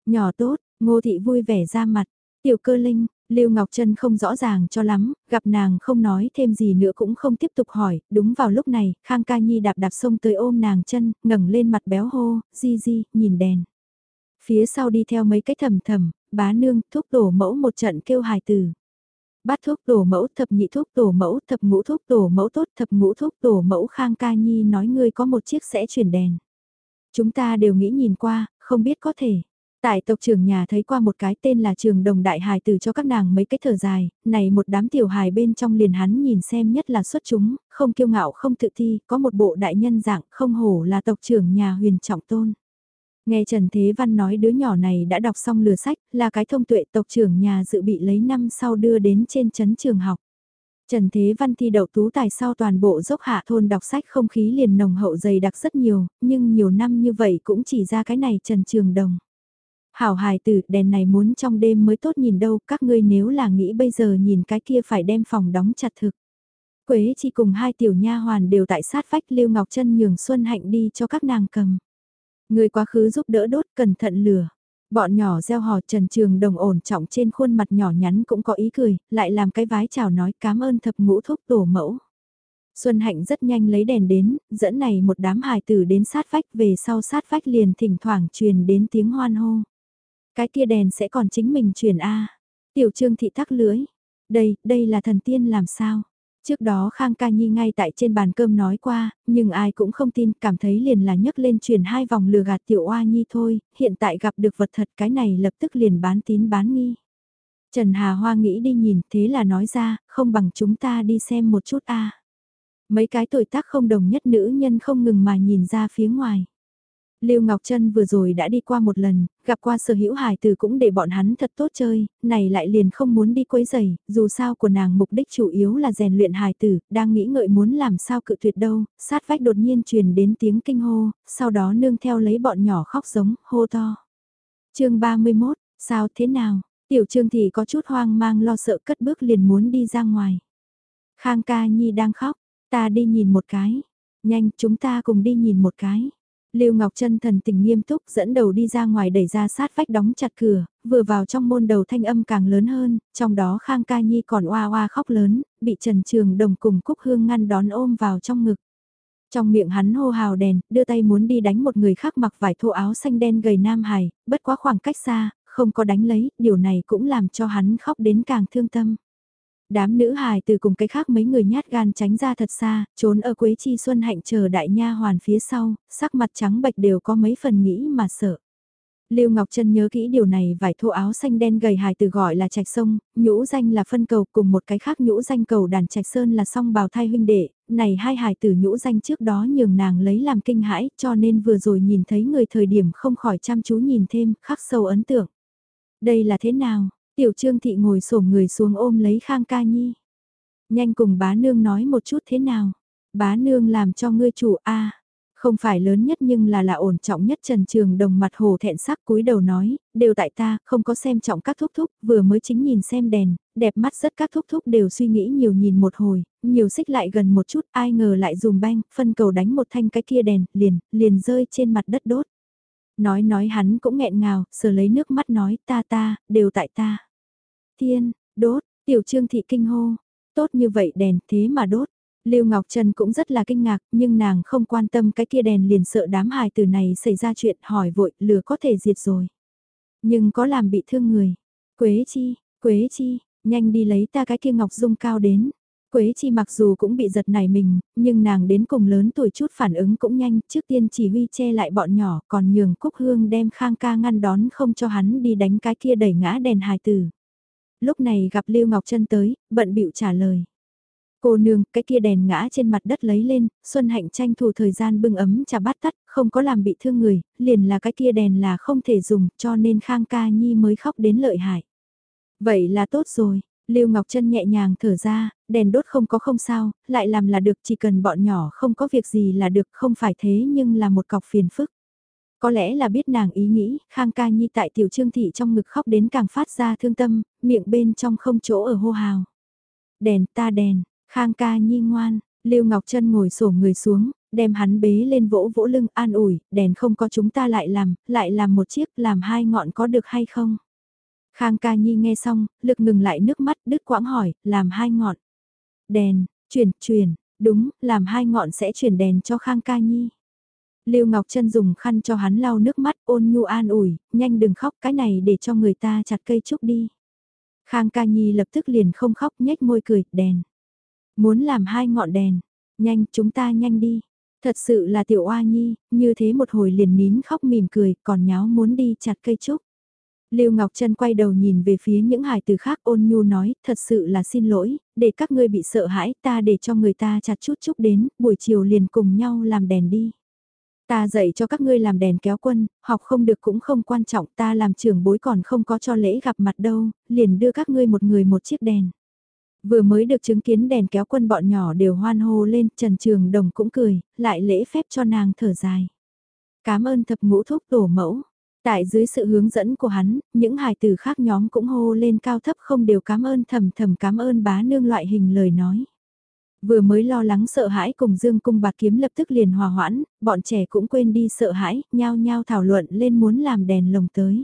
Nhỏ tốt, Ngô thị vui vẻ ra mặt, tiểu cơ linh, Lưu Ngọc Trân không rõ ràng cho lắm, gặp nàng không nói thêm gì nữa cũng không tiếp tục hỏi, đúng vào lúc này, Khang Ca Nhi đạp đạp sông tới ôm nàng chân, ngẩng lên mặt béo hô, di di, nhìn đèn. Phía sau đi theo mấy cái thầm thầm, bá nương, thuốc đổ mẫu một trận kêu hài từ. Bát thuốc đổ mẫu, thập nhị thuốc đổ mẫu, thập ngũ thuốc đổ mẫu tốt, thập ngũ thuốc đổ mẫu Khang Ca Nhi nói ngươi có một chiếc sẽ chuyển đèn. Chúng ta đều nghĩ nhìn qua, không biết có thể. Tại tộc trưởng nhà thấy qua một cái tên là trường đồng đại hài từ cho các nàng mấy cái thở dài, này một đám tiểu hài bên trong liền hắn nhìn xem nhất là xuất chúng, không kiêu ngạo không tự thi, có một bộ đại nhân dạng không hổ là tộc trưởng nhà huyền trọng tôn. Nghe Trần Thế Văn nói đứa nhỏ này đã đọc xong lừa sách, là cái thông tuệ tộc trưởng nhà dự bị lấy năm sau đưa đến trên chấn trường học. Trần Thế Văn thi đậu tú tài sau toàn bộ dốc hạ thôn đọc sách không khí liền nồng hậu dày đặc rất nhiều, nhưng nhiều năm như vậy cũng chỉ ra cái này Trần Trường Đồng. Hảo hài tử, đèn này muốn trong đêm mới tốt nhìn đâu, các ngươi nếu là nghĩ bây giờ nhìn cái kia phải đem phòng đóng chặt thực. Quế chỉ cùng hai tiểu nha hoàn đều tại sát vách Lưu Ngọc Trân nhường Xuân Hạnh đi cho các nàng cầm. Người quá khứ giúp đỡ đốt, cẩn thận lửa. Bọn nhỏ gieo hò Trần Trường Đồng ổn trọng trên khuôn mặt nhỏ nhắn cũng có ý cười, lại làm cái vái chào nói cảm ơn thập ngũ thúc tổ mẫu. Xuân Hạnh rất nhanh lấy đèn đến, dẫn này một đám hài tử đến sát vách về sau sát vách liền thỉnh thoảng truyền đến tiếng hoan hô. Cái kia đèn sẽ còn chính mình chuyển A. Tiểu trương thị thắc lưới. Đây, đây là thần tiên làm sao? Trước đó Khang Ca Nhi ngay tại trên bàn cơm nói qua, nhưng ai cũng không tin, cảm thấy liền là nhấc lên chuyển hai vòng lừa gạt tiểu oa nhi thôi, hiện tại gặp được vật thật cái này lập tức liền bán tín bán nghi. Trần Hà Hoa nghĩ đi nhìn, thế là nói ra, không bằng chúng ta đi xem một chút a. Mấy cái tuổi tác không đồng nhất nữ nhân không ngừng mà nhìn ra phía ngoài. Lưu Ngọc Trân vừa rồi đã đi qua một lần, gặp qua sở hữu hài tử cũng để bọn hắn thật tốt chơi, này lại liền không muốn đi quấy giày, dù sao của nàng mục đích chủ yếu là rèn luyện hài tử, đang nghĩ ngợi muốn làm sao cự tuyệt đâu, sát vách đột nhiên truyền đến tiếng kinh hô, sau đó nương theo lấy bọn nhỏ khóc giống, hô to. chương 31, sao thế nào? Tiểu trương thì có chút hoang mang lo sợ cất bước liền muốn đi ra ngoài. Khang ca nhi đang khóc, ta đi nhìn một cái. Nhanh chúng ta cùng đi nhìn một cái. Lưu Ngọc Trân thần tình nghiêm túc dẫn đầu đi ra ngoài đẩy ra sát vách đóng chặt cửa, vừa vào trong môn đầu thanh âm càng lớn hơn, trong đó Khang Ca Nhi còn oa oa khóc lớn, bị Trần Trường Đồng cùng Cúc Hương ngăn đón ôm vào trong ngực. Trong miệng hắn hô hào đèn, đưa tay muốn đi đánh một người khác mặc vải thô áo xanh đen gầy nam hài, bất quá khoảng cách xa, không có đánh lấy, điều này cũng làm cho hắn khóc đến càng thương tâm. Đám nữ hài từ cùng cái khác mấy người nhát gan tránh ra thật xa, trốn ở Quế Chi Xuân Hạnh chờ đại nha hoàn phía sau, sắc mặt trắng bệch đều có mấy phần nghĩ mà sợ. Lưu Ngọc Trân nhớ kỹ điều này vải thô áo xanh đen gầy hài từ gọi là trạch sông, nhũ danh là phân cầu cùng một cái khác nhũ danh cầu đàn trạch sơn là song bào thai huynh đệ, này hai hài từ nhũ danh trước đó nhường nàng lấy làm kinh hãi cho nên vừa rồi nhìn thấy người thời điểm không khỏi chăm chú nhìn thêm, khắc sâu ấn tượng. Đây là thế nào? Tiểu Trương Thị ngồi xổm người xuống ôm lấy Khang Ca Nhi. Nhanh cùng bá nương nói một chút thế nào. Bá nương làm cho ngươi chủ a à, Không phải lớn nhất nhưng là là ổn trọng nhất Trần Trường Đồng mặt hồ thẹn sắc cúi đầu nói, đều tại ta, không có xem trọng các thúc thúc, vừa mới chính nhìn xem đèn, đẹp mắt rất các thúc thúc đều suy nghĩ nhiều nhìn một hồi, nhiều xích lại gần một chút, ai ngờ lại dùng banh, phân cầu đánh một thanh cái kia đèn, liền, liền rơi trên mặt đất đốt. Nói nói hắn cũng nghẹn ngào, sờ lấy nước mắt nói ta ta, đều tại ta. Tiên, đốt, tiểu trương thị kinh hô, tốt như vậy đèn thế mà đốt. Lưu Ngọc Trân cũng rất là kinh ngạc, nhưng nàng không quan tâm cái kia đèn liền sợ đám hài từ này xảy ra chuyện hỏi vội, lửa có thể diệt rồi. Nhưng có làm bị thương người. Quế chi, Quế chi, nhanh đi lấy ta cái kia ngọc dung cao đến. Quế chi mặc dù cũng bị giật nảy mình, nhưng nàng đến cùng lớn tuổi chút phản ứng cũng nhanh, trước tiên chỉ huy che lại bọn nhỏ, còn nhường Cúc Hương đem Khang ca ngăn đón không cho hắn đi đánh cái kia đẩy ngã đèn hài tử. Lúc này gặp Lưu Ngọc Trân tới, bận bịu trả lời. Cô nương, cái kia đèn ngã trên mặt đất lấy lên, Xuân Hạnh tranh thủ thời gian bưng ấm trà bát tắt, không có làm bị thương người, liền là cái kia đèn là không thể dùng, cho nên Khang Ca Nhi mới khóc đến lợi hại. Vậy là tốt rồi, Lưu Ngọc Trân nhẹ nhàng thở ra, đèn đốt không có không sao, lại làm là được chỉ cần bọn nhỏ không có việc gì là được không phải thế nhưng là một cọc phiền phức. Có lẽ là biết nàng ý nghĩ, Khang Ca Nhi tại tiểu trương thị trong ngực khóc đến càng phát ra thương tâm, miệng bên trong không chỗ ở hô hào. Đèn ta đèn, Khang ca nhi ngoan, Lưu Ngọc Trân ngồi sổ người xuống, đem hắn bế lên vỗ vỗ lưng an ủi, đèn không có chúng ta lại làm, lại làm một chiếc, làm hai ngọn có được hay không? Khang ca nhi nghe xong, lực ngừng lại nước mắt, đứt quãng hỏi, làm hai ngọn. Đèn, chuyển, chuyển, đúng, làm hai ngọn sẽ chuyển đèn cho Khang ca nhi. Lưu Ngọc Trân dùng khăn cho hắn lau nước mắt ôn nhu an ủi, nhanh đừng khóc cái này để cho người ta chặt cây trúc đi. Khang ca nhi lập tức liền không khóc nhếch môi cười, đèn. Muốn làm hai ngọn đèn, nhanh chúng ta nhanh đi. Thật sự là tiểu oa nhi, như thế một hồi liền nín khóc mỉm cười, còn nháo muốn đi chặt cây trúc. Lưu Ngọc Trân quay đầu nhìn về phía những hài từ khác ôn nhu nói, thật sự là xin lỗi, để các ngươi bị sợ hãi ta để cho người ta chặt chút chút đến, buổi chiều liền cùng nhau làm đèn đi. Ta dạy cho các ngươi làm đèn kéo quân, học không được cũng không quan trọng, ta làm trưởng bối còn không có cho lễ gặp mặt đâu, liền đưa các ngươi một người một chiếc đèn. Vừa mới được chứng kiến đèn kéo quân bọn nhỏ đều hoan hô lên, Trần Trường Đồng cũng cười, lại lễ phép cho nàng thở dài. Cảm ơn thập ngũ thúc tổ mẫu. Tại dưới sự hướng dẫn của hắn, những hài tử khác nhóm cũng hô lên cao thấp không đều cảm ơn thầm thầm cảm ơn bá nương loại hình lời nói. Vừa mới lo lắng sợ hãi cùng Dương Cung Bạc Kiếm lập tức liền hòa hoãn, bọn trẻ cũng quên đi sợ hãi, nhao nhao thảo luận lên muốn làm đèn lồng tới.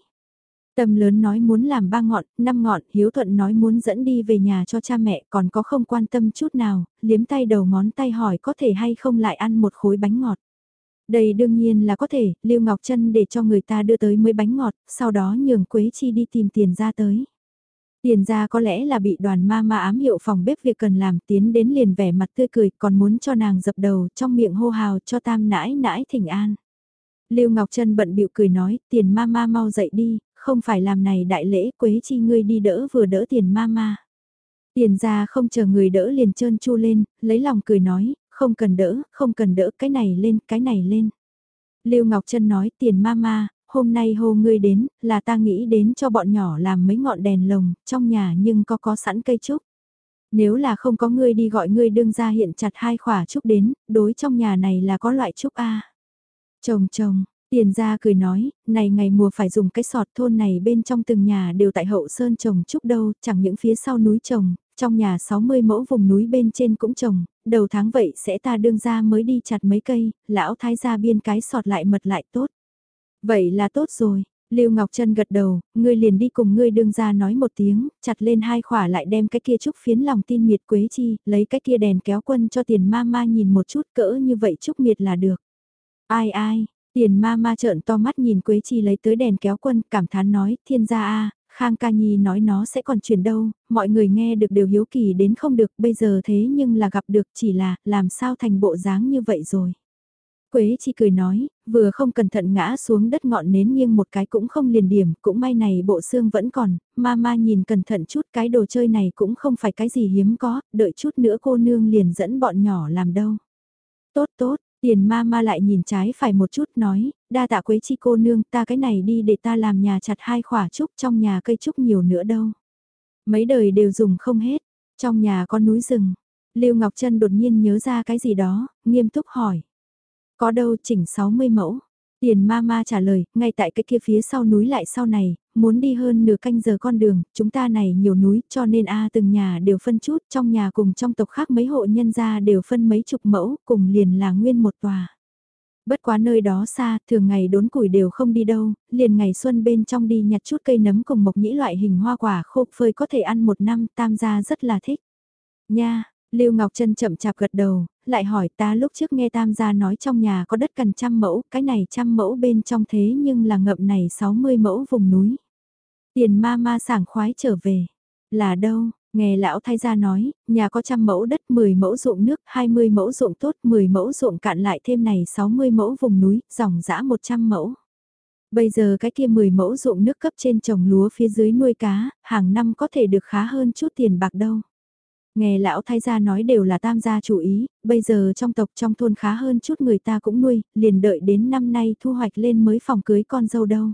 Tâm lớn nói muốn làm ba ngọn, năm ngọn, Hiếu Thuận nói muốn dẫn đi về nhà cho cha mẹ còn có không quan tâm chút nào, liếm tay đầu ngón tay hỏi có thể hay không lại ăn một khối bánh ngọt. Đây đương nhiên là có thể, Lưu Ngọc Trân để cho người ta đưa tới mấy bánh ngọt, sau đó nhường Quế Chi đi tìm tiền ra tới. Tiền ra có lẽ là bị đoàn ma ma ám hiệu phòng bếp việc cần làm tiến đến liền vẻ mặt tươi cười còn muốn cho nàng dập đầu trong miệng hô hào cho tam nãi nãi thỉnh an. Lưu Ngọc Trân bận bịu cười nói tiền ma ma mau dậy đi, không phải làm này đại lễ quế chi ngươi đi đỡ vừa đỡ tiền ma ma. Tiền ra không chờ người đỡ liền trơn chu lên, lấy lòng cười nói, không cần đỡ, không cần đỡ cái này lên, cái này lên. Lưu Ngọc Trân nói tiền ma ma, hôm nay hô ngươi đến, là ta nghĩ đến cho bọn nhỏ làm mấy ngọn đèn lồng, trong nhà nhưng có có sẵn cây trúc. Nếu là không có ngươi đi gọi ngươi đương ra hiện chặt hai khỏa trúc đến, đối trong nhà này là có loại trúc A. Chồng chồng, Tiền ra cười nói, này ngày mùa phải dùng cái sọt thôn này bên trong từng nhà đều tại hậu sơn trồng trúc đâu, chẳng những phía sau núi trồng, trong nhà 60 mẫu vùng núi bên trên cũng trồng, đầu tháng vậy sẽ ta đương ra mới đi chặt mấy cây, lão thái gia biên cái sọt lại mật lại tốt. Vậy là tốt rồi, Lưu Ngọc Trân gật đầu, ngươi liền đi cùng ngươi đương ra nói một tiếng, chặt lên hai khỏa lại đem cái kia trúc phiến lòng tin miệt quế chi, lấy cái kia đèn kéo quân cho tiền ma ma nhìn một chút cỡ như vậy trúc miệt là được. Ai ai, Tiền ma ma trợn to mắt nhìn Quế Chi lấy tới đèn kéo quân, cảm thán nói, thiên gia a Khang ca nhi nói nó sẽ còn chuyển đâu, mọi người nghe được đều hiếu kỳ đến không được, bây giờ thế nhưng là gặp được chỉ là, làm sao thành bộ dáng như vậy rồi. Quế Chi cười nói, vừa không cẩn thận ngã xuống đất ngọn nến nghiêng một cái cũng không liền điểm, cũng may này bộ xương vẫn còn, ma ma nhìn cẩn thận chút cái đồ chơi này cũng không phải cái gì hiếm có, đợi chút nữa cô nương liền dẫn bọn nhỏ làm đâu. Tốt tốt, Tiền ma ma lại nhìn trái phải một chút nói, đa tạ quế chi cô nương ta cái này đi để ta làm nhà chặt hai khỏa trúc trong nhà cây trúc nhiều nữa đâu. Mấy đời đều dùng không hết, trong nhà có núi rừng. Lưu Ngọc Trân đột nhiên nhớ ra cái gì đó, nghiêm túc hỏi. Có đâu chỉnh 60 mẫu. Tiền ma ma trả lời, ngay tại cái kia phía sau núi lại sau này, muốn đi hơn nửa canh giờ con đường, chúng ta này nhiều núi cho nên a từng nhà đều phân chút, trong nhà cùng trong tộc khác mấy hộ nhân gia đều phân mấy chục mẫu, cùng liền là nguyên một tòa. Bất quá nơi đó xa, thường ngày đốn củi đều không đi đâu, liền ngày xuân bên trong đi nhặt chút cây nấm cùng mộc nhĩ loại hình hoa quả khô phơi có thể ăn một năm, tam gia rất là thích. Nha, Lưu Ngọc Trân chậm chạp gật đầu, lại hỏi ta lúc trước nghe tam gia nói trong nhà có đất cần trăm mẫu, cái này trăm mẫu bên trong thế nhưng là ngậm này 60 mẫu vùng núi. Tiền ma ma sảng khoái trở về. Là đâu, nghe lão thay gia nói, nhà có trăm mẫu đất, 10 mẫu ruộng nước, 20 mẫu ruộng tốt, 10 mẫu ruộng cạn lại thêm này 60 mẫu vùng núi, dòng dã 100 mẫu. Bây giờ cái kia 10 mẫu ruộng nước cấp trên trồng lúa phía dưới nuôi cá, hàng năm có thể được khá hơn chút tiền bạc đâu. Nghe lão thái gia nói đều là tam gia chủ ý, bây giờ trong tộc trong thôn khá hơn chút người ta cũng nuôi, liền đợi đến năm nay thu hoạch lên mới phòng cưới con dâu đâu.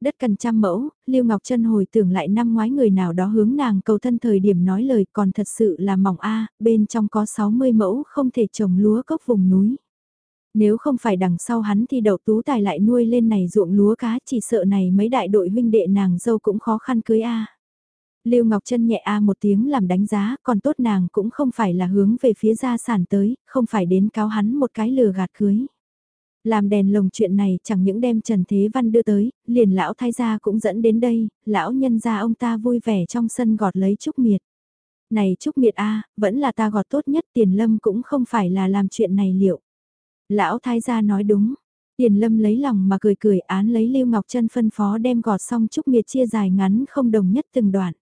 Đất cần trăm mẫu, Lưu Ngọc Trân hồi tưởng lại năm ngoái người nào đó hướng nàng cầu thân thời điểm nói lời còn thật sự là mỏng A, bên trong có 60 mẫu không thể trồng lúa cốc vùng núi. Nếu không phải đằng sau hắn thì đậu tú tài lại nuôi lên này ruộng lúa cá chỉ sợ này mấy đại đội huynh đệ nàng dâu cũng khó khăn cưới A. Lưu Ngọc Trân nhẹ a một tiếng làm đánh giá, còn tốt nàng cũng không phải là hướng về phía gia sản tới, không phải đến cáo hắn một cái lừa gạt cưới. Làm đèn lồng chuyện này chẳng những đem Trần Thế Văn đưa tới, liền lão thái gia cũng dẫn đến đây, lão nhân gia ông ta vui vẻ trong sân gọt lấy Trúc Miệt. Này Trúc Miệt a vẫn là ta gọt tốt nhất tiền lâm cũng không phải là làm chuyện này liệu. Lão thái gia nói đúng, Tiền lâm lấy lòng mà cười cười án lấy Lưu Ngọc Trân phân phó đem gọt xong Trúc Miệt chia dài ngắn không đồng nhất từng đoạn.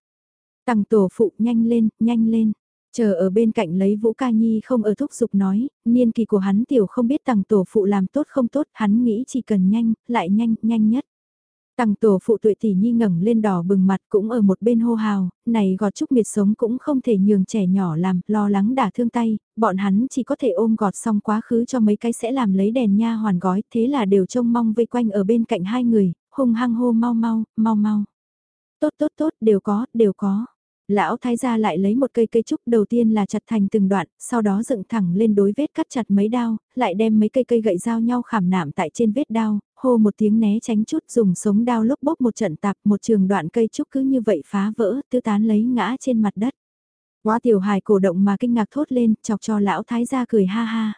Tằng tổ phụ nhanh lên, nhanh lên. Chờ ở bên cạnh lấy Vũ Ca Nhi không ở thúc giục nói, niên kỳ của hắn tiểu không biết tằng tổ phụ làm tốt không tốt, hắn nghĩ chỉ cần nhanh, lại nhanh, nhanh nhất. Tằng tổ phụ tuệ tỷ nhi ngẩng lên đỏ bừng mặt cũng ở một bên hô hào, này gọt trúc miệt sống cũng không thể nhường trẻ nhỏ làm, lo lắng đả thương tay, bọn hắn chỉ có thể ôm gọt xong quá khứ cho mấy cái sẽ làm lấy đèn nha hoàn gói, thế là đều trông mong vây quanh ở bên cạnh hai người, hung hăng hô mau mau, mau mau. Tốt tốt tốt, đều có, đều có. Lão thái gia lại lấy một cây cây trúc đầu tiên là chặt thành từng đoạn, sau đó dựng thẳng lên đối vết cắt chặt mấy đao, lại đem mấy cây cây gậy dao nhau khảm nạm tại trên vết đao, hô một tiếng né tránh chút dùng sống đao lúc bốc một trận tạp một trường đoạn cây trúc cứ như vậy phá vỡ, tứ tán lấy ngã trên mặt đất. Quá tiểu hài cổ động mà kinh ngạc thốt lên, chọc cho lão thái gia cười ha ha.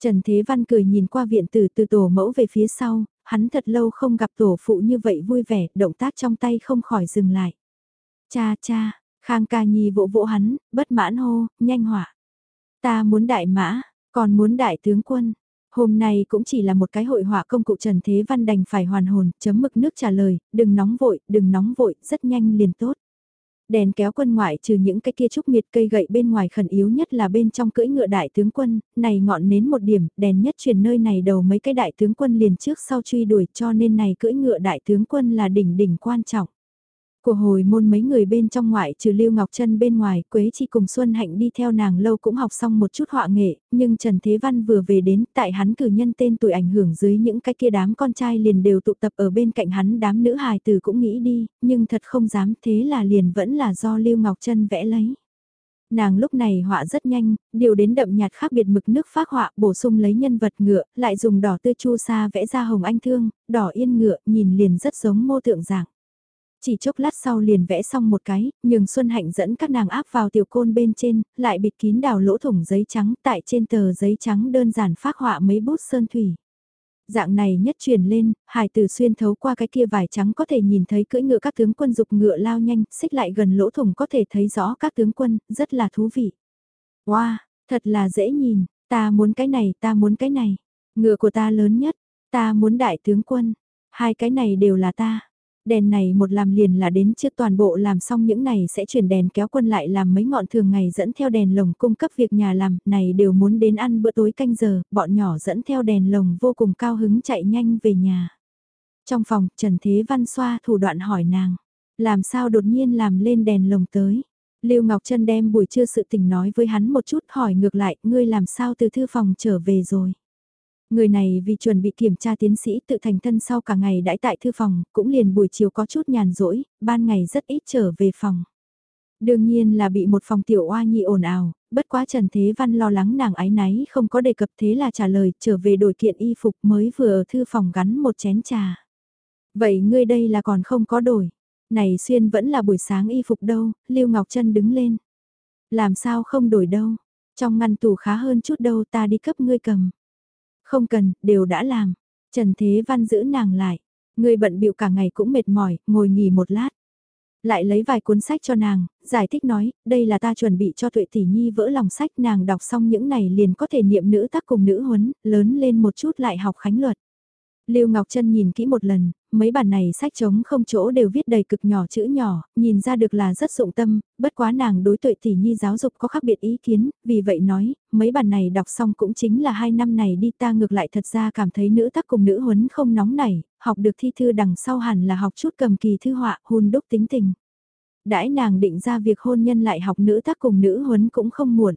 Trần Thế Văn cười nhìn qua viện tử từ tổ mẫu về phía sau, hắn thật lâu không gặp tổ phụ như vậy vui vẻ, động tác trong tay không khỏi dừng lại. Cha cha, Khang ca nhi vỗ vỗ hắn, bất mãn hô, nhanh hỏa. Ta muốn đại mã, còn muốn đại tướng quân. Hôm nay cũng chỉ là một cái hội họa công cụ Trần Thế Văn đành phải hoàn hồn, chấm mực nước trả lời, đừng nóng vội, đừng nóng vội, rất nhanh liền tốt. Đèn kéo quân ngoại trừ những cái kia trúc miệt cây gậy bên ngoài khẩn yếu nhất là bên trong cưỡi ngựa đại tướng quân, này ngọn nến một điểm, đèn nhất truyền nơi này đầu mấy cái đại tướng quân liền trước sau truy đuổi cho nên này cưỡi ngựa đại tướng quân là đỉnh đỉnh quan trọng. Của hồi môn mấy người bên trong ngoại trừ Lưu Ngọc Trân bên ngoài, Quế Chi cùng Xuân Hạnh đi theo nàng lâu cũng học xong một chút họa nghệ, nhưng Trần Thế Văn vừa về đến tại hắn cử nhân tên tuổi ảnh hưởng dưới những cái kia đám con trai liền đều tụ tập ở bên cạnh hắn đám nữ hài tử cũng nghĩ đi, nhưng thật không dám thế là liền vẫn là do Lưu Ngọc Trân vẽ lấy. Nàng lúc này họa rất nhanh, điều đến đậm nhạt khác biệt mực nước phác họa bổ sung lấy nhân vật ngựa, lại dùng đỏ tươi chu sa vẽ ra hồng anh thương, đỏ yên ngựa, nhìn liền rất giống mô tượng dạng. Chỉ chốc lát sau liền vẽ xong một cái, nhường Xuân Hạnh dẫn các nàng áp vào tiểu côn bên trên, lại bịt kín đào lỗ thủng giấy trắng tại trên tờ giấy trắng đơn giản phát họa mấy bút sơn thủy. Dạng này nhất truyền lên, hải tử xuyên thấu qua cái kia vải trắng có thể nhìn thấy cưỡi ngựa các tướng quân dục ngựa lao nhanh, xích lại gần lỗ thủng có thể thấy rõ các tướng quân, rất là thú vị. Wow, thật là dễ nhìn, ta muốn cái này, ta muốn cái này. Ngựa của ta lớn nhất, ta muốn đại tướng quân, hai cái này đều là ta. Đèn này một làm liền là đến trước toàn bộ làm xong những này sẽ chuyển đèn kéo quân lại làm mấy ngọn thường ngày dẫn theo đèn lồng cung cấp việc nhà làm, này đều muốn đến ăn bữa tối canh giờ, bọn nhỏ dẫn theo đèn lồng vô cùng cao hứng chạy nhanh về nhà. Trong phòng, Trần Thế Văn xoa thủ đoạn hỏi nàng, làm sao đột nhiên làm lên đèn lồng tới. Lưu Ngọc Trân đem buổi trưa sự tình nói với hắn một chút hỏi ngược lại, ngươi làm sao từ thư phòng trở về rồi. Người này vì chuẩn bị kiểm tra tiến sĩ tự thành thân sau cả ngày đãi tại thư phòng, cũng liền buổi chiều có chút nhàn rỗi, ban ngày rất ít trở về phòng. Đương nhiên là bị một phòng tiểu oa nhị ồn ào, bất quá Trần Thế Văn lo lắng nàng ái náy không có đề cập thế là trả lời trở về đổi kiện y phục mới vừa ở thư phòng gắn một chén trà. Vậy ngươi đây là còn không có đổi. Này xuyên vẫn là buổi sáng y phục đâu, Lưu Ngọc Trân đứng lên. Làm sao không đổi đâu, trong ngăn tủ khá hơn chút đâu ta đi cấp ngươi cầm. Không cần, đều đã làm. Trần Thế Văn giữ nàng lại. Người bận bịu cả ngày cũng mệt mỏi, ngồi nghỉ một lát. Lại lấy vài cuốn sách cho nàng, giải thích nói, đây là ta chuẩn bị cho tuệ tỷ nhi vỡ lòng sách nàng đọc xong những này liền có thể niệm nữ tác cùng nữ huấn, lớn lên một chút lại học khánh luật. Lưu Ngọc Trân nhìn kỹ một lần, mấy bản này sách trống không chỗ đều viết đầy cực nhỏ chữ nhỏ, nhìn ra được là rất dụng tâm, bất quá nàng đối tuệ tỷ nhi giáo dục có khác biệt ý kiến, vì vậy nói, mấy bản này đọc xong cũng chính là hai năm này đi ta ngược lại thật ra cảm thấy nữ tác cùng nữ huấn không nóng nảy, học được thi thư đằng sau hẳn là học chút cầm kỳ thư họa, hôn đúc tính tình. Đãi nàng định ra việc hôn nhân lại học nữ tác cùng nữ huấn cũng không muộn.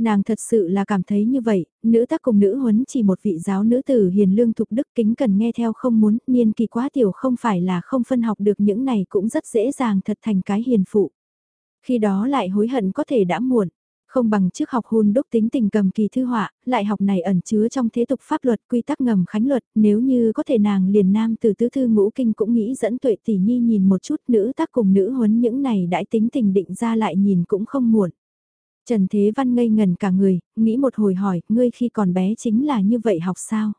Nàng thật sự là cảm thấy như vậy, nữ tác cùng nữ huấn chỉ một vị giáo nữ tử hiền lương thục đức kính cần nghe theo không muốn, niên kỳ quá tiểu không phải là không phân học được những này cũng rất dễ dàng thật thành cái hiền phụ. Khi đó lại hối hận có thể đã muộn, không bằng trước học hôn đúc tính tình cầm kỳ thư họa, lại học này ẩn chứa trong thế tục pháp luật quy tắc ngầm khánh luật, nếu như có thể nàng liền nam từ tứ thư ngũ kinh cũng nghĩ dẫn tuệ tỷ nhi nhìn một chút nữ tác cùng nữ huấn những này đãi tính tình định ra lại nhìn cũng không muộn. Trần Thế Văn ngây ngần cả người, nghĩ một hồi hỏi, ngươi khi còn bé chính là như vậy học sao?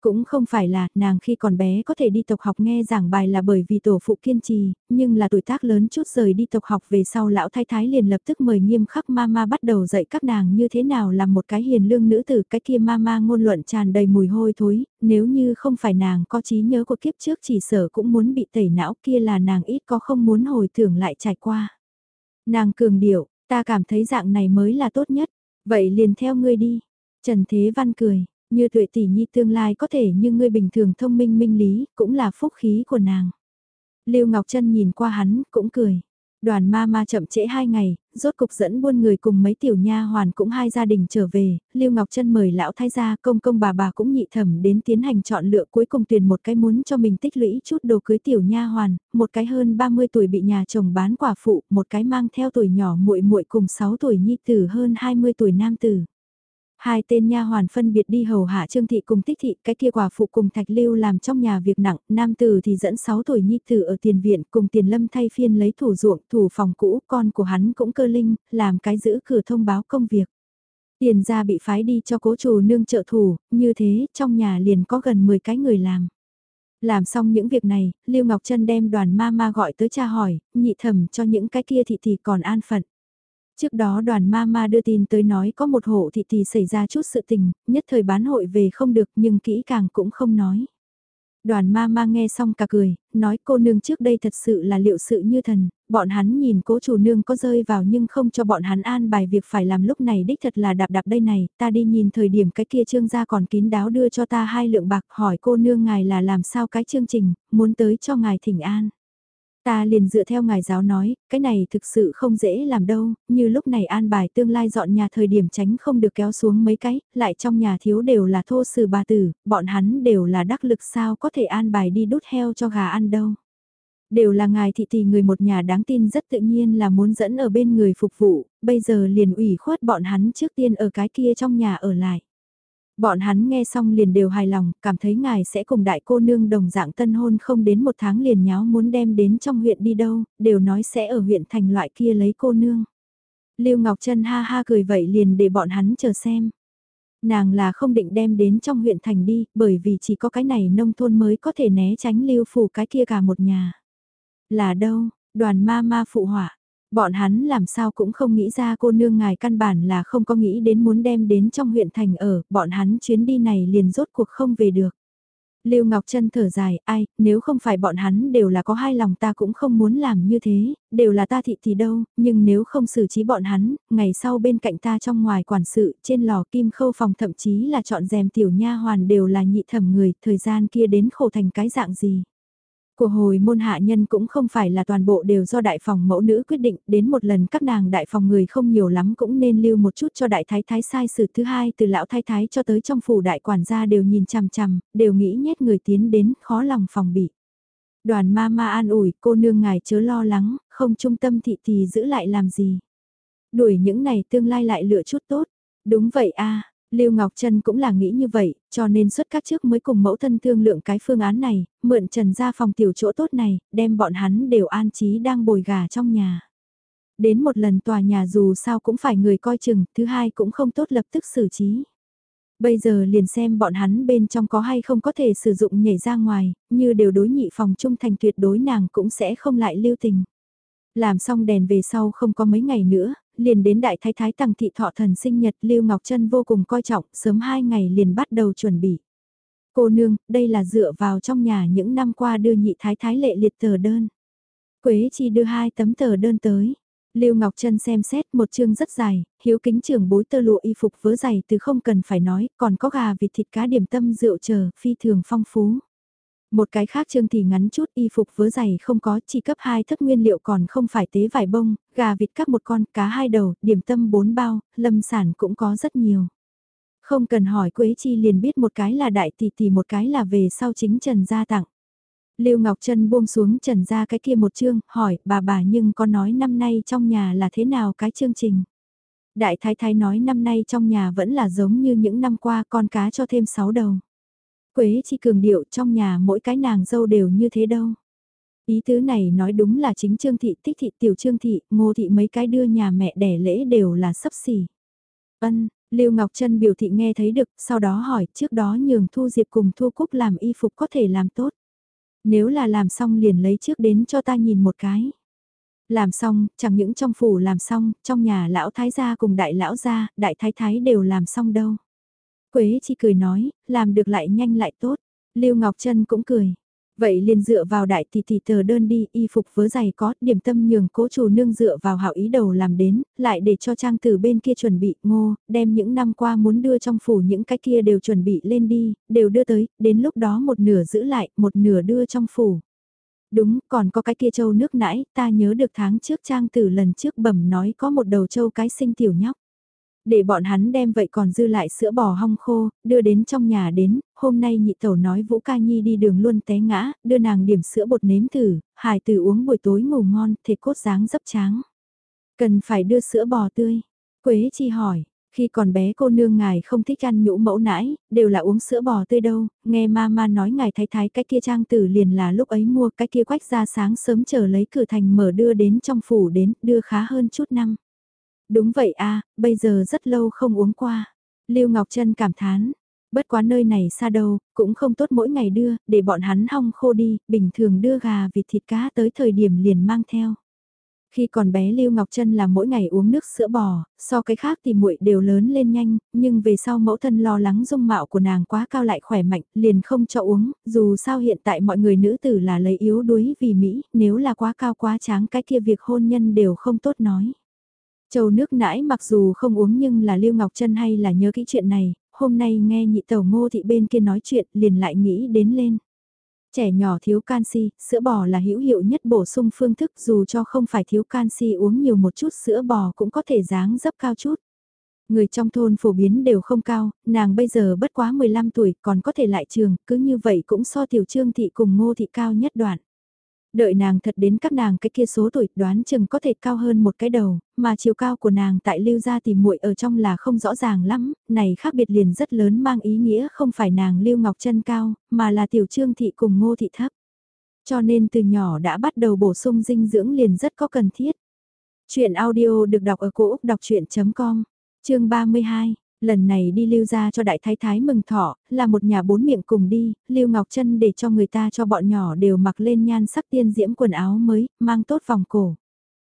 Cũng không phải là, nàng khi còn bé có thể đi tộc học nghe giảng bài là bởi vì tổ phụ kiên trì, nhưng là tuổi tác lớn chút rời đi tộc học về sau lão thái thái liền lập tức mời nghiêm khắc mama bắt đầu dạy các nàng như thế nào làm một cái hiền lương nữ tử cái kia mama ngôn luận tràn đầy mùi hôi thối, nếu như không phải nàng có trí nhớ của kiếp trước chỉ sở cũng muốn bị tẩy não kia là nàng ít có không muốn hồi tưởng lại trải qua. Nàng cường điệu, Ta cảm thấy dạng này mới là tốt nhất, vậy liền theo ngươi đi. Trần Thế Văn cười, như tuệ tỷ nhi tương lai có thể như ngươi bình thường thông minh minh lý, cũng là phúc khí của nàng. Lưu Ngọc Trân nhìn qua hắn, cũng cười. Đoàn ma ma chậm trễ hai ngày, rốt cục dẫn buôn người cùng mấy tiểu nha hoàn cũng hai gia đình trở về, Lưu Ngọc Trân mời lão thái gia công công bà bà cũng nhị thẩm đến tiến hành chọn lựa cuối cùng tuyển một cái muốn cho mình tích lũy chút đồ cưới tiểu nha hoàn, một cái hơn 30 tuổi bị nhà chồng bán quả phụ, một cái mang theo tuổi nhỏ muội muội cùng 6 tuổi nhi tử hơn 20 tuổi nam tử. Hai tên nha hoàn phân biệt đi hầu hạ Trương Thị cùng Tích Thị, cái kia quả phụ cùng Thạch Lưu làm trong nhà việc nặng, nam tử thì dẫn 6 tuổi nhi tử ở tiền viện cùng tiền lâm thay phiên lấy thủ ruộng, thủ phòng cũ, con của hắn cũng cơ linh, làm cái giữ cửa thông báo công việc. Tiền gia bị phái đi cho cố chủ nương trợ thủ, như thế trong nhà liền có gần 10 cái người làm. Làm xong những việc này, Lưu Ngọc Trân đem đoàn ma ma gọi tới cha hỏi, nhị thẩm cho những cái kia thị thì còn an phận. Trước đó đoàn ma ma đưa tin tới nói có một hộ thị thì xảy ra chút sự tình, nhất thời bán hội về không được nhưng kỹ càng cũng không nói. Đoàn ma ma nghe xong cả cười, nói cô nương trước đây thật sự là liệu sự như thần, bọn hắn nhìn cố chủ nương có rơi vào nhưng không cho bọn hắn an bài việc phải làm lúc này đích thật là đạp đạp đây này, ta đi nhìn thời điểm cái kia trương gia còn kín đáo đưa cho ta hai lượng bạc hỏi cô nương ngài là làm sao cái chương trình, muốn tới cho ngài thỉnh an. Ta liền dựa theo ngài giáo nói, cái này thực sự không dễ làm đâu, như lúc này an bài tương lai dọn nhà thời điểm tránh không được kéo xuống mấy cái, lại trong nhà thiếu đều là thô sử bà tử, bọn hắn đều là đắc lực sao có thể an bài đi đút heo cho gà ăn đâu. Đều là ngài thị tỷ người một nhà đáng tin rất tự nhiên là muốn dẫn ở bên người phục vụ, bây giờ liền ủy khuất bọn hắn trước tiên ở cái kia trong nhà ở lại. Bọn hắn nghe xong liền đều hài lòng, cảm thấy ngài sẽ cùng đại cô nương đồng dạng tân hôn không đến một tháng liền nháo muốn đem đến trong huyện đi đâu, đều nói sẽ ở huyện thành loại kia lấy cô nương. Lưu Ngọc Trân ha ha cười vậy liền để bọn hắn chờ xem. Nàng là không định đem đến trong huyện thành đi, bởi vì chỉ có cái này nông thôn mới có thể né tránh lưu phủ cái kia cả một nhà. Là đâu, đoàn ma ma phụ họa, Bọn hắn làm sao cũng không nghĩ ra cô nương ngài căn bản là không có nghĩ đến muốn đem đến trong huyện thành ở, bọn hắn chuyến đi này liền rốt cuộc không về được. Lưu Ngọc Trân thở dài, ai, nếu không phải bọn hắn đều là có hai lòng ta cũng không muốn làm như thế, đều là ta thị thì đâu, nhưng nếu không xử trí bọn hắn, ngày sau bên cạnh ta trong ngoài quản sự, trên lò kim khâu phòng thậm chí là chọn rèm tiểu nha hoàn đều là nhị thẩm người, thời gian kia đến khổ thành cái dạng gì. Của hồi môn hạ nhân cũng không phải là toàn bộ đều do đại phòng mẫu nữ quyết định, đến một lần các nàng đại phòng người không nhiều lắm cũng nên lưu một chút cho đại thái thái sai sự thứ hai từ lão thái thái cho tới trong phủ đại quản gia đều nhìn chằm chằm, đều nghĩ nhét người tiến đến, khó lòng phòng bị. Đoàn ma ma an ủi, cô nương ngài chớ lo lắng, không trung tâm thị thì giữ lại làm gì. Đuổi những này tương lai lại lựa chút tốt. Đúng vậy a Lưu Ngọc Trân cũng là nghĩ như vậy, cho nên xuất các trước mới cùng mẫu thân thương lượng cái phương án này, mượn Trần ra phòng tiểu chỗ tốt này, đem bọn hắn đều an trí đang bồi gà trong nhà. Đến một lần tòa nhà dù sao cũng phải người coi chừng, thứ hai cũng không tốt lập tức xử trí. Bây giờ liền xem bọn hắn bên trong có hay không có thể sử dụng nhảy ra ngoài, như đều đối nhị phòng trung thành tuyệt đối nàng cũng sẽ không lại lưu tình. Làm xong đèn về sau không có mấy ngày nữa, liền đến đại thái thái tăng thị thọ thần sinh nhật Lưu Ngọc Trân vô cùng coi trọng, sớm hai ngày liền bắt đầu chuẩn bị. Cô nương, đây là dựa vào trong nhà những năm qua đưa nhị thái thái lệ liệt tờ đơn. Quế chi đưa hai tấm tờ đơn tới. Lưu Ngọc Trân xem xét một chương rất dài, hiếu kính trưởng bối tơ lụa y phục vớ dày từ không cần phải nói, còn có gà vịt thịt cá điểm tâm rượu chờ, phi thường phong phú. Một cái khác chương thì ngắn chút y phục vớ giày không có, chỉ cấp hai thất nguyên liệu còn không phải tế vải bông, gà vịt cắt một con, cá hai đầu, điểm tâm bốn bao, lâm sản cũng có rất nhiều. Không cần hỏi Quế Chi liền biết một cái là đại tỷ tỷ một cái là về sau chính Trần Gia tặng. Lưu Ngọc Trân buông xuống Trần Gia cái kia một chương, hỏi bà bà nhưng có nói năm nay trong nhà là thế nào cái chương trình. Đại Thái Thái nói năm nay trong nhà vẫn là giống như những năm qua con cá cho thêm sáu đầu. Quế chi cường điệu trong nhà mỗi cái nàng dâu đều như thế đâu. Ý tứ này nói đúng là chính Trương Thị, Tích Thị, Tiểu Trương Thị, Ngô Thị mấy cái đưa nhà mẹ đẻ lễ đều là sấp xỉ. Ân, Lưu Ngọc Trân biểu thị nghe thấy được, sau đó hỏi trước đó nhường Thu Diệp cùng Thu Cúc làm y phục có thể làm tốt. Nếu là làm xong liền lấy trước đến cho ta nhìn một cái. Làm xong, chẳng những trong phủ làm xong, trong nhà lão thái gia cùng đại lão gia, đại thái thái đều làm xong đâu. Quế chỉ cười nói, làm được lại nhanh lại tốt. Lưu Ngọc Trân cũng cười. Vậy liền dựa vào đại tỷ tỷ tờ đơn đi, y phục vớ giày có, điểm tâm nhường cố chủ nương dựa vào hảo ý đầu làm đến, lại để cho trang từ bên kia chuẩn bị ngô, đem những năm qua muốn đưa trong phủ những cái kia đều chuẩn bị lên đi, đều đưa tới, đến lúc đó một nửa giữ lại, một nửa đưa trong phủ. Đúng, còn có cái kia châu nước nãy, ta nhớ được tháng trước trang tử lần trước bẩm nói có một đầu châu cái sinh tiểu nhóc để bọn hắn đem vậy còn dư lại sữa bò hong khô, đưa đến trong nhà đến, hôm nay nhị tẩu nói Vũ Ca Nhi đi đường luôn té ngã, đưa nàng điểm sữa bột nếm thử, hài tử uống buổi tối ngủ ngon, thể cốt dáng dấp tráng. Cần phải đưa sữa bò tươi. Quế chi hỏi, khi còn bé cô nương ngài không thích ăn nhũ mẫu nãi, đều là uống sữa bò tươi đâu, nghe mama nói ngài thái thái cái kia trang tử liền là lúc ấy mua cái kia quách ra sáng sớm chờ lấy cửa thành mở đưa đến trong phủ đến, đưa khá hơn chút năm. Đúng vậy a bây giờ rất lâu không uống qua. Lưu Ngọc Trân cảm thán, bất quá nơi này xa đâu, cũng không tốt mỗi ngày đưa, để bọn hắn hong khô đi, bình thường đưa gà vịt thịt cá tới thời điểm liền mang theo. Khi còn bé Lưu Ngọc Trân là mỗi ngày uống nước sữa bò, so cái khác thì muội đều lớn lên nhanh, nhưng về sau mẫu thân lo lắng dung mạo của nàng quá cao lại khỏe mạnh, liền không cho uống, dù sao hiện tại mọi người nữ tử là lấy yếu đuối vì Mỹ, nếu là quá cao quá tráng cái kia việc hôn nhân đều không tốt nói. Châu nước nãi mặc dù không uống nhưng là Lưu Ngọc Trân hay là nhớ kỹ chuyện này, hôm nay nghe nhị tàu ngô thị bên kia nói chuyện liền lại nghĩ đến lên. Trẻ nhỏ thiếu canxi, sữa bò là hữu hiệu nhất bổ sung phương thức dù cho không phải thiếu canxi uống nhiều một chút sữa bò cũng có thể dáng dấp cao chút. Người trong thôn phổ biến đều không cao, nàng bây giờ bất quá 15 tuổi còn có thể lại trường, cứ như vậy cũng so tiểu trương thị cùng ngô thị cao nhất đoạn. Đợi nàng thật đến các nàng cái kia số tuổi đoán chừng có thể cao hơn một cái đầu, mà chiều cao của nàng tại lưu gia tìm muội ở trong là không rõ ràng lắm, này khác biệt liền rất lớn mang ý nghĩa không phải nàng lưu ngọc chân cao, mà là tiểu trương thị cùng ngô thị thấp. Cho nên từ nhỏ đã bắt đầu bổ sung dinh dưỡng liền rất có cần thiết. Chuyện audio được đọc ở cổ Úc đọc chuyện.com, chương 32 lần này đi lưu ra cho đại thái thái mừng thọ, là một nhà bốn miệng cùng đi, lưu ngọc chân để cho người ta cho bọn nhỏ đều mặc lên nhan sắc tiên diễm quần áo mới, mang tốt vòng cổ.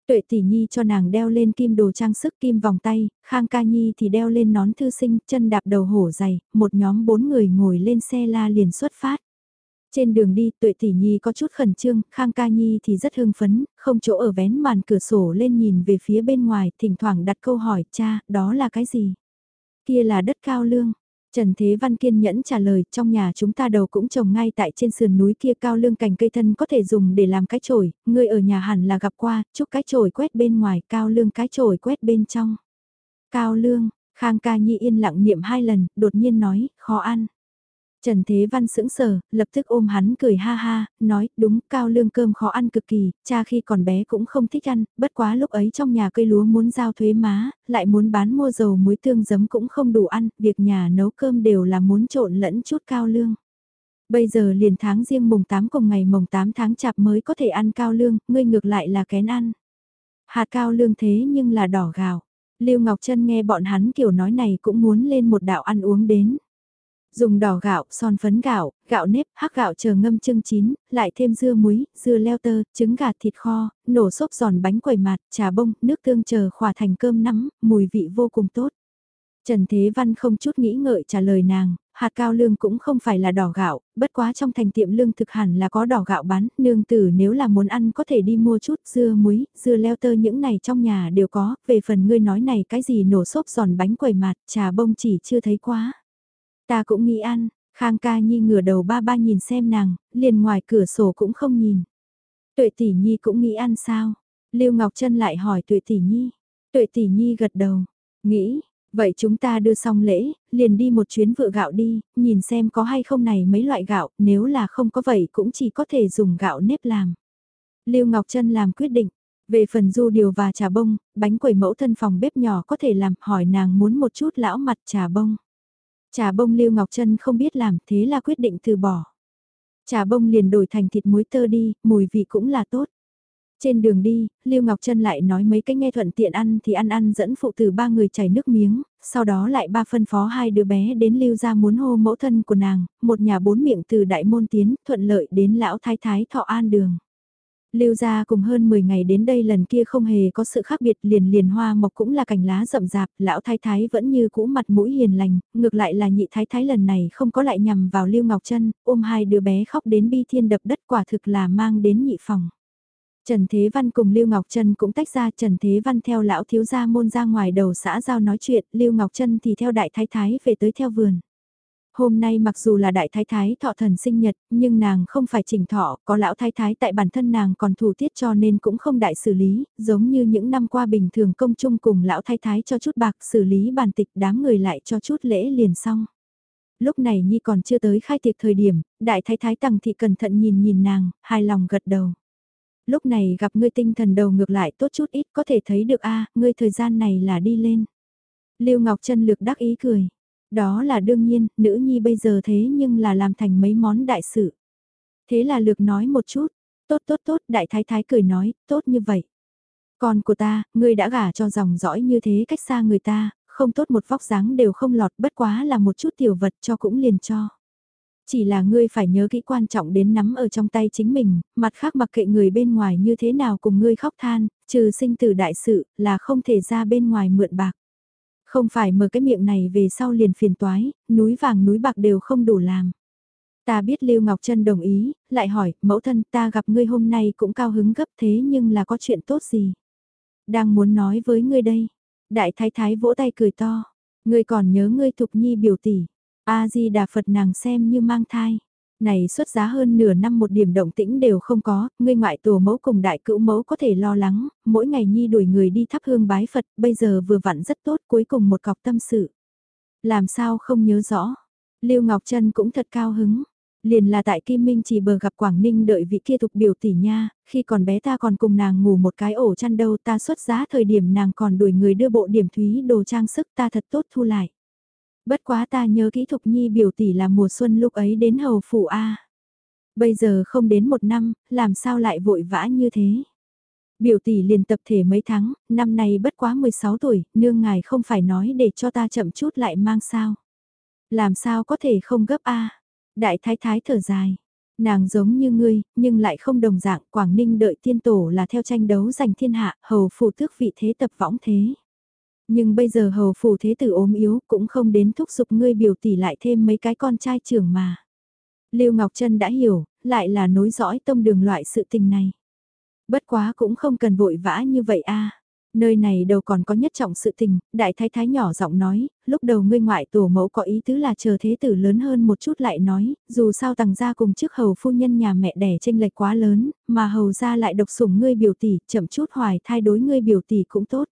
Tuệ tỷ nhi cho nàng đeo lên kim đồ trang sức kim vòng tay, khang ca nhi thì đeo lên nón thư sinh, chân đạp đầu hổ dày, một nhóm bốn người ngồi lên xe la liền xuất phát. Trên đường đi, tuệ tỷ nhi có chút khẩn trương, khang ca nhi thì rất hưng phấn, không chỗ ở vén màn cửa sổ lên nhìn về phía bên ngoài, thỉnh thoảng đặt câu hỏi, cha, đó là cái gì? Kia là đất cao lương. Trần Thế Văn kiên nhẫn trả lời, trong nhà chúng ta đầu cũng trồng ngay tại trên sườn núi kia cao lương cành cây thân có thể dùng để làm cái chổi, người ở nhà hẳn là gặp qua, chúc cái chổi quét bên ngoài, cao lương cái chổi quét bên trong. Cao lương, Khang ca nhi yên lặng niệm hai lần, đột nhiên nói, khó ăn. Trần Thế Văn sững sờ, lập tức ôm hắn cười ha ha, nói, đúng, cao lương cơm khó ăn cực kỳ, cha khi còn bé cũng không thích ăn, bất quá lúc ấy trong nhà cây lúa muốn giao thuế má, lại muốn bán mua dầu muối tương giấm cũng không đủ ăn, việc nhà nấu cơm đều là muốn trộn lẫn chút cao lương. Bây giờ liền tháng riêng mùng 8 cùng ngày mùng 8 tháng chạp mới có thể ăn cao lương, ngươi ngược lại là kén ăn. Hạt cao lương thế nhưng là đỏ gạo. Lưu Ngọc Trân nghe bọn hắn kiểu nói này cũng muốn lên một đạo ăn uống đến. Dùng đỏ gạo, son phấn gạo, gạo nếp, hắc gạo chờ ngâm chưng chín, lại thêm dưa muối, dưa leo tơ, trứng gà thịt kho, nổ xốp giòn bánh quẩy mạt, trà bông, nước tương chờ khỏa thành cơm nắm, mùi vị vô cùng tốt. Trần Thế Văn không chút nghĩ ngợi trả lời nàng, hạt cao lương cũng không phải là đỏ gạo, bất quá trong thành tiệm lương thực hẳn là có đỏ gạo bán, nương tử nếu là muốn ăn có thể đi mua chút dưa muối, dưa leo tơ những này trong nhà đều có, về phần ngươi nói này cái gì nổ xốp giòn bánh quẩy mạt, trà bông chỉ chưa thấy quá. Ta cũng nghĩ ăn, Khang ca nhi ngửa đầu ba ba nhìn xem nàng, liền ngoài cửa sổ cũng không nhìn. Tuệ tỷ nhi cũng nghĩ ăn sao? Lưu Ngọc Trân lại hỏi tuệ tỷ nhi. Tuệ tỷ nhi gật đầu, nghĩ, vậy chúng ta đưa xong lễ, liền đi một chuyến vựa gạo đi, nhìn xem có hay không này mấy loại gạo, nếu là không có vậy cũng chỉ có thể dùng gạo nếp làm. Lưu Ngọc Trân làm quyết định, về phần du điều và trà bông, bánh quẩy mẫu thân phòng bếp nhỏ có thể làm, hỏi nàng muốn một chút lão mặt trà bông. Trà bông Lưu Ngọc Trân không biết làm thế là quyết định từ bỏ. Trà bông liền đổi thành thịt muối tơ đi, mùi vị cũng là tốt. Trên đường đi, Lưu Ngọc Trân lại nói mấy cái nghe thuận tiện ăn thì ăn ăn dẫn phụ tử ba người chảy nước miếng, sau đó lại ba phân phó hai đứa bé đến Lưu ra muốn hô mẫu thân của nàng, một nhà bốn miệng từ đại môn tiến, thuận lợi đến lão thái thái thọ an đường. Lưu gia cùng hơn 10 ngày đến đây lần kia không hề có sự khác biệt liền liền hoa mộc cũng là cành lá rậm rạp, lão thái thái vẫn như cũ mặt mũi hiền lành, ngược lại là nhị thái thái lần này không có lại nhằm vào Lưu Ngọc Trân, ôm hai đứa bé khóc đến bi thiên đập đất quả thực là mang đến nhị phòng. Trần Thế Văn cùng Lưu Ngọc Trân cũng tách ra, Trần Thế Văn theo lão thiếu gia môn ra ngoài đầu xã giao nói chuyện, Lưu Ngọc Trân thì theo đại thái thái về tới theo vườn. Hôm nay mặc dù là đại thái thái thọ thần sinh nhật, nhưng nàng không phải chỉnh thọ, có lão thái thái tại bản thân nàng còn thủ tiết cho nên cũng không đại xử lý, giống như những năm qua bình thường công chung cùng lão thái thái cho chút bạc xử lý bàn tịch đám người lại cho chút lễ liền xong. Lúc này Nhi còn chưa tới khai tiệc thời điểm, đại thái thái tằng thị cẩn thận nhìn nhìn nàng, hài lòng gật đầu. Lúc này gặp ngươi tinh thần đầu ngược lại tốt chút ít có thể thấy được a ngươi thời gian này là đi lên. Lưu Ngọc Trân lược đắc ý cười đó là đương nhiên, nữ nhi bây giờ thế nhưng là làm thành mấy món đại sự. Thế là lược nói một chút, tốt tốt tốt, đại thái thái cười nói, tốt như vậy. Con của ta, ngươi đã gả cho dòng dõi như thế cách xa người ta, không tốt một vóc dáng đều không lọt bất quá là một chút tiểu vật cho cũng liền cho. Chỉ là ngươi phải nhớ kỹ quan trọng đến nắm ở trong tay chính mình, mặt khác mặc kệ người bên ngoài như thế nào cùng ngươi khóc than, trừ sinh tử đại sự, là không thể ra bên ngoài mượn bạc. Không phải mở cái miệng này về sau liền phiền toái, núi vàng núi bạc đều không đủ làm. Ta biết Lưu Ngọc Trân đồng ý, lại hỏi, mẫu thân ta gặp ngươi hôm nay cũng cao hứng gấp thế nhưng là có chuyện tốt gì? Đang muốn nói với ngươi đây. Đại thái thái vỗ tay cười to. Ngươi còn nhớ ngươi thục nhi biểu tỷ. A-di-đà Phật nàng xem như mang thai. Này xuất giá hơn nửa năm một điểm động tĩnh đều không có, ngươi ngoại tổ mẫu cùng đại cữu mẫu có thể lo lắng, mỗi ngày nhi đuổi người đi thắp hương bái Phật, bây giờ vừa vặn rất tốt cuối cùng một cọc tâm sự. Làm sao không nhớ rõ, Lưu Ngọc Trân cũng thật cao hứng. Liền là tại Kim Minh chỉ bờ gặp Quảng Ninh đợi vị kia tục biểu tỷ nha, khi còn bé ta còn cùng nàng ngủ một cái ổ chăn đâu ta xuất giá thời điểm nàng còn đuổi người đưa bộ điểm thúy đồ trang sức ta thật tốt thu lại. Bất quá ta nhớ kỹ Thục Nhi biểu tỷ là mùa xuân lúc ấy đến hầu phủ A. Bây giờ không đến một năm, làm sao lại vội vã như thế? Biểu tỷ liền tập thể mấy tháng, năm nay bất quá 16 tuổi, nương ngài không phải nói để cho ta chậm chút lại mang sao. Làm sao có thể không gấp A? Đại thái thái thở dài. Nàng giống như ngươi, nhưng lại không đồng dạng, Quảng Ninh đợi tiên tổ là theo tranh đấu giành thiên hạ, hầu phụ tước vị thế tập võng thế. Nhưng bây giờ hầu phủ thế tử ốm yếu cũng không đến thúc giục ngươi biểu tỷ lại thêm mấy cái con trai trưởng mà. Lưu Ngọc Trân đã hiểu, lại là nối dõi tông đường loại sự tình này. Bất quá cũng không cần vội vã như vậy a. Nơi này đâu còn có nhất trọng sự tình, đại thái thái nhỏ giọng nói, lúc đầu ngươi ngoại tổ mẫu có ý tứ là chờ thế tử lớn hơn một chút lại nói, dù sao tằng gia cùng trước hầu phu nhân nhà mẹ đẻ tranh lệch quá lớn, mà hầu gia lại độc sủng ngươi biểu tỷ, chậm chút hoài thai đối ngươi biểu tỷ cũng tốt.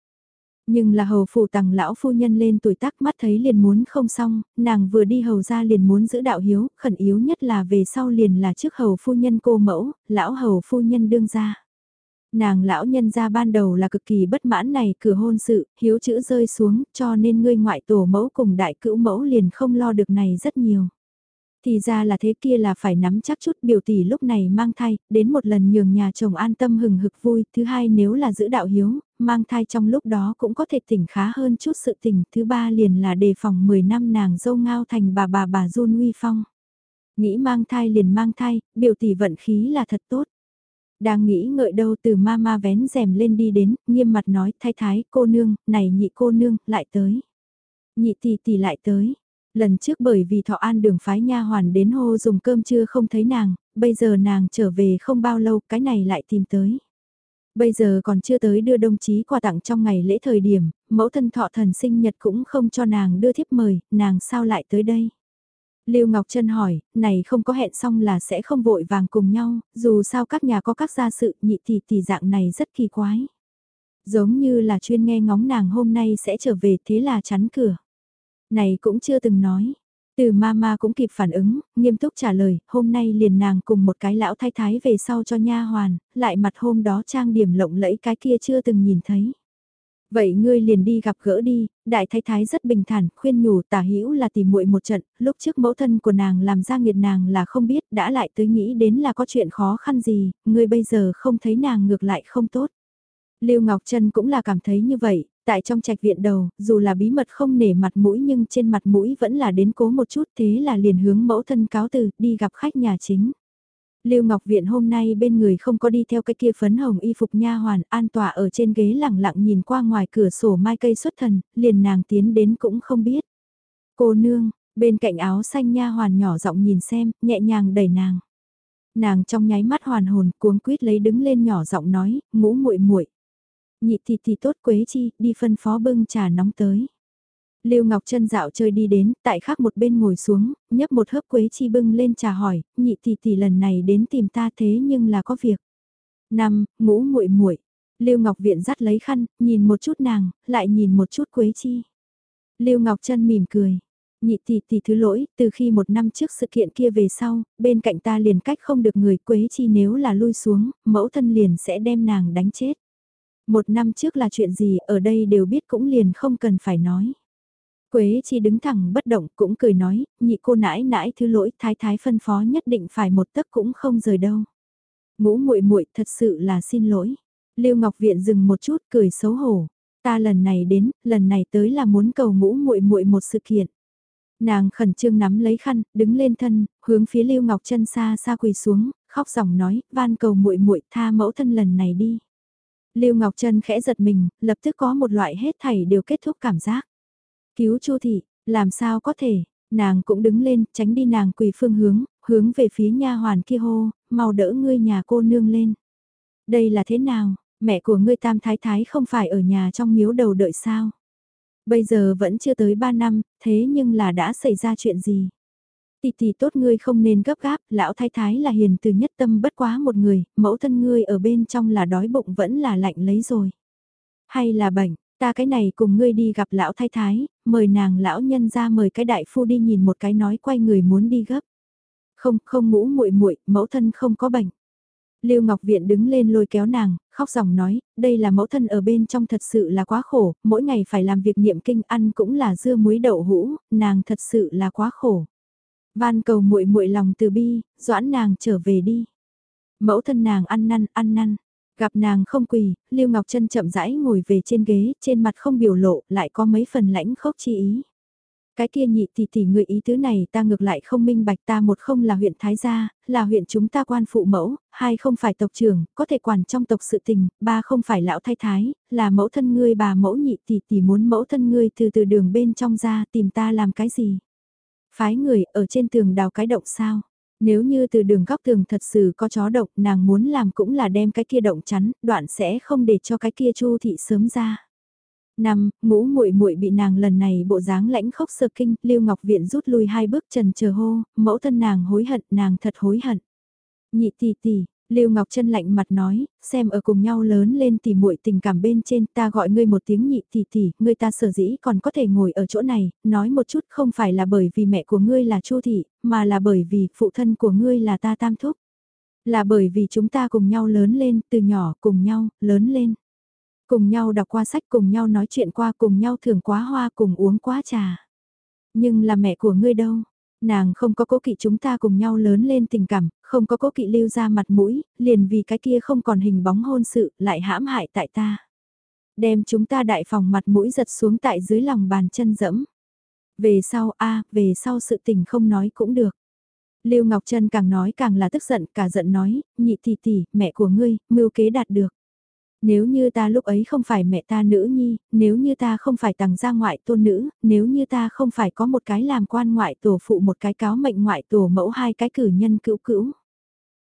Nhưng là hầu phủ tằng lão phu nhân lên tuổi tác mắt thấy liền muốn không xong, nàng vừa đi hầu ra liền muốn giữ đạo hiếu, khẩn yếu nhất là về sau liền là trước hầu phu nhân cô mẫu, lão hầu phu nhân đương ra. Nàng lão nhân ra ban đầu là cực kỳ bất mãn này cửa hôn sự, hiếu chữ rơi xuống, cho nên ngươi ngoại tổ mẫu cùng đại cữu mẫu liền không lo được này rất nhiều. Thì ra là thế kia là phải nắm chắc chút biểu tỷ lúc này mang thai, đến một lần nhường nhà chồng an tâm hừng hực vui, thứ hai nếu là giữ đạo hiếu, mang thai trong lúc đó cũng có thể tỉnh khá hơn chút sự tỉnh, thứ ba liền là đề phòng 10 năm nàng dâu ngao thành bà bà bà run uy phong. Nghĩ mang thai liền mang thai, biểu tỷ vận khí là thật tốt. Đang nghĩ ngợi đâu từ ma ma vén rèm lên đi đến, nghiêm mặt nói thái thái cô nương, này nhị cô nương, lại tới. Nhị tỷ tỷ lại tới, Lần trước bởi vì thọ an đường phái nha hoàn đến hô dùng cơm trưa không thấy nàng, bây giờ nàng trở về không bao lâu cái này lại tìm tới. Bây giờ còn chưa tới đưa đồng chí quà tặng trong ngày lễ thời điểm, mẫu thân thọ thần sinh nhật cũng không cho nàng đưa thiếp mời, nàng sao lại tới đây? Lưu Ngọc Trân hỏi, này không có hẹn xong là sẽ không vội vàng cùng nhau, dù sao các nhà có các gia sự nhị tỷ tỷ dạng này rất kỳ quái. Giống như là chuyên nghe ngóng nàng hôm nay sẽ trở về thế là chắn cửa. Này cũng chưa từng nói. Từ mama cũng kịp phản ứng, nghiêm túc trả lời, hôm nay liền nàng cùng một cái lão thái thái về sau cho nha hoàn, lại mặt hôm đó trang điểm lộng lẫy cái kia chưa từng nhìn thấy. Vậy ngươi liền đi gặp gỡ đi, đại thái thái rất bình thản, khuyên nhủ tả hữu là tìm muội một trận, lúc trước mẫu thân của nàng làm ra nghiệt nàng là không biết, đã lại tới nghĩ đến là có chuyện khó khăn gì, ngươi bây giờ không thấy nàng ngược lại không tốt. Lưu Ngọc Trân cũng là cảm thấy như vậy, Tại trong trạch viện đầu, dù là bí mật không nể mặt mũi nhưng trên mặt mũi vẫn là đến cố một chút thế là liền hướng mẫu thân cáo từ, đi gặp khách nhà chính. Lưu Ngọc Viện hôm nay bên người không có đi theo cái kia phấn hồng y phục nha hoàn, an tọa ở trên ghế lẳng lặng nhìn qua ngoài cửa sổ mai cây xuất thần, liền nàng tiến đến cũng không biết. Cô nương, bên cạnh áo xanh nha hoàn nhỏ giọng nhìn xem, nhẹ nhàng đẩy nàng. Nàng trong nháy mắt hoàn hồn, cuống quýt lấy đứng lên nhỏ giọng nói, ngũ muội muội nhị thì thì tốt quế chi, đi phân phó bưng trà nóng tới. Lưu Ngọc Trân dạo chơi đi đến, tại khác một bên ngồi xuống, nhấp một hớp quế chi bưng lên trà hỏi, nhị tỷ tỷ lần này đến tìm ta thế nhưng là có việc. Năm, ngũ muội muội. Lưu Ngọc Viện dắt lấy khăn, nhìn một chút nàng, lại nhìn một chút quế chi. Lưu Ngọc Trân mỉm cười. Nhị tỷ tỷ thứ lỗi, từ khi một năm trước sự kiện kia về sau, bên cạnh ta liền cách không được người quế chi nếu là lui xuống, mẫu thân liền sẽ đem nàng đánh chết. Một năm trước là chuyện gì ở đây đều biết cũng liền không cần phải nói. Quế chi đứng thẳng bất động cũng cười nói, nhị cô nãi nãi thứ lỗi thái thái phân phó nhất định phải một tấc cũng không rời đâu. Ngũ muội muội thật sự là xin lỗi. Lưu Ngọc Viện dừng một chút cười xấu hổ. Ta lần này đến, lần này tới là muốn cầu ngũ muội muội một sự kiện. Nàng khẩn trương nắm lấy khăn, đứng lên thân, hướng phía Lưu Ngọc chân xa xa quỳ xuống, khóc ròng nói, van cầu muội muội tha mẫu thân lần này đi. Lưu Ngọc Trân khẽ giật mình, lập tức có một loại hết thảy đều kết thúc cảm giác. Cứu Chu thị, làm sao có thể? Nàng cũng đứng lên, tránh đi nàng quỳ phương hướng, hướng về phía nha hoàn kia hô, mau đỡ ngươi nhà cô nương lên. Đây là thế nào? Mẹ của ngươi Tam Thái Thái không phải ở nhà trong miếu đầu đợi sao? Bây giờ vẫn chưa tới 3 năm, thế nhưng là đã xảy ra chuyện gì? Tỷ tỷ tốt ngươi không nên gấp gáp, lão thái thái là hiền từ nhất tâm bất quá một người, mẫu thân ngươi ở bên trong là đói bụng vẫn là lạnh lấy rồi. Hay là bệnh, ta cái này cùng ngươi đi gặp lão thái thái, mời nàng lão nhân ra mời cái đại phu đi nhìn một cái nói quay người muốn đi gấp. Không, không ngũ muội muội, mẫu thân không có bệnh. Lưu Ngọc Viện đứng lên lôi kéo nàng, khóc ròng nói, đây là mẫu thân ở bên trong thật sự là quá khổ, mỗi ngày phải làm việc niệm kinh ăn cũng là dưa muối đậu hũ, nàng thật sự là quá khổ. Van cầu muội muội lòng từ bi, doãn nàng trở về đi. Mẫu thân nàng ăn năn, ăn năn. Gặp nàng không quỳ, Lưu Ngọc Trân chậm rãi ngồi về trên ghế, trên mặt không biểu lộ, lại có mấy phần lãnh khốc chi ý. Cái kia nhị tỷ tỷ người ý tứ này ta ngược lại không minh bạch ta một không là huyện Thái Gia, là huyện chúng ta quan phụ mẫu, hai không phải tộc trưởng, có thể quản trong tộc sự tình, ba không phải lão thái thái, là mẫu thân ngươi bà mẫu nhị tỷ tỷ muốn mẫu thân ngươi từ từ đường bên trong ra tìm ta làm cái gì. Phái người ở trên tường đào cái động sao? Nếu như từ đường góc tường thật sự có chó độc nàng muốn làm cũng là đem cái kia động chắn, đoạn sẽ không để cho cái kia chu thị sớm ra. Năm, ngũ muội muội bị nàng lần này bộ dáng lãnh khốc sơ kinh, Lưu Ngọc Viện rút lui hai bước trần chờ hô, mẫu thân nàng hối hận, nàng thật hối hận. Nhị tỷ tỷ, Lưu Ngọc Trân lạnh mặt nói, xem ở cùng nhau lớn lên tỉ muội tình cảm bên trên ta gọi ngươi một tiếng nhị tỷ tỷ, ngươi ta sở dĩ còn có thể ngồi ở chỗ này, nói một chút không phải là bởi vì mẹ của ngươi là Chu thị, mà là bởi vì phụ thân của ngươi là ta tam thúc. Là bởi vì chúng ta cùng nhau lớn lên, từ nhỏ cùng nhau, lớn lên. Cùng nhau đọc qua sách, cùng nhau nói chuyện qua, cùng nhau thưởng quá hoa, cùng uống quá trà. Nhưng là mẹ của ngươi đâu? Nàng không có cố kỵ chúng ta cùng nhau lớn lên tình cảm, không có cố kỵ lưu ra mặt mũi, liền vì cái kia không còn hình bóng hôn sự, lại hãm hại tại ta. Đem chúng ta đại phòng mặt mũi giật xuống tại dưới lòng bàn chân dẫm. Về sau a về sau sự tình không nói cũng được. Lưu Ngọc Trân càng nói càng là tức giận, cả giận nói, nhị tỷ tỷ, mẹ của ngươi, mưu kế đạt được. Nếu như ta lúc ấy không phải mẹ ta nữ nhi, nếu như ta không phải tàng gia ngoại tôn nữ, nếu như ta không phải có một cái làm quan ngoại tổ phụ một cái cáo mệnh ngoại tổ mẫu hai cái cử nhân cữu cữu.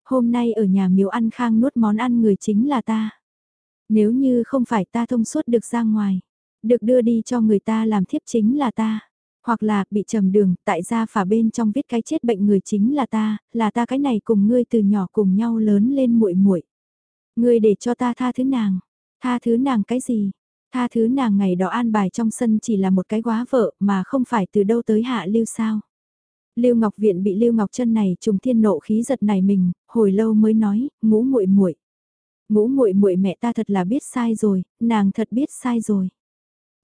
Hôm nay ở nhà miếu ăn khang nuốt món ăn người chính là ta. Nếu như không phải ta thông suốt được ra ngoài, được đưa đi cho người ta làm thiếp chính là ta. Hoặc là bị trầm đường, tại gia phả bên trong viết cái chết bệnh người chính là ta, là ta cái này cùng ngươi từ nhỏ cùng nhau lớn lên muội muội Ngươi để cho ta tha thứ nàng. Tha thứ nàng cái gì? Tha thứ nàng ngày đó an bài trong sân chỉ là một cái quá vợ mà không phải từ đâu tới hạ lưu sao. Lưu Ngọc Viện bị Lưu Ngọc Chân này trùng thiên nộ khí giật này mình, hồi lâu mới nói, ngũ muội muội. Ngũ muội muội mẹ ta thật là biết sai rồi, nàng thật biết sai rồi.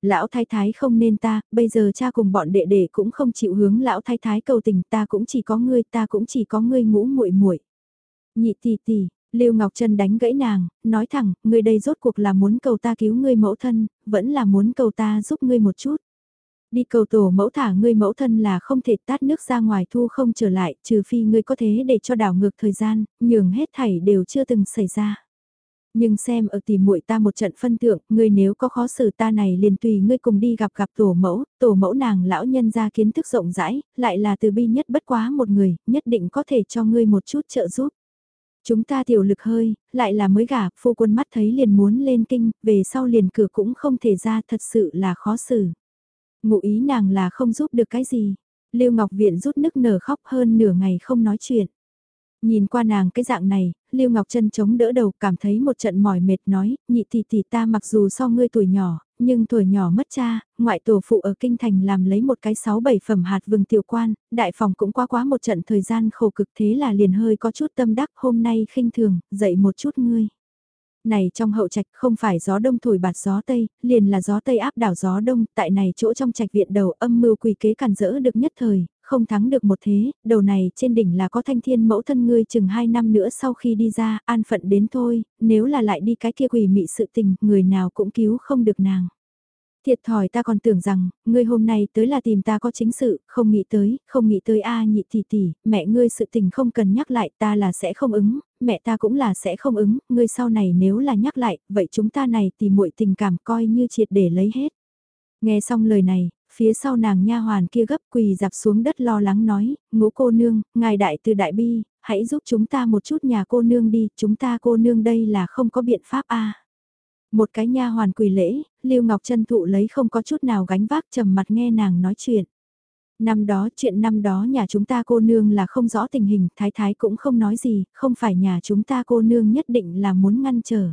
Lão thái thái không nên ta, bây giờ cha cùng bọn đệ đệ cũng không chịu hướng lão thái thái cầu tình, ta cũng chỉ có ngươi, ta cũng chỉ có ngươi ngũ muội muội. Nhị tỷ tỷ, Lưu Ngọc Trân đánh gãy nàng, nói thẳng, ngươi đây rốt cuộc là muốn cầu ta cứu ngươi mẫu thân, vẫn là muốn cầu ta giúp ngươi một chút. Đi cầu tổ mẫu thả ngươi mẫu thân là không thể tát nước ra ngoài thu không trở lại, trừ phi ngươi có thế để cho đảo ngược thời gian, nhường hết thảy đều chưa từng xảy ra. Nhưng xem ở tìm muội ta một trận phân thượng, ngươi nếu có khó xử ta này liền tùy ngươi cùng đi gặp gặp tổ mẫu, tổ mẫu nàng lão nhân ra kiến thức rộng rãi, lại là từ bi nhất bất quá một người, nhất định có thể cho ngươi một chút trợ giúp. Chúng ta tiểu lực hơi, lại là mới gả, phu quân mắt thấy liền muốn lên kinh, về sau liền cửa cũng không thể ra thật sự là khó xử. Ngụ ý nàng là không giúp được cái gì. Lưu Ngọc Viện rút nức nở khóc hơn nửa ngày không nói chuyện. Nhìn qua nàng cái dạng này, Lưu Ngọc Trân chống đỡ đầu cảm thấy một trận mỏi mệt nói, nhị tỷ tỷ ta mặc dù so ngươi tuổi nhỏ, nhưng tuổi nhỏ mất cha, ngoại tổ phụ ở kinh thành làm lấy một cái sáu bảy phẩm hạt vừng tiểu quan, đại phòng cũng qua quá một trận thời gian khổ cực thế là liền hơi có chút tâm đắc hôm nay khinh thường, dậy một chút ngươi. Này trong hậu trạch không phải gió đông thổi bạt gió tây, liền là gió tây áp đảo gió đông, tại này chỗ trong trạch viện đầu âm mưu quỳ kế càn rỡ được nhất thời, không thắng được một thế, đầu này trên đỉnh là có thanh thiên mẫu thân ngươi chừng hai năm nữa sau khi đi ra, an phận đến thôi, nếu là lại đi cái kia quỷ mị sự tình, người nào cũng cứu không được nàng. Thiệt thòi ta còn tưởng rằng, ngươi hôm nay tới là tìm ta có chính sự, không nghĩ tới, không nghĩ tới a nhị tỷ tỷ, mẹ ngươi sự tình không cần nhắc lại ta là sẽ không ứng, mẹ ta cũng là sẽ không ứng, ngươi sau này nếu là nhắc lại, vậy chúng ta này tìm muội tình cảm coi như triệt để lấy hết. Nghe xong lời này, phía sau nàng nha hoàn kia gấp quỳ dạp xuống đất lo lắng nói, ngũ cô nương, ngài đại từ đại bi, hãy giúp chúng ta một chút nhà cô nương đi, chúng ta cô nương đây là không có biện pháp a. Một cái nha hoàn quỳ lễ, Lưu Ngọc Trân thụ lấy không có chút nào gánh vác trầm mặt nghe nàng nói chuyện. Năm đó chuyện năm đó nhà chúng ta cô nương là không rõ tình hình, thái thái cũng không nói gì, không phải nhà chúng ta cô nương nhất định là muốn ngăn trở.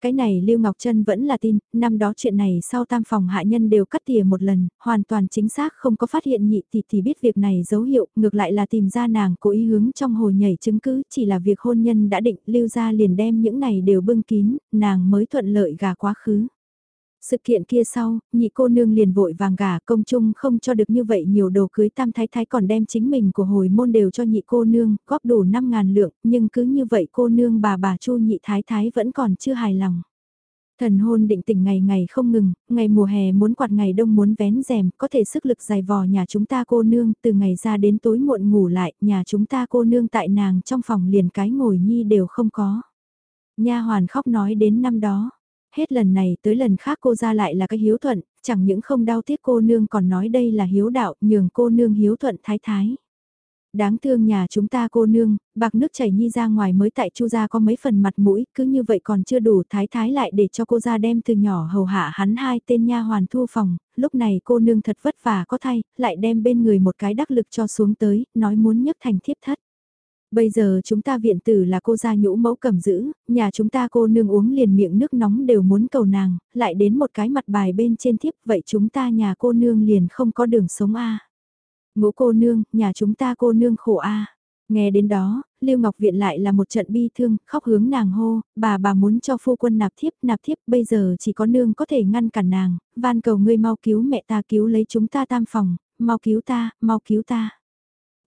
Cái này Lưu Ngọc Trân vẫn là tin, năm đó chuyện này sau tam phòng hạ nhân đều cắt tỉa một lần, hoàn toàn chính xác không có phát hiện nhị tỷ thì biết việc này dấu hiệu, ngược lại là tìm ra nàng cố ý hướng trong hồi nhảy chứng cứ, chỉ là việc hôn nhân đã định, Lưu ra liền đem những này đều bưng kín, nàng mới thuận lợi gà quá khứ. Sự kiện kia sau, nhị cô nương liền vội vàng gả công chung không cho được như vậy nhiều đồ cưới tam thái thái còn đem chính mình của hồi môn đều cho nhị cô nương, góp đủ 5 ngàn lượng, nhưng cứ như vậy cô nương bà bà chu nhị thái thái vẫn còn chưa hài lòng. Thần hôn định tình ngày ngày không ngừng, ngày mùa hè muốn quạt ngày đông muốn vén rèm, có thể sức lực dài vò nhà chúng ta cô nương, từ ngày ra đến tối muộn ngủ lại, nhà chúng ta cô nương tại nàng trong phòng liền cái ngồi nhi đều không có. Nha hoàn khóc nói đến năm đó, Hết lần này tới lần khác cô ra lại là cái hiếu thuận, chẳng những không đau tiếc cô nương còn nói đây là hiếu đạo, nhường cô nương hiếu thuận thái thái. Đáng thương nhà chúng ta cô nương, bạc nước chảy nhi ra ngoài mới tại chu gia có mấy phần mặt mũi, cứ như vậy còn chưa đủ thái thái lại để cho cô ra đem từ nhỏ hầu hạ hắn hai tên nha hoàn thu phòng, lúc này cô nương thật vất vả có thay, lại đem bên người một cái đắc lực cho xuống tới, nói muốn nhấc thành thiếp thất. Bây giờ chúng ta viện tử là cô gia nhũ mẫu cầm giữ, nhà chúng ta cô nương uống liền miệng nước nóng đều muốn cầu nàng, lại đến một cái mặt bài bên trên thiếp, vậy chúng ta nhà cô nương liền không có đường sống a. Ngũ cô nương, nhà chúng ta cô nương khổ a. Nghe đến đó, Lưu Ngọc Viện lại là một trận bi thương, khóc hướng nàng hô, bà bà muốn cho phu quân nạp thiếp, nạp thiếp, bây giờ chỉ có nương có thể ngăn cản nàng, van cầu ngươi mau cứu mẹ ta cứu lấy chúng ta tam phòng, mau cứu ta, mau cứu ta.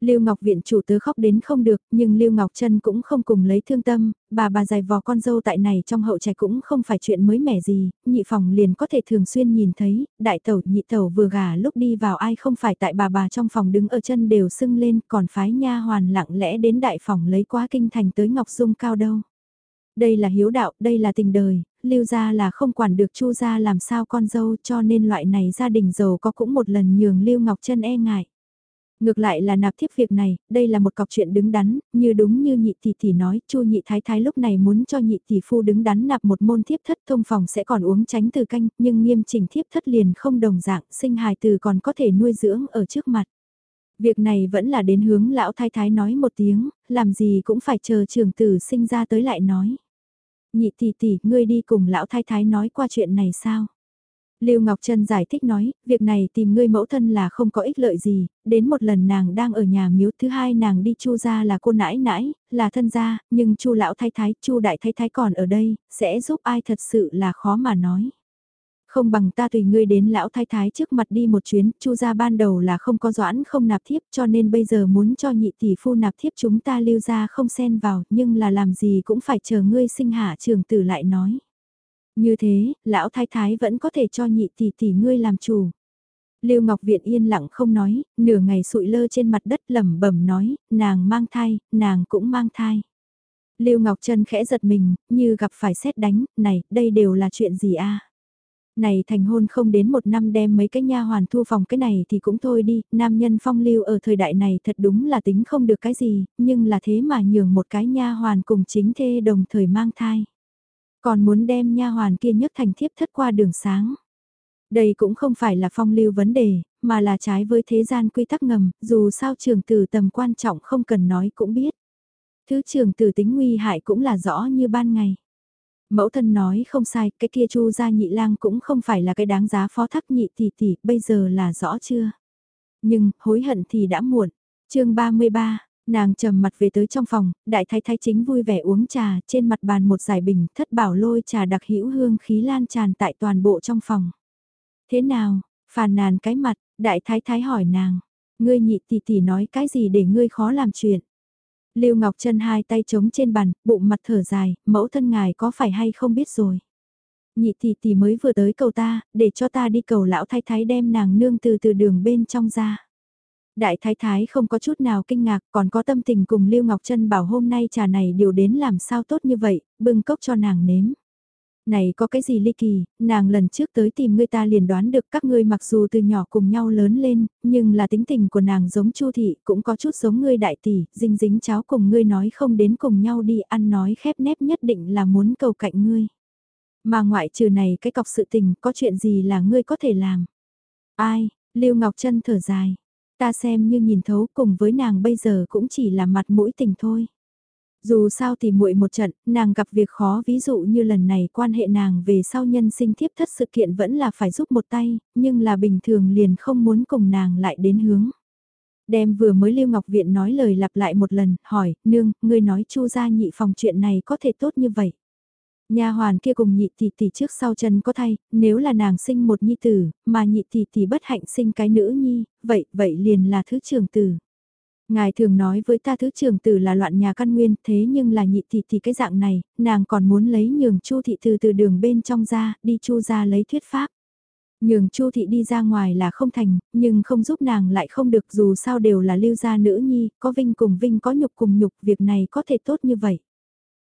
Lưu Ngọc viện chủ tớ khóc đến không được, nhưng Lưu Ngọc Trân cũng không cùng lấy thương tâm, bà bà dài vò con dâu tại này trong hậu trạch cũng không phải chuyện mới mẻ gì, nhị phòng liền có thể thường xuyên nhìn thấy, đại tẩu nhị tẩu vừa gả lúc đi vào ai không phải tại bà bà trong phòng đứng ở chân đều sưng lên, còn phái nha hoàn lặng lẽ đến đại phòng lấy quá kinh thành tới Ngọc Dung cao đâu. Đây là hiếu đạo, đây là tình đời, Lưu gia là không quản được Chu gia làm sao con dâu cho nên loại này gia đình giàu có cũng một lần nhường Lưu Ngọc Trân e ngại. Ngược lại là nạp thiếp việc này, đây là một cọc chuyện đứng đắn, như đúng như nhị tỷ tỷ nói, chu nhị thái thái lúc này muốn cho nhị tỷ phu đứng đắn nạp một môn thiếp thất thông phòng sẽ còn uống tránh từ canh, nhưng nghiêm chỉnh thiếp thất liền không đồng dạng, sinh hài từ còn có thể nuôi dưỡng ở trước mặt. Việc này vẫn là đến hướng lão thái thái nói một tiếng, làm gì cũng phải chờ trường tử sinh ra tới lại nói. Nhị tỷ tỷ, ngươi đi cùng lão thái thái nói qua chuyện này sao? Lưu Ngọc Trân giải thích nói, việc này tìm ngươi mẫu thân là không có ích lợi gì, đến một lần nàng đang ở nhà miếu thứ hai nàng đi chu ra là cô nãi nãi, là thân gia, nhưng chu lão thái thái, chu đại thái thái còn ở đây, sẽ giúp ai thật sự là khó mà nói. Không bằng ta tùy ngươi đến lão thái thái trước mặt đi một chuyến, chu gia ban đầu là không có doãn không nạp thiếp cho nên bây giờ muốn cho nhị tỷ phu nạp thiếp chúng ta lưu ra không xen vào, nhưng là làm gì cũng phải chờ ngươi sinh hạ trường tử lại nói. Như thế, lão thái thái vẫn có thể cho nhị tỷ tỷ ngươi làm chủ. Lưu Ngọc Viện yên lặng không nói, nửa ngày sụi lơ trên mặt đất lẩm bẩm nói, nàng mang thai, nàng cũng mang thai. Lưu Ngọc Trân khẽ giật mình, như gặp phải xét đánh, này, đây đều là chuyện gì a? Này thành hôn không đến một năm đem mấy cái nha hoàn thu phòng cái này thì cũng thôi đi, nam nhân phong lưu ở thời đại này thật đúng là tính không được cái gì, nhưng là thế mà nhường một cái nha hoàn cùng chính thê đồng thời mang thai. Còn muốn đem nha hoàn kia nhất thành thiếp thất qua đường sáng. Đây cũng không phải là phong lưu vấn đề, mà là trái với thế gian quy tắc ngầm, dù sao trường tử tầm quan trọng không cần nói cũng biết. Thứ trường tử tính nguy hại cũng là rõ như ban ngày. Mẫu thân nói không sai, cái kia chu gia nhị lang cũng không phải là cái đáng giá phó thác nhị tỷ tỷ, bây giờ là rõ chưa? Nhưng, hối hận thì đã muộn. chương 33, Nàng trầm mặt về tới trong phòng, đại thái thái chính vui vẻ uống trà, trên mặt bàn một giải bình, thất bảo lôi trà đặc hữu hương khí lan tràn tại toàn bộ trong phòng. Thế nào, phàn nàn cái mặt, đại thái thái hỏi nàng, ngươi nhị tỷ tỷ nói cái gì để ngươi khó làm chuyện. Lưu Ngọc Trân hai tay trống trên bàn, bụng mặt thở dài, mẫu thân ngài có phải hay không biết rồi. Nhị tỷ tỷ mới vừa tới cầu ta, để cho ta đi cầu lão thái thái đem nàng nương từ từ đường bên trong ra. Đại thái thái không có chút nào kinh ngạc, còn có tâm tình cùng Lưu Ngọc Trân bảo hôm nay trà này điều đến làm sao tốt như vậy, bưng cốc cho nàng nếm. Này có cái gì ly kỳ, nàng lần trước tới tìm ngươi ta liền đoán được các ngươi mặc dù từ nhỏ cùng nhau lớn lên, nhưng là tính tình của nàng giống Chu thị, cũng có chút giống ngươi đại tỷ, dính dính cháo cùng ngươi nói không đến cùng nhau đi ăn nói khép nép nhất định là muốn cầu cạnh ngươi. Mà ngoại trừ này cái cọc sự tình, có chuyện gì là ngươi có thể làm? Ai? Lưu Ngọc Trân thở dài. Ta xem như nhìn thấu cùng với nàng bây giờ cũng chỉ là mặt mũi tình thôi. Dù sao thì muội một trận, nàng gặp việc khó ví dụ như lần này quan hệ nàng về sau nhân sinh tiếp thất sự kiện vẫn là phải giúp một tay, nhưng là bình thường liền không muốn cùng nàng lại đến hướng. Đem vừa mới Lưu Ngọc Viện nói lời lặp lại một lần, hỏi, nương, ngươi nói chu gia nhị phòng chuyện này có thể tốt như vậy. Nha hoàn kia cùng nhị tỷ tỷ trước sau chân có thay, nếu là nàng sinh một nhi tử, mà nhị tỷ tỷ bất hạnh sinh cái nữ nhi, vậy, vậy liền là thứ trường tử. Ngài thường nói với ta thứ trường tử là loạn nhà căn nguyên, thế nhưng là nhị tỷ tỷ cái dạng này, nàng còn muốn lấy nhường chu thị từ từ đường bên trong ra, đi chu ra lấy thuyết pháp. Nhường chu thị đi ra ngoài là không thành, nhưng không giúp nàng lại không được dù sao đều là lưu gia nữ nhi, có vinh cùng vinh có nhục cùng nhục, việc này có thể tốt như vậy.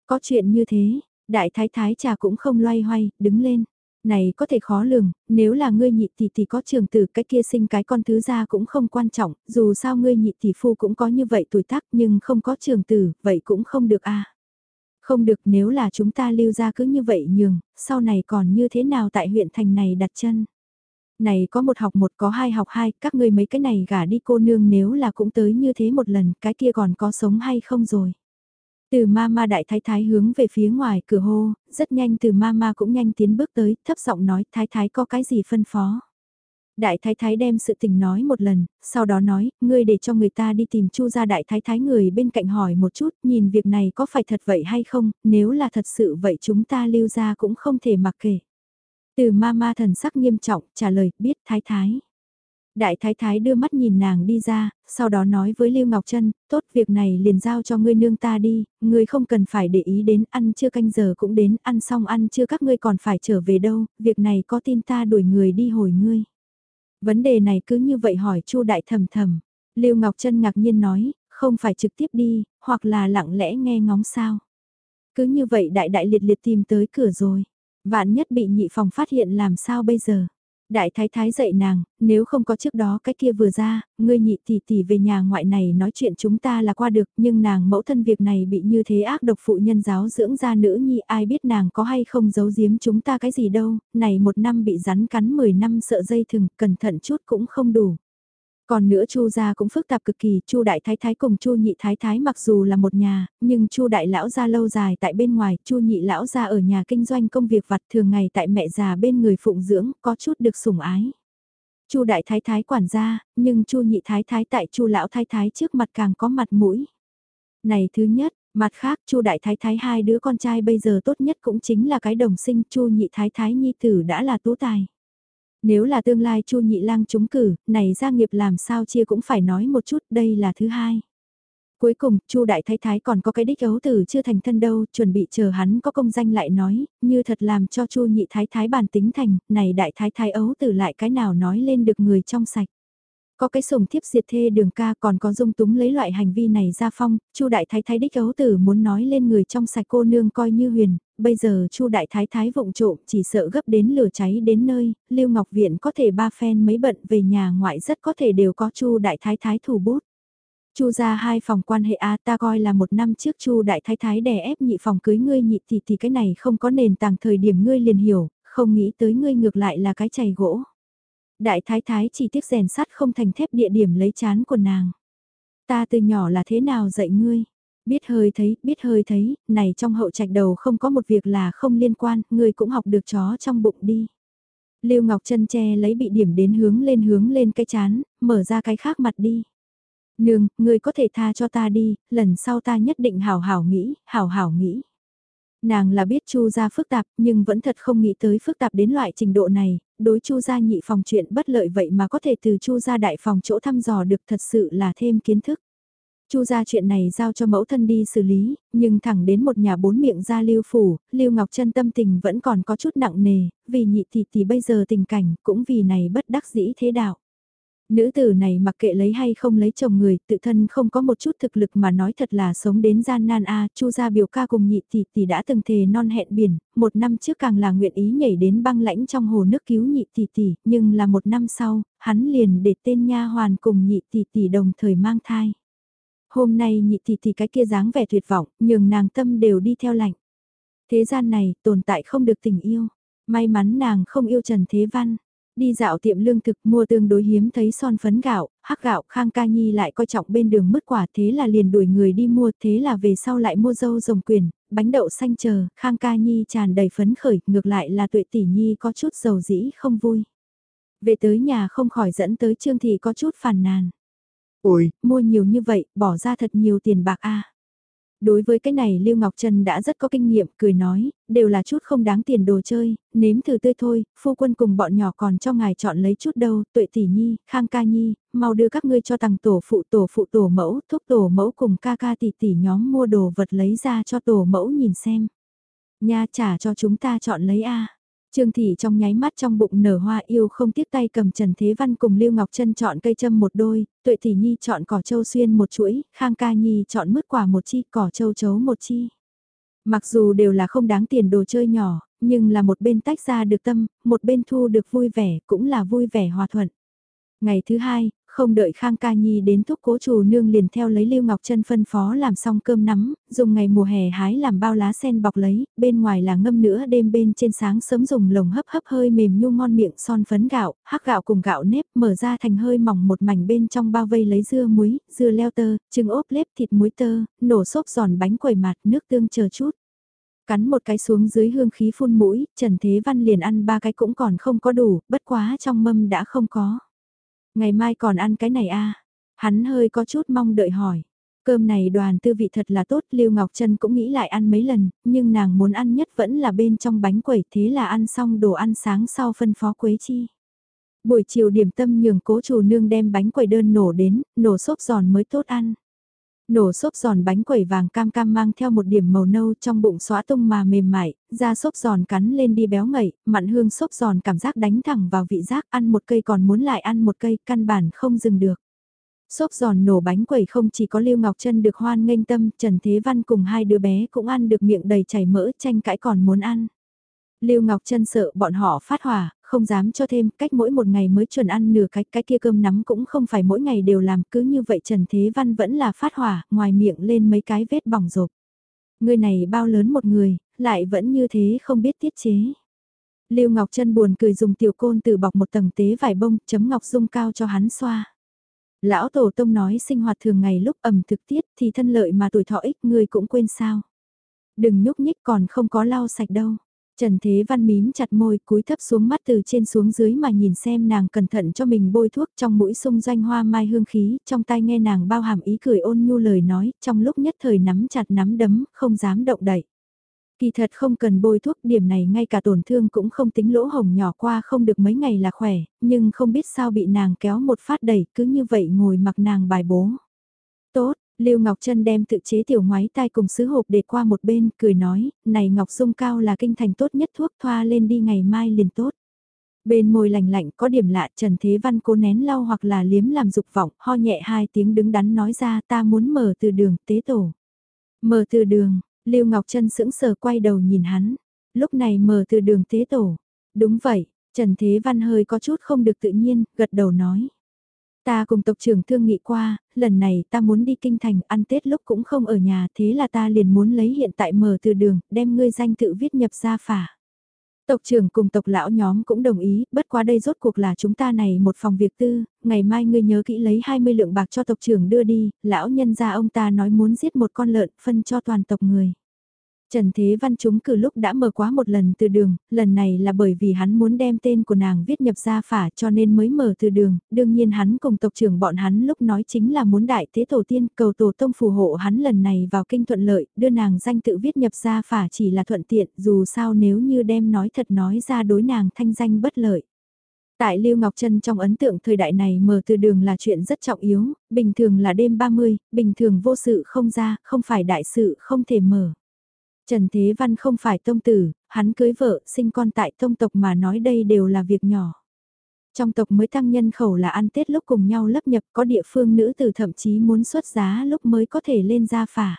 Có chuyện như thế, Đại thái thái trà cũng không loay hoay, đứng lên. Này có thể khó lường, nếu là ngươi nhị tỷ thì có trường tử cái kia sinh cái con thứ ra cũng không quan trọng, dù sao ngươi nhị tỷ phu cũng có như vậy tuổi tác nhưng không có trường tử, vậy cũng không được a à. Không được nếu là chúng ta lưu ra cứ như vậy nhường, sau này còn như thế nào tại huyện thành này đặt chân. Này có một học một có hai học hai, các ngươi mấy cái này gả đi cô nương nếu là cũng tới như thế một lần, cái kia còn có sống hay không rồi. Từ Mama đại thái thái hướng về phía ngoài cửa hô, rất nhanh từ Mama cũng nhanh tiến bước tới, thấp giọng nói thái thái có cái gì phân phó. Đại thái thái đem sự tình nói một lần, sau đó nói, ngươi để cho người ta đi tìm chu ra đại thái thái người bên cạnh hỏi một chút, nhìn việc này có phải thật vậy hay không, nếu là thật sự vậy chúng ta lưu ra cũng không thể mặc kể. Từ ma ma thần sắc nghiêm trọng, trả lời, biết thái thái. Đại thái thái đưa mắt nhìn nàng đi ra, sau đó nói với Lưu Ngọc Trân, tốt việc này liền giao cho ngươi nương ta đi, ngươi không cần phải để ý đến ăn chưa canh giờ cũng đến, ăn xong ăn chưa các ngươi còn phải trở về đâu, việc này có tin ta đuổi người đi hồi ngươi. Vấn đề này cứ như vậy hỏi Chu đại thầm thầm. Lưu Ngọc Trân ngạc nhiên nói, không phải trực tiếp đi, hoặc là lặng lẽ nghe ngóng sao. Cứ như vậy đại đại liệt liệt tìm tới cửa rồi. Vạn nhất bị nhị phòng phát hiện làm sao bây giờ. Đại thái thái dạy nàng, nếu không có trước đó cái kia vừa ra, ngươi nhị tỷ tỷ về nhà ngoại này nói chuyện chúng ta là qua được, nhưng nàng mẫu thân việc này bị như thế ác độc phụ nhân giáo dưỡng ra nữ nhi ai biết nàng có hay không giấu giếm chúng ta cái gì đâu, này một năm bị rắn cắn 10 năm sợ dây thừng, cẩn thận chút cũng không đủ. Còn nữa Chu gia cũng phức tạp cực kỳ, Chu đại thái thái cùng Chu nhị thái thái mặc dù là một nhà, nhưng Chu đại lão gia lâu dài tại bên ngoài, Chu nhị lão gia ở nhà kinh doanh công việc vặt thường ngày tại mẹ già bên người phụng dưỡng, có chút được sủng ái. Chu đại thái thái quản gia, nhưng Chu nhị thái thái tại Chu lão thái thái trước mặt càng có mặt mũi. Này thứ nhất, mặt khác Chu đại thái thái hai đứa con trai bây giờ tốt nhất cũng chính là cái đồng sinh Chu nhị thái thái nhi tử đã là tú tài. Nếu là tương lai Chu Nhị Lang trúng cử, này gia nghiệp làm sao chia cũng phải nói một chút, đây là thứ hai. Cuối cùng, Chu đại thái thái còn có cái đích ấu tử chưa thành thân đâu, chuẩn bị chờ hắn có công danh lại nói, như thật làm cho Chu nhị thái thái bản tính thành, này đại thái thái ấu tử lại cái nào nói lên được người trong sạch. Có cái sùng thiếp diệt thê đường ca còn có dung túng lấy loại hành vi này ra phong, Chu đại thái thái đích ấu tử muốn nói lên người trong sạch cô nương coi như huyền, bây giờ Chu đại thái thái vụng trộm chỉ sợ gấp đến lửa cháy đến nơi, Lưu Ngọc Viện có thể ba phen mấy bận về nhà ngoại rất có thể đều có Chu đại thái thái thủ bút. Chu ra hai phòng quan hệ a ta coi là một năm trước Chu đại thái thái đè ép nhị phòng cưới ngươi nhị thì thì cái này không có nền tảng thời điểm ngươi liền hiểu, không nghĩ tới ngươi ngược lại là cái chày gỗ. Đại thái thái chỉ tiếc rèn sắt không thành thép địa điểm lấy chán của nàng. Ta từ nhỏ là thế nào dạy ngươi? Biết hơi thấy, biết hơi thấy, này trong hậu trạch đầu không có một việc là không liên quan, ngươi cũng học được chó trong bụng đi. Lưu Ngọc chân che lấy bị điểm đến hướng lên hướng lên cái chán, mở ra cái khác mặt đi. Nương, ngươi có thể tha cho ta đi, lần sau ta nhất định hảo hảo nghĩ, hảo hảo nghĩ. Nàng là biết Chu gia phức tạp, nhưng vẫn thật không nghĩ tới phức tạp đến loại trình độ này, đối Chu gia nhị phòng chuyện bất lợi vậy mà có thể từ Chu gia đại phòng chỗ thăm dò được thật sự là thêm kiến thức. Chu ra chuyện này giao cho mẫu thân đi xử lý, nhưng thẳng đến một nhà bốn miệng ra lưu phủ, lưu ngọc chân tâm tình vẫn còn có chút nặng nề, vì nhị tỷ tỷ bây giờ tình cảnh cũng vì này bất đắc dĩ thế đạo. Nữ tử này mặc kệ lấy hay không lấy chồng người, tự thân không có một chút thực lực mà nói thật là sống đến gian nan a, Chu gia biểu ca cùng nhị tỷ tỷ đã từng thề non hẹn biển, một năm trước càng là nguyện ý nhảy đến băng lãnh trong hồ nước cứu nhị tỷ tỷ, nhưng là một năm sau, hắn liền để tên nha hoàn cùng nhị tỷ tỷ đồng thời mang thai. Hôm nay nhị tỷ tỷ cái kia dáng vẻ tuyệt vọng, nhường nàng tâm đều đi theo lạnh. Thế gian này tồn tại không được tình yêu, may mắn nàng không yêu Trần Thế Văn Đi dạo tiệm lương thực mua tương đối hiếm thấy son phấn gạo, hắc gạo, Khang Ca Nhi lại coi trọng bên đường mất quả thế là liền đuổi người đi mua thế là về sau lại mua dâu rồng quyền, bánh đậu xanh chờ, Khang Ca Nhi tràn đầy phấn khởi, ngược lại là tuệ tỷ Nhi có chút dầu dĩ không vui. Về tới nhà không khỏi dẫn tới Trương Thị có chút phàn nàn. Ôi, mua nhiều như vậy, bỏ ra thật nhiều tiền bạc a Đối với cái này Lưu Ngọc Trân đã rất có kinh nghiệm, cười nói, đều là chút không đáng tiền đồ chơi, nếm thử tươi thôi, phu quân cùng bọn nhỏ còn cho ngài chọn lấy chút đâu, tuệ tỷ nhi, khang ca nhi, mau đưa các ngươi cho tầng tổ phụ tổ phụ tổ mẫu, thúc tổ mẫu cùng ca ca tỷ tỷ nhóm mua đồ vật lấy ra cho tổ mẫu nhìn xem. Nha trả cho chúng ta chọn lấy A. Trương Thị trong nháy mắt trong bụng nở hoa yêu không tiếc tay cầm Trần Thế Văn cùng Lưu Ngọc Trân chọn cây châm một đôi, Tuệ Thị Nhi chọn cỏ châu xuyên một chuỗi, Khang Ca Nhi chọn mứt quả một chi, cỏ châu chấu một chi. Mặc dù đều là không đáng tiền đồ chơi nhỏ, nhưng là một bên tách ra được tâm, một bên thu được vui vẻ, cũng là vui vẻ hòa thuận. Ngày thứ hai, không đợi Khang Ca Nhi đến thúc cố chủ nương liền theo lấy Lưu Ngọc Trân phân phó làm xong cơm nắm, dùng ngày mùa hè hái làm bao lá sen bọc lấy, bên ngoài là ngâm nữa đêm bên trên sáng sớm dùng lồng hấp hấp hơi mềm nhu ngon miệng son phấn gạo, hắc gạo cùng gạo nếp mở ra thành hơi mỏng một mảnh bên trong bao vây lấy dưa muối, dưa leo tơ, trứng ốp lép thịt muối tơ, nổ xốp giòn bánh quẩy mạt nước tương chờ chút. Cắn một cái xuống dưới hương khí phun mũi, Trần Thế Văn liền ăn ba cái cũng còn không có đủ, bất quá trong mâm đã không có. Ngày mai còn ăn cái này à? Hắn hơi có chút mong đợi hỏi. Cơm này đoàn tư vị thật là tốt, Lưu Ngọc Trân cũng nghĩ lại ăn mấy lần, nhưng nàng muốn ăn nhất vẫn là bên trong bánh quẩy thế là ăn xong đồ ăn sáng sau phân phó Quế Chi. Buổi chiều điểm tâm nhường cố chủ nương đem bánh quẩy đơn nổ đến, nổ xốp giòn mới tốt ăn. Nổ xốp giòn bánh quẩy vàng cam cam mang theo một điểm màu nâu trong bụng xóa tung mà mềm mại, da xốp giòn cắn lên đi béo ngậy, mặn hương xốp giòn cảm giác đánh thẳng vào vị giác ăn một cây còn muốn lại ăn một cây căn bản không dừng được. Xốp giòn nổ bánh quẩy không chỉ có Lưu Ngọc Trân được hoan nghênh tâm, Trần Thế Văn cùng hai đứa bé cũng ăn được miệng đầy chảy mỡ tranh cãi còn muốn ăn. Lưu Ngọc Trân sợ bọn họ phát hỏa, không dám cho thêm, cách mỗi một ngày mới chuẩn ăn nửa cách, cái kia cơm nắm cũng không phải mỗi ngày đều làm, cứ như vậy Trần Thế Văn vẫn là phát hỏa, ngoài miệng lên mấy cái vết bỏng rộp. Người này bao lớn một người, lại vẫn như thế không biết tiết chế. Lưu Ngọc Trân buồn cười dùng tiểu côn từ bọc một tầng tế vải bông, chấm ngọc dung cao cho hắn xoa. Lão Tổ Tông nói sinh hoạt thường ngày lúc ẩm thực tiết thì thân lợi mà tuổi thọ ích người cũng quên sao. Đừng nhúc nhích còn không có lau sạch đâu. Trần Thế Văn mím chặt môi cúi thấp xuống mắt từ trên xuống dưới mà nhìn xem nàng cẩn thận cho mình bôi thuốc trong mũi sung doanh hoa mai hương khí, trong tai nghe nàng bao hàm ý cười ôn nhu lời nói, trong lúc nhất thời nắm chặt nắm đấm, không dám động đậy. Kỳ thật không cần bôi thuốc điểm này ngay cả tổn thương cũng không tính lỗ hồng nhỏ qua không được mấy ngày là khỏe, nhưng không biết sao bị nàng kéo một phát đẩy cứ như vậy ngồi mặc nàng bài bố. Tốt, Lưu Ngọc Trân đem tự chế tiểu ngoái tai cùng sứ hộp để qua một bên, cười nói, này Ngọc Dung Cao là kinh thành tốt nhất thuốc thoa lên đi ngày mai liền tốt. Bên môi lạnh lạnh có điểm lạ Trần Thế Văn cố nén lau hoặc là liếm làm dục vọng, ho nhẹ hai tiếng đứng đắn nói ra ta muốn mở từ đường tế tổ. Mở từ đường, Lưu Ngọc Trân sững sờ quay đầu nhìn hắn, lúc này mở từ đường tế tổ. Đúng vậy, Trần Thế Văn hơi có chút không được tự nhiên, gật đầu nói. Ta cùng tộc trưởng thương nghị qua, lần này ta muốn đi kinh thành ăn Tết lúc cũng không ở nhà thế là ta liền muốn lấy hiện tại mở từ đường, đem ngươi danh tự viết nhập ra phả. Tộc trưởng cùng tộc lão nhóm cũng đồng ý, bất quá đây rốt cuộc là chúng ta này một phòng việc tư, ngày mai ngươi nhớ kỹ lấy 20 lượng bạc cho tộc trưởng đưa đi, lão nhân gia ông ta nói muốn giết một con lợn phân cho toàn tộc người. Trần Thế Văn chúng cử lúc đã mở quá một lần từ đường, lần này là bởi vì hắn muốn đem tên của nàng viết nhập gia phả cho nên mới mở từ đường, đương nhiên hắn cùng tộc trưởng bọn hắn lúc nói chính là muốn đại thế tổ tiên cầu tổ tông phù hộ hắn lần này vào kinh thuận lợi, đưa nàng danh tự viết nhập gia phả chỉ là thuận tiện, dù sao nếu như đem nói thật nói ra đối nàng thanh danh bất lợi. Tại Lưu Ngọc Trân trong ấn tượng thời đại này mở từ đường là chuyện rất trọng yếu, bình thường là đêm 30, bình thường vô sự không ra, không phải đại sự không thể mở. Trần Thế Văn không phải tông tử, hắn cưới vợ, sinh con tại tông tộc mà nói đây đều là việc nhỏ. Trong tộc mới tăng nhân khẩu là ăn Tết lúc cùng nhau lấp nhập có địa phương nữ tử thậm chí muốn xuất giá lúc mới có thể lên gia phả.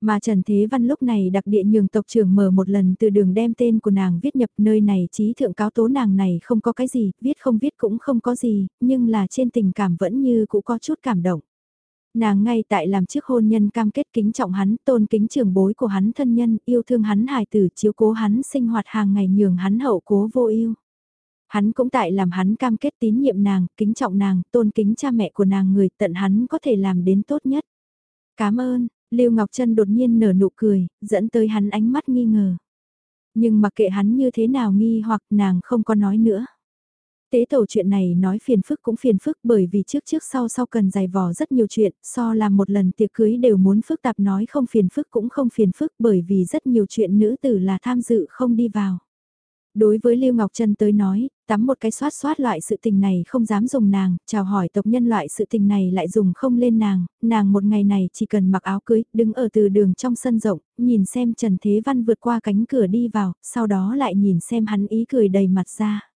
Mà Trần Thế Văn lúc này đặc địa nhường tộc trưởng mở một lần từ đường đem tên của nàng viết nhập nơi này trí thượng cáo tố nàng này không có cái gì, viết không viết cũng không có gì, nhưng là trên tình cảm vẫn như cũng có chút cảm động. Nàng ngay tại làm trước hôn nhân cam kết kính trọng hắn, tôn kính trường bối của hắn thân nhân, yêu thương hắn hài tử, chiếu cố hắn sinh hoạt hàng ngày nhường hắn hậu cố vô yêu. Hắn cũng tại làm hắn cam kết tín nhiệm nàng, kính trọng nàng, tôn kính cha mẹ của nàng người tận hắn có thể làm đến tốt nhất. Cảm ơn, Lưu Ngọc Trân đột nhiên nở nụ cười, dẫn tới hắn ánh mắt nghi ngờ. Nhưng mặc kệ hắn như thế nào nghi hoặc nàng không có nói nữa. Tế tẩu chuyện này nói phiền phức cũng phiền phức bởi vì trước trước sau sau cần dày vò rất nhiều chuyện, so làm một lần tiệc cưới đều muốn phức tạp nói không phiền phức cũng không phiền phức bởi vì rất nhiều chuyện nữ tử là tham dự không đi vào. Đối với Lưu Ngọc Trân tới nói, tắm một cái xoát xoát loại sự tình này không dám dùng nàng, chào hỏi tộc nhân loại sự tình này lại dùng không lên nàng, nàng một ngày này chỉ cần mặc áo cưới, đứng ở từ đường trong sân rộng, nhìn xem Trần Thế Văn vượt qua cánh cửa đi vào, sau đó lại nhìn xem hắn ý cười đầy mặt ra.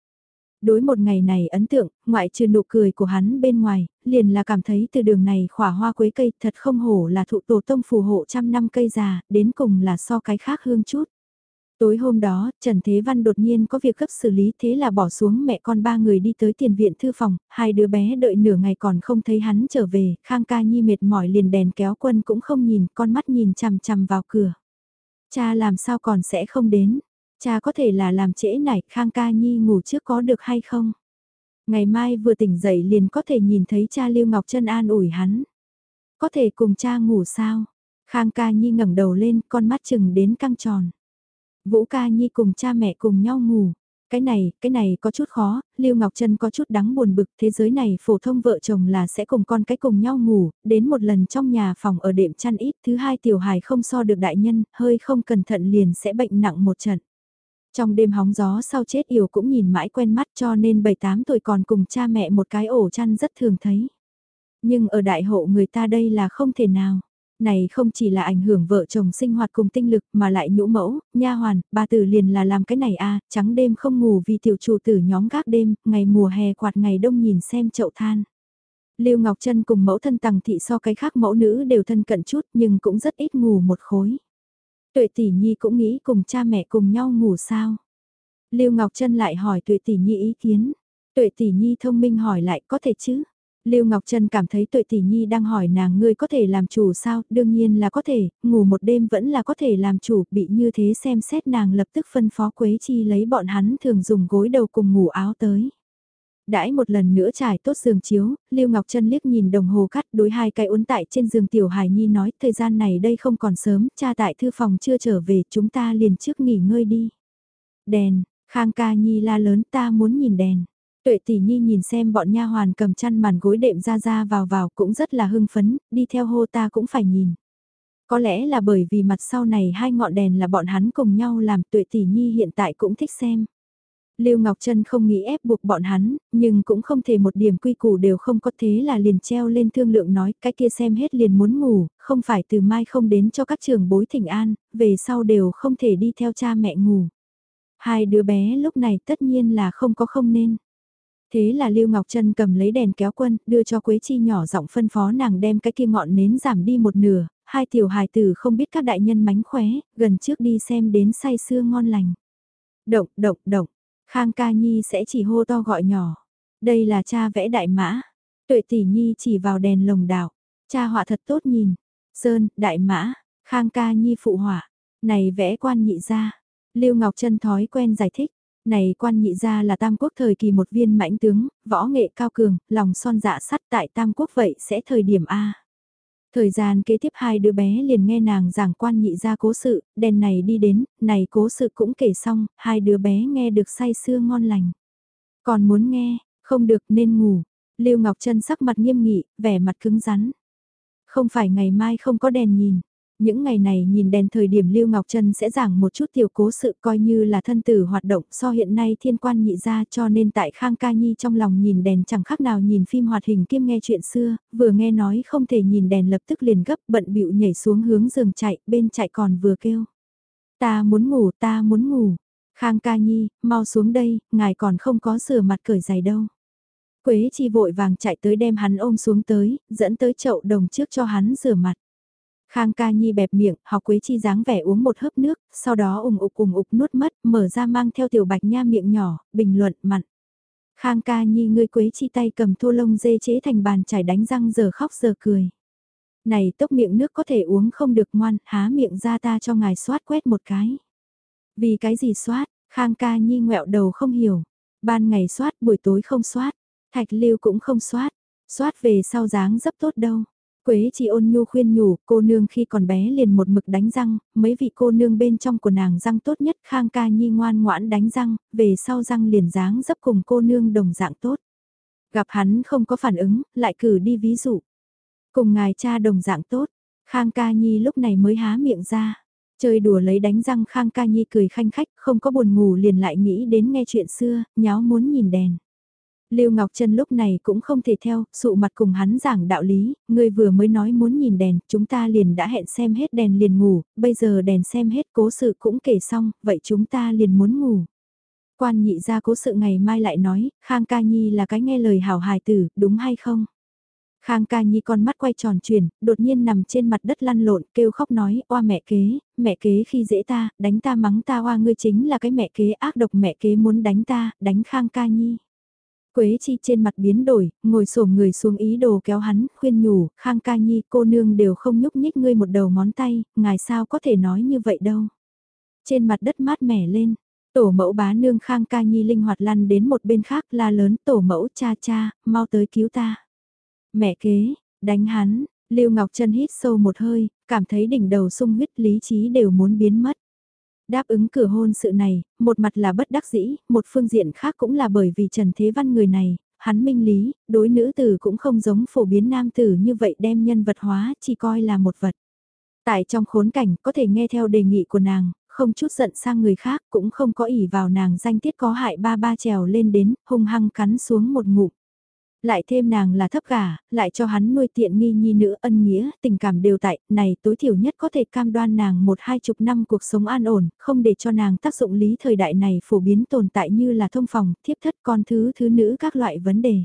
Đối một ngày này ấn tượng, ngoại trừ nụ cười của hắn bên ngoài, liền là cảm thấy từ đường này khỏa hoa quế cây thật không hổ là thụ tổ tông phù hộ trăm năm cây già, đến cùng là so cái khác hương chút. Tối hôm đó, Trần Thế Văn đột nhiên có việc gấp xử lý thế là bỏ xuống mẹ con ba người đi tới tiền viện thư phòng, hai đứa bé đợi nửa ngày còn không thấy hắn trở về, Khang Ca Nhi mệt mỏi liền đèn kéo quân cũng không nhìn, con mắt nhìn chằm chằm vào cửa. Cha làm sao còn sẽ không đến, cha có thể là làm trễ này, Khang Ca Nhi ngủ trước có được hay không? Ngày mai vừa tỉnh dậy liền có thể nhìn thấy cha Lưu Ngọc Trân an ủi hắn. Có thể cùng cha ngủ sao? Khang Ca Nhi ngẩng đầu lên, con mắt chừng đến căng tròn. Vũ Ca Nhi cùng cha mẹ cùng nhau ngủ. Cái này, cái này có chút khó, Lưu Ngọc Trân có chút đáng buồn bực, thế giới này phổ thông vợ chồng là sẽ cùng con cái cùng nhau ngủ, đến một lần trong nhà phòng ở đệm chăn ít, thứ hai tiểu hài không so được đại nhân, hơi không cẩn thận liền sẽ bệnh nặng một trận. Trong đêm hóng gió sau chết yểu cũng nhìn mãi quen mắt cho nên 7-8 tuổi còn cùng cha mẹ một cái ổ chăn rất thường thấy. Nhưng ở đại hộ người ta đây là không thể nào này không chỉ là ảnh hưởng vợ chồng sinh hoạt cùng tinh lực mà lại nhũ mẫu, nha hoàn, ba tử liền là làm cái này a à, trắng đêm không ngủ vì tiểu chủ tử nhóm gác đêm, ngày mùa hè quạt ngày đông nhìn xem chậu than. Lưu Ngọc Trân cùng mẫu thân tằng thị so cái khác mẫu nữ đều thân cận chút nhưng cũng rất ít ngủ một khối. Tuệ tỷ nhi cũng nghĩ cùng cha mẹ cùng nhau ngủ sao. Lưu Ngọc Trân lại hỏi tuệ tỷ nhi ý kiến. Tuệ tỷ nhi thông minh hỏi lại có thể chứ. Lưu Ngọc Trân cảm thấy tuệ tỷ nhi đang hỏi nàng ngươi có thể làm chủ sao, đương nhiên là có thể, ngủ một đêm vẫn là có thể làm chủ, bị như thế xem xét nàng lập tức phân phó Quế Chi lấy bọn hắn thường dùng gối đầu cùng ngủ áo tới. Đãi một lần nữa trải tốt giường chiếu, Lưu Ngọc Trân liếc nhìn đồng hồ cắt đối hai cái uốn tại trên giường tiểu Hải nhi nói thời gian này đây không còn sớm, cha tại thư phòng chưa trở về chúng ta liền trước nghỉ ngơi đi. Đèn, Khang ca nhi la lớn ta muốn nhìn đèn. Tuệ tỷ nhi nhìn xem bọn nha hoàn cầm chăn màn gối đệm ra ra vào vào cũng rất là hưng phấn, đi theo hô ta cũng phải nhìn. Có lẽ là bởi vì mặt sau này hai ngọn đèn là bọn hắn cùng nhau làm tuệ tỷ nhi hiện tại cũng thích xem. Lưu Ngọc Trân không nghĩ ép buộc bọn hắn, nhưng cũng không thể một điểm quy củ đều không có thế là liền treo lên thương lượng nói cái kia xem hết liền muốn ngủ, không phải từ mai không đến cho các trường bối thỉnh an, về sau đều không thể đi theo cha mẹ ngủ. Hai đứa bé lúc này tất nhiên là không có không nên. Thế là Lưu Ngọc Trân cầm lấy đèn kéo quân, đưa cho Quế Chi nhỏ giọng phân phó nàng đem cái kia ngọn nến giảm đi một nửa, hai tiểu hài tử không biết các đại nhân mánh khóe, gần trước đi xem đến say sưa ngon lành. Động, động, động, Khang Ca Nhi sẽ chỉ hô to gọi nhỏ. Đây là cha vẽ đại mã. Tuệ tỷ Nhi chỉ vào đèn lồng đảo. Cha họa thật tốt nhìn. Sơn, đại mã, Khang Ca Nhi phụ họa. Này vẽ quan nhị ra. Lưu Ngọc Trân thói quen giải thích. Này quan nhị gia là tam quốc thời kỳ một viên mãnh tướng, võ nghệ cao cường, lòng son dạ sắt tại tam quốc vậy sẽ thời điểm A. Thời gian kế tiếp hai đứa bé liền nghe nàng giảng quan nhị gia cố sự, đèn này đi đến, này cố sự cũng kể xong, hai đứa bé nghe được say sưa ngon lành. Còn muốn nghe, không được nên ngủ. Lưu Ngọc Trân sắc mặt nghiêm nghị, vẻ mặt cứng rắn. Không phải ngày mai không có đèn nhìn, những ngày này nhìn đèn thời điểm Lưu Ngọc Trân sẽ giảng một chút tiểu cố sự coi như là thân tử hoạt động so hiện nay thiên quan nhị ra cho nên tại Khang Ca Nhi trong lòng nhìn đèn chẳng khác nào nhìn phim hoạt hình kiêm nghe chuyện xưa, vừa nghe nói không thể nhìn đèn lập tức liền gấp bận bịu nhảy xuống hướng giường chạy, bên chạy còn vừa kêu. Ta muốn ngủ, ta muốn ngủ. Khang Ca Nhi, mau xuống đây, ngài còn không có rửa mặt cởi giày đâu. Quế chi vội vàng chạy tới đem hắn ôm xuống tới, dẫn tới chậu đồng trước cho hắn rửa mặt. Khang ca nhi bẹp miệng, học quế chi dáng vẻ uống một hớp nước, sau đó ủng ục ủng ục nuốt mất, mở ra mang theo tiểu bạch nha miệng nhỏ, bình luận mặn. Khang ca nhi ngươi quế chi tay cầm thô lông dê chế thành bàn chải đánh răng giờ khóc giờ cười. Này tốc miệng nước có thể uống không được ngoan, há miệng ra ta cho ngài soát quét một cái. Vì cái gì soát, Khang ca nhi ngẹo đầu không hiểu. Ban ngày soát buổi tối không soát, thạch lưu cũng không soát, soát về sau dáng dấp tốt đâu. Quế chi ôn nhu khuyên nhủ, cô nương khi còn bé liền một mực đánh răng, mấy vị cô nương bên trong của nàng răng tốt nhất khang ca nhi ngoan ngoãn đánh răng, về sau răng liền dáng dấp cùng cô nương đồng dạng tốt. Gặp hắn không có phản ứng, lại cử đi ví dụ. Cùng ngài cha đồng dạng tốt, khang ca nhi lúc này mới há miệng ra. Chơi đùa lấy đánh răng khang ca nhi cười khanh khách, không có buồn ngủ liền lại nghĩ đến nghe chuyện xưa, nháo muốn nhìn đèn. Lưu Ngọc Trân lúc này cũng không thể theo, sụ mặt cùng hắn giảng đạo lý, người vừa mới nói muốn nhìn đèn, chúng ta liền đã hẹn xem hết đèn liền ngủ, bây giờ đèn xem hết cố sự cũng kể xong, vậy chúng ta liền muốn ngủ. Quan nhị ra cố sự ngày mai lại nói, Khang Ca Nhi là cái nghe lời hảo hài tử, đúng hay không? Khang ca nhi con mắt quay tròn chuyển, đột nhiên nằm trên mặt đất lăn lộn, kêu khóc nói, oa mẹ kế, mẹ kế khi dễ ta, đánh ta mắng ta oa ngươi chính là cái mẹ kế ác độc mẹ kế muốn đánh ta, đánh Khang ca nhi. Quế chi trên mặt biến đổi, ngồi xổm người xuống ý đồ kéo hắn, khuyên nhủ, Khang ca nhi cô nương đều không nhúc nhích ngươi một đầu ngón tay, ngài sao có thể nói như vậy đâu. Trên mặt đất mát mẻ lên, tổ mẫu bá nương Khang ca nhi linh hoạt lăn đến một bên khác la lớn tổ mẫu cha cha, mau tới cứu ta. Mẹ kế, đánh hắn, Lưu Ngọc Trân hít sâu một hơi, cảm thấy đỉnh đầu sung huyết lý trí đều muốn biến mất. Đáp ứng cửa hôn sự này, một mặt là bất đắc dĩ, một phương diện khác cũng là bởi vì Trần Thế Văn người này, hắn minh lý, đối nữ tử cũng không giống phổ biến nam tử như vậy đem nhân vật hóa chỉ coi là một vật. Tại trong khốn cảnh có thể nghe theo đề nghị của nàng, không chút giận sang người khác cũng không có ỉ vào nàng danh tiết có hại ba ba trèo lên đến, hung hăng cắn xuống một ngụm. Lại thêm nàng là thấp gà, lại cho hắn nuôi tiện nghi nhi nữ ân nghĩa, tình cảm đều tại, này tối thiểu nhất có thể cam đoan nàng một hai chục năm cuộc sống an ổn, không để cho nàng tác dụng lý thời đại này phổ biến tồn tại như là thông phòng, thiếp thất con thứ thứ nữ các loại vấn đề.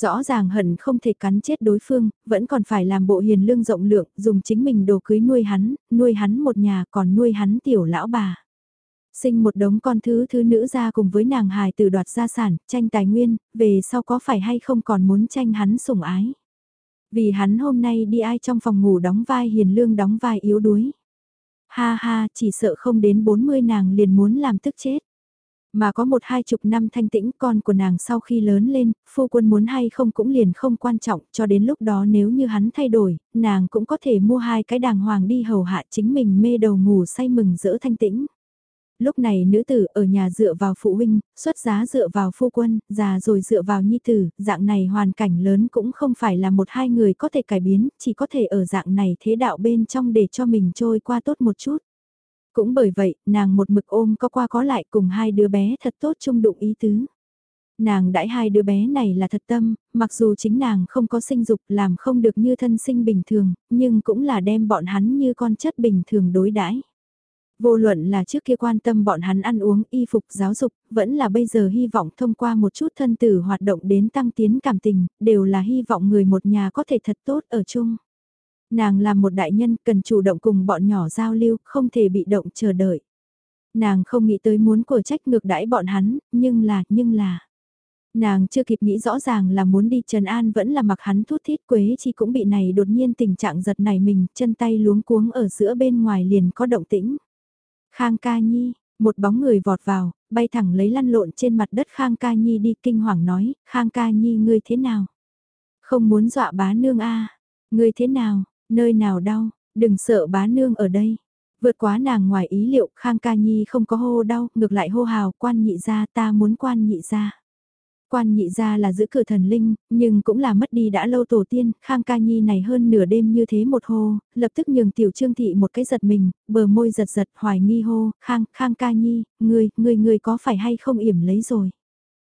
Rõ ràng hận không thể cắn chết đối phương, vẫn còn phải làm bộ hiền lương rộng lượng, dùng chính mình đồ cưới nuôi hắn, nuôi hắn một nhà còn nuôi hắn tiểu lão bà. Sinh một đống con thứ thứ nữ ra cùng với nàng hài tử đoạt gia sản, tranh tài nguyên, về sau có phải hay không còn muốn tranh hắn sủng ái. Vì hắn hôm nay đi ai trong phòng ngủ đóng vai hiền lương đóng vai yếu đuối. Ha ha, chỉ sợ không đến 40 nàng liền muốn làm tức chết. Mà có một hai chục năm thanh tĩnh con của nàng sau khi lớn lên, phu quân muốn hay không cũng liền không quan trọng cho đến lúc đó nếu như hắn thay đổi, nàng cũng có thể mua hai cái đàng hoàng đi hầu hạ chính mình mê đầu ngủ say mừng giữa thanh tĩnh. Lúc này nữ tử ở nhà dựa vào phụ huynh, xuất giá dựa vào phu quân, già rồi dựa vào nhi tử, dạng này hoàn cảnh lớn cũng không phải là một hai người có thể cải biến, chỉ có thể ở dạng này thế đạo bên trong để cho mình trôi qua tốt một chút. Cũng bởi vậy, nàng một mực ôm có qua có lại cùng hai đứa bé thật tốt chung đụng ý tứ. Nàng đãi hai đứa bé này là thật tâm, mặc dù chính nàng không có sinh dục làm không được như thân sinh bình thường, nhưng cũng là đem bọn hắn như con chất bình thường đối đãi Vô luận là trước kia quan tâm bọn hắn ăn uống, y phục, giáo dục, vẫn là bây giờ hy vọng thông qua một chút thân tử hoạt động đến tăng tiến cảm tình, đều là hy vọng người một nhà có thể thật tốt ở chung. Nàng là một đại nhân cần chủ động cùng bọn nhỏ giao lưu, không thể bị động chờ đợi. Nàng không nghĩ tới muốn của trách ngược đãi bọn hắn, nhưng là, nhưng là... Nàng chưa kịp nghĩ rõ ràng là muốn đi Trần An vẫn là mặc hắn thút thít Quế Chi cũng bị này đột nhiên tình trạng giật này mình, chân tay luống cuống ở giữa bên ngoài liền có động tĩnh. Khang ca nhi, một bóng người vọt vào, bay thẳng lấy lăn lộn trên mặt đất Khang ca nhi đi kinh hoàng nói, Khang ca nhi ngươi thế nào? Không muốn dọa bá nương a ngươi thế nào, nơi nào đau, đừng sợ bá nương ở đây. Vượt quá nàng ngoài ý liệu, Khang ca nhi không có hô đau, ngược lại hô hào, quan nhị ra ta muốn quan nhị ra quan nhị gia là giữ cửa thần linh, nhưng cũng là mất đi đã lâu tổ tiên, Khang Ca Nhi này hơn nửa đêm như thế một hô, lập tức nhường tiểu trương thị một cái giật mình, bờ môi giật giật hoài nghi hô, Khang, Khang Ca Nhi, người, người người có phải hay không yểm lấy rồi.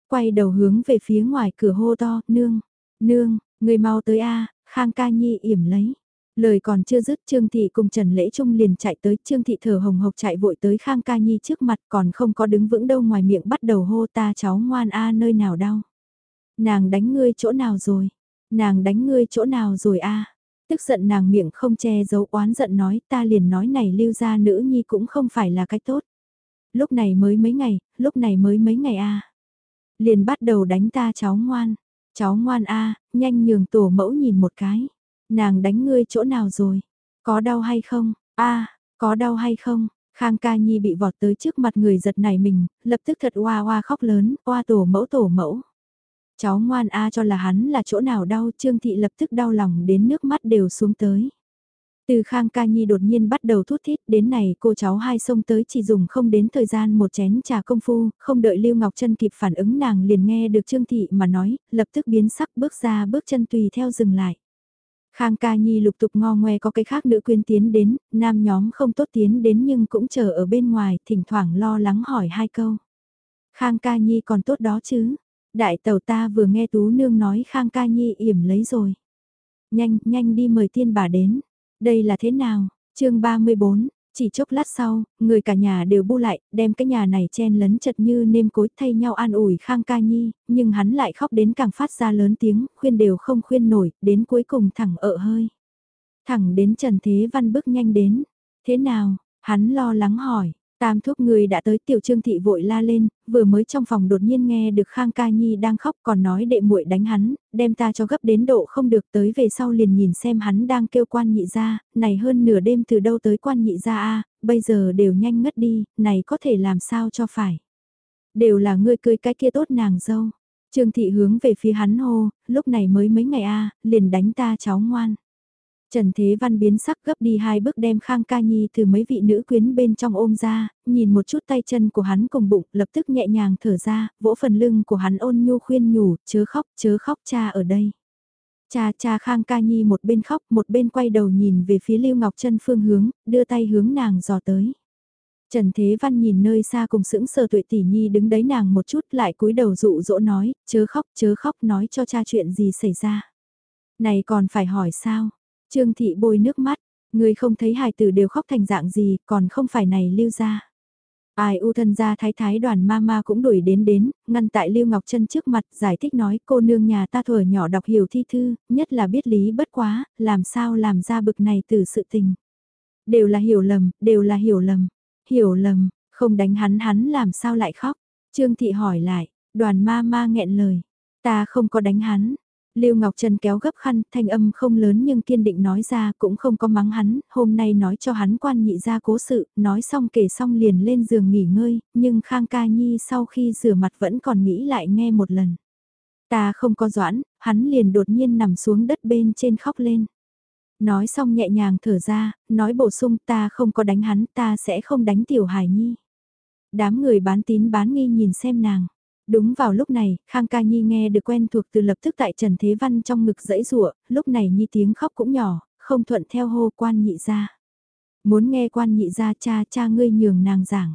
Quay đầu hướng về phía ngoài cửa hô to, nương, nương, người mau tới a Khang Ca Nhi yểm lấy. Lời còn chưa dứt Trương Thị cùng Trần Lễ Trung liền chạy tới Trương Thị thở hồng hộc chạy vội tới Khang Ca Nhi trước mặt còn không có đứng vững đâu ngoài miệng bắt đầu hô ta cháu ngoan a nơi nào đau. Nàng đánh ngươi chỗ nào rồi? Nàng đánh ngươi chỗ nào rồi a? Tức giận nàng miệng không che giấu oán giận nói ta liền nói này lưu ra nữ nhi cũng không phải là cách tốt. Lúc này mới mấy ngày, lúc này mới mấy ngày a. Liền bắt đầu đánh ta cháu ngoan. Cháu ngoan a, nhanh nhường tổ mẫu nhìn một cái. Nàng đánh ngươi chỗ nào rồi? Có đau hay không? a có đau hay không? Khang ca nhi bị vọt tới trước mặt người giật nảy mình, lập tức thật oa oa khóc lớn, oa tổ mẫu tổ mẫu. Cháu ngoan a cho là hắn là chỗ nào đau, Trương Thị lập tức đau lòng đến nước mắt đều xuống tới. Từ Khang Ca Nhi đột nhiên bắt đầu thút thít đến này cô cháu hai xông tới chỉ dùng không đến thời gian một chén trà công phu, không đợi Lưu Ngọc Trân kịp phản ứng nàng liền nghe được Trương Thị mà nói, lập tức biến sắc bước ra bước chân tùy theo dừng lại. Khang ca nhi lục tục ngo ngoe có cái khác nữ quyến tiến đến, nam nhóm không tốt tiến đến nhưng cũng chờ ở bên ngoài, thỉnh thoảng lo lắng hỏi hai câu. Khang ca nhi còn tốt đó chứ? Đại tàu ta vừa nghe Tú Nương nói Khang ca nhi yểm lấy rồi. Nhanh, nhanh đi mời tiên bà đến. Đây là thế nào? chương 34, chỉ chốc lát sau, người cả nhà đều bu lại, đem cái nhà này chen lấn chật như nêm cối thay nhau an ủi Khang Ca Nhi, nhưng hắn lại khóc đến càng phát ra lớn tiếng, khuyên đều không khuyên nổi, đến cuối cùng thẳng ợ hơi. Thẳng đến Trần Thế Văn bước nhanh đến. Thế nào? Hắn lo lắng hỏi. Tam thuốc người đã tới tiểu trương thị vội la lên, vừa mới trong phòng đột nhiên nghe được Khang Ca Nhi đang khóc còn nói đệ muội đánh hắn, đem ta cho gấp đến độ không được tới về sau liền nhìn xem hắn đang kêu quan nhị ra, này hơn nửa đêm từ đâu tới quan nhị ra a bây giờ đều nhanh ngất đi, này có thể làm sao cho phải. Đều là ngươi cười cái kia tốt nàng dâu. Trương thị hướng về phía hắn hô, lúc này mới mấy ngày a liền đánh ta cháu ngoan. Trần Thế Văn biến sắc gấp đi hai bước đem Khang Ca Nhi từ mấy vị nữ quyến bên trong ôm ra, nhìn một chút tay chân của hắn cùng bụng, lập tức nhẹ nhàng thở ra, vỗ phần lưng của hắn ôn nhu khuyên nhủ, chớ khóc, chớ khóc cha ở đây. Cha cha Khang Ca Nhi một bên khóc, một bên quay đầu nhìn về phía Lưu Ngọc Trân phương hướng, đưa tay hướng nàng dò tới. Trần Thế Văn nhìn nơi xa cùng sững sờ tuệ tỷ nhi đứng đấy nàng một chút lại cúi đầu dụ dỗ nói, chớ khóc, chớ khóc nói cho cha chuyện gì xảy ra. Này còn phải hỏi sao? Trương thị bôi nước mắt, người không thấy hài tử đều khóc thành dạng gì, còn không phải này lưu ra. Ai u thân gia thái thái đoàn ma ma cũng đuổi đến đến, ngăn tại Lưu Ngọc Trân trước mặt, giải thích nói cô nương nhà ta thuở nhỏ đọc hiểu thi thư, nhất là biết lý bất quá, làm sao làm ra bực này từ sự tình. Đều là hiểu lầm, đều là hiểu lầm, hiểu lầm, không đánh hắn hắn làm sao lại khóc. Trương thị hỏi lại, đoàn ma ma nghẹn lời, ta không có đánh hắn, Lưu Ngọc Trần kéo gấp khăn, thanh âm không lớn nhưng kiên định nói ra cũng không có mắng hắn, hôm nay nói cho hắn quan nhị ra cố sự, nói xong kể xong liền lên giường nghỉ ngơi, nhưng Khang Ca Nhi sau khi rửa mặt vẫn còn nghĩ lại nghe một lần. Ta không có doãn, hắn liền đột nhiên nằm xuống đất bên trên khóc lên. Nói xong nhẹ nhàng thở ra, nói bổ sung ta không có đánh hắn, ta sẽ không đánh tiểu hải nhi. Đám người bán tín bán nghi nhìn xem nàng Đúng vào lúc này, Khang Ca Nhi nghe được quen thuộc từ lập tức tại Trần Thế Văn trong ngực dãy rụa, lúc này Nhi tiếng khóc cũng nhỏ, không thuận theo hô quan nhị ra. Muốn nghe quan nhị ra cha cha ngươi nhường nàng giảng.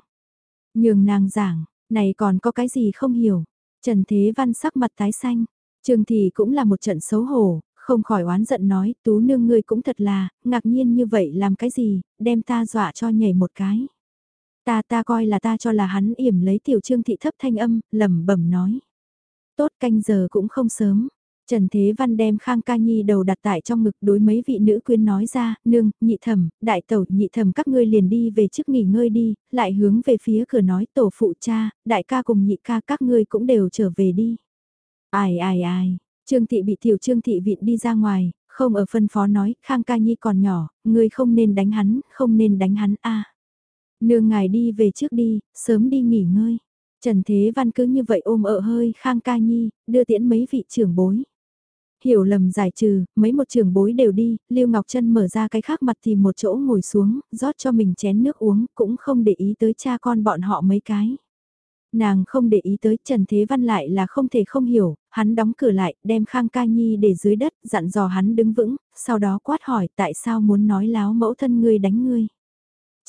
Nhường nàng giảng, này còn có cái gì không hiểu. Trần Thế Văn sắc mặt tái xanh, Trường thì cũng là một trận xấu hổ, không khỏi oán giận nói, tú nương ngươi cũng thật là, ngạc nhiên như vậy làm cái gì, đem ta dọa cho nhảy một cái. Ta ta coi là ta cho là hắn yểm lấy tiểu trương thị thấp thanh âm, lẩm bẩm nói. Tốt canh giờ cũng không sớm. Trần Thế Văn đem Khang Ca Nhi đầu đặt tại trong ngực đối mấy vị nữ quyến nói ra, nương, nhị thẩm, đại tẩu, nhị thẩm các ngươi liền đi về trước nghỉ ngơi đi, lại hướng về phía cửa nói tổ phụ cha, đại ca cùng nhị ca các ngươi cũng đều trở về đi. Ai ai ai, Trương Thị bị tiểu Trương Thị vịn đi ra ngoài, không ở phân phó nói, Khang Ca Nhi còn nhỏ, ngươi không nên đánh hắn, không nên đánh hắn a. Nương ngài đi về trước đi, sớm đi nghỉ ngơi. Trần Thế Văn cứ như vậy ôm ở hơi Khang Ca Nhi, đưa tiễn mấy vị trưởng bối. Hiểu lầm giải trừ, mấy một trưởng bối đều đi, Lưu Ngọc Trân mở ra cái khác mặt thì một chỗ ngồi xuống, rót cho mình chén nước uống, cũng không để ý tới cha con bọn họ mấy cái. Nàng không để ý tới Trần Thế Văn lại là không thể không hiểu, hắn đóng cửa lại, đem Khang Ca Nhi để dưới đất, dặn dò hắn đứng vững, sau đó quát hỏi tại sao muốn nói láo mẫu thân ngươi đánh ngươi.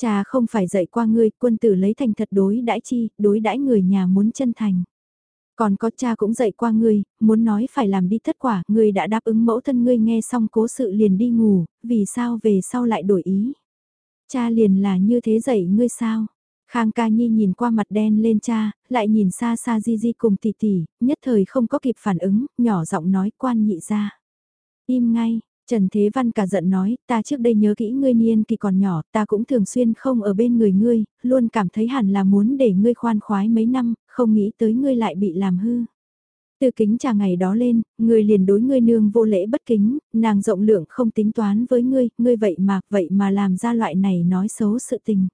Cha không phải dạy qua ngươi, quân tử lấy thành thật đối đãi chi, đối đãi người nhà muốn chân thành. Còn có cha cũng dạy qua ngươi, muốn nói phải làm đi thất quả, ngươi đã đáp ứng mẫu thân ngươi nghe xong cố sự liền đi ngủ, vì sao về sau lại đổi ý. Cha liền là như thế dạy ngươi sao? Khang ca nhi nhìn qua mặt đen lên cha, lại nhìn xa xa di di cùng tỷ tỷ, nhất thời không có kịp phản ứng, nhỏ giọng nói quan nhị ra. Im ngay, Trần Thế Văn cả giận nói, ta trước đây nhớ kỹ ngươi niên kỳ còn nhỏ, ta cũng thường xuyên không ở bên người ngươi, luôn cảm thấy hẳn là muốn để ngươi khoan khoái mấy năm, không nghĩ tới ngươi lại bị làm hư. Từ kính trà ngày đó lên, ngươi liền đối ngươi nương vô lễ bất kính, nàng rộng lượng không tính toán với ngươi, ngươi vậy mà, vậy mà làm ra loại này nói xấu sự tình.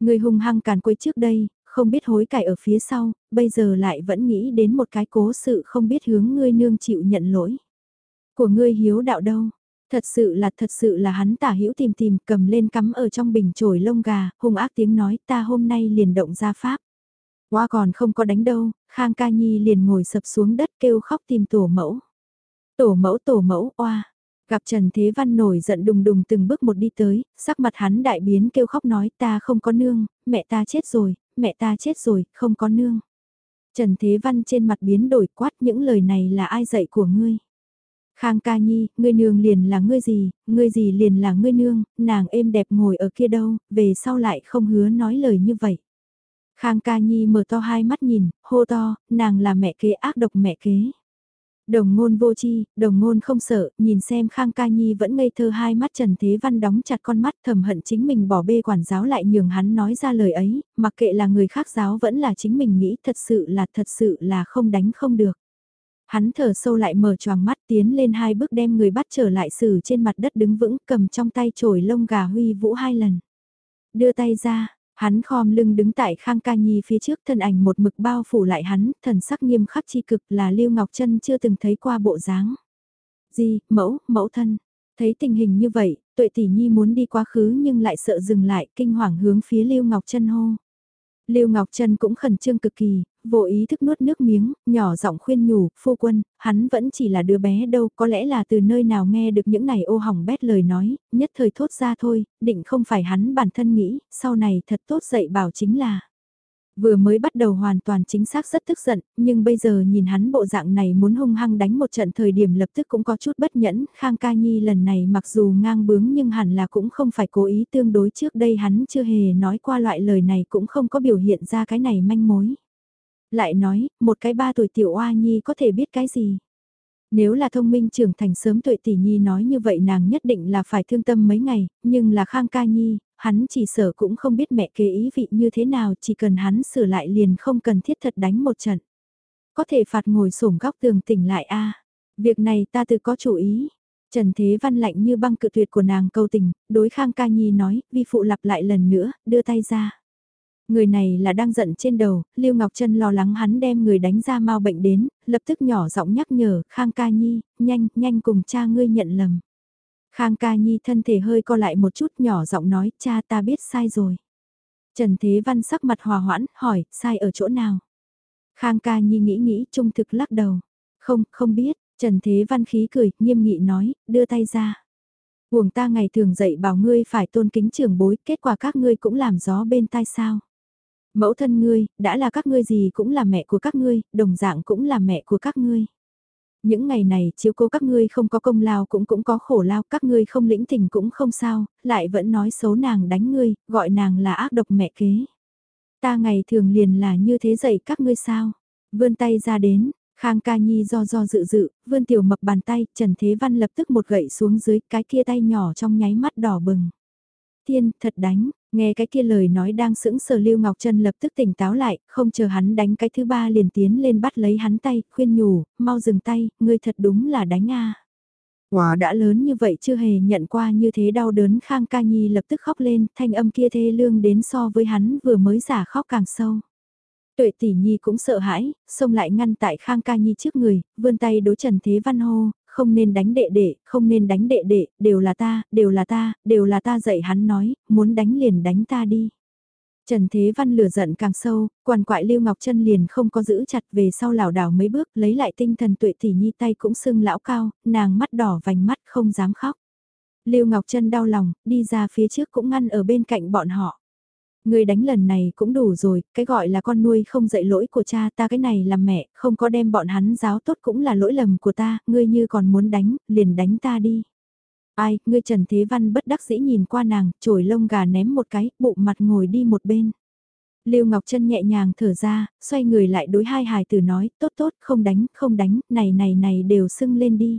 Ngươi hung hăng càn quấy trước đây, không biết hối cải ở phía sau, bây giờ lại vẫn nghĩ đến một cái cố sự không biết hướng ngươi nương chịu nhận lỗi. Của ngươi hiếu đạo đâu, Thật sự là thật sự là hắn tả hữu tìm tìm cầm lên cắm ở trong bình chổi lông gà, hung ác tiếng nói ta hôm nay liền động ra pháp. Qua còn không có đánh đâu, Khang Ca Nhi liền ngồi sập xuống đất kêu khóc tìm tổ mẫu. Tổ mẫu tổ mẫu oa. Gặp Trần Thế Văn nổi giận đùng đùng từng bước một đi tới, sắc mặt hắn đại biến kêu khóc nói ta không có nương, mẹ ta chết rồi, mẹ ta chết rồi, không có nương. Trần Thế Văn trên mặt biến đổi quát những lời này là ai dạy của ngươi? Khang ca nhi, ngươi nương liền là ngươi gì, ngươi gì liền là ngươi nương, nàng êm đẹp ngồi ở kia đâu, về sau lại không hứa nói lời như vậy. Khang ca nhi mở to hai mắt nhìn, hô to, nàng là mẹ kế ác độc mẹ kế. Đồng ngôn vô chi, đồng ngôn không sợ, nhìn xem Khang Ca Nhi vẫn ngây thơ hai mắt Trần Thế Văn đóng chặt con mắt thầm hận chính mình bỏ bê quản giáo lại nhường hắn nói ra lời ấy, mặc kệ là người khác giáo vẫn là chính mình nghĩ thật sự là thật sự là không đánh không được. Hắn thở sâu lại mở choàng mắt tiến lên hai bước đem người bắt trở lại xử trên mặt đất đứng vững cầm trong tay chổi lông gà huy vũ hai lần. Đưa tay ra, Hắn khom lưng đứng tại Khang Ca Nhi phía trước thân ảnh một mực bao phủ lại hắn, thần sắc nghiêm khắc chi cực là Lưu Ngọc Trân chưa từng thấy qua bộ dáng. Gì, mẫu, mẫu thân. Thấy tình hình như vậy, tuệ tỷ nhi muốn đi quá khứ nhưng lại sợ dừng lại, kinh hoàng hướng phía Lưu Ngọc Trân hô. Lưu Ngọc Trân cũng khẩn trương cực kỳ, vô ý thức nuốt nước miếng, nhỏ giọng khuyên nhủ, phu quân, hắn vẫn chỉ là đứa bé đâu, có lẽ là từ nơi nào nghe được những này ô hỏng bét lời nói, nhất thời thốt ra thôi, định không phải hắn bản thân nghĩ, sau này thật tốt dạy bảo chính là. Vừa mới bắt đầu hoàn toàn chính xác rất tức giận, nhưng bây giờ nhìn hắn bộ dạng này muốn hung hăng đánh một trận thời điểm lập tức cũng có chút bất nhẫn, Khang Ca Nhi lần này mặc dù ngang bướng nhưng hẳn là cũng không phải cố ý tương đối trước đây hắn chưa hề nói qua loại lời này cũng không có biểu hiện ra cái này manh mối. Lại nói, một cái ba tuổi tiểu oa nhi có thể biết cái gì? Nếu là thông minh trưởng thành sớm tuổi tỷ nhi nói như vậy nàng nhất định là phải thương tâm mấy ngày, nhưng là Khang Ca Nhi, hắn chỉ sở cũng không biết mẹ kế ý vị như thế nào, chỉ cần hắn sửa lại liền không cần thiết thật đánh một trận. Có thể phạt ngồi sổm góc tường tỉnh lại a Việc này ta tự có chủ ý. Trần Thế Văn lạnh như băng cự tuyệt của nàng câu tình, đối Khang Ca Nhi nói, vi phụ lặp lại lần nữa, đưa tay ra. Người này là đang giận trên đầu, Lưu Ngọc Trân lo lắng hắn đem người đánh ra mau bệnh đến, lập tức nhỏ giọng nhắc nhở, Khang Ca Nhi, nhanh, nhanh cùng cha ngươi nhận lầm. Khang Ca Nhi thân thể hơi co lại một chút nhỏ giọng nói, cha ta biết sai rồi. Trần Thế Văn sắc mặt hòa hoãn, hỏi, sai ở chỗ nào? Khang Ca Nhi nghĩ nghĩ, trung thực lắc đầu. Không, không biết, Trần Thế Văn khí cười, nghiêm nghị nói, đưa tay ra. Huồng ta ngày thường dạy bảo ngươi phải tôn kính trưởng bối, kết quả các ngươi cũng làm gió bên tai sao. Mẫu thân ngươi, đã là các ngươi gì cũng là mẹ của các ngươi, đồng dạng cũng là mẹ của các ngươi. Những ngày này chiếu cố các ngươi không có công lao cũng cũng có khổ lao, các ngươi không lĩnh tình cũng không sao, lại vẫn nói xấu nàng đánh ngươi, gọi nàng là ác độc mẹ kế. Ta ngày thường liền là như thế dạy các ngươi sao? Vươn tay ra đến, Khang ca nhi do do dự dự, vươn tiểu mập bàn tay, Trần Thế Văn lập tức một gậy xuống dưới, cái kia tay nhỏ trong nháy mắt đỏ bừng. Tiên, thật đánh, Nghe cái kia lời nói đang sững sờ Lưu Ngọc Trân lập tức tỉnh táo lại, không chờ hắn đánh cái thứ ba liền tiến lên bắt lấy hắn tay, khuyên nhủ, mau dừng tay, ngươi thật đúng là đánh a. Quả đã lớn như vậy chưa hề nhận qua như thế đau đớn Khang Ca Nhi lập tức khóc lên, thanh âm kia thê lương đến so với hắn vừa mới giả khóc càng sâu. Tuệ tỷ nhi cũng sợ hãi, xông lại ngăn tại Khang Ca Nhi trước người, vươn tay đối Trần Thế Văn hô, không nên đánh đệ đệ, không nên đánh đệ đệ, đều là ta, đều là ta, đều là ta dạy hắn nói, muốn đánh liền đánh ta đi. Trần Thế Văn lửa giận càng sâu, quản quại Lưu Ngọc Trân liền không có giữ chặt về sau lảo đảo mấy bước, lấy lại tinh thần tuệ tỷ nhi tay cũng sưng lão cao, nàng mắt đỏ vành mắt không dám khóc. Lưu Ngọc Trân đau lòng, đi ra phía trước cũng ngăn ở bên cạnh bọn họ ngươi đánh lần này cũng đủ rồi, cái gọi là con nuôi không dạy lỗi của cha ta cái này làm mẹ, không có đem bọn hắn giáo tốt cũng là lỗi lầm của ta, ngươi như còn muốn đánh, liền đánh ta đi. Ai, ngươi Trần Thế Văn bất đắc dĩ nhìn qua nàng, trổi lông gà ném một cái, bụng mặt ngồi đi một bên. Lưu Ngọc Trân nhẹ nhàng thở ra, xoay người lại đối hai hài tử nói, tốt tốt, không đánh, không đánh, này này này đều sưng lên đi.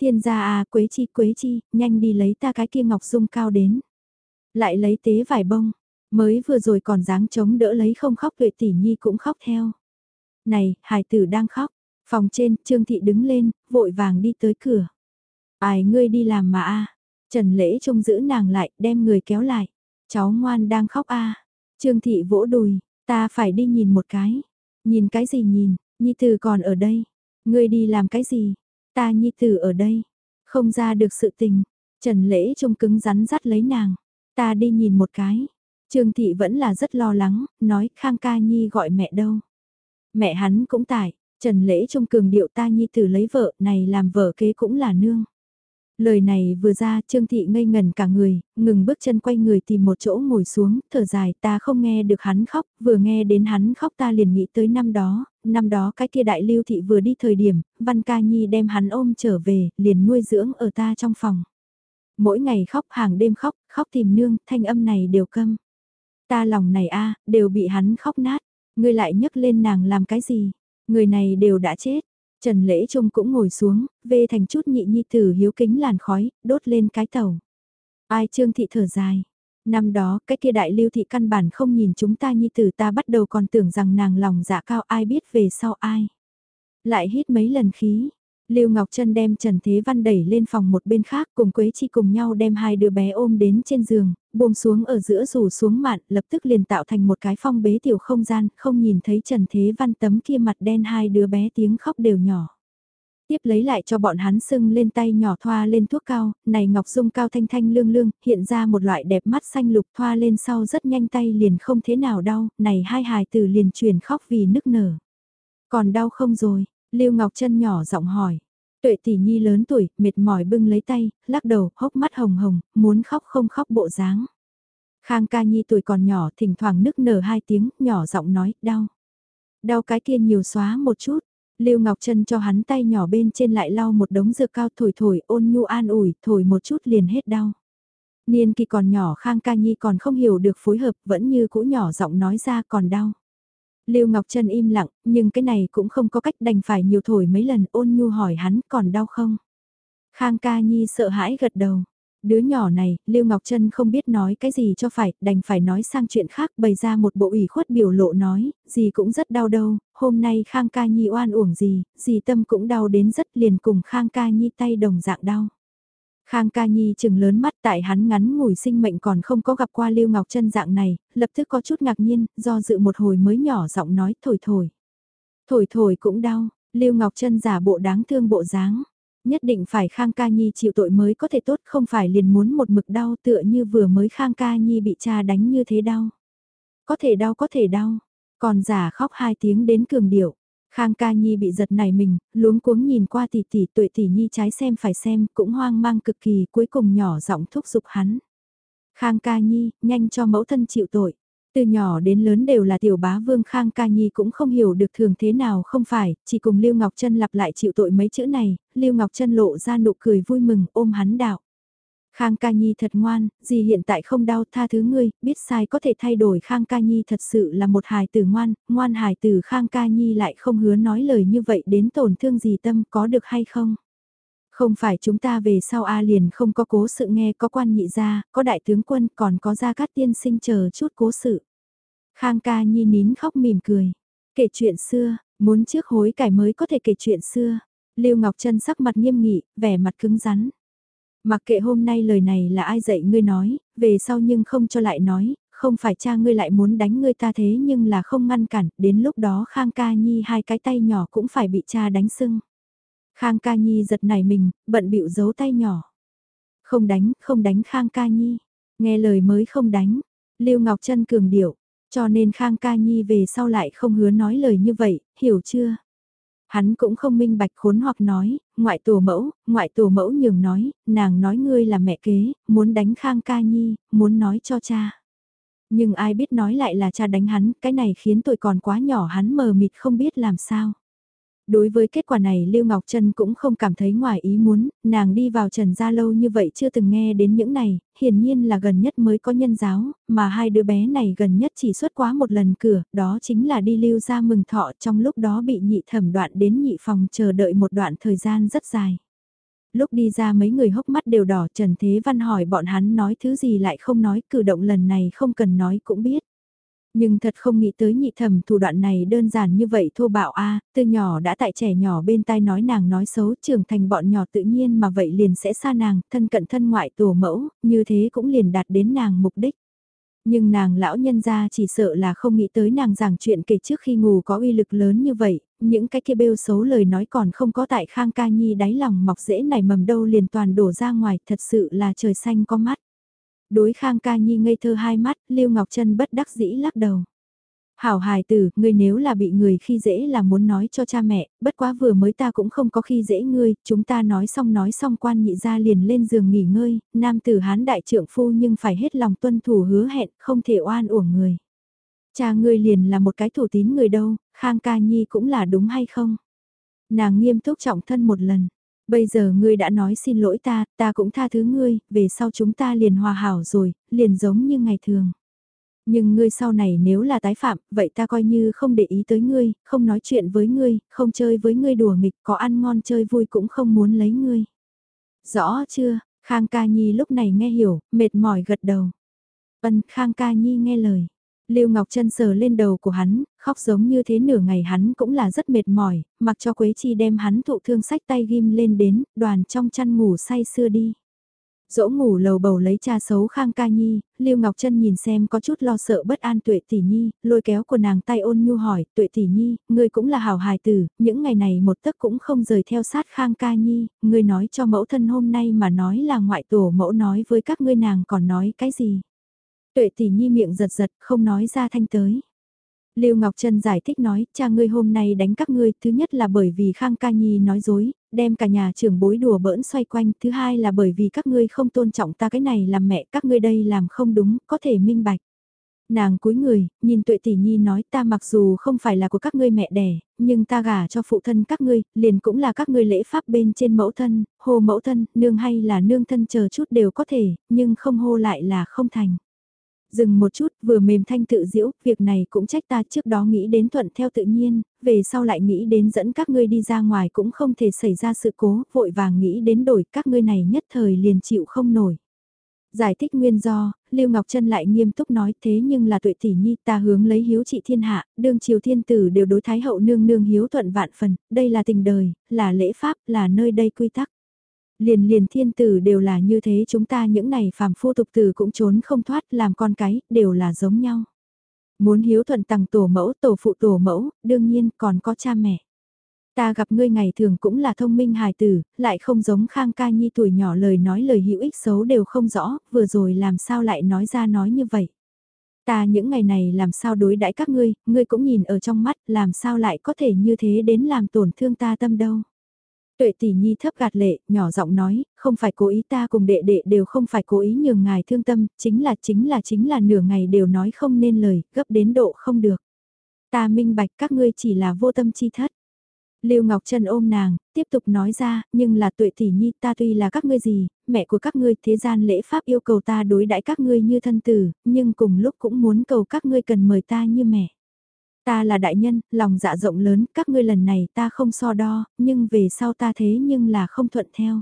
Thiên gia à, Quế Chi, Quế Chi, nhanh đi lấy ta cái kia ngọc dung cao đến. Lại lấy tế vải bông, Mới vừa rồi còn dáng chống đỡ lấy không khóc tuệ tỷ nhi cũng khóc theo. Này, hải tử đang khóc. Phòng trên, Trương Thị đứng lên, vội vàng đi tới cửa. Ai ngươi đi làm mà a Trần Lễ trông giữ nàng lại, đem người kéo lại. Cháu ngoan đang khóc a Trương Thị vỗ đùi, ta phải đi nhìn một cái. Nhìn cái gì nhìn, Nhi Tử còn ở đây. Ngươi đi làm cái gì? Ta Nhi Tử ở đây. Không ra được sự tình. Trần Lễ trông cứng rắn dắt lấy nàng. Ta đi nhìn một cái. Trương Thị vẫn là rất lo lắng, nói Khang Ca Nhi gọi mẹ đâu. Mẹ hắn cũng tại, Trần Lễ Trung cường điệu ta Nhi tử lấy vợ này làm vợ kế cũng là nương. Lời này vừa ra, Trương Thị ngây ngần cả người, ngừng bước chân quay người tìm một chỗ ngồi xuống, thở dài ta không nghe được hắn khóc, vừa nghe đến hắn khóc ta liền nghĩ tới năm đó, năm đó cái kia đại lưu thị vừa đi thời điểm, Văn Ca Nhi đem hắn ôm trở về, liền nuôi dưỡng ở ta trong phòng. Mỗi ngày khóc hàng đêm khóc, khóc tìm nương, thanh âm này đều câm. Ta lòng này a đều bị hắn khóc nát, ngươi lại nhấc lên nàng làm cái gì, người này đều đã chết. Trần Lễ Trung cũng ngồi xuống, vê thành chút nhị nhi tử hiếu kính làn khói, đốt lên cái tàu. Ai trương thị thở dài. Năm đó, cái kia đại lưu thị căn bản không nhìn chúng ta nhi tử ta bắt đầu còn tưởng rằng nàng lòng dạ cao ai biết về sau ai. Lại hít mấy lần khí, Lưu Ngọc Trân đem Trần Thế Văn đẩy lên phòng một bên khác cùng Quế Chi cùng nhau đem hai đứa bé ôm đến trên giường, buông xuống ở giữa rủ xuống mạn, lập tức liền tạo thành một cái phong bế tiểu không gian, không nhìn thấy Trần Thế Văn tấm kia mặt đen hai đứa bé tiếng khóc đều nhỏ. Tiếp lấy lại cho bọn hắn sưng lên tay nhỏ thoa lên thuốc cao, này Ngọc Dung cao thanh thanh lương lương, hiện ra một loại đẹp mắt xanh lục thoa lên sau rất nhanh tay liền không thế nào đau, này hai hài tử liền truyền khóc vì nức nở. Còn đau không rồi, Lưu Ngọc Trân nhỏ giọng hỏi. Tuệ tỷ nhi lớn tuổi, mệt mỏi bưng lấy tay, lắc đầu, hốc mắt hồng hồng, muốn khóc không khóc bộ dáng. Khang ca nhi tuổi còn nhỏ, thỉnh thoảng nức nở hai tiếng, nhỏ giọng nói, đau. Đau cái kia nhiều xóa một chút. Lưu Ngọc Trân cho hắn tay nhỏ bên trên lại lau một đống dược cao thổi thổi ôn nhu an ủi, thổi một chút liền hết đau. Niên kỳ còn nhỏ Khang ca nhi còn không hiểu được phối hợp, vẫn như cũ nhỏ giọng nói ra còn đau. Lưu Ngọc Trân im lặng, nhưng cái này cũng không có cách đành phải nhiều thổi mấy lần ôn nhu hỏi hắn còn đau không. Khang ca nhi sợ hãi gật đầu. Đứa nhỏ này, Lưu Ngọc Trân không biết nói cái gì cho phải, đành phải nói sang chuyện khác bày ra một bộ ủy khuất biểu lộ nói, gì cũng rất đau đâu, hôm nay Khang ca nhi oan uổng gì, gì tâm cũng đau đến rất liền cùng Khang ca nhi tay đồng dạng đau. Khang ca nhi chừng lớn mắt tại hắn ngắn ngủi sinh mệnh còn không có gặp qua Lưu Ngọc Trân dạng này, lập tức có chút ngạc nhiên, do dự một hồi mới nhỏ giọng nói thổi thổi. Thổi thổi cũng đau, Lưu Ngọc Trân giả bộ đáng thương bộ dáng. Nhất định phải Khang ca nhi chịu tội mới có thể tốt không phải liền muốn một mực đau tựa như vừa mới Khang ca nhi bị cha đánh như thế đau. Có thể đau có thể đau, còn giả khóc hai tiếng đến cường điệu. Khang ca nhi bị giật này mình, luống cuống nhìn qua tỷ tỷ tuệ tỷ nhi trái xem phải xem, cũng hoang mang cực kỳ, cuối cùng nhỏ giọng thúc giục hắn. Khang ca nhi, nhanh cho mẫu thân chịu tội. Từ nhỏ đến lớn đều là tiểu bá vương Khang ca nhi cũng không hiểu được thường thế nào không phải, chỉ cùng Lưu Ngọc Trân lặp lại chịu tội mấy chữ này, Lưu Ngọc Trân lộ ra nụ cười vui mừng ôm hắn đạo. Khang ca nhi thật ngoan, gì hiện tại không đau tha thứ ngươi, biết sai có thể thay đổi Khang ca nhi thật sự là một hài tử ngoan, ngoan hài tử Khang ca nhi lại không hứa nói lời như vậy đến tổn thương gì tâm có được hay không. Không phải chúng ta về sau A liền không có cố sự nghe có quan nhị gia, có đại tướng quân còn có gia cát tiên sinh chờ chút cố sự. Khang ca nhi nín khóc mỉm cười, kể chuyện xưa, muốn trước hối cải mới có thể kể chuyện xưa. Lưu Ngọc Trân sắc mặt nghiêm nghị, vẻ mặt cứng rắn. Mặc kệ hôm nay lời này là ai dạy ngươi nói, về sau nhưng không cho lại nói, không phải cha ngươi lại muốn đánh ngươi ta thế nhưng là không ngăn cản, đến lúc đó Khang Ca Nhi hai cái tay nhỏ cũng phải bị cha đánh sưng. Khang Ca Nhi giật nảy mình, bận bịu giấu tay nhỏ. Không đánh, không đánh Khang Ca Nhi. Nghe lời mới không đánh. Lưu Ngọc Trân cường điệu, cho nên Khang Ca Nhi về sau lại không hứa nói lời như vậy, hiểu chưa? Hắn cũng không minh bạch khốn hoặc nói, ngoại tổ mẫu, ngoại tổ mẫu nhường nói, nàng nói ngươi là mẹ kế, muốn đánh Khang Ca Nhi, muốn nói cho cha. Nhưng ai biết nói lại là cha đánh hắn, cái này khiến tôi còn quá nhỏ hắn mờ mịt không biết làm sao. Đối với kết quả này Lưu Ngọc Trân cũng không cảm thấy ngoài ý muốn, nàng đi vào Trần Gia lâu như vậy chưa từng nghe đến những này, hiển nhiên là gần nhất mới có nhân giáo, mà hai đứa bé này gần nhất chỉ xuất quá một lần cửa, đó chính là đi lưu ra mừng thọ trong lúc đó bị nhị thẩm đoạn đến nhị phòng chờ đợi một đoạn thời gian rất dài. Lúc đi ra mấy người hốc mắt đều đỏ Trần Thế Văn hỏi bọn hắn nói thứ gì lại không nói, cử động lần này không cần nói cũng biết. Nhưng thật không nghĩ tới nhị thẩm thủ đoạn này đơn giản như vậy thô bạo a từ nhỏ đã tại trẻ nhỏ bên tai nói nàng nói xấu trưởng thành bọn nhỏ tự nhiên mà vậy liền sẽ xa nàng, thân cận thân ngoại tổ mẫu, như thế cũng liền đạt đến nàng mục đích. Nhưng nàng lão nhân ra chỉ sợ là không nghĩ tới nàng giảng chuyện kể trước khi ngủ có uy lực lớn như vậy, những cái kia bêu xấu lời nói còn không có tại khang ca nhi đáy lòng mọc dễ nảy mầm đâu liền toàn đổ ra ngoài, thật sự là trời xanh có mắt. Đối Khang Ca Nhi ngây thơ hai mắt, Lưu Ngọc Trân bất đắc dĩ lắc đầu. Hảo hài tử, ngươi nếu là bị người khi dễ là muốn nói cho cha mẹ, bất quá vừa mới ta cũng không có khi dễ ngươi, chúng ta nói xong nói xong quan nhị ra liền lên giường nghỉ ngơi, nam tử hán đại trượng phu nhưng phải hết lòng tuân thủ hứa hẹn, không thể oan uổng người. Cha ngươi liền là một cái thủ tín người đâu, Khang ca nhi cũng là đúng hay không? Nàng nghiêm túc trọng thân một lần. Bây giờ ngươi đã nói xin lỗi ta, ta cũng tha thứ ngươi, về sau chúng ta liền hòa hảo rồi, liền giống như ngày thường. Nhưng ngươi sau này nếu là tái phạm, vậy ta coi như không để ý tới ngươi, không nói chuyện với ngươi, không chơi với ngươi đùa nghịch, có ăn ngon chơi vui cũng không muốn lấy ngươi. Rõ chưa, Khang Ca Nhi lúc này nghe hiểu, mệt mỏi gật đầu. Vân Khang Ca Nhi nghe lời. Lưu Ngọc Trân sờ lên đầu của hắn, khóc giống như thế nửa ngày hắn cũng là rất mệt mỏi, mặc cho Quế Chi đem hắn thụ thương sách tay ghim lên đến, đoàn trong chăn ngủ say xưa đi. Dỗ ngủ lầu bầu lấy cha xấu Khang Ca Nhi, Lưu Ngọc Trân nhìn xem có chút lo sợ bất an Tuệ Tỷ Nhi, lôi kéo của nàng tay ôn nhu hỏi, Tuệ Tỷ Nhi, ngươi cũng là hảo hài tử, những ngày này một tấc cũng không rời theo sát Khang Ca Nhi, ngươi nói cho mẫu thân hôm nay mà nói là ngoại tổ mẫu nói với các ngươi nàng còn nói cái gì. Tuệ Tỷ Nhi miệng giật giật, không nói ra thanh tới. Lưu Ngọc Trân giải thích nói, cha ngươi hôm nay đánh các ngươi, thứ nhất là bởi vì Khang Ca Nhi nói dối, đem cả nhà trưởng bối đùa bỡn xoay quanh, thứ hai là bởi vì các ngươi không tôn trọng ta cái này làm mẹ, các ngươi đây làm không đúng, có thể minh bạch. Nàng cúi người, nhìn tuệ tỷ nhi nói ta mặc dù không phải là của các ngươi mẹ đẻ, nhưng ta gả cho phụ thân các ngươi, liền cũng là các ngươi lễ pháp bên trên mẫu thân, hô mẫu thân, nương hay là nương thân chờ chút đều có thể, nhưng không hô lại là không thành. Dừng một chút, vừa mềm thanh tự diễu, việc này cũng trách ta trước đó nghĩ đến thuận theo tự nhiên, về sau lại nghĩ đến dẫn các ngươi đi ra ngoài cũng không thể xảy ra sự cố, vội vàng nghĩ đến đổi các ngươi này nhất thời liền chịu không nổi. Giải thích nguyên do, Lưu Ngọc Trân lại nghiêm túc nói thế nhưng là tuệ tỷ nhi ta hướng lấy hiếu trị thiên hạ, đương triều thiên tử đều đối thái hậu nương nương hiếu thuận vạn phần, đây là tình đời, là lễ pháp, là nơi đây quy tắc. Liền liền thiên tử đều là như thế chúng ta những này phàm phu tục tử cũng trốn không thoát làm con cái, đều là giống nhau. Muốn hiếu thuận tầng tổ mẫu, tổ phụ tổ mẫu, đương nhiên còn có cha mẹ. Ta gặp ngươi ngày thường cũng là thông minh hài tử, lại không giống Khang Ca Nhi tuổi nhỏ lời nói lời hữu ích xấu đều không rõ, vừa rồi làm sao lại nói ra nói như vậy. Ta những ngày này làm sao đối đãi các ngươi, ngươi cũng nhìn ở trong mắt, làm sao lại có thể như thế đến làm tổn thương ta tâm đâu. Tuệ tỷ nhi thấp gạt lệ, nhỏ giọng nói, không phải cố ý ta cùng đệ đệ đều không phải cố ý nhường ngài thương tâm, chính là chính là chính là nửa ngày đều nói không nên lời, gấp đến độ không được. Ta minh bạch các ngươi chỉ là vô tâm chi thất. Lưu Ngọc Trân ôm nàng, tiếp tục nói ra, nhưng là tuệ tỷ nhi ta tuy là các ngươi gì, mẹ của các ngươi thế gian lễ pháp yêu cầu ta đối đãi các ngươi như thân tử, nhưng cùng lúc cũng muốn cầu các ngươi cần mời ta như mẹ. Ta là đại nhân, lòng dạ rộng lớn, các ngươi lần này ta không so đo, nhưng về sau ta thế nhưng là không thuận theo.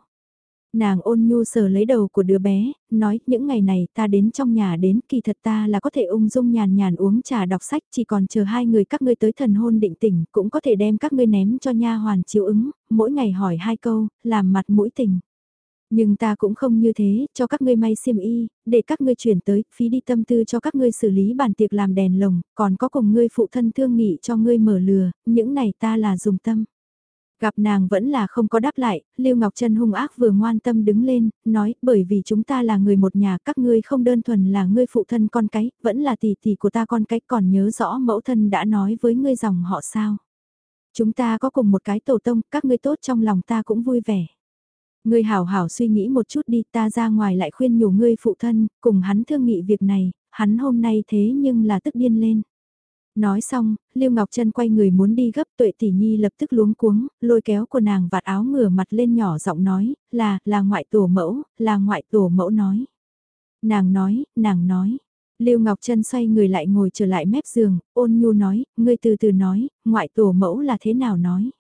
Nàng ôn nhu sờ lấy đầu của đứa bé, nói những ngày này ta đến trong nhà đến kỳ thật ta là có thể ung dung nhàn nhàn uống trà đọc sách chỉ còn chờ hai người các ngươi tới thần hôn định tỉnh cũng có thể đem các ngươi ném cho nha hoàn chiếu ứng, mỗi ngày hỏi hai câu, làm mặt mũi tình. Nhưng ta cũng không như thế, cho các ngươi may xiêm y, để các ngươi chuyển tới, phí đi tâm tư cho các ngươi xử lý bàn tiệc làm đèn lồng, còn có cùng ngươi phụ thân thương nghị cho ngươi mở lừa, những này ta là dùng tâm. Gặp nàng vẫn là không có đáp lại, Lưu Ngọc Trân hung ác vừa ngoan tâm đứng lên, nói, bởi vì chúng ta là người một nhà, các ngươi không đơn thuần là ngươi phụ thân con cái, vẫn là tỷ tỷ của ta con cái, còn nhớ rõ mẫu thân đã nói với ngươi dòng họ sao. Chúng ta có cùng một cái tổ tông, các ngươi tốt trong lòng ta cũng vui vẻ. Ngươi hảo hảo suy nghĩ một chút đi ta ra ngoài lại khuyên nhủ ngươi phụ thân, cùng hắn thương nghị việc này, hắn hôm nay thế nhưng là tức điên lên. Nói xong, Lưu Ngọc Trân quay người muốn đi gấp tuệ tỷ nhi lập tức luống cuống, lôi kéo của nàng vạt áo ngửa mặt lên nhỏ giọng nói, là, là ngoại tổ mẫu, là ngoại tổ mẫu nói. Nàng nói, nàng nói. Lưu Ngọc Trân xoay người lại ngồi trở lại mép giường, ôn nhu nói, ngươi từ từ nói, ngoại tổ mẫu là thế nào nói.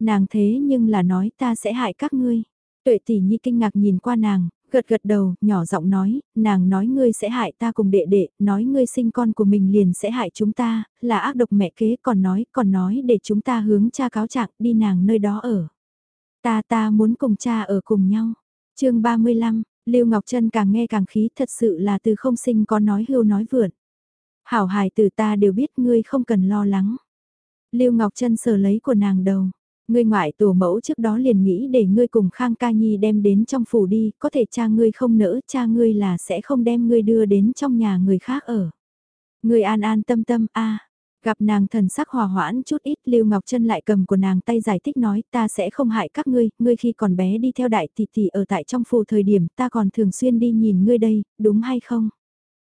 Nàng thế nhưng là nói ta sẽ hại các ngươi. Tuệ tỷ nhi kinh ngạc nhìn qua nàng, gật gật đầu, nhỏ giọng nói, nàng nói ngươi sẽ hại ta cùng đệ đệ, nói ngươi sinh con của mình liền sẽ hại chúng ta, là ác độc mẹ kế, còn nói, còn nói để chúng ta hướng cha cáo trạng đi nàng nơi đó ở. Ta ta muốn cùng cha ở cùng nhau. chương 35, Lưu Ngọc Trân càng nghe càng khí thật sự là từ không sinh có nói hưu nói vượn. Hảo hài từ ta đều biết ngươi không cần lo lắng. Lưu Ngọc Trân sờ lấy của nàng đầu. Ngươi ngoại tổ mẫu trước đó liền nghĩ để ngươi cùng Khang Ca Nhi đem đến trong phủ đi, có thể cha ngươi không nỡ, cha ngươi là sẽ không đem ngươi đưa đến trong nhà người khác ở. Ngươi an an tâm tâm, a Gặp nàng thần sắc hòa hoãn chút ít Lưu Ngọc Trân lại cầm của nàng tay giải thích nói ta sẽ không hại các ngươi, ngươi khi còn bé đi theo đại tỷ tỷ ở tại trong phù thời điểm ta còn thường xuyên đi nhìn ngươi đây, đúng hay không?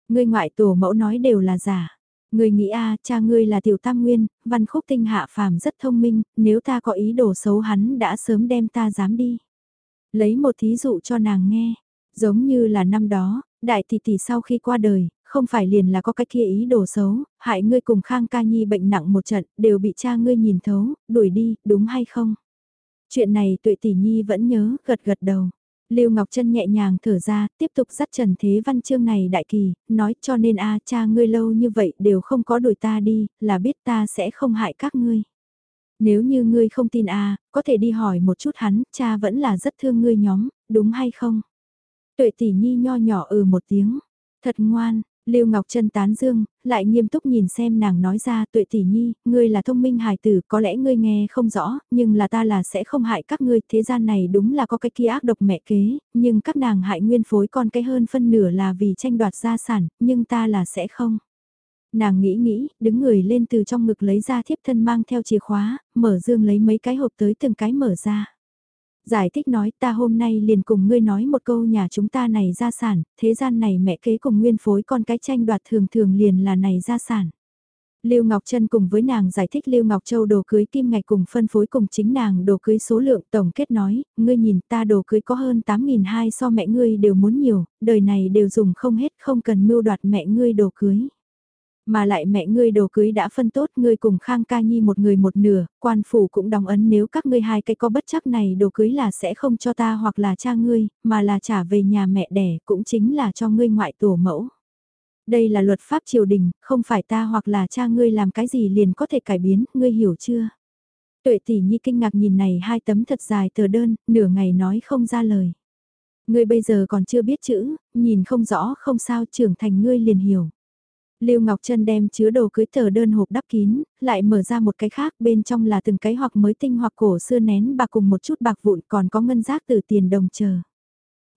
Ngươi ngoại tổ mẫu nói đều là giả. Ngươi nghĩ a cha ngươi là tiểu tam nguyên, văn khúc tinh hạ phàm rất thông minh, nếu ta có ý đồ xấu hắn đã sớm đem ta dám đi. Lấy một thí dụ cho nàng nghe, giống như là năm đó, đại tỷ tỷ sau khi qua đời, không phải liền là có cái kia ý đồ xấu, hại ngươi cùng Khang Ca Nhi bệnh nặng một trận, đều bị cha ngươi nhìn thấu, đuổi đi, đúng hay không? Chuyện này tuệ tỷ nhi vẫn nhớ, gật gật đầu. Lưu Ngọc Trân nhẹ nhàng thở ra, tiếp tục dắt Trần Thế Văn chương này đại kỳ, nói cho nên a cha ngươi lâu như vậy đều không có đuổi ta đi, là biết ta sẽ không hại các ngươi. Nếu như ngươi không tin a có thể đi hỏi một chút hắn, cha vẫn là rất thương ngươi nhóm, đúng hay không? Tuệ tỷ nhi nho nhỏ ừ một tiếng, thật ngoan, Lưu Ngọc Trân tán dương, lại nghiêm túc nhìn xem nàng nói ra tuệ tỷ nhi, ngươi là thông minh hài tử, có lẽ ngươi nghe không rõ, nhưng là ta là sẽ không hại các ngươi, thế gian này đúng là có cái kia ác độc mẹ kế, nhưng các nàng hại nguyên phối con cái hơn phân nửa là vì tranh đoạt gia sản, nhưng ta là sẽ không. Nàng nghĩ nghĩ, đứng người lên từ trong ngực lấy ra thiếp thân mang theo chìa khóa, mở dương lấy mấy cái hộp tới từng cái mở ra. Giải thích nói ta hôm nay liền cùng ngươi nói một câu nhà chúng ta này gia sản, thế gian này mẹ kế cùng nguyên phối con cái tranh đoạt thường thường liền là này gia sản. Lưu Ngọc Trân cùng với nàng giải thích Lưu Ngọc Châu đồ cưới kim ngạch cùng phân phối cùng chính nàng đồ cưới số lượng tổng kết nói, ngươi nhìn ta đồ cưới có hơn 8.200 so mẹ ngươi đều muốn nhiều, đời này đều dùng không hết không cần mưu đoạt mẹ ngươi đồ cưới. Mà lại mẹ ngươi đồ cưới đã phân tốt ngươi cùng Khang Ca Nhi một người một nửa, quan phủ cũng đóng ấn nếu các ngươi hai cái có bất chấp này đồ cưới là sẽ không cho ta hoặc là cha ngươi, mà là trả về nhà mẹ đẻ cũng chính là cho ngươi ngoại tổ mẫu. Đây là luật pháp triều đình, không phải ta hoặc là cha ngươi làm cái gì liền có thể cải biến, ngươi hiểu chưa? Tuệ tỷ nhi kinh ngạc nhìn này hai tấm thật dài tờ đơn, nửa ngày nói không ra lời. Ngươi bây giờ còn chưa biết chữ, nhìn không rõ không sao trưởng thành ngươi liền hiểu. Lưu Ngọc Trân đem chứa đồ cưới tờ đơn hộp đắp kín, lại mở ra một cái khác bên trong là từng cái hoặc mới tinh hoặc cổ xưa nén bạc cùng một chút bạc vụn còn có ngân giác từ tiền đồng chờ.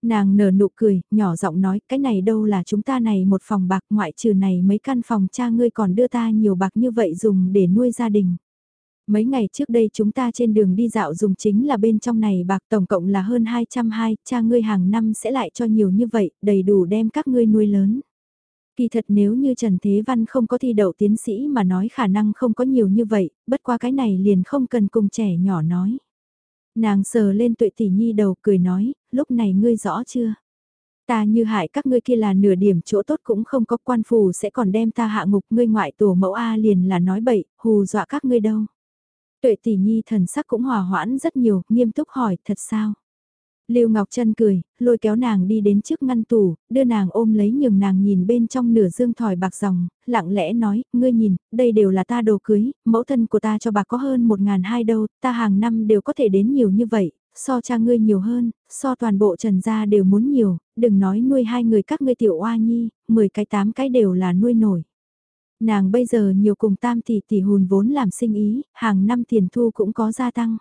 Nàng nở nụ cười, nhỏ giọng nói cái này đâu là chúng ta này một phòng bạc ngoại trừ này mấy căn phòng cha ngươi còn đưa ta nhiều bạc như vậy dùng để nuôi gia đình. Mấy ngày trước đây chúng ta trên đường đi dạo dùng chính là bên trong này bạc tổng cộng là hơn 220, cha ngươi hàng năm sẽ lại cho nhiều như vậy, đầy đủ đem các ngươi nuôi lớn. Kỳ thật nếu như Trần Thế Văn không có thi đậu tiến sĩ mà nói khả năng không có nhiều như vậy, bất qua cái này liền không cần cùng trẻ nhỏ nói. Nàng sờ lên tuệ tỷ nhi đầu cười nói, lúc này ngươi rõ chưa? Ta như hại các ngươi kia là nửa điểm chỗ tốt cũng không có quan phù sẽ còn đem ta hạ ngục ngươi ngoại tổ mẫu A liền là nói bậy, hù dọa các ngươi đâu. Tuệ tỷ nhi thần sắc cũng hòa hoãn rất nhiều, nghiêm túc hỏi, thật sao? Lưu Ngọc Trân cười, lôi kéo nàng đi đến trước ngăn tủ, đưa nàng ôm lấy nhường nàng nhìn bên trong nửa dương thỏi bạc dòng, lặng lẽ nói, ngươi nhìn, đây đều là ta đồ cưới, mẫu thân của ta cho bà có hơn một ngàn hai đâu, ta hàng năm đều có thể đến nhiều như vậy, so cha ngươi nhiều hơn, so toàn bộ trần gia đều muốn nhiều, đừng nói nuôi hai người các ngươi tiểu oa nhi, mười cái tám cái đều là nuôi nổi. Nàng bây giờ nhiều cùng tam tỷ tỷ hùn vốn làm sinh ý, hàng năm tiền thu cũng có gia tăng.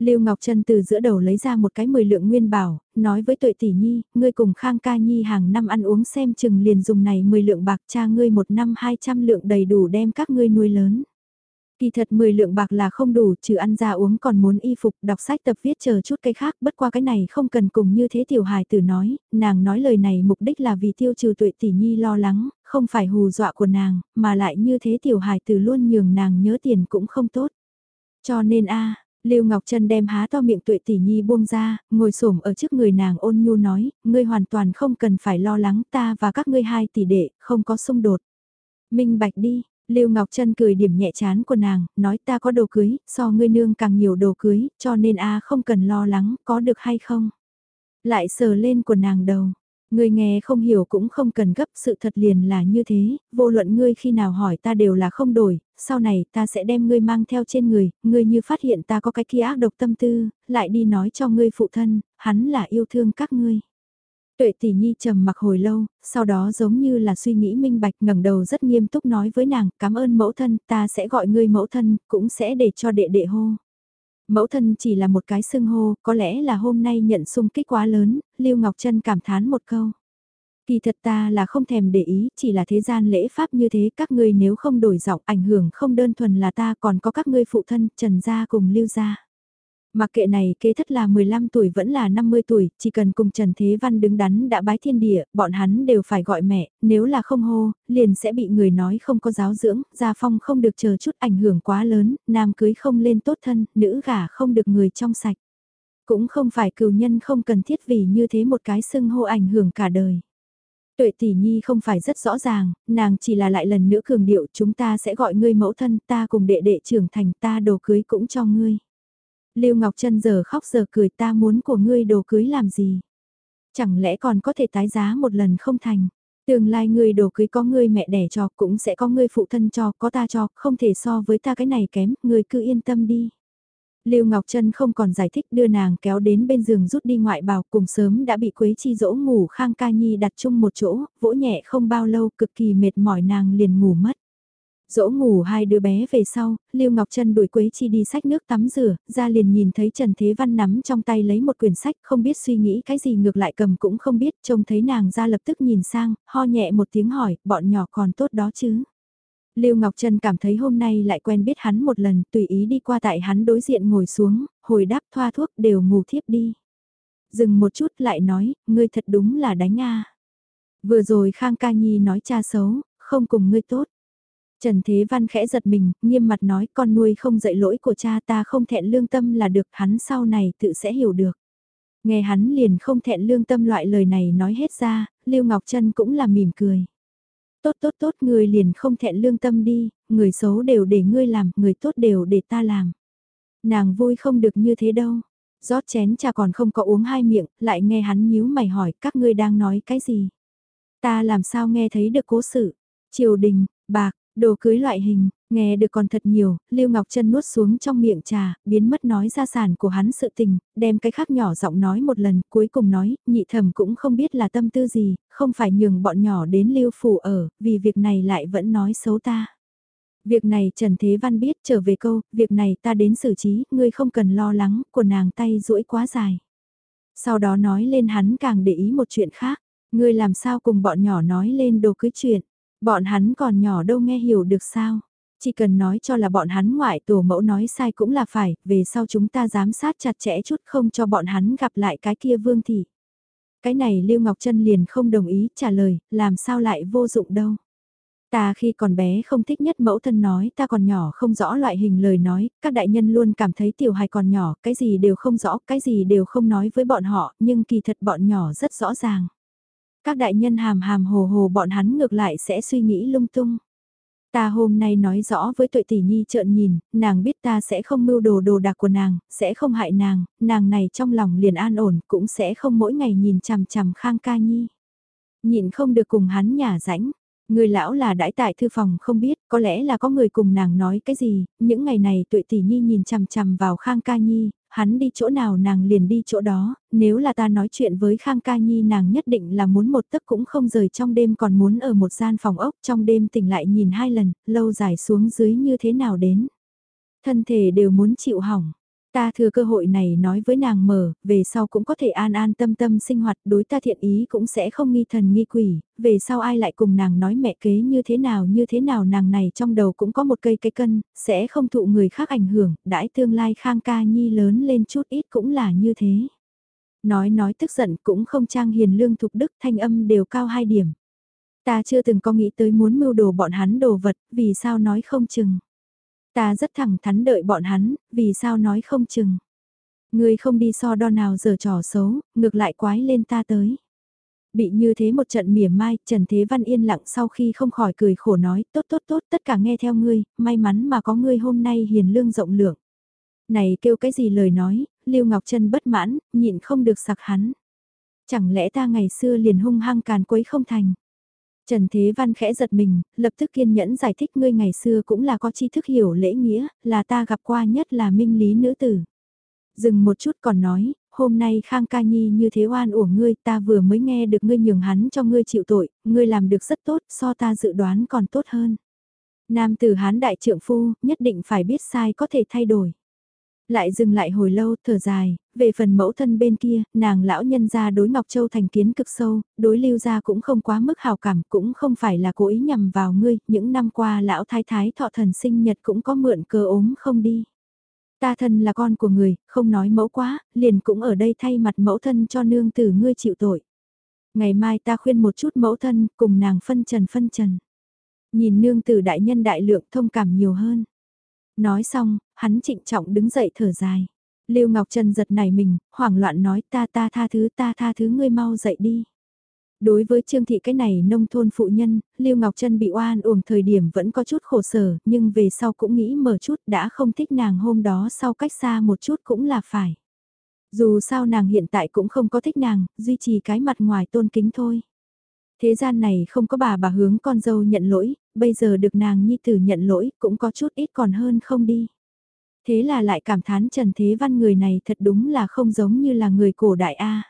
Lưu Ngọc Trân từ giữa đầu lấy ra một cái mười lượng nguyên bảo, nói với tuệ tỷ nhi, ngươi cùng Khang ca nhi hàng năm ăn uống xem chừng liền dùng này 10 lượng bạc cha ngươi một năm 200 lượng đầy đủ đem các ngươi nuôi lớn. Kỳ thật 10 lượng bạc là không đủ, trừ ăn ra uống còn muốn y phục, đọc sách tập viết chờ chút cái khác, bất qua cái này không cần cùng như thế tiểu hài tử nói, nàng nói lời này mục đích là vì tiêu trừ tuệ tỷ nhi lo lắng, không phải hù dọa của nàng, mà lại như thế tiểu hài tử luôn nhường nàng nhớ tiền cũng không tốt. Cho nên a Lưu Ngọc Trân đem há to miệng tuệ tỷ nhi buông ra, ngồi xổm ở trước người nàng ôn nhu nói, ngươi hoàn toàn không cần phải lo lắng ta và các ngươi hai tỷ đệ, không có xung đột. Minh bạch đi, Lưu Ngọc Trân cười điểm nhẹ chán của nàng, nói ta có đồ cưới, so ngươi nương càng nhiều đồ cưới, cho nên a không cần lo lắng, có được hay không? Lại sờ lên của nàng đầu, Ngươi nghe không hiểu cũng không cần gấp sự thật liền là như thế, vô luận ngươi khi nào hỏi ta đều là không đổi, sau này ta sẽ đem ngươi mang theo trên người, ngươi như phát hiện ta có cái kia ác độc tâm tư, lại đi nói cho ngươi phụ thân, hắn là yêu thương các ngươi. Tuệ tỷ nhi trầm mặc hồi lâu, sau đó giống như là suy nghĩ minh bạch ngẩng đầu rất nghiêm túc nói với nàng, cảm ơn mẫu thân, ta sẽ gọi ngươi mẫu thân, cũng sẽ để cho đệ đệ hô. Mẫu thân chỉ là một cái xưng hô, có lẽ là hôm nay nhận xung kích quá lớn, Lưu Ngọc Trân cảm thán một câu. Kỳ thật ta là không thèm để ý, chỉ là thế gian lễ pháp như thế, các ngươi nếu không đổi giọng ảnh hưởng không đơn thuần là ta còn có các ngươi phụ thân, Trần Gia cùng Lưu Gia. Mặc kệ này kế thất là 15 tuổi vẫn là 50 tuổi, chỉ cần cùng Trần Thế Văn đứng đắn đã bái thiên địa, bọn hắn đều phải gọi mẹ, nếu là không hô, liền sẽ bị người nói không có giáo dưỡng, gia phong không được chờ chút ảnh hưởng quá lớn, nam cưới không lên tốt thân, nữ gả không được người trong sạch. Cũng không phải cừu nhân không cần thiết vì như thế một cái xưng hô ảnh hưởng cả đời. Tuệ tỷ nhi không phải rất rõ ràng, nàng chỉ là lại lần nữa cường điệu chúng ta sẽ gọi ngươi mẫu thân ta cùng đệ đệ trưởng thành ta đồ cưới cũng cho ngươi. Lưu Ngọc Trân giờ khóc giờ cười ta muốn của ngươi đồ cưới làm gì? Chẳng lẽ còn có thể tái giá một lần không thành? Tương lai ngươi đồ cưới có ngươi mẹ đẻ cho cũng sẽ có ngươi phụ thân cho, có ta cho, không thể so với ta cái này kém, ngươi cứ yên tâm đi. Lưu Ngọc Trân không còn giải thích đưa nàng kéo đến bên giường rút đi ngoại bào cùng sớm đã bị Quế Chi dỗ ngủ Khang Ca Nhi đặt chung một chỗ, vỗ nhẹ không bao lâu cực kỳ mệt mỏi nàng liền ngủ mất. Dỗ ngủ hai đứa bé về sau, Lưu Ngọc Trân đuổi Quế Chi đi sách nước tắm rửa, ra liền nhìn thấy Trần Thế Văn nắm trong tay lấy một quyển sách không biết suy nghĩ cái gì ngược lại cầm cũng không biết, trông thấy nàng ra lập tức nhìn sang, ho nhẹ một tiếng hỏi, bọn nhỏ còn tốt đó chứ. Lưu Ngọc Trân cảm thấy hôm nay lại quen biết hắn một lần, tùy ý đi qua tại hắn đối diện ngồi xuống, hồi đáp thoa thuốc đều ngủ thiếp đi. Dừng một chút lại nói, ngươi thật đúng là đánh a. Vừa rồi Khang Ca Nhi nói cha xấu, không cùng ngươi tốt. Trần Thế Văn khẽ giật mình, nghiêm mặt nói con nuôi không dạy lỗi của cha ta không thẹn lương tâm là được hắn sau này tự sẽ hiểu được. Nghe hắn liền không thẹn lương tâm loại lời này nói hết ra, Lưu Ngọc Trân cũng là mỉm cười. Tốt tốt tốt người liền không thẹn lương tâm đi, người xấu đều để ngươi làm, người tốt đều để ta làm. Nàng vui không được như thế đâu. rót chén trà còn không có uống hai miệng, lại nghe hắn nhíu mày hỏi các ngươi đang nói cái gì. Ta làm sao nghe thấy được cố sự. Triều đình, bạc, Đồ cưới loại hình, nghe được còn thật nhiều, Lưu Ngọc Trân nuốt xuống trong miệng trà, biến mất nói ra sản của hắn sự tình, đem cái khác nhỏ giọng nói một lần, cuối cùng nói, nhị thẩm cũng không biết là tâm tư gì, không phải nhường bọn nhỏ đến Lưu Phủ ở, vì việc này lại vẫn nói xấu ta. Việc này Trần Thế Văn biết trở về câu, việc này ta đến xử trí, ngươi không cần lo lắng, của nàng tay duỗi quá dài. Sau đó nói lên hắn càng để ý một chuyện khác, ngươi làm sao cùng bọn nhỏ nói lên đồ cưới chuyện. Bọn hắn còn nhỏ đâu nghe hiểu được sao. Chỉ cần nói cho là bọn hắn ngoại tổ mẫu nói sai cũng là phải, về sau chúng ta giám sát chặt chẽ chút không cho bọn hắn gặp lại cái kia vương thị. Cái này Lưu Ngọc Trân liền không đồng ý trả lời, làm sao lại vô dụng đâu. Ta khi còn bé không thích nhất mẫu thân nói ta còn nhỏ không rõ loại hình lời nói, các đại nhân luôn cảm thấy tiểu hài còn nhỏ, cái gì đều không rõ, cái gì đều không nói với bọn họ, nhưng kỳ thật bọn nhỏ rất rõ ràng. Các đại nhân hàm hàm hồ hồ bọn hắn ngược lại sẽ suy nghĩ lung tung. Ta hôm nay nói rõ với tuệ tỷ nhi trợn nhìn, nàng biết ta sẽ không mưu đồ đồ đạc của nàng, sẽ không hại nàng, nàng này trong lòng liền an ổn cũng sẽ không mỗi ngày nhìn chằm chằm khang ca nhi. nhìn không được cùng hắn nhả rãnh, người lão là đãi tại thư phòng không biết, có lẽ là có người cùng nàng nói cái gì, những ngày này tuệ tỷ nhi nhìn chằm chằm vào khang ca nhi, hắn đi chỗ nào nàng liền đi chỗ đó, nếu là ta nói chuyện với Khang Ca Nhi nàng nhất định là muốn một tấc cũng không rời trong đêm còn muốn ở một gian phòng ốc trong đêm tỉnh lại nhìn hai lần, lâu dài xuống dưới như thế nào đến. Thân thể đều muốn chịu hỏng. Ta thừa cơ hội này nói với nàng mở, về sau cũng có thể an an tâm tâm sinh hoạt, đối ta thiện ý cũng sẽ không nghi thần nghi quỷ, về sau ai lại cùng nàng nói mẹ kế như thế nào như thế nào nàng này trong đầu cũng có một cây cây cân, sẽ không thụ người khác ảnh hưởng, đãi tương lai khang ca nhi lớn lên chút ít cũng là như thế. Nói nói tức giận cũng không trang hiền lương thục đức thanh âm đều cao hai điểm. Ta chưa từng có nghĩ tới muốn mưu đồ bọn hắn đồ vật, vì sao nói không chừng. Ta rất thẳng thắn đợi bọn hắn, vì sao nói không chừng. Ngươi không đi so đo nào giờ trò xấu, ngược lại quái lên ta tới. Bị như thế một trận mỉa mai, Trần Thế Văn yên lặng sau khi không khỏi cười khổ nói, tốt tốt tốt, tất cả nghe theo ngươi, may mắn mà có ngươi hôm nay hiền lương rộng lượng. Này kêu cái gì lời nói, Lưu Ngọc Trân bất mãn, nhịn không được sặc hắn. Chẳng lẽ ta ngày xưa liền hung hăng càn quấy không thành. Trần Thế Văn khẽ giật mình, lập tức kiên nhẫn giải thích ngươi ngày xưa cũng là có tri thức hiểu lễ nghĩa, là ta gặp qua nhất là minh lý nữ tử. Dừng một chút còn nói, hôm nay Khang Ca Nhi như thế oan uổng ngươi, ta vừa mới nghe được ngươi nhường hắn cho ngươi chịu tội, ngươi làm được rất tốt, so ta dự đoán còn tốt hơn. Nam tử hán đại trượng phu, nhất định phải biết sai có thể thay đổi. Lại dừng lại hồi lâu, thở dài, về phần mẫu thân bên kia, nàng lão nhân gia đối Ngọc Châu thành kiến cực sâu, đối lưu gia cũng không quá mức hào cảm, cũng không phải là cố ý nhằm vào ngươi, những năm qua lão thái thái thọ thần sinh nhật cũng có mượn cơ ốm không đi. Ta thân là con của người, không nói mẫu quá, liền cũng ở đây thay mặt mẫu thân cho nương tử ngươi chịu tội. Ngày mai ta khuyên một chút mẫu thân, cùng nàng phân trần phân trần. Nhìn nương tử đại nhân đại lượng thông cảm nhiều hơn. Nói xong, hắn trịnh trọng đứng dậy thở dài. Lưu Ngọc Trân giật nảy mình, hoảng loạn nói ta ta tha thứ ta tha thứ ngươi mau dậy đi. Đối với Trương Thị cái này nông thôn phụ nhân, Lưu Ngọc Trân bị oan uổng thời điểm vẫn có chút khổ sở, nhưng về sau cũng nghĩ mở chút đã không thích nàng hôm đó sau cách xa một chút cũng là phải. Dù sao nàng hiện tại cũng không có thích nàng, duy trì cái mặt ngoài tôn kính thôi. Thế gian này không có bà bà hướng con dâu nhận lỗi, bây giờ được nàng nhi tử nhận lỗi cũng có chút ít còn hơn không đi. Thế là lại cảm thán Trần Thế Văn người này thật đúng là không giống như là người cổ đại A.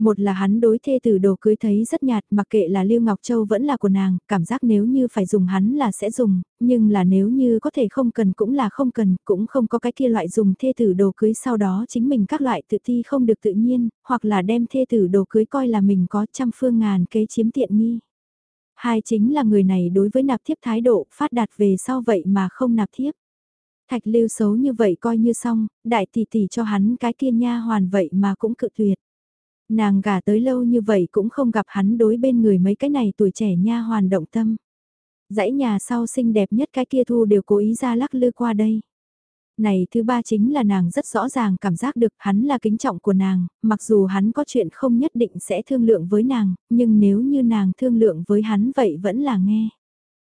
Một là hắn đối thê tử đồ cưới thấy rất nhạt mặc kệ là Lưu Ngọc Châu vẫn là của nàng, cảm giác nếu như phải dùng hắn là sẽ dùng, nhưng là nếu như có thể không cần cũng là không cần, cũng không có cái kia loại dùng thê tử đồ cưới sau đó chính mình các loại tự thi không được tự nhiên, hoặc là đem thê tử đồ cưới coi là mình có trăm phương ngàn kế chiếm tiện nghi. Hai chính là người này đối với nạp thiếp thái độ phát đạt về sau vậy mà không nạp thiếp. Thạch lưu xấu như vậy coi như xong, đại tỷ tỷ cho hắn cái kia nha hoàn vậy mà cũng cự tuyệt. Nàng gả tới lâu như vậy cũng không gặp hắn đối bên người mấy cái này tuổi trẻ nha hoàn động tâm. Dãy nhà sau xinh đẹp nhất cái kia thu đều cố ý ra lắc lư qua đây. Này thứ ba chính là nàng rất rõ ràng cảm giác được hắn là kính trọng của nàng, mặc dù hắn có chuyện không nhất định sẽ thương lượng với nàng, nhưng nếu như nàng thương lượng với hắn vậy vẫn là nghe.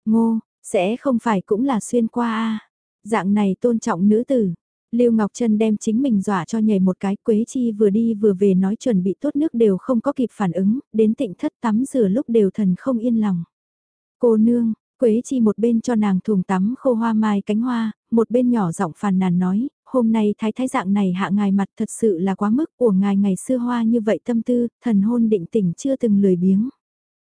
Ngô, sẽ không phải cũng là xuyên qua a Dạng này tôn trọng nữ tử, Lưu Ngọc Trân đem chính mình dọa cho nhảy một cái, Quế Chi vừa đi vừa về nói chuẩn bị tốt nước đều không có kịp phản ứng, đến tịnh thất tắm rửa lúc đều thần không yên lòng. Cô nương, Quế Chi một bên cho nàng thùng tắm khô hoa mai cánh hoa, một bên nhỏ giọng phàn nàn nói, hôm nay thái thái dạng này hạ ngài mặt thật sự là quá mức của ngài ngày xưa hoa như vậy tâm tư, thần hôn định tỉnh chưa từng lười biếng.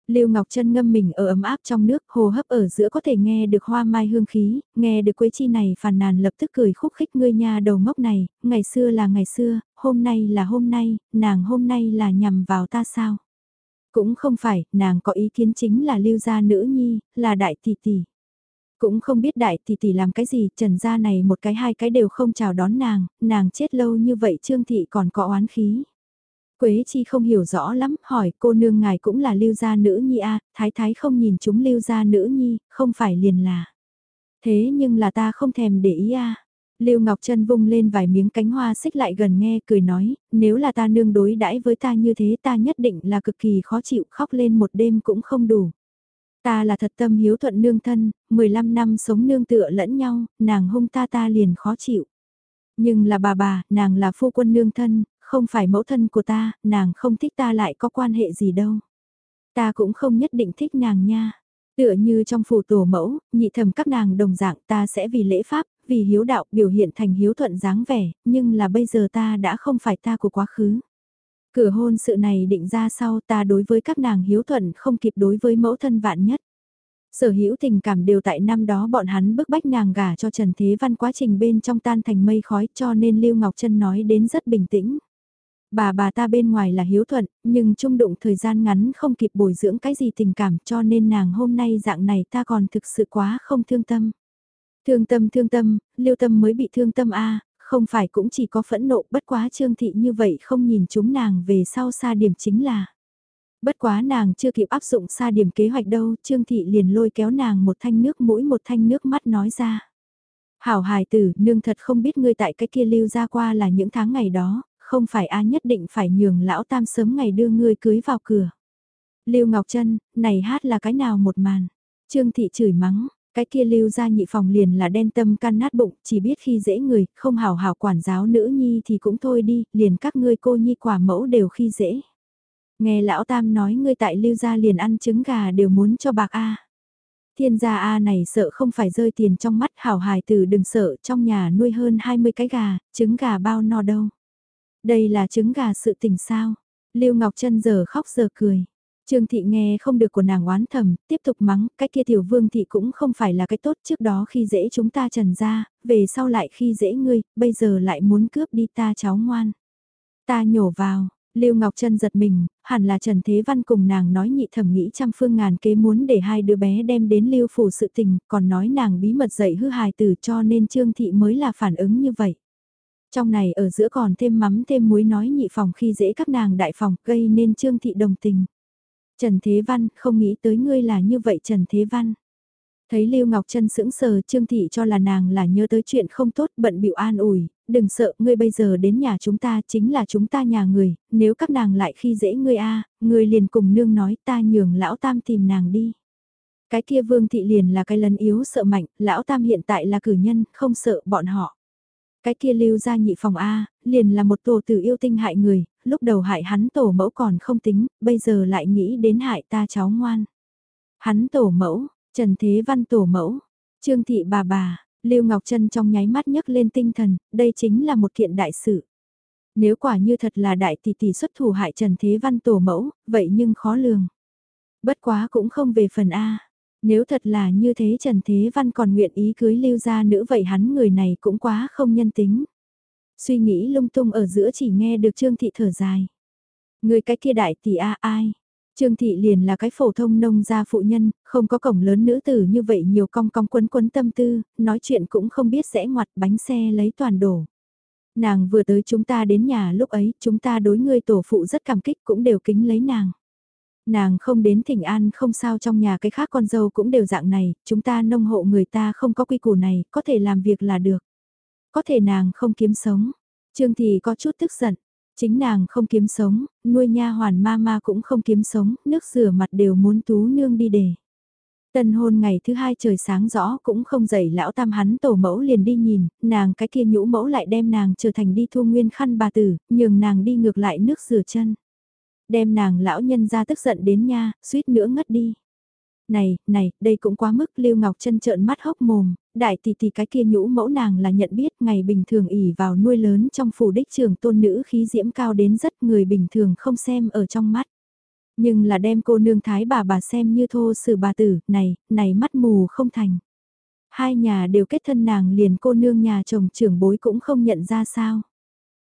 Lưu Ngọc Trân ngâm mình ở ấm áp trong nước, hồ hấp ở giữa có thể nghe được hoa mai hương khí, nghe được quế chi này phàn nàn lập tức cười khúc khích ngươi nha đầu ngốc này, ngày xưa là ngày xưa, hôm nay là hôm nay, nàng hôm nay là nhằm vào ta sao? Cũng không phải, nàng có ý kiến chính là lưu gia nữ nhi, là đại tỷ tỷ. Cũng không biết đại tỷ tỷ làm cái gì, trần gia này một cái hai cái đều không chào đón nàng, nàng chết lâu như vậy trương thị còn có oán khí. Quế chi không hiểu rõ lắm, hỏi cô nương ngài cũng là lưu gia nữ nhi a thái thái không nhìn chúng lưu gia nữ nhi, không phải liền là. Thế nhưng là ta không thèm để ý a Lưu Ngọc Trân vung lên vài miếng cánh hoa xích lại gần nghe cười nói, nếu là ta nương đối đãi với ta như thế ta nhất định là cực kỳ khó chịu khóc lên một đêm cũng không đủ. Ta là thật tâm hiếu thuận nương thân, 15 năm sống nương tựa lẫn nhau, nàng hung ta ta liền khó chịu. Nhưng là bà bà, nàng là phu quân nương thân, không phải mẫu thân của ta, nàng không thích ta lại có quan hệ gì đâu. Ta cũng không nhất định thích nàng nha. Tựa như trong phủ tổ mẫu, nhị thầm các nàng đồng dạng ta sẽ vì lễ pháp, vì hiếu đạo biểu hiện thành hiếu thuận dáng vẻ, nhưng là bây giờ ta đã không phải ta của quá khứ. Cửa hôn sự này định ra sau ta đối với các nàng hiếu thuận không kịp đối với mẫu thân vạn nhất. Sở hữu tình cảm đều tại năm đó bọn hắn bức bách nàng gả cho Trần Thế Văn quá trình bên trong tan thành mây khói cho nên Lưu Ngọc Trân nói đến rất bình tĩnh. Bà bà ta bên ngoài là hiếu thuận, nhưng trung đụng thời gian ngắn không kịp bồi dưỡng cái gì tình cảm cho nên nàng hôm nay dạng này ta còn thực sự quá không thương tâm. Thương tâm thương tâm, liêu tâm mới bị thương tâm a không phải cũng chỉ có phẫn nộ bất quá trương thị như vậy không nhìn chúng nàng về sau xa điểm chính là. Bất quá nàng chưa kịp áp dụng xa điểm kế hoạch đâu, trương thị liền lôi kéo nàng một thanh nước mũi một thanh nước mắt nói ra. Hảo hài tử, nương thật không biết ngươi tại cái kia lưu ra qua là những tháng ngày đó, không phải a nhất định phải nhường lão tam sớm ngày đưa ngươi cưới vào cửa. Lưu Ngọc Trân, này hát là cái nào một màn. Trương Thị chửi mắng, cái kia lưu ra nhị phòng liền là đen tâm căn nát bụng, chỉ biết khi dễ người, không hào hào quản giáo nữ nhi thì cũng thôi đi, liền các ngươi cô nhi quả mẫu đều khi dễ. Nghe lão tam nói ngươi tại lưu gia liền ăn trứng gà đều muốn cho bạc A. Thiên gia A này sợ không phải rơi tiền trong mắt hảo hài tử đừng sợ trong nhà nuôi hơn 20 cái gà, trứng gà bao no đâu. Đây là trứng gà sự tình sao? Lưu Ngọc Trân giờ khóc giờ cười. Trương Thị nghe không được của nàng oán thầm, tiếp tục mắng, cái kia tiểu vương thị cũng không phải là cái tốt trước đó khi dễ chúng ta trần ra, về sau lại khi dễ ngươi, bây giờ lại muốn cướp đi ta cháu ngoan. Ta nhổ vào, Lưu Ngọc Trân giật mình, hẳn là Trần Thế Văn cùng nàng nói nhị thẩm nghĩ trăm phương ngàn kế muốn để hai đứa bé đem đến Lưu phủ sự tình, còn nói nàng bí mật dạy hư hài tử cho nên Trương Thị mới là phản ứng như vậy. Trong này ở giữa còn thêm mắm thêm muối nói nhị phòng khi dễ các nàng đại phòng gây nên Trương Thị đồng tình. Trần Thế Văn không nghĩ tới ngươi là như vậy Trần Thế Văn. Thấy Lưu Ngọc Trân sững sờ Trương Thị cho là nàng là nhớ tới chuyện không tốt bận bịu an ủi, đừng sợ ngươi bây giờ đến nhà chúng ta chính là chúng ta nhà người, nếu các nàng lại khi dễ ngươi a ngươi liền cùng nương nói ta nhường lão tam tìm nàng đi. Cái kia Vương Thị liền là cái lần yếu sợ mạnh, lão tam hiện tại là cử nhân, không sợ bọn họ. Cái kia lưu ra nhị phòng A, liền là một tổ tử yêu tinh hại người, lúc đầu hại hắn tổ mẫu còn không tính, bây giờ lại nghĩ đến hại ta cháu ngoan. Hắn tổ mẫu, Trần Thế Văn tổ mẫu, Trương Thị bà bà, Lưu Ngọc Trân trong nháy mắt nhấc lên tinh thần, đây chính là một kiện đại sự. Nếu quả như thật là đại tỷ tỷ xuất thủ hại Trần Thế Văn tổ mẫu, vậy nhưng khó lường. Bất quá cũng không về phần A. Nếu thật là như thế Trần Thế Văn còn nguyện ý cưới lưu gia nữ vậy hắn người này cũng quá không nhân tính. Suy nghĩ lung tung ở giữa chỉ nghe được Trương Thị thở dài. Người cái kia đại tỷ A ai? Trương Thị liền là cái phổ thông nông gia phụ nhân, không có cổng lớn nữ tử như vậy nhiều cong cong quấn quấn tâm tư, nói chuyện cũng không biết rẽ ngoặt bánh xe lấy toàn đổ. Nàng vừa tới chúng ta đến nhà lúc ấy, chúng ta đối ngươi tổ phụ rất cảm kích cũng đều kính lấy nàng. Nàng không đến thỉnh an không sao trong nhà cái khác con dâu cũng đều dạng này, chúng ta nông hộ người ta không có quy củ này, có thể làm việc là được. Có thể nàng không kiếm sống. Trương Thị có chút tức giận, Chính nàng không kiếm sống, nuôi nha hoàn ma ma cũng không kiếm sống, nước rửa mặt đều muốn tú nương đi để. Tân hôn ngày thứ hai trời sáng rõ cũng không dậy lão tam hắn tổ mẫu liền đi nhìn, nàng cái kia nhũ mẫu lại đem nàng trở thành đi thu nguyên khăn bà tử, nhường nàng đi ngược lại nước rửa chân. Đem nàng lão nhân ra tức giận đến nha, suýt nữa ngất đi. Này, này, đây cũng quá mức Lưu Ngọc chân trợn mắt hốc mồm, đại tỷ tỷ cái kia nhũ mẫu nàng là nhận biết ngày bình thường ỉ vào nuôi lớn trong phủ đích trường tôn nữ khí diễm cao đến rất người bình thường không xem ở trong mắt. Nhưng là đem cô nương thái bà bà xem như thô sử bà tử, này, này mắt mù không thành. Hai nhà đều kết thân nàng liền cô nương nhà chồng trưởng bối cũng không nhận ra sao.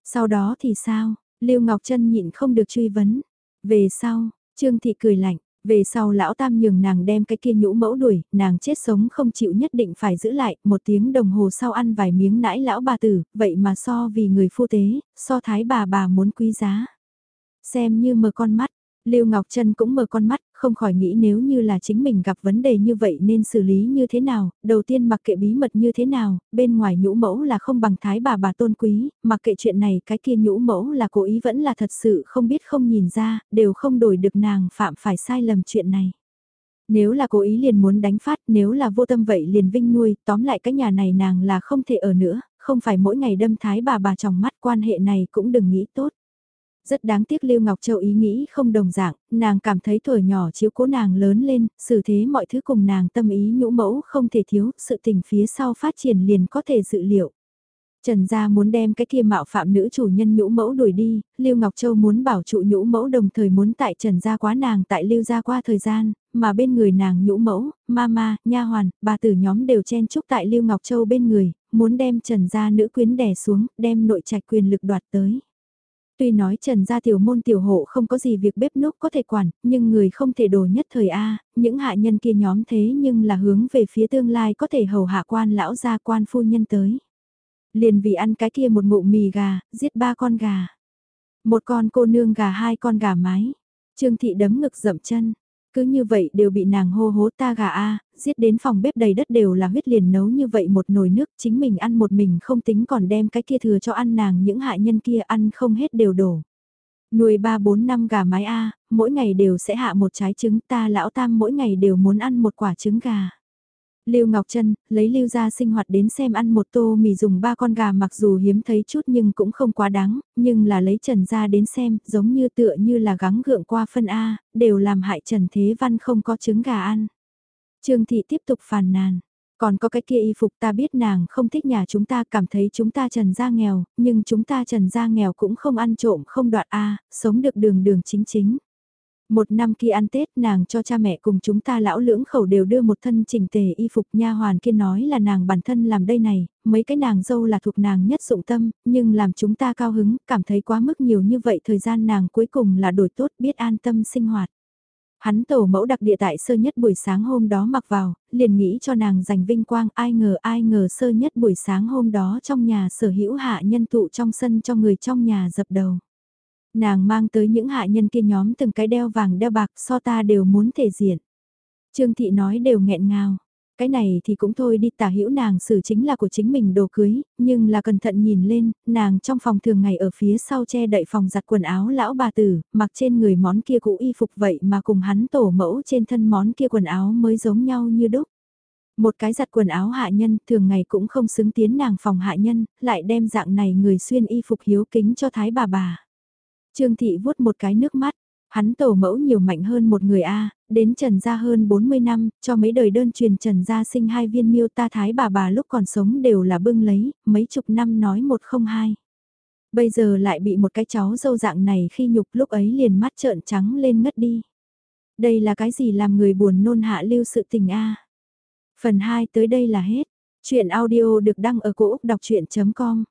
Sau đó thì sao, Lưu Ngọc Trân nhịn không được truy vấn. Về sau, Trương Thị cười lạnh, về sau lão tam nhường nàng đem cái kia nhũ mẫu đuổi, nàng chết sống không chịu nhất định phải giữ lại, một tiếng đồng hồ sau ăn vài miếng nãi lão bà tử, vậy mà so vì người phu tế, so thái bà bà muốn quý giá. Xem như mở con mắt, Lưu Ngọc Trân cũng mở con mắt, không khỏi nghĩ nếu như là chính mình gặp vấn đề như vậy nên xử lý như thế nào, đầu tiên mặc kệ bí mật như thế nào, bên ngoài nhũ mẫu là không bằng thái bà bà tôn quý, mặc kệ chuyện này cái kia nhũ mẫu là cố ý vẫn là thật sự không biết không nhìn ra, đều không đổi được nàng phạm phải sai lầm chuyện này. Nếu là cố ý liền muốn đánh phát, nếu là vô tâm vậy liền vinh nuôi, tóm lại cái nhà này nàng là không thể ở nữa, không phải mỗi ngày đâm thái bà bà trong mắt quan hệ này cũng đừng nghĩ tốt. Rất đáng tiếc Lưu Ngọc Châu ý nghĩ không đồng dạng, nàng cảm thấy tuổi nhỏ chiếu cố nàng lớn lên, xử thế mọi thứ cùng nàng tâm ý nhũ mẫu không thể thiếu, sự tình phía sau phát triển liền có thể dự liệu. Trần gia muốn đem cái kia mạo phạm nữ chủ nhân nhũ mẫu đuổi đi, Lưu Ngọc Châu muốn bảo trụ nhũ mẫu đồng thời muốn tại Trần gia quá nàng tại Lưu gia qua thời gian, mà bên người nàng nhũ mẫu, mama, nha hoàn, bà tử nhóm đều chen chúc tại Lưu Ngọc Châu bên người, muốn đem Trần gia nữ quyến đè xuống, đem nội trạch quyền lực đoạt tới. Tuy nói trần gia tiểu môn tiểu hộ không có gì việc bếp núc có thể quản, nhưng người không thể đồ nhất thời A, những hạ nhân kia nhóm thế nhưng là hướng về phía tương lai có thể hầu hạ quan lão gia quan phu nhân tới. Liền vì ăn cái kia một ngụm mì gà, giết ba con gà. Một con cô nương gà hai con gà mái. Trương thị đấm ngực dậm chân. Cứ như vậy đều bị nàng hô hố ta gà a giết đến phòng bếp đầy đất đều là huyết liền nấu như vậy một nồi nước chính mình ăn một mình không tính còn đem cái kia thừa cho ăn nàng những hại nhân kia ăn không hết đều đổ. Nuôi 3-4 năm gà mái A, mỗi ngày đều sẽ hạ một trái trứng ta lão tam mỗi ngày đều muốn ăn một quả trứng gà. Lưu Ngọc Trân, lấy Lưu gia sinh hoạt đến xem ăn một tô mì dùng ba con gà mặc dù hiếm thấy chút nhưng cũng không quá đáng, nhưng là lấy Trần gia đến xem, giống như tựa như là gắng gượng qua phân A, đều làm hại Trần Thế Văn không có trứng gà ăn. Trương Thị tiếp tục phàn nàn. Còn có cái kia y phục ta biết nàng không thích nhà chúng ta cảm thấy chúng ta trần gia nghèo, nhưng chúng ta trần gia nghèo cũng không ăn trộm không đoạt A, sống được đường đường chính chính. Một năm kia ăn Tết nàng cho cha mẹ cùng chúng ta lão lưỡng khẩu đều đưa một thân chỉnh tề y phục nha hoàn kia nói là nàng bản thân làm đây này, mấy cái nàng dâu là thuộc nàng nhất dụng tâm, nhưng làm chúng ta cao hứng, cảm thấy quá mức nhiều như vậy thời gian nàng cuối cùng là đổi tốt biết an tâm sinh hoạt. Hắn tổ mẫu đặc địa tại sơ nhất buổi sáng hôm đó mặc vào, liền nghĩ cho nàng giành vinh quang ai ngờ ai ngờ sơ nhất buổi sáng hôm đó trong nhà sở hữu hạ nhân tụ trong sân cho người trong nhà dập đầu. Nàng mang tới những hạ nhân kia nhóm từng cái đeo vàng đeo bạc so ta đều muốn thể diện. Trương Thị nói đều nghẹn ngào. Cái này thì cũng thôi đi tả hữu nàng xử chính là của chính mình đồ cưới, nhưng là cẩn thận nhìn lên, nàng trong phòng thường ngày ở phía sau che đậy phòng giặt quần áo lão bà tử, mặc trên người món kia cũ y phục vậy mà cùng hắn tổ mẫu trên thân món kia quần áo mới giống nhau như đúc. Một cái giặt quần áo hạ nhân thường ngày cũng không xứng tiến nàng phòng hạ nhân, lại đem dạng này người xuyên y phục hiếu kính cho thái bà bà. Trương Thị vuốt một cái nước mắt, hắn tổ mẫu nhiều mạnh hơn một người A, đến Trần Gia hơn 40 năm, cho mấy đời đơn truyền Trần Gia sinh hai viên miêu ta thái bà bà lúc còn sống đều là bưng lấy, mấy chục năm nói một không hai. Bây giờ lại bị một cái cháu dâu dạng này khi nhục lúc ấy liền mắt trợn trắng lên ngất đi. Đây là cái gì làm người buồn nôn hạ lưu sự tình A. Phần 2 tới đây là hết. Chuyện audio được đăng ở cổ Úc đọc chuyện.com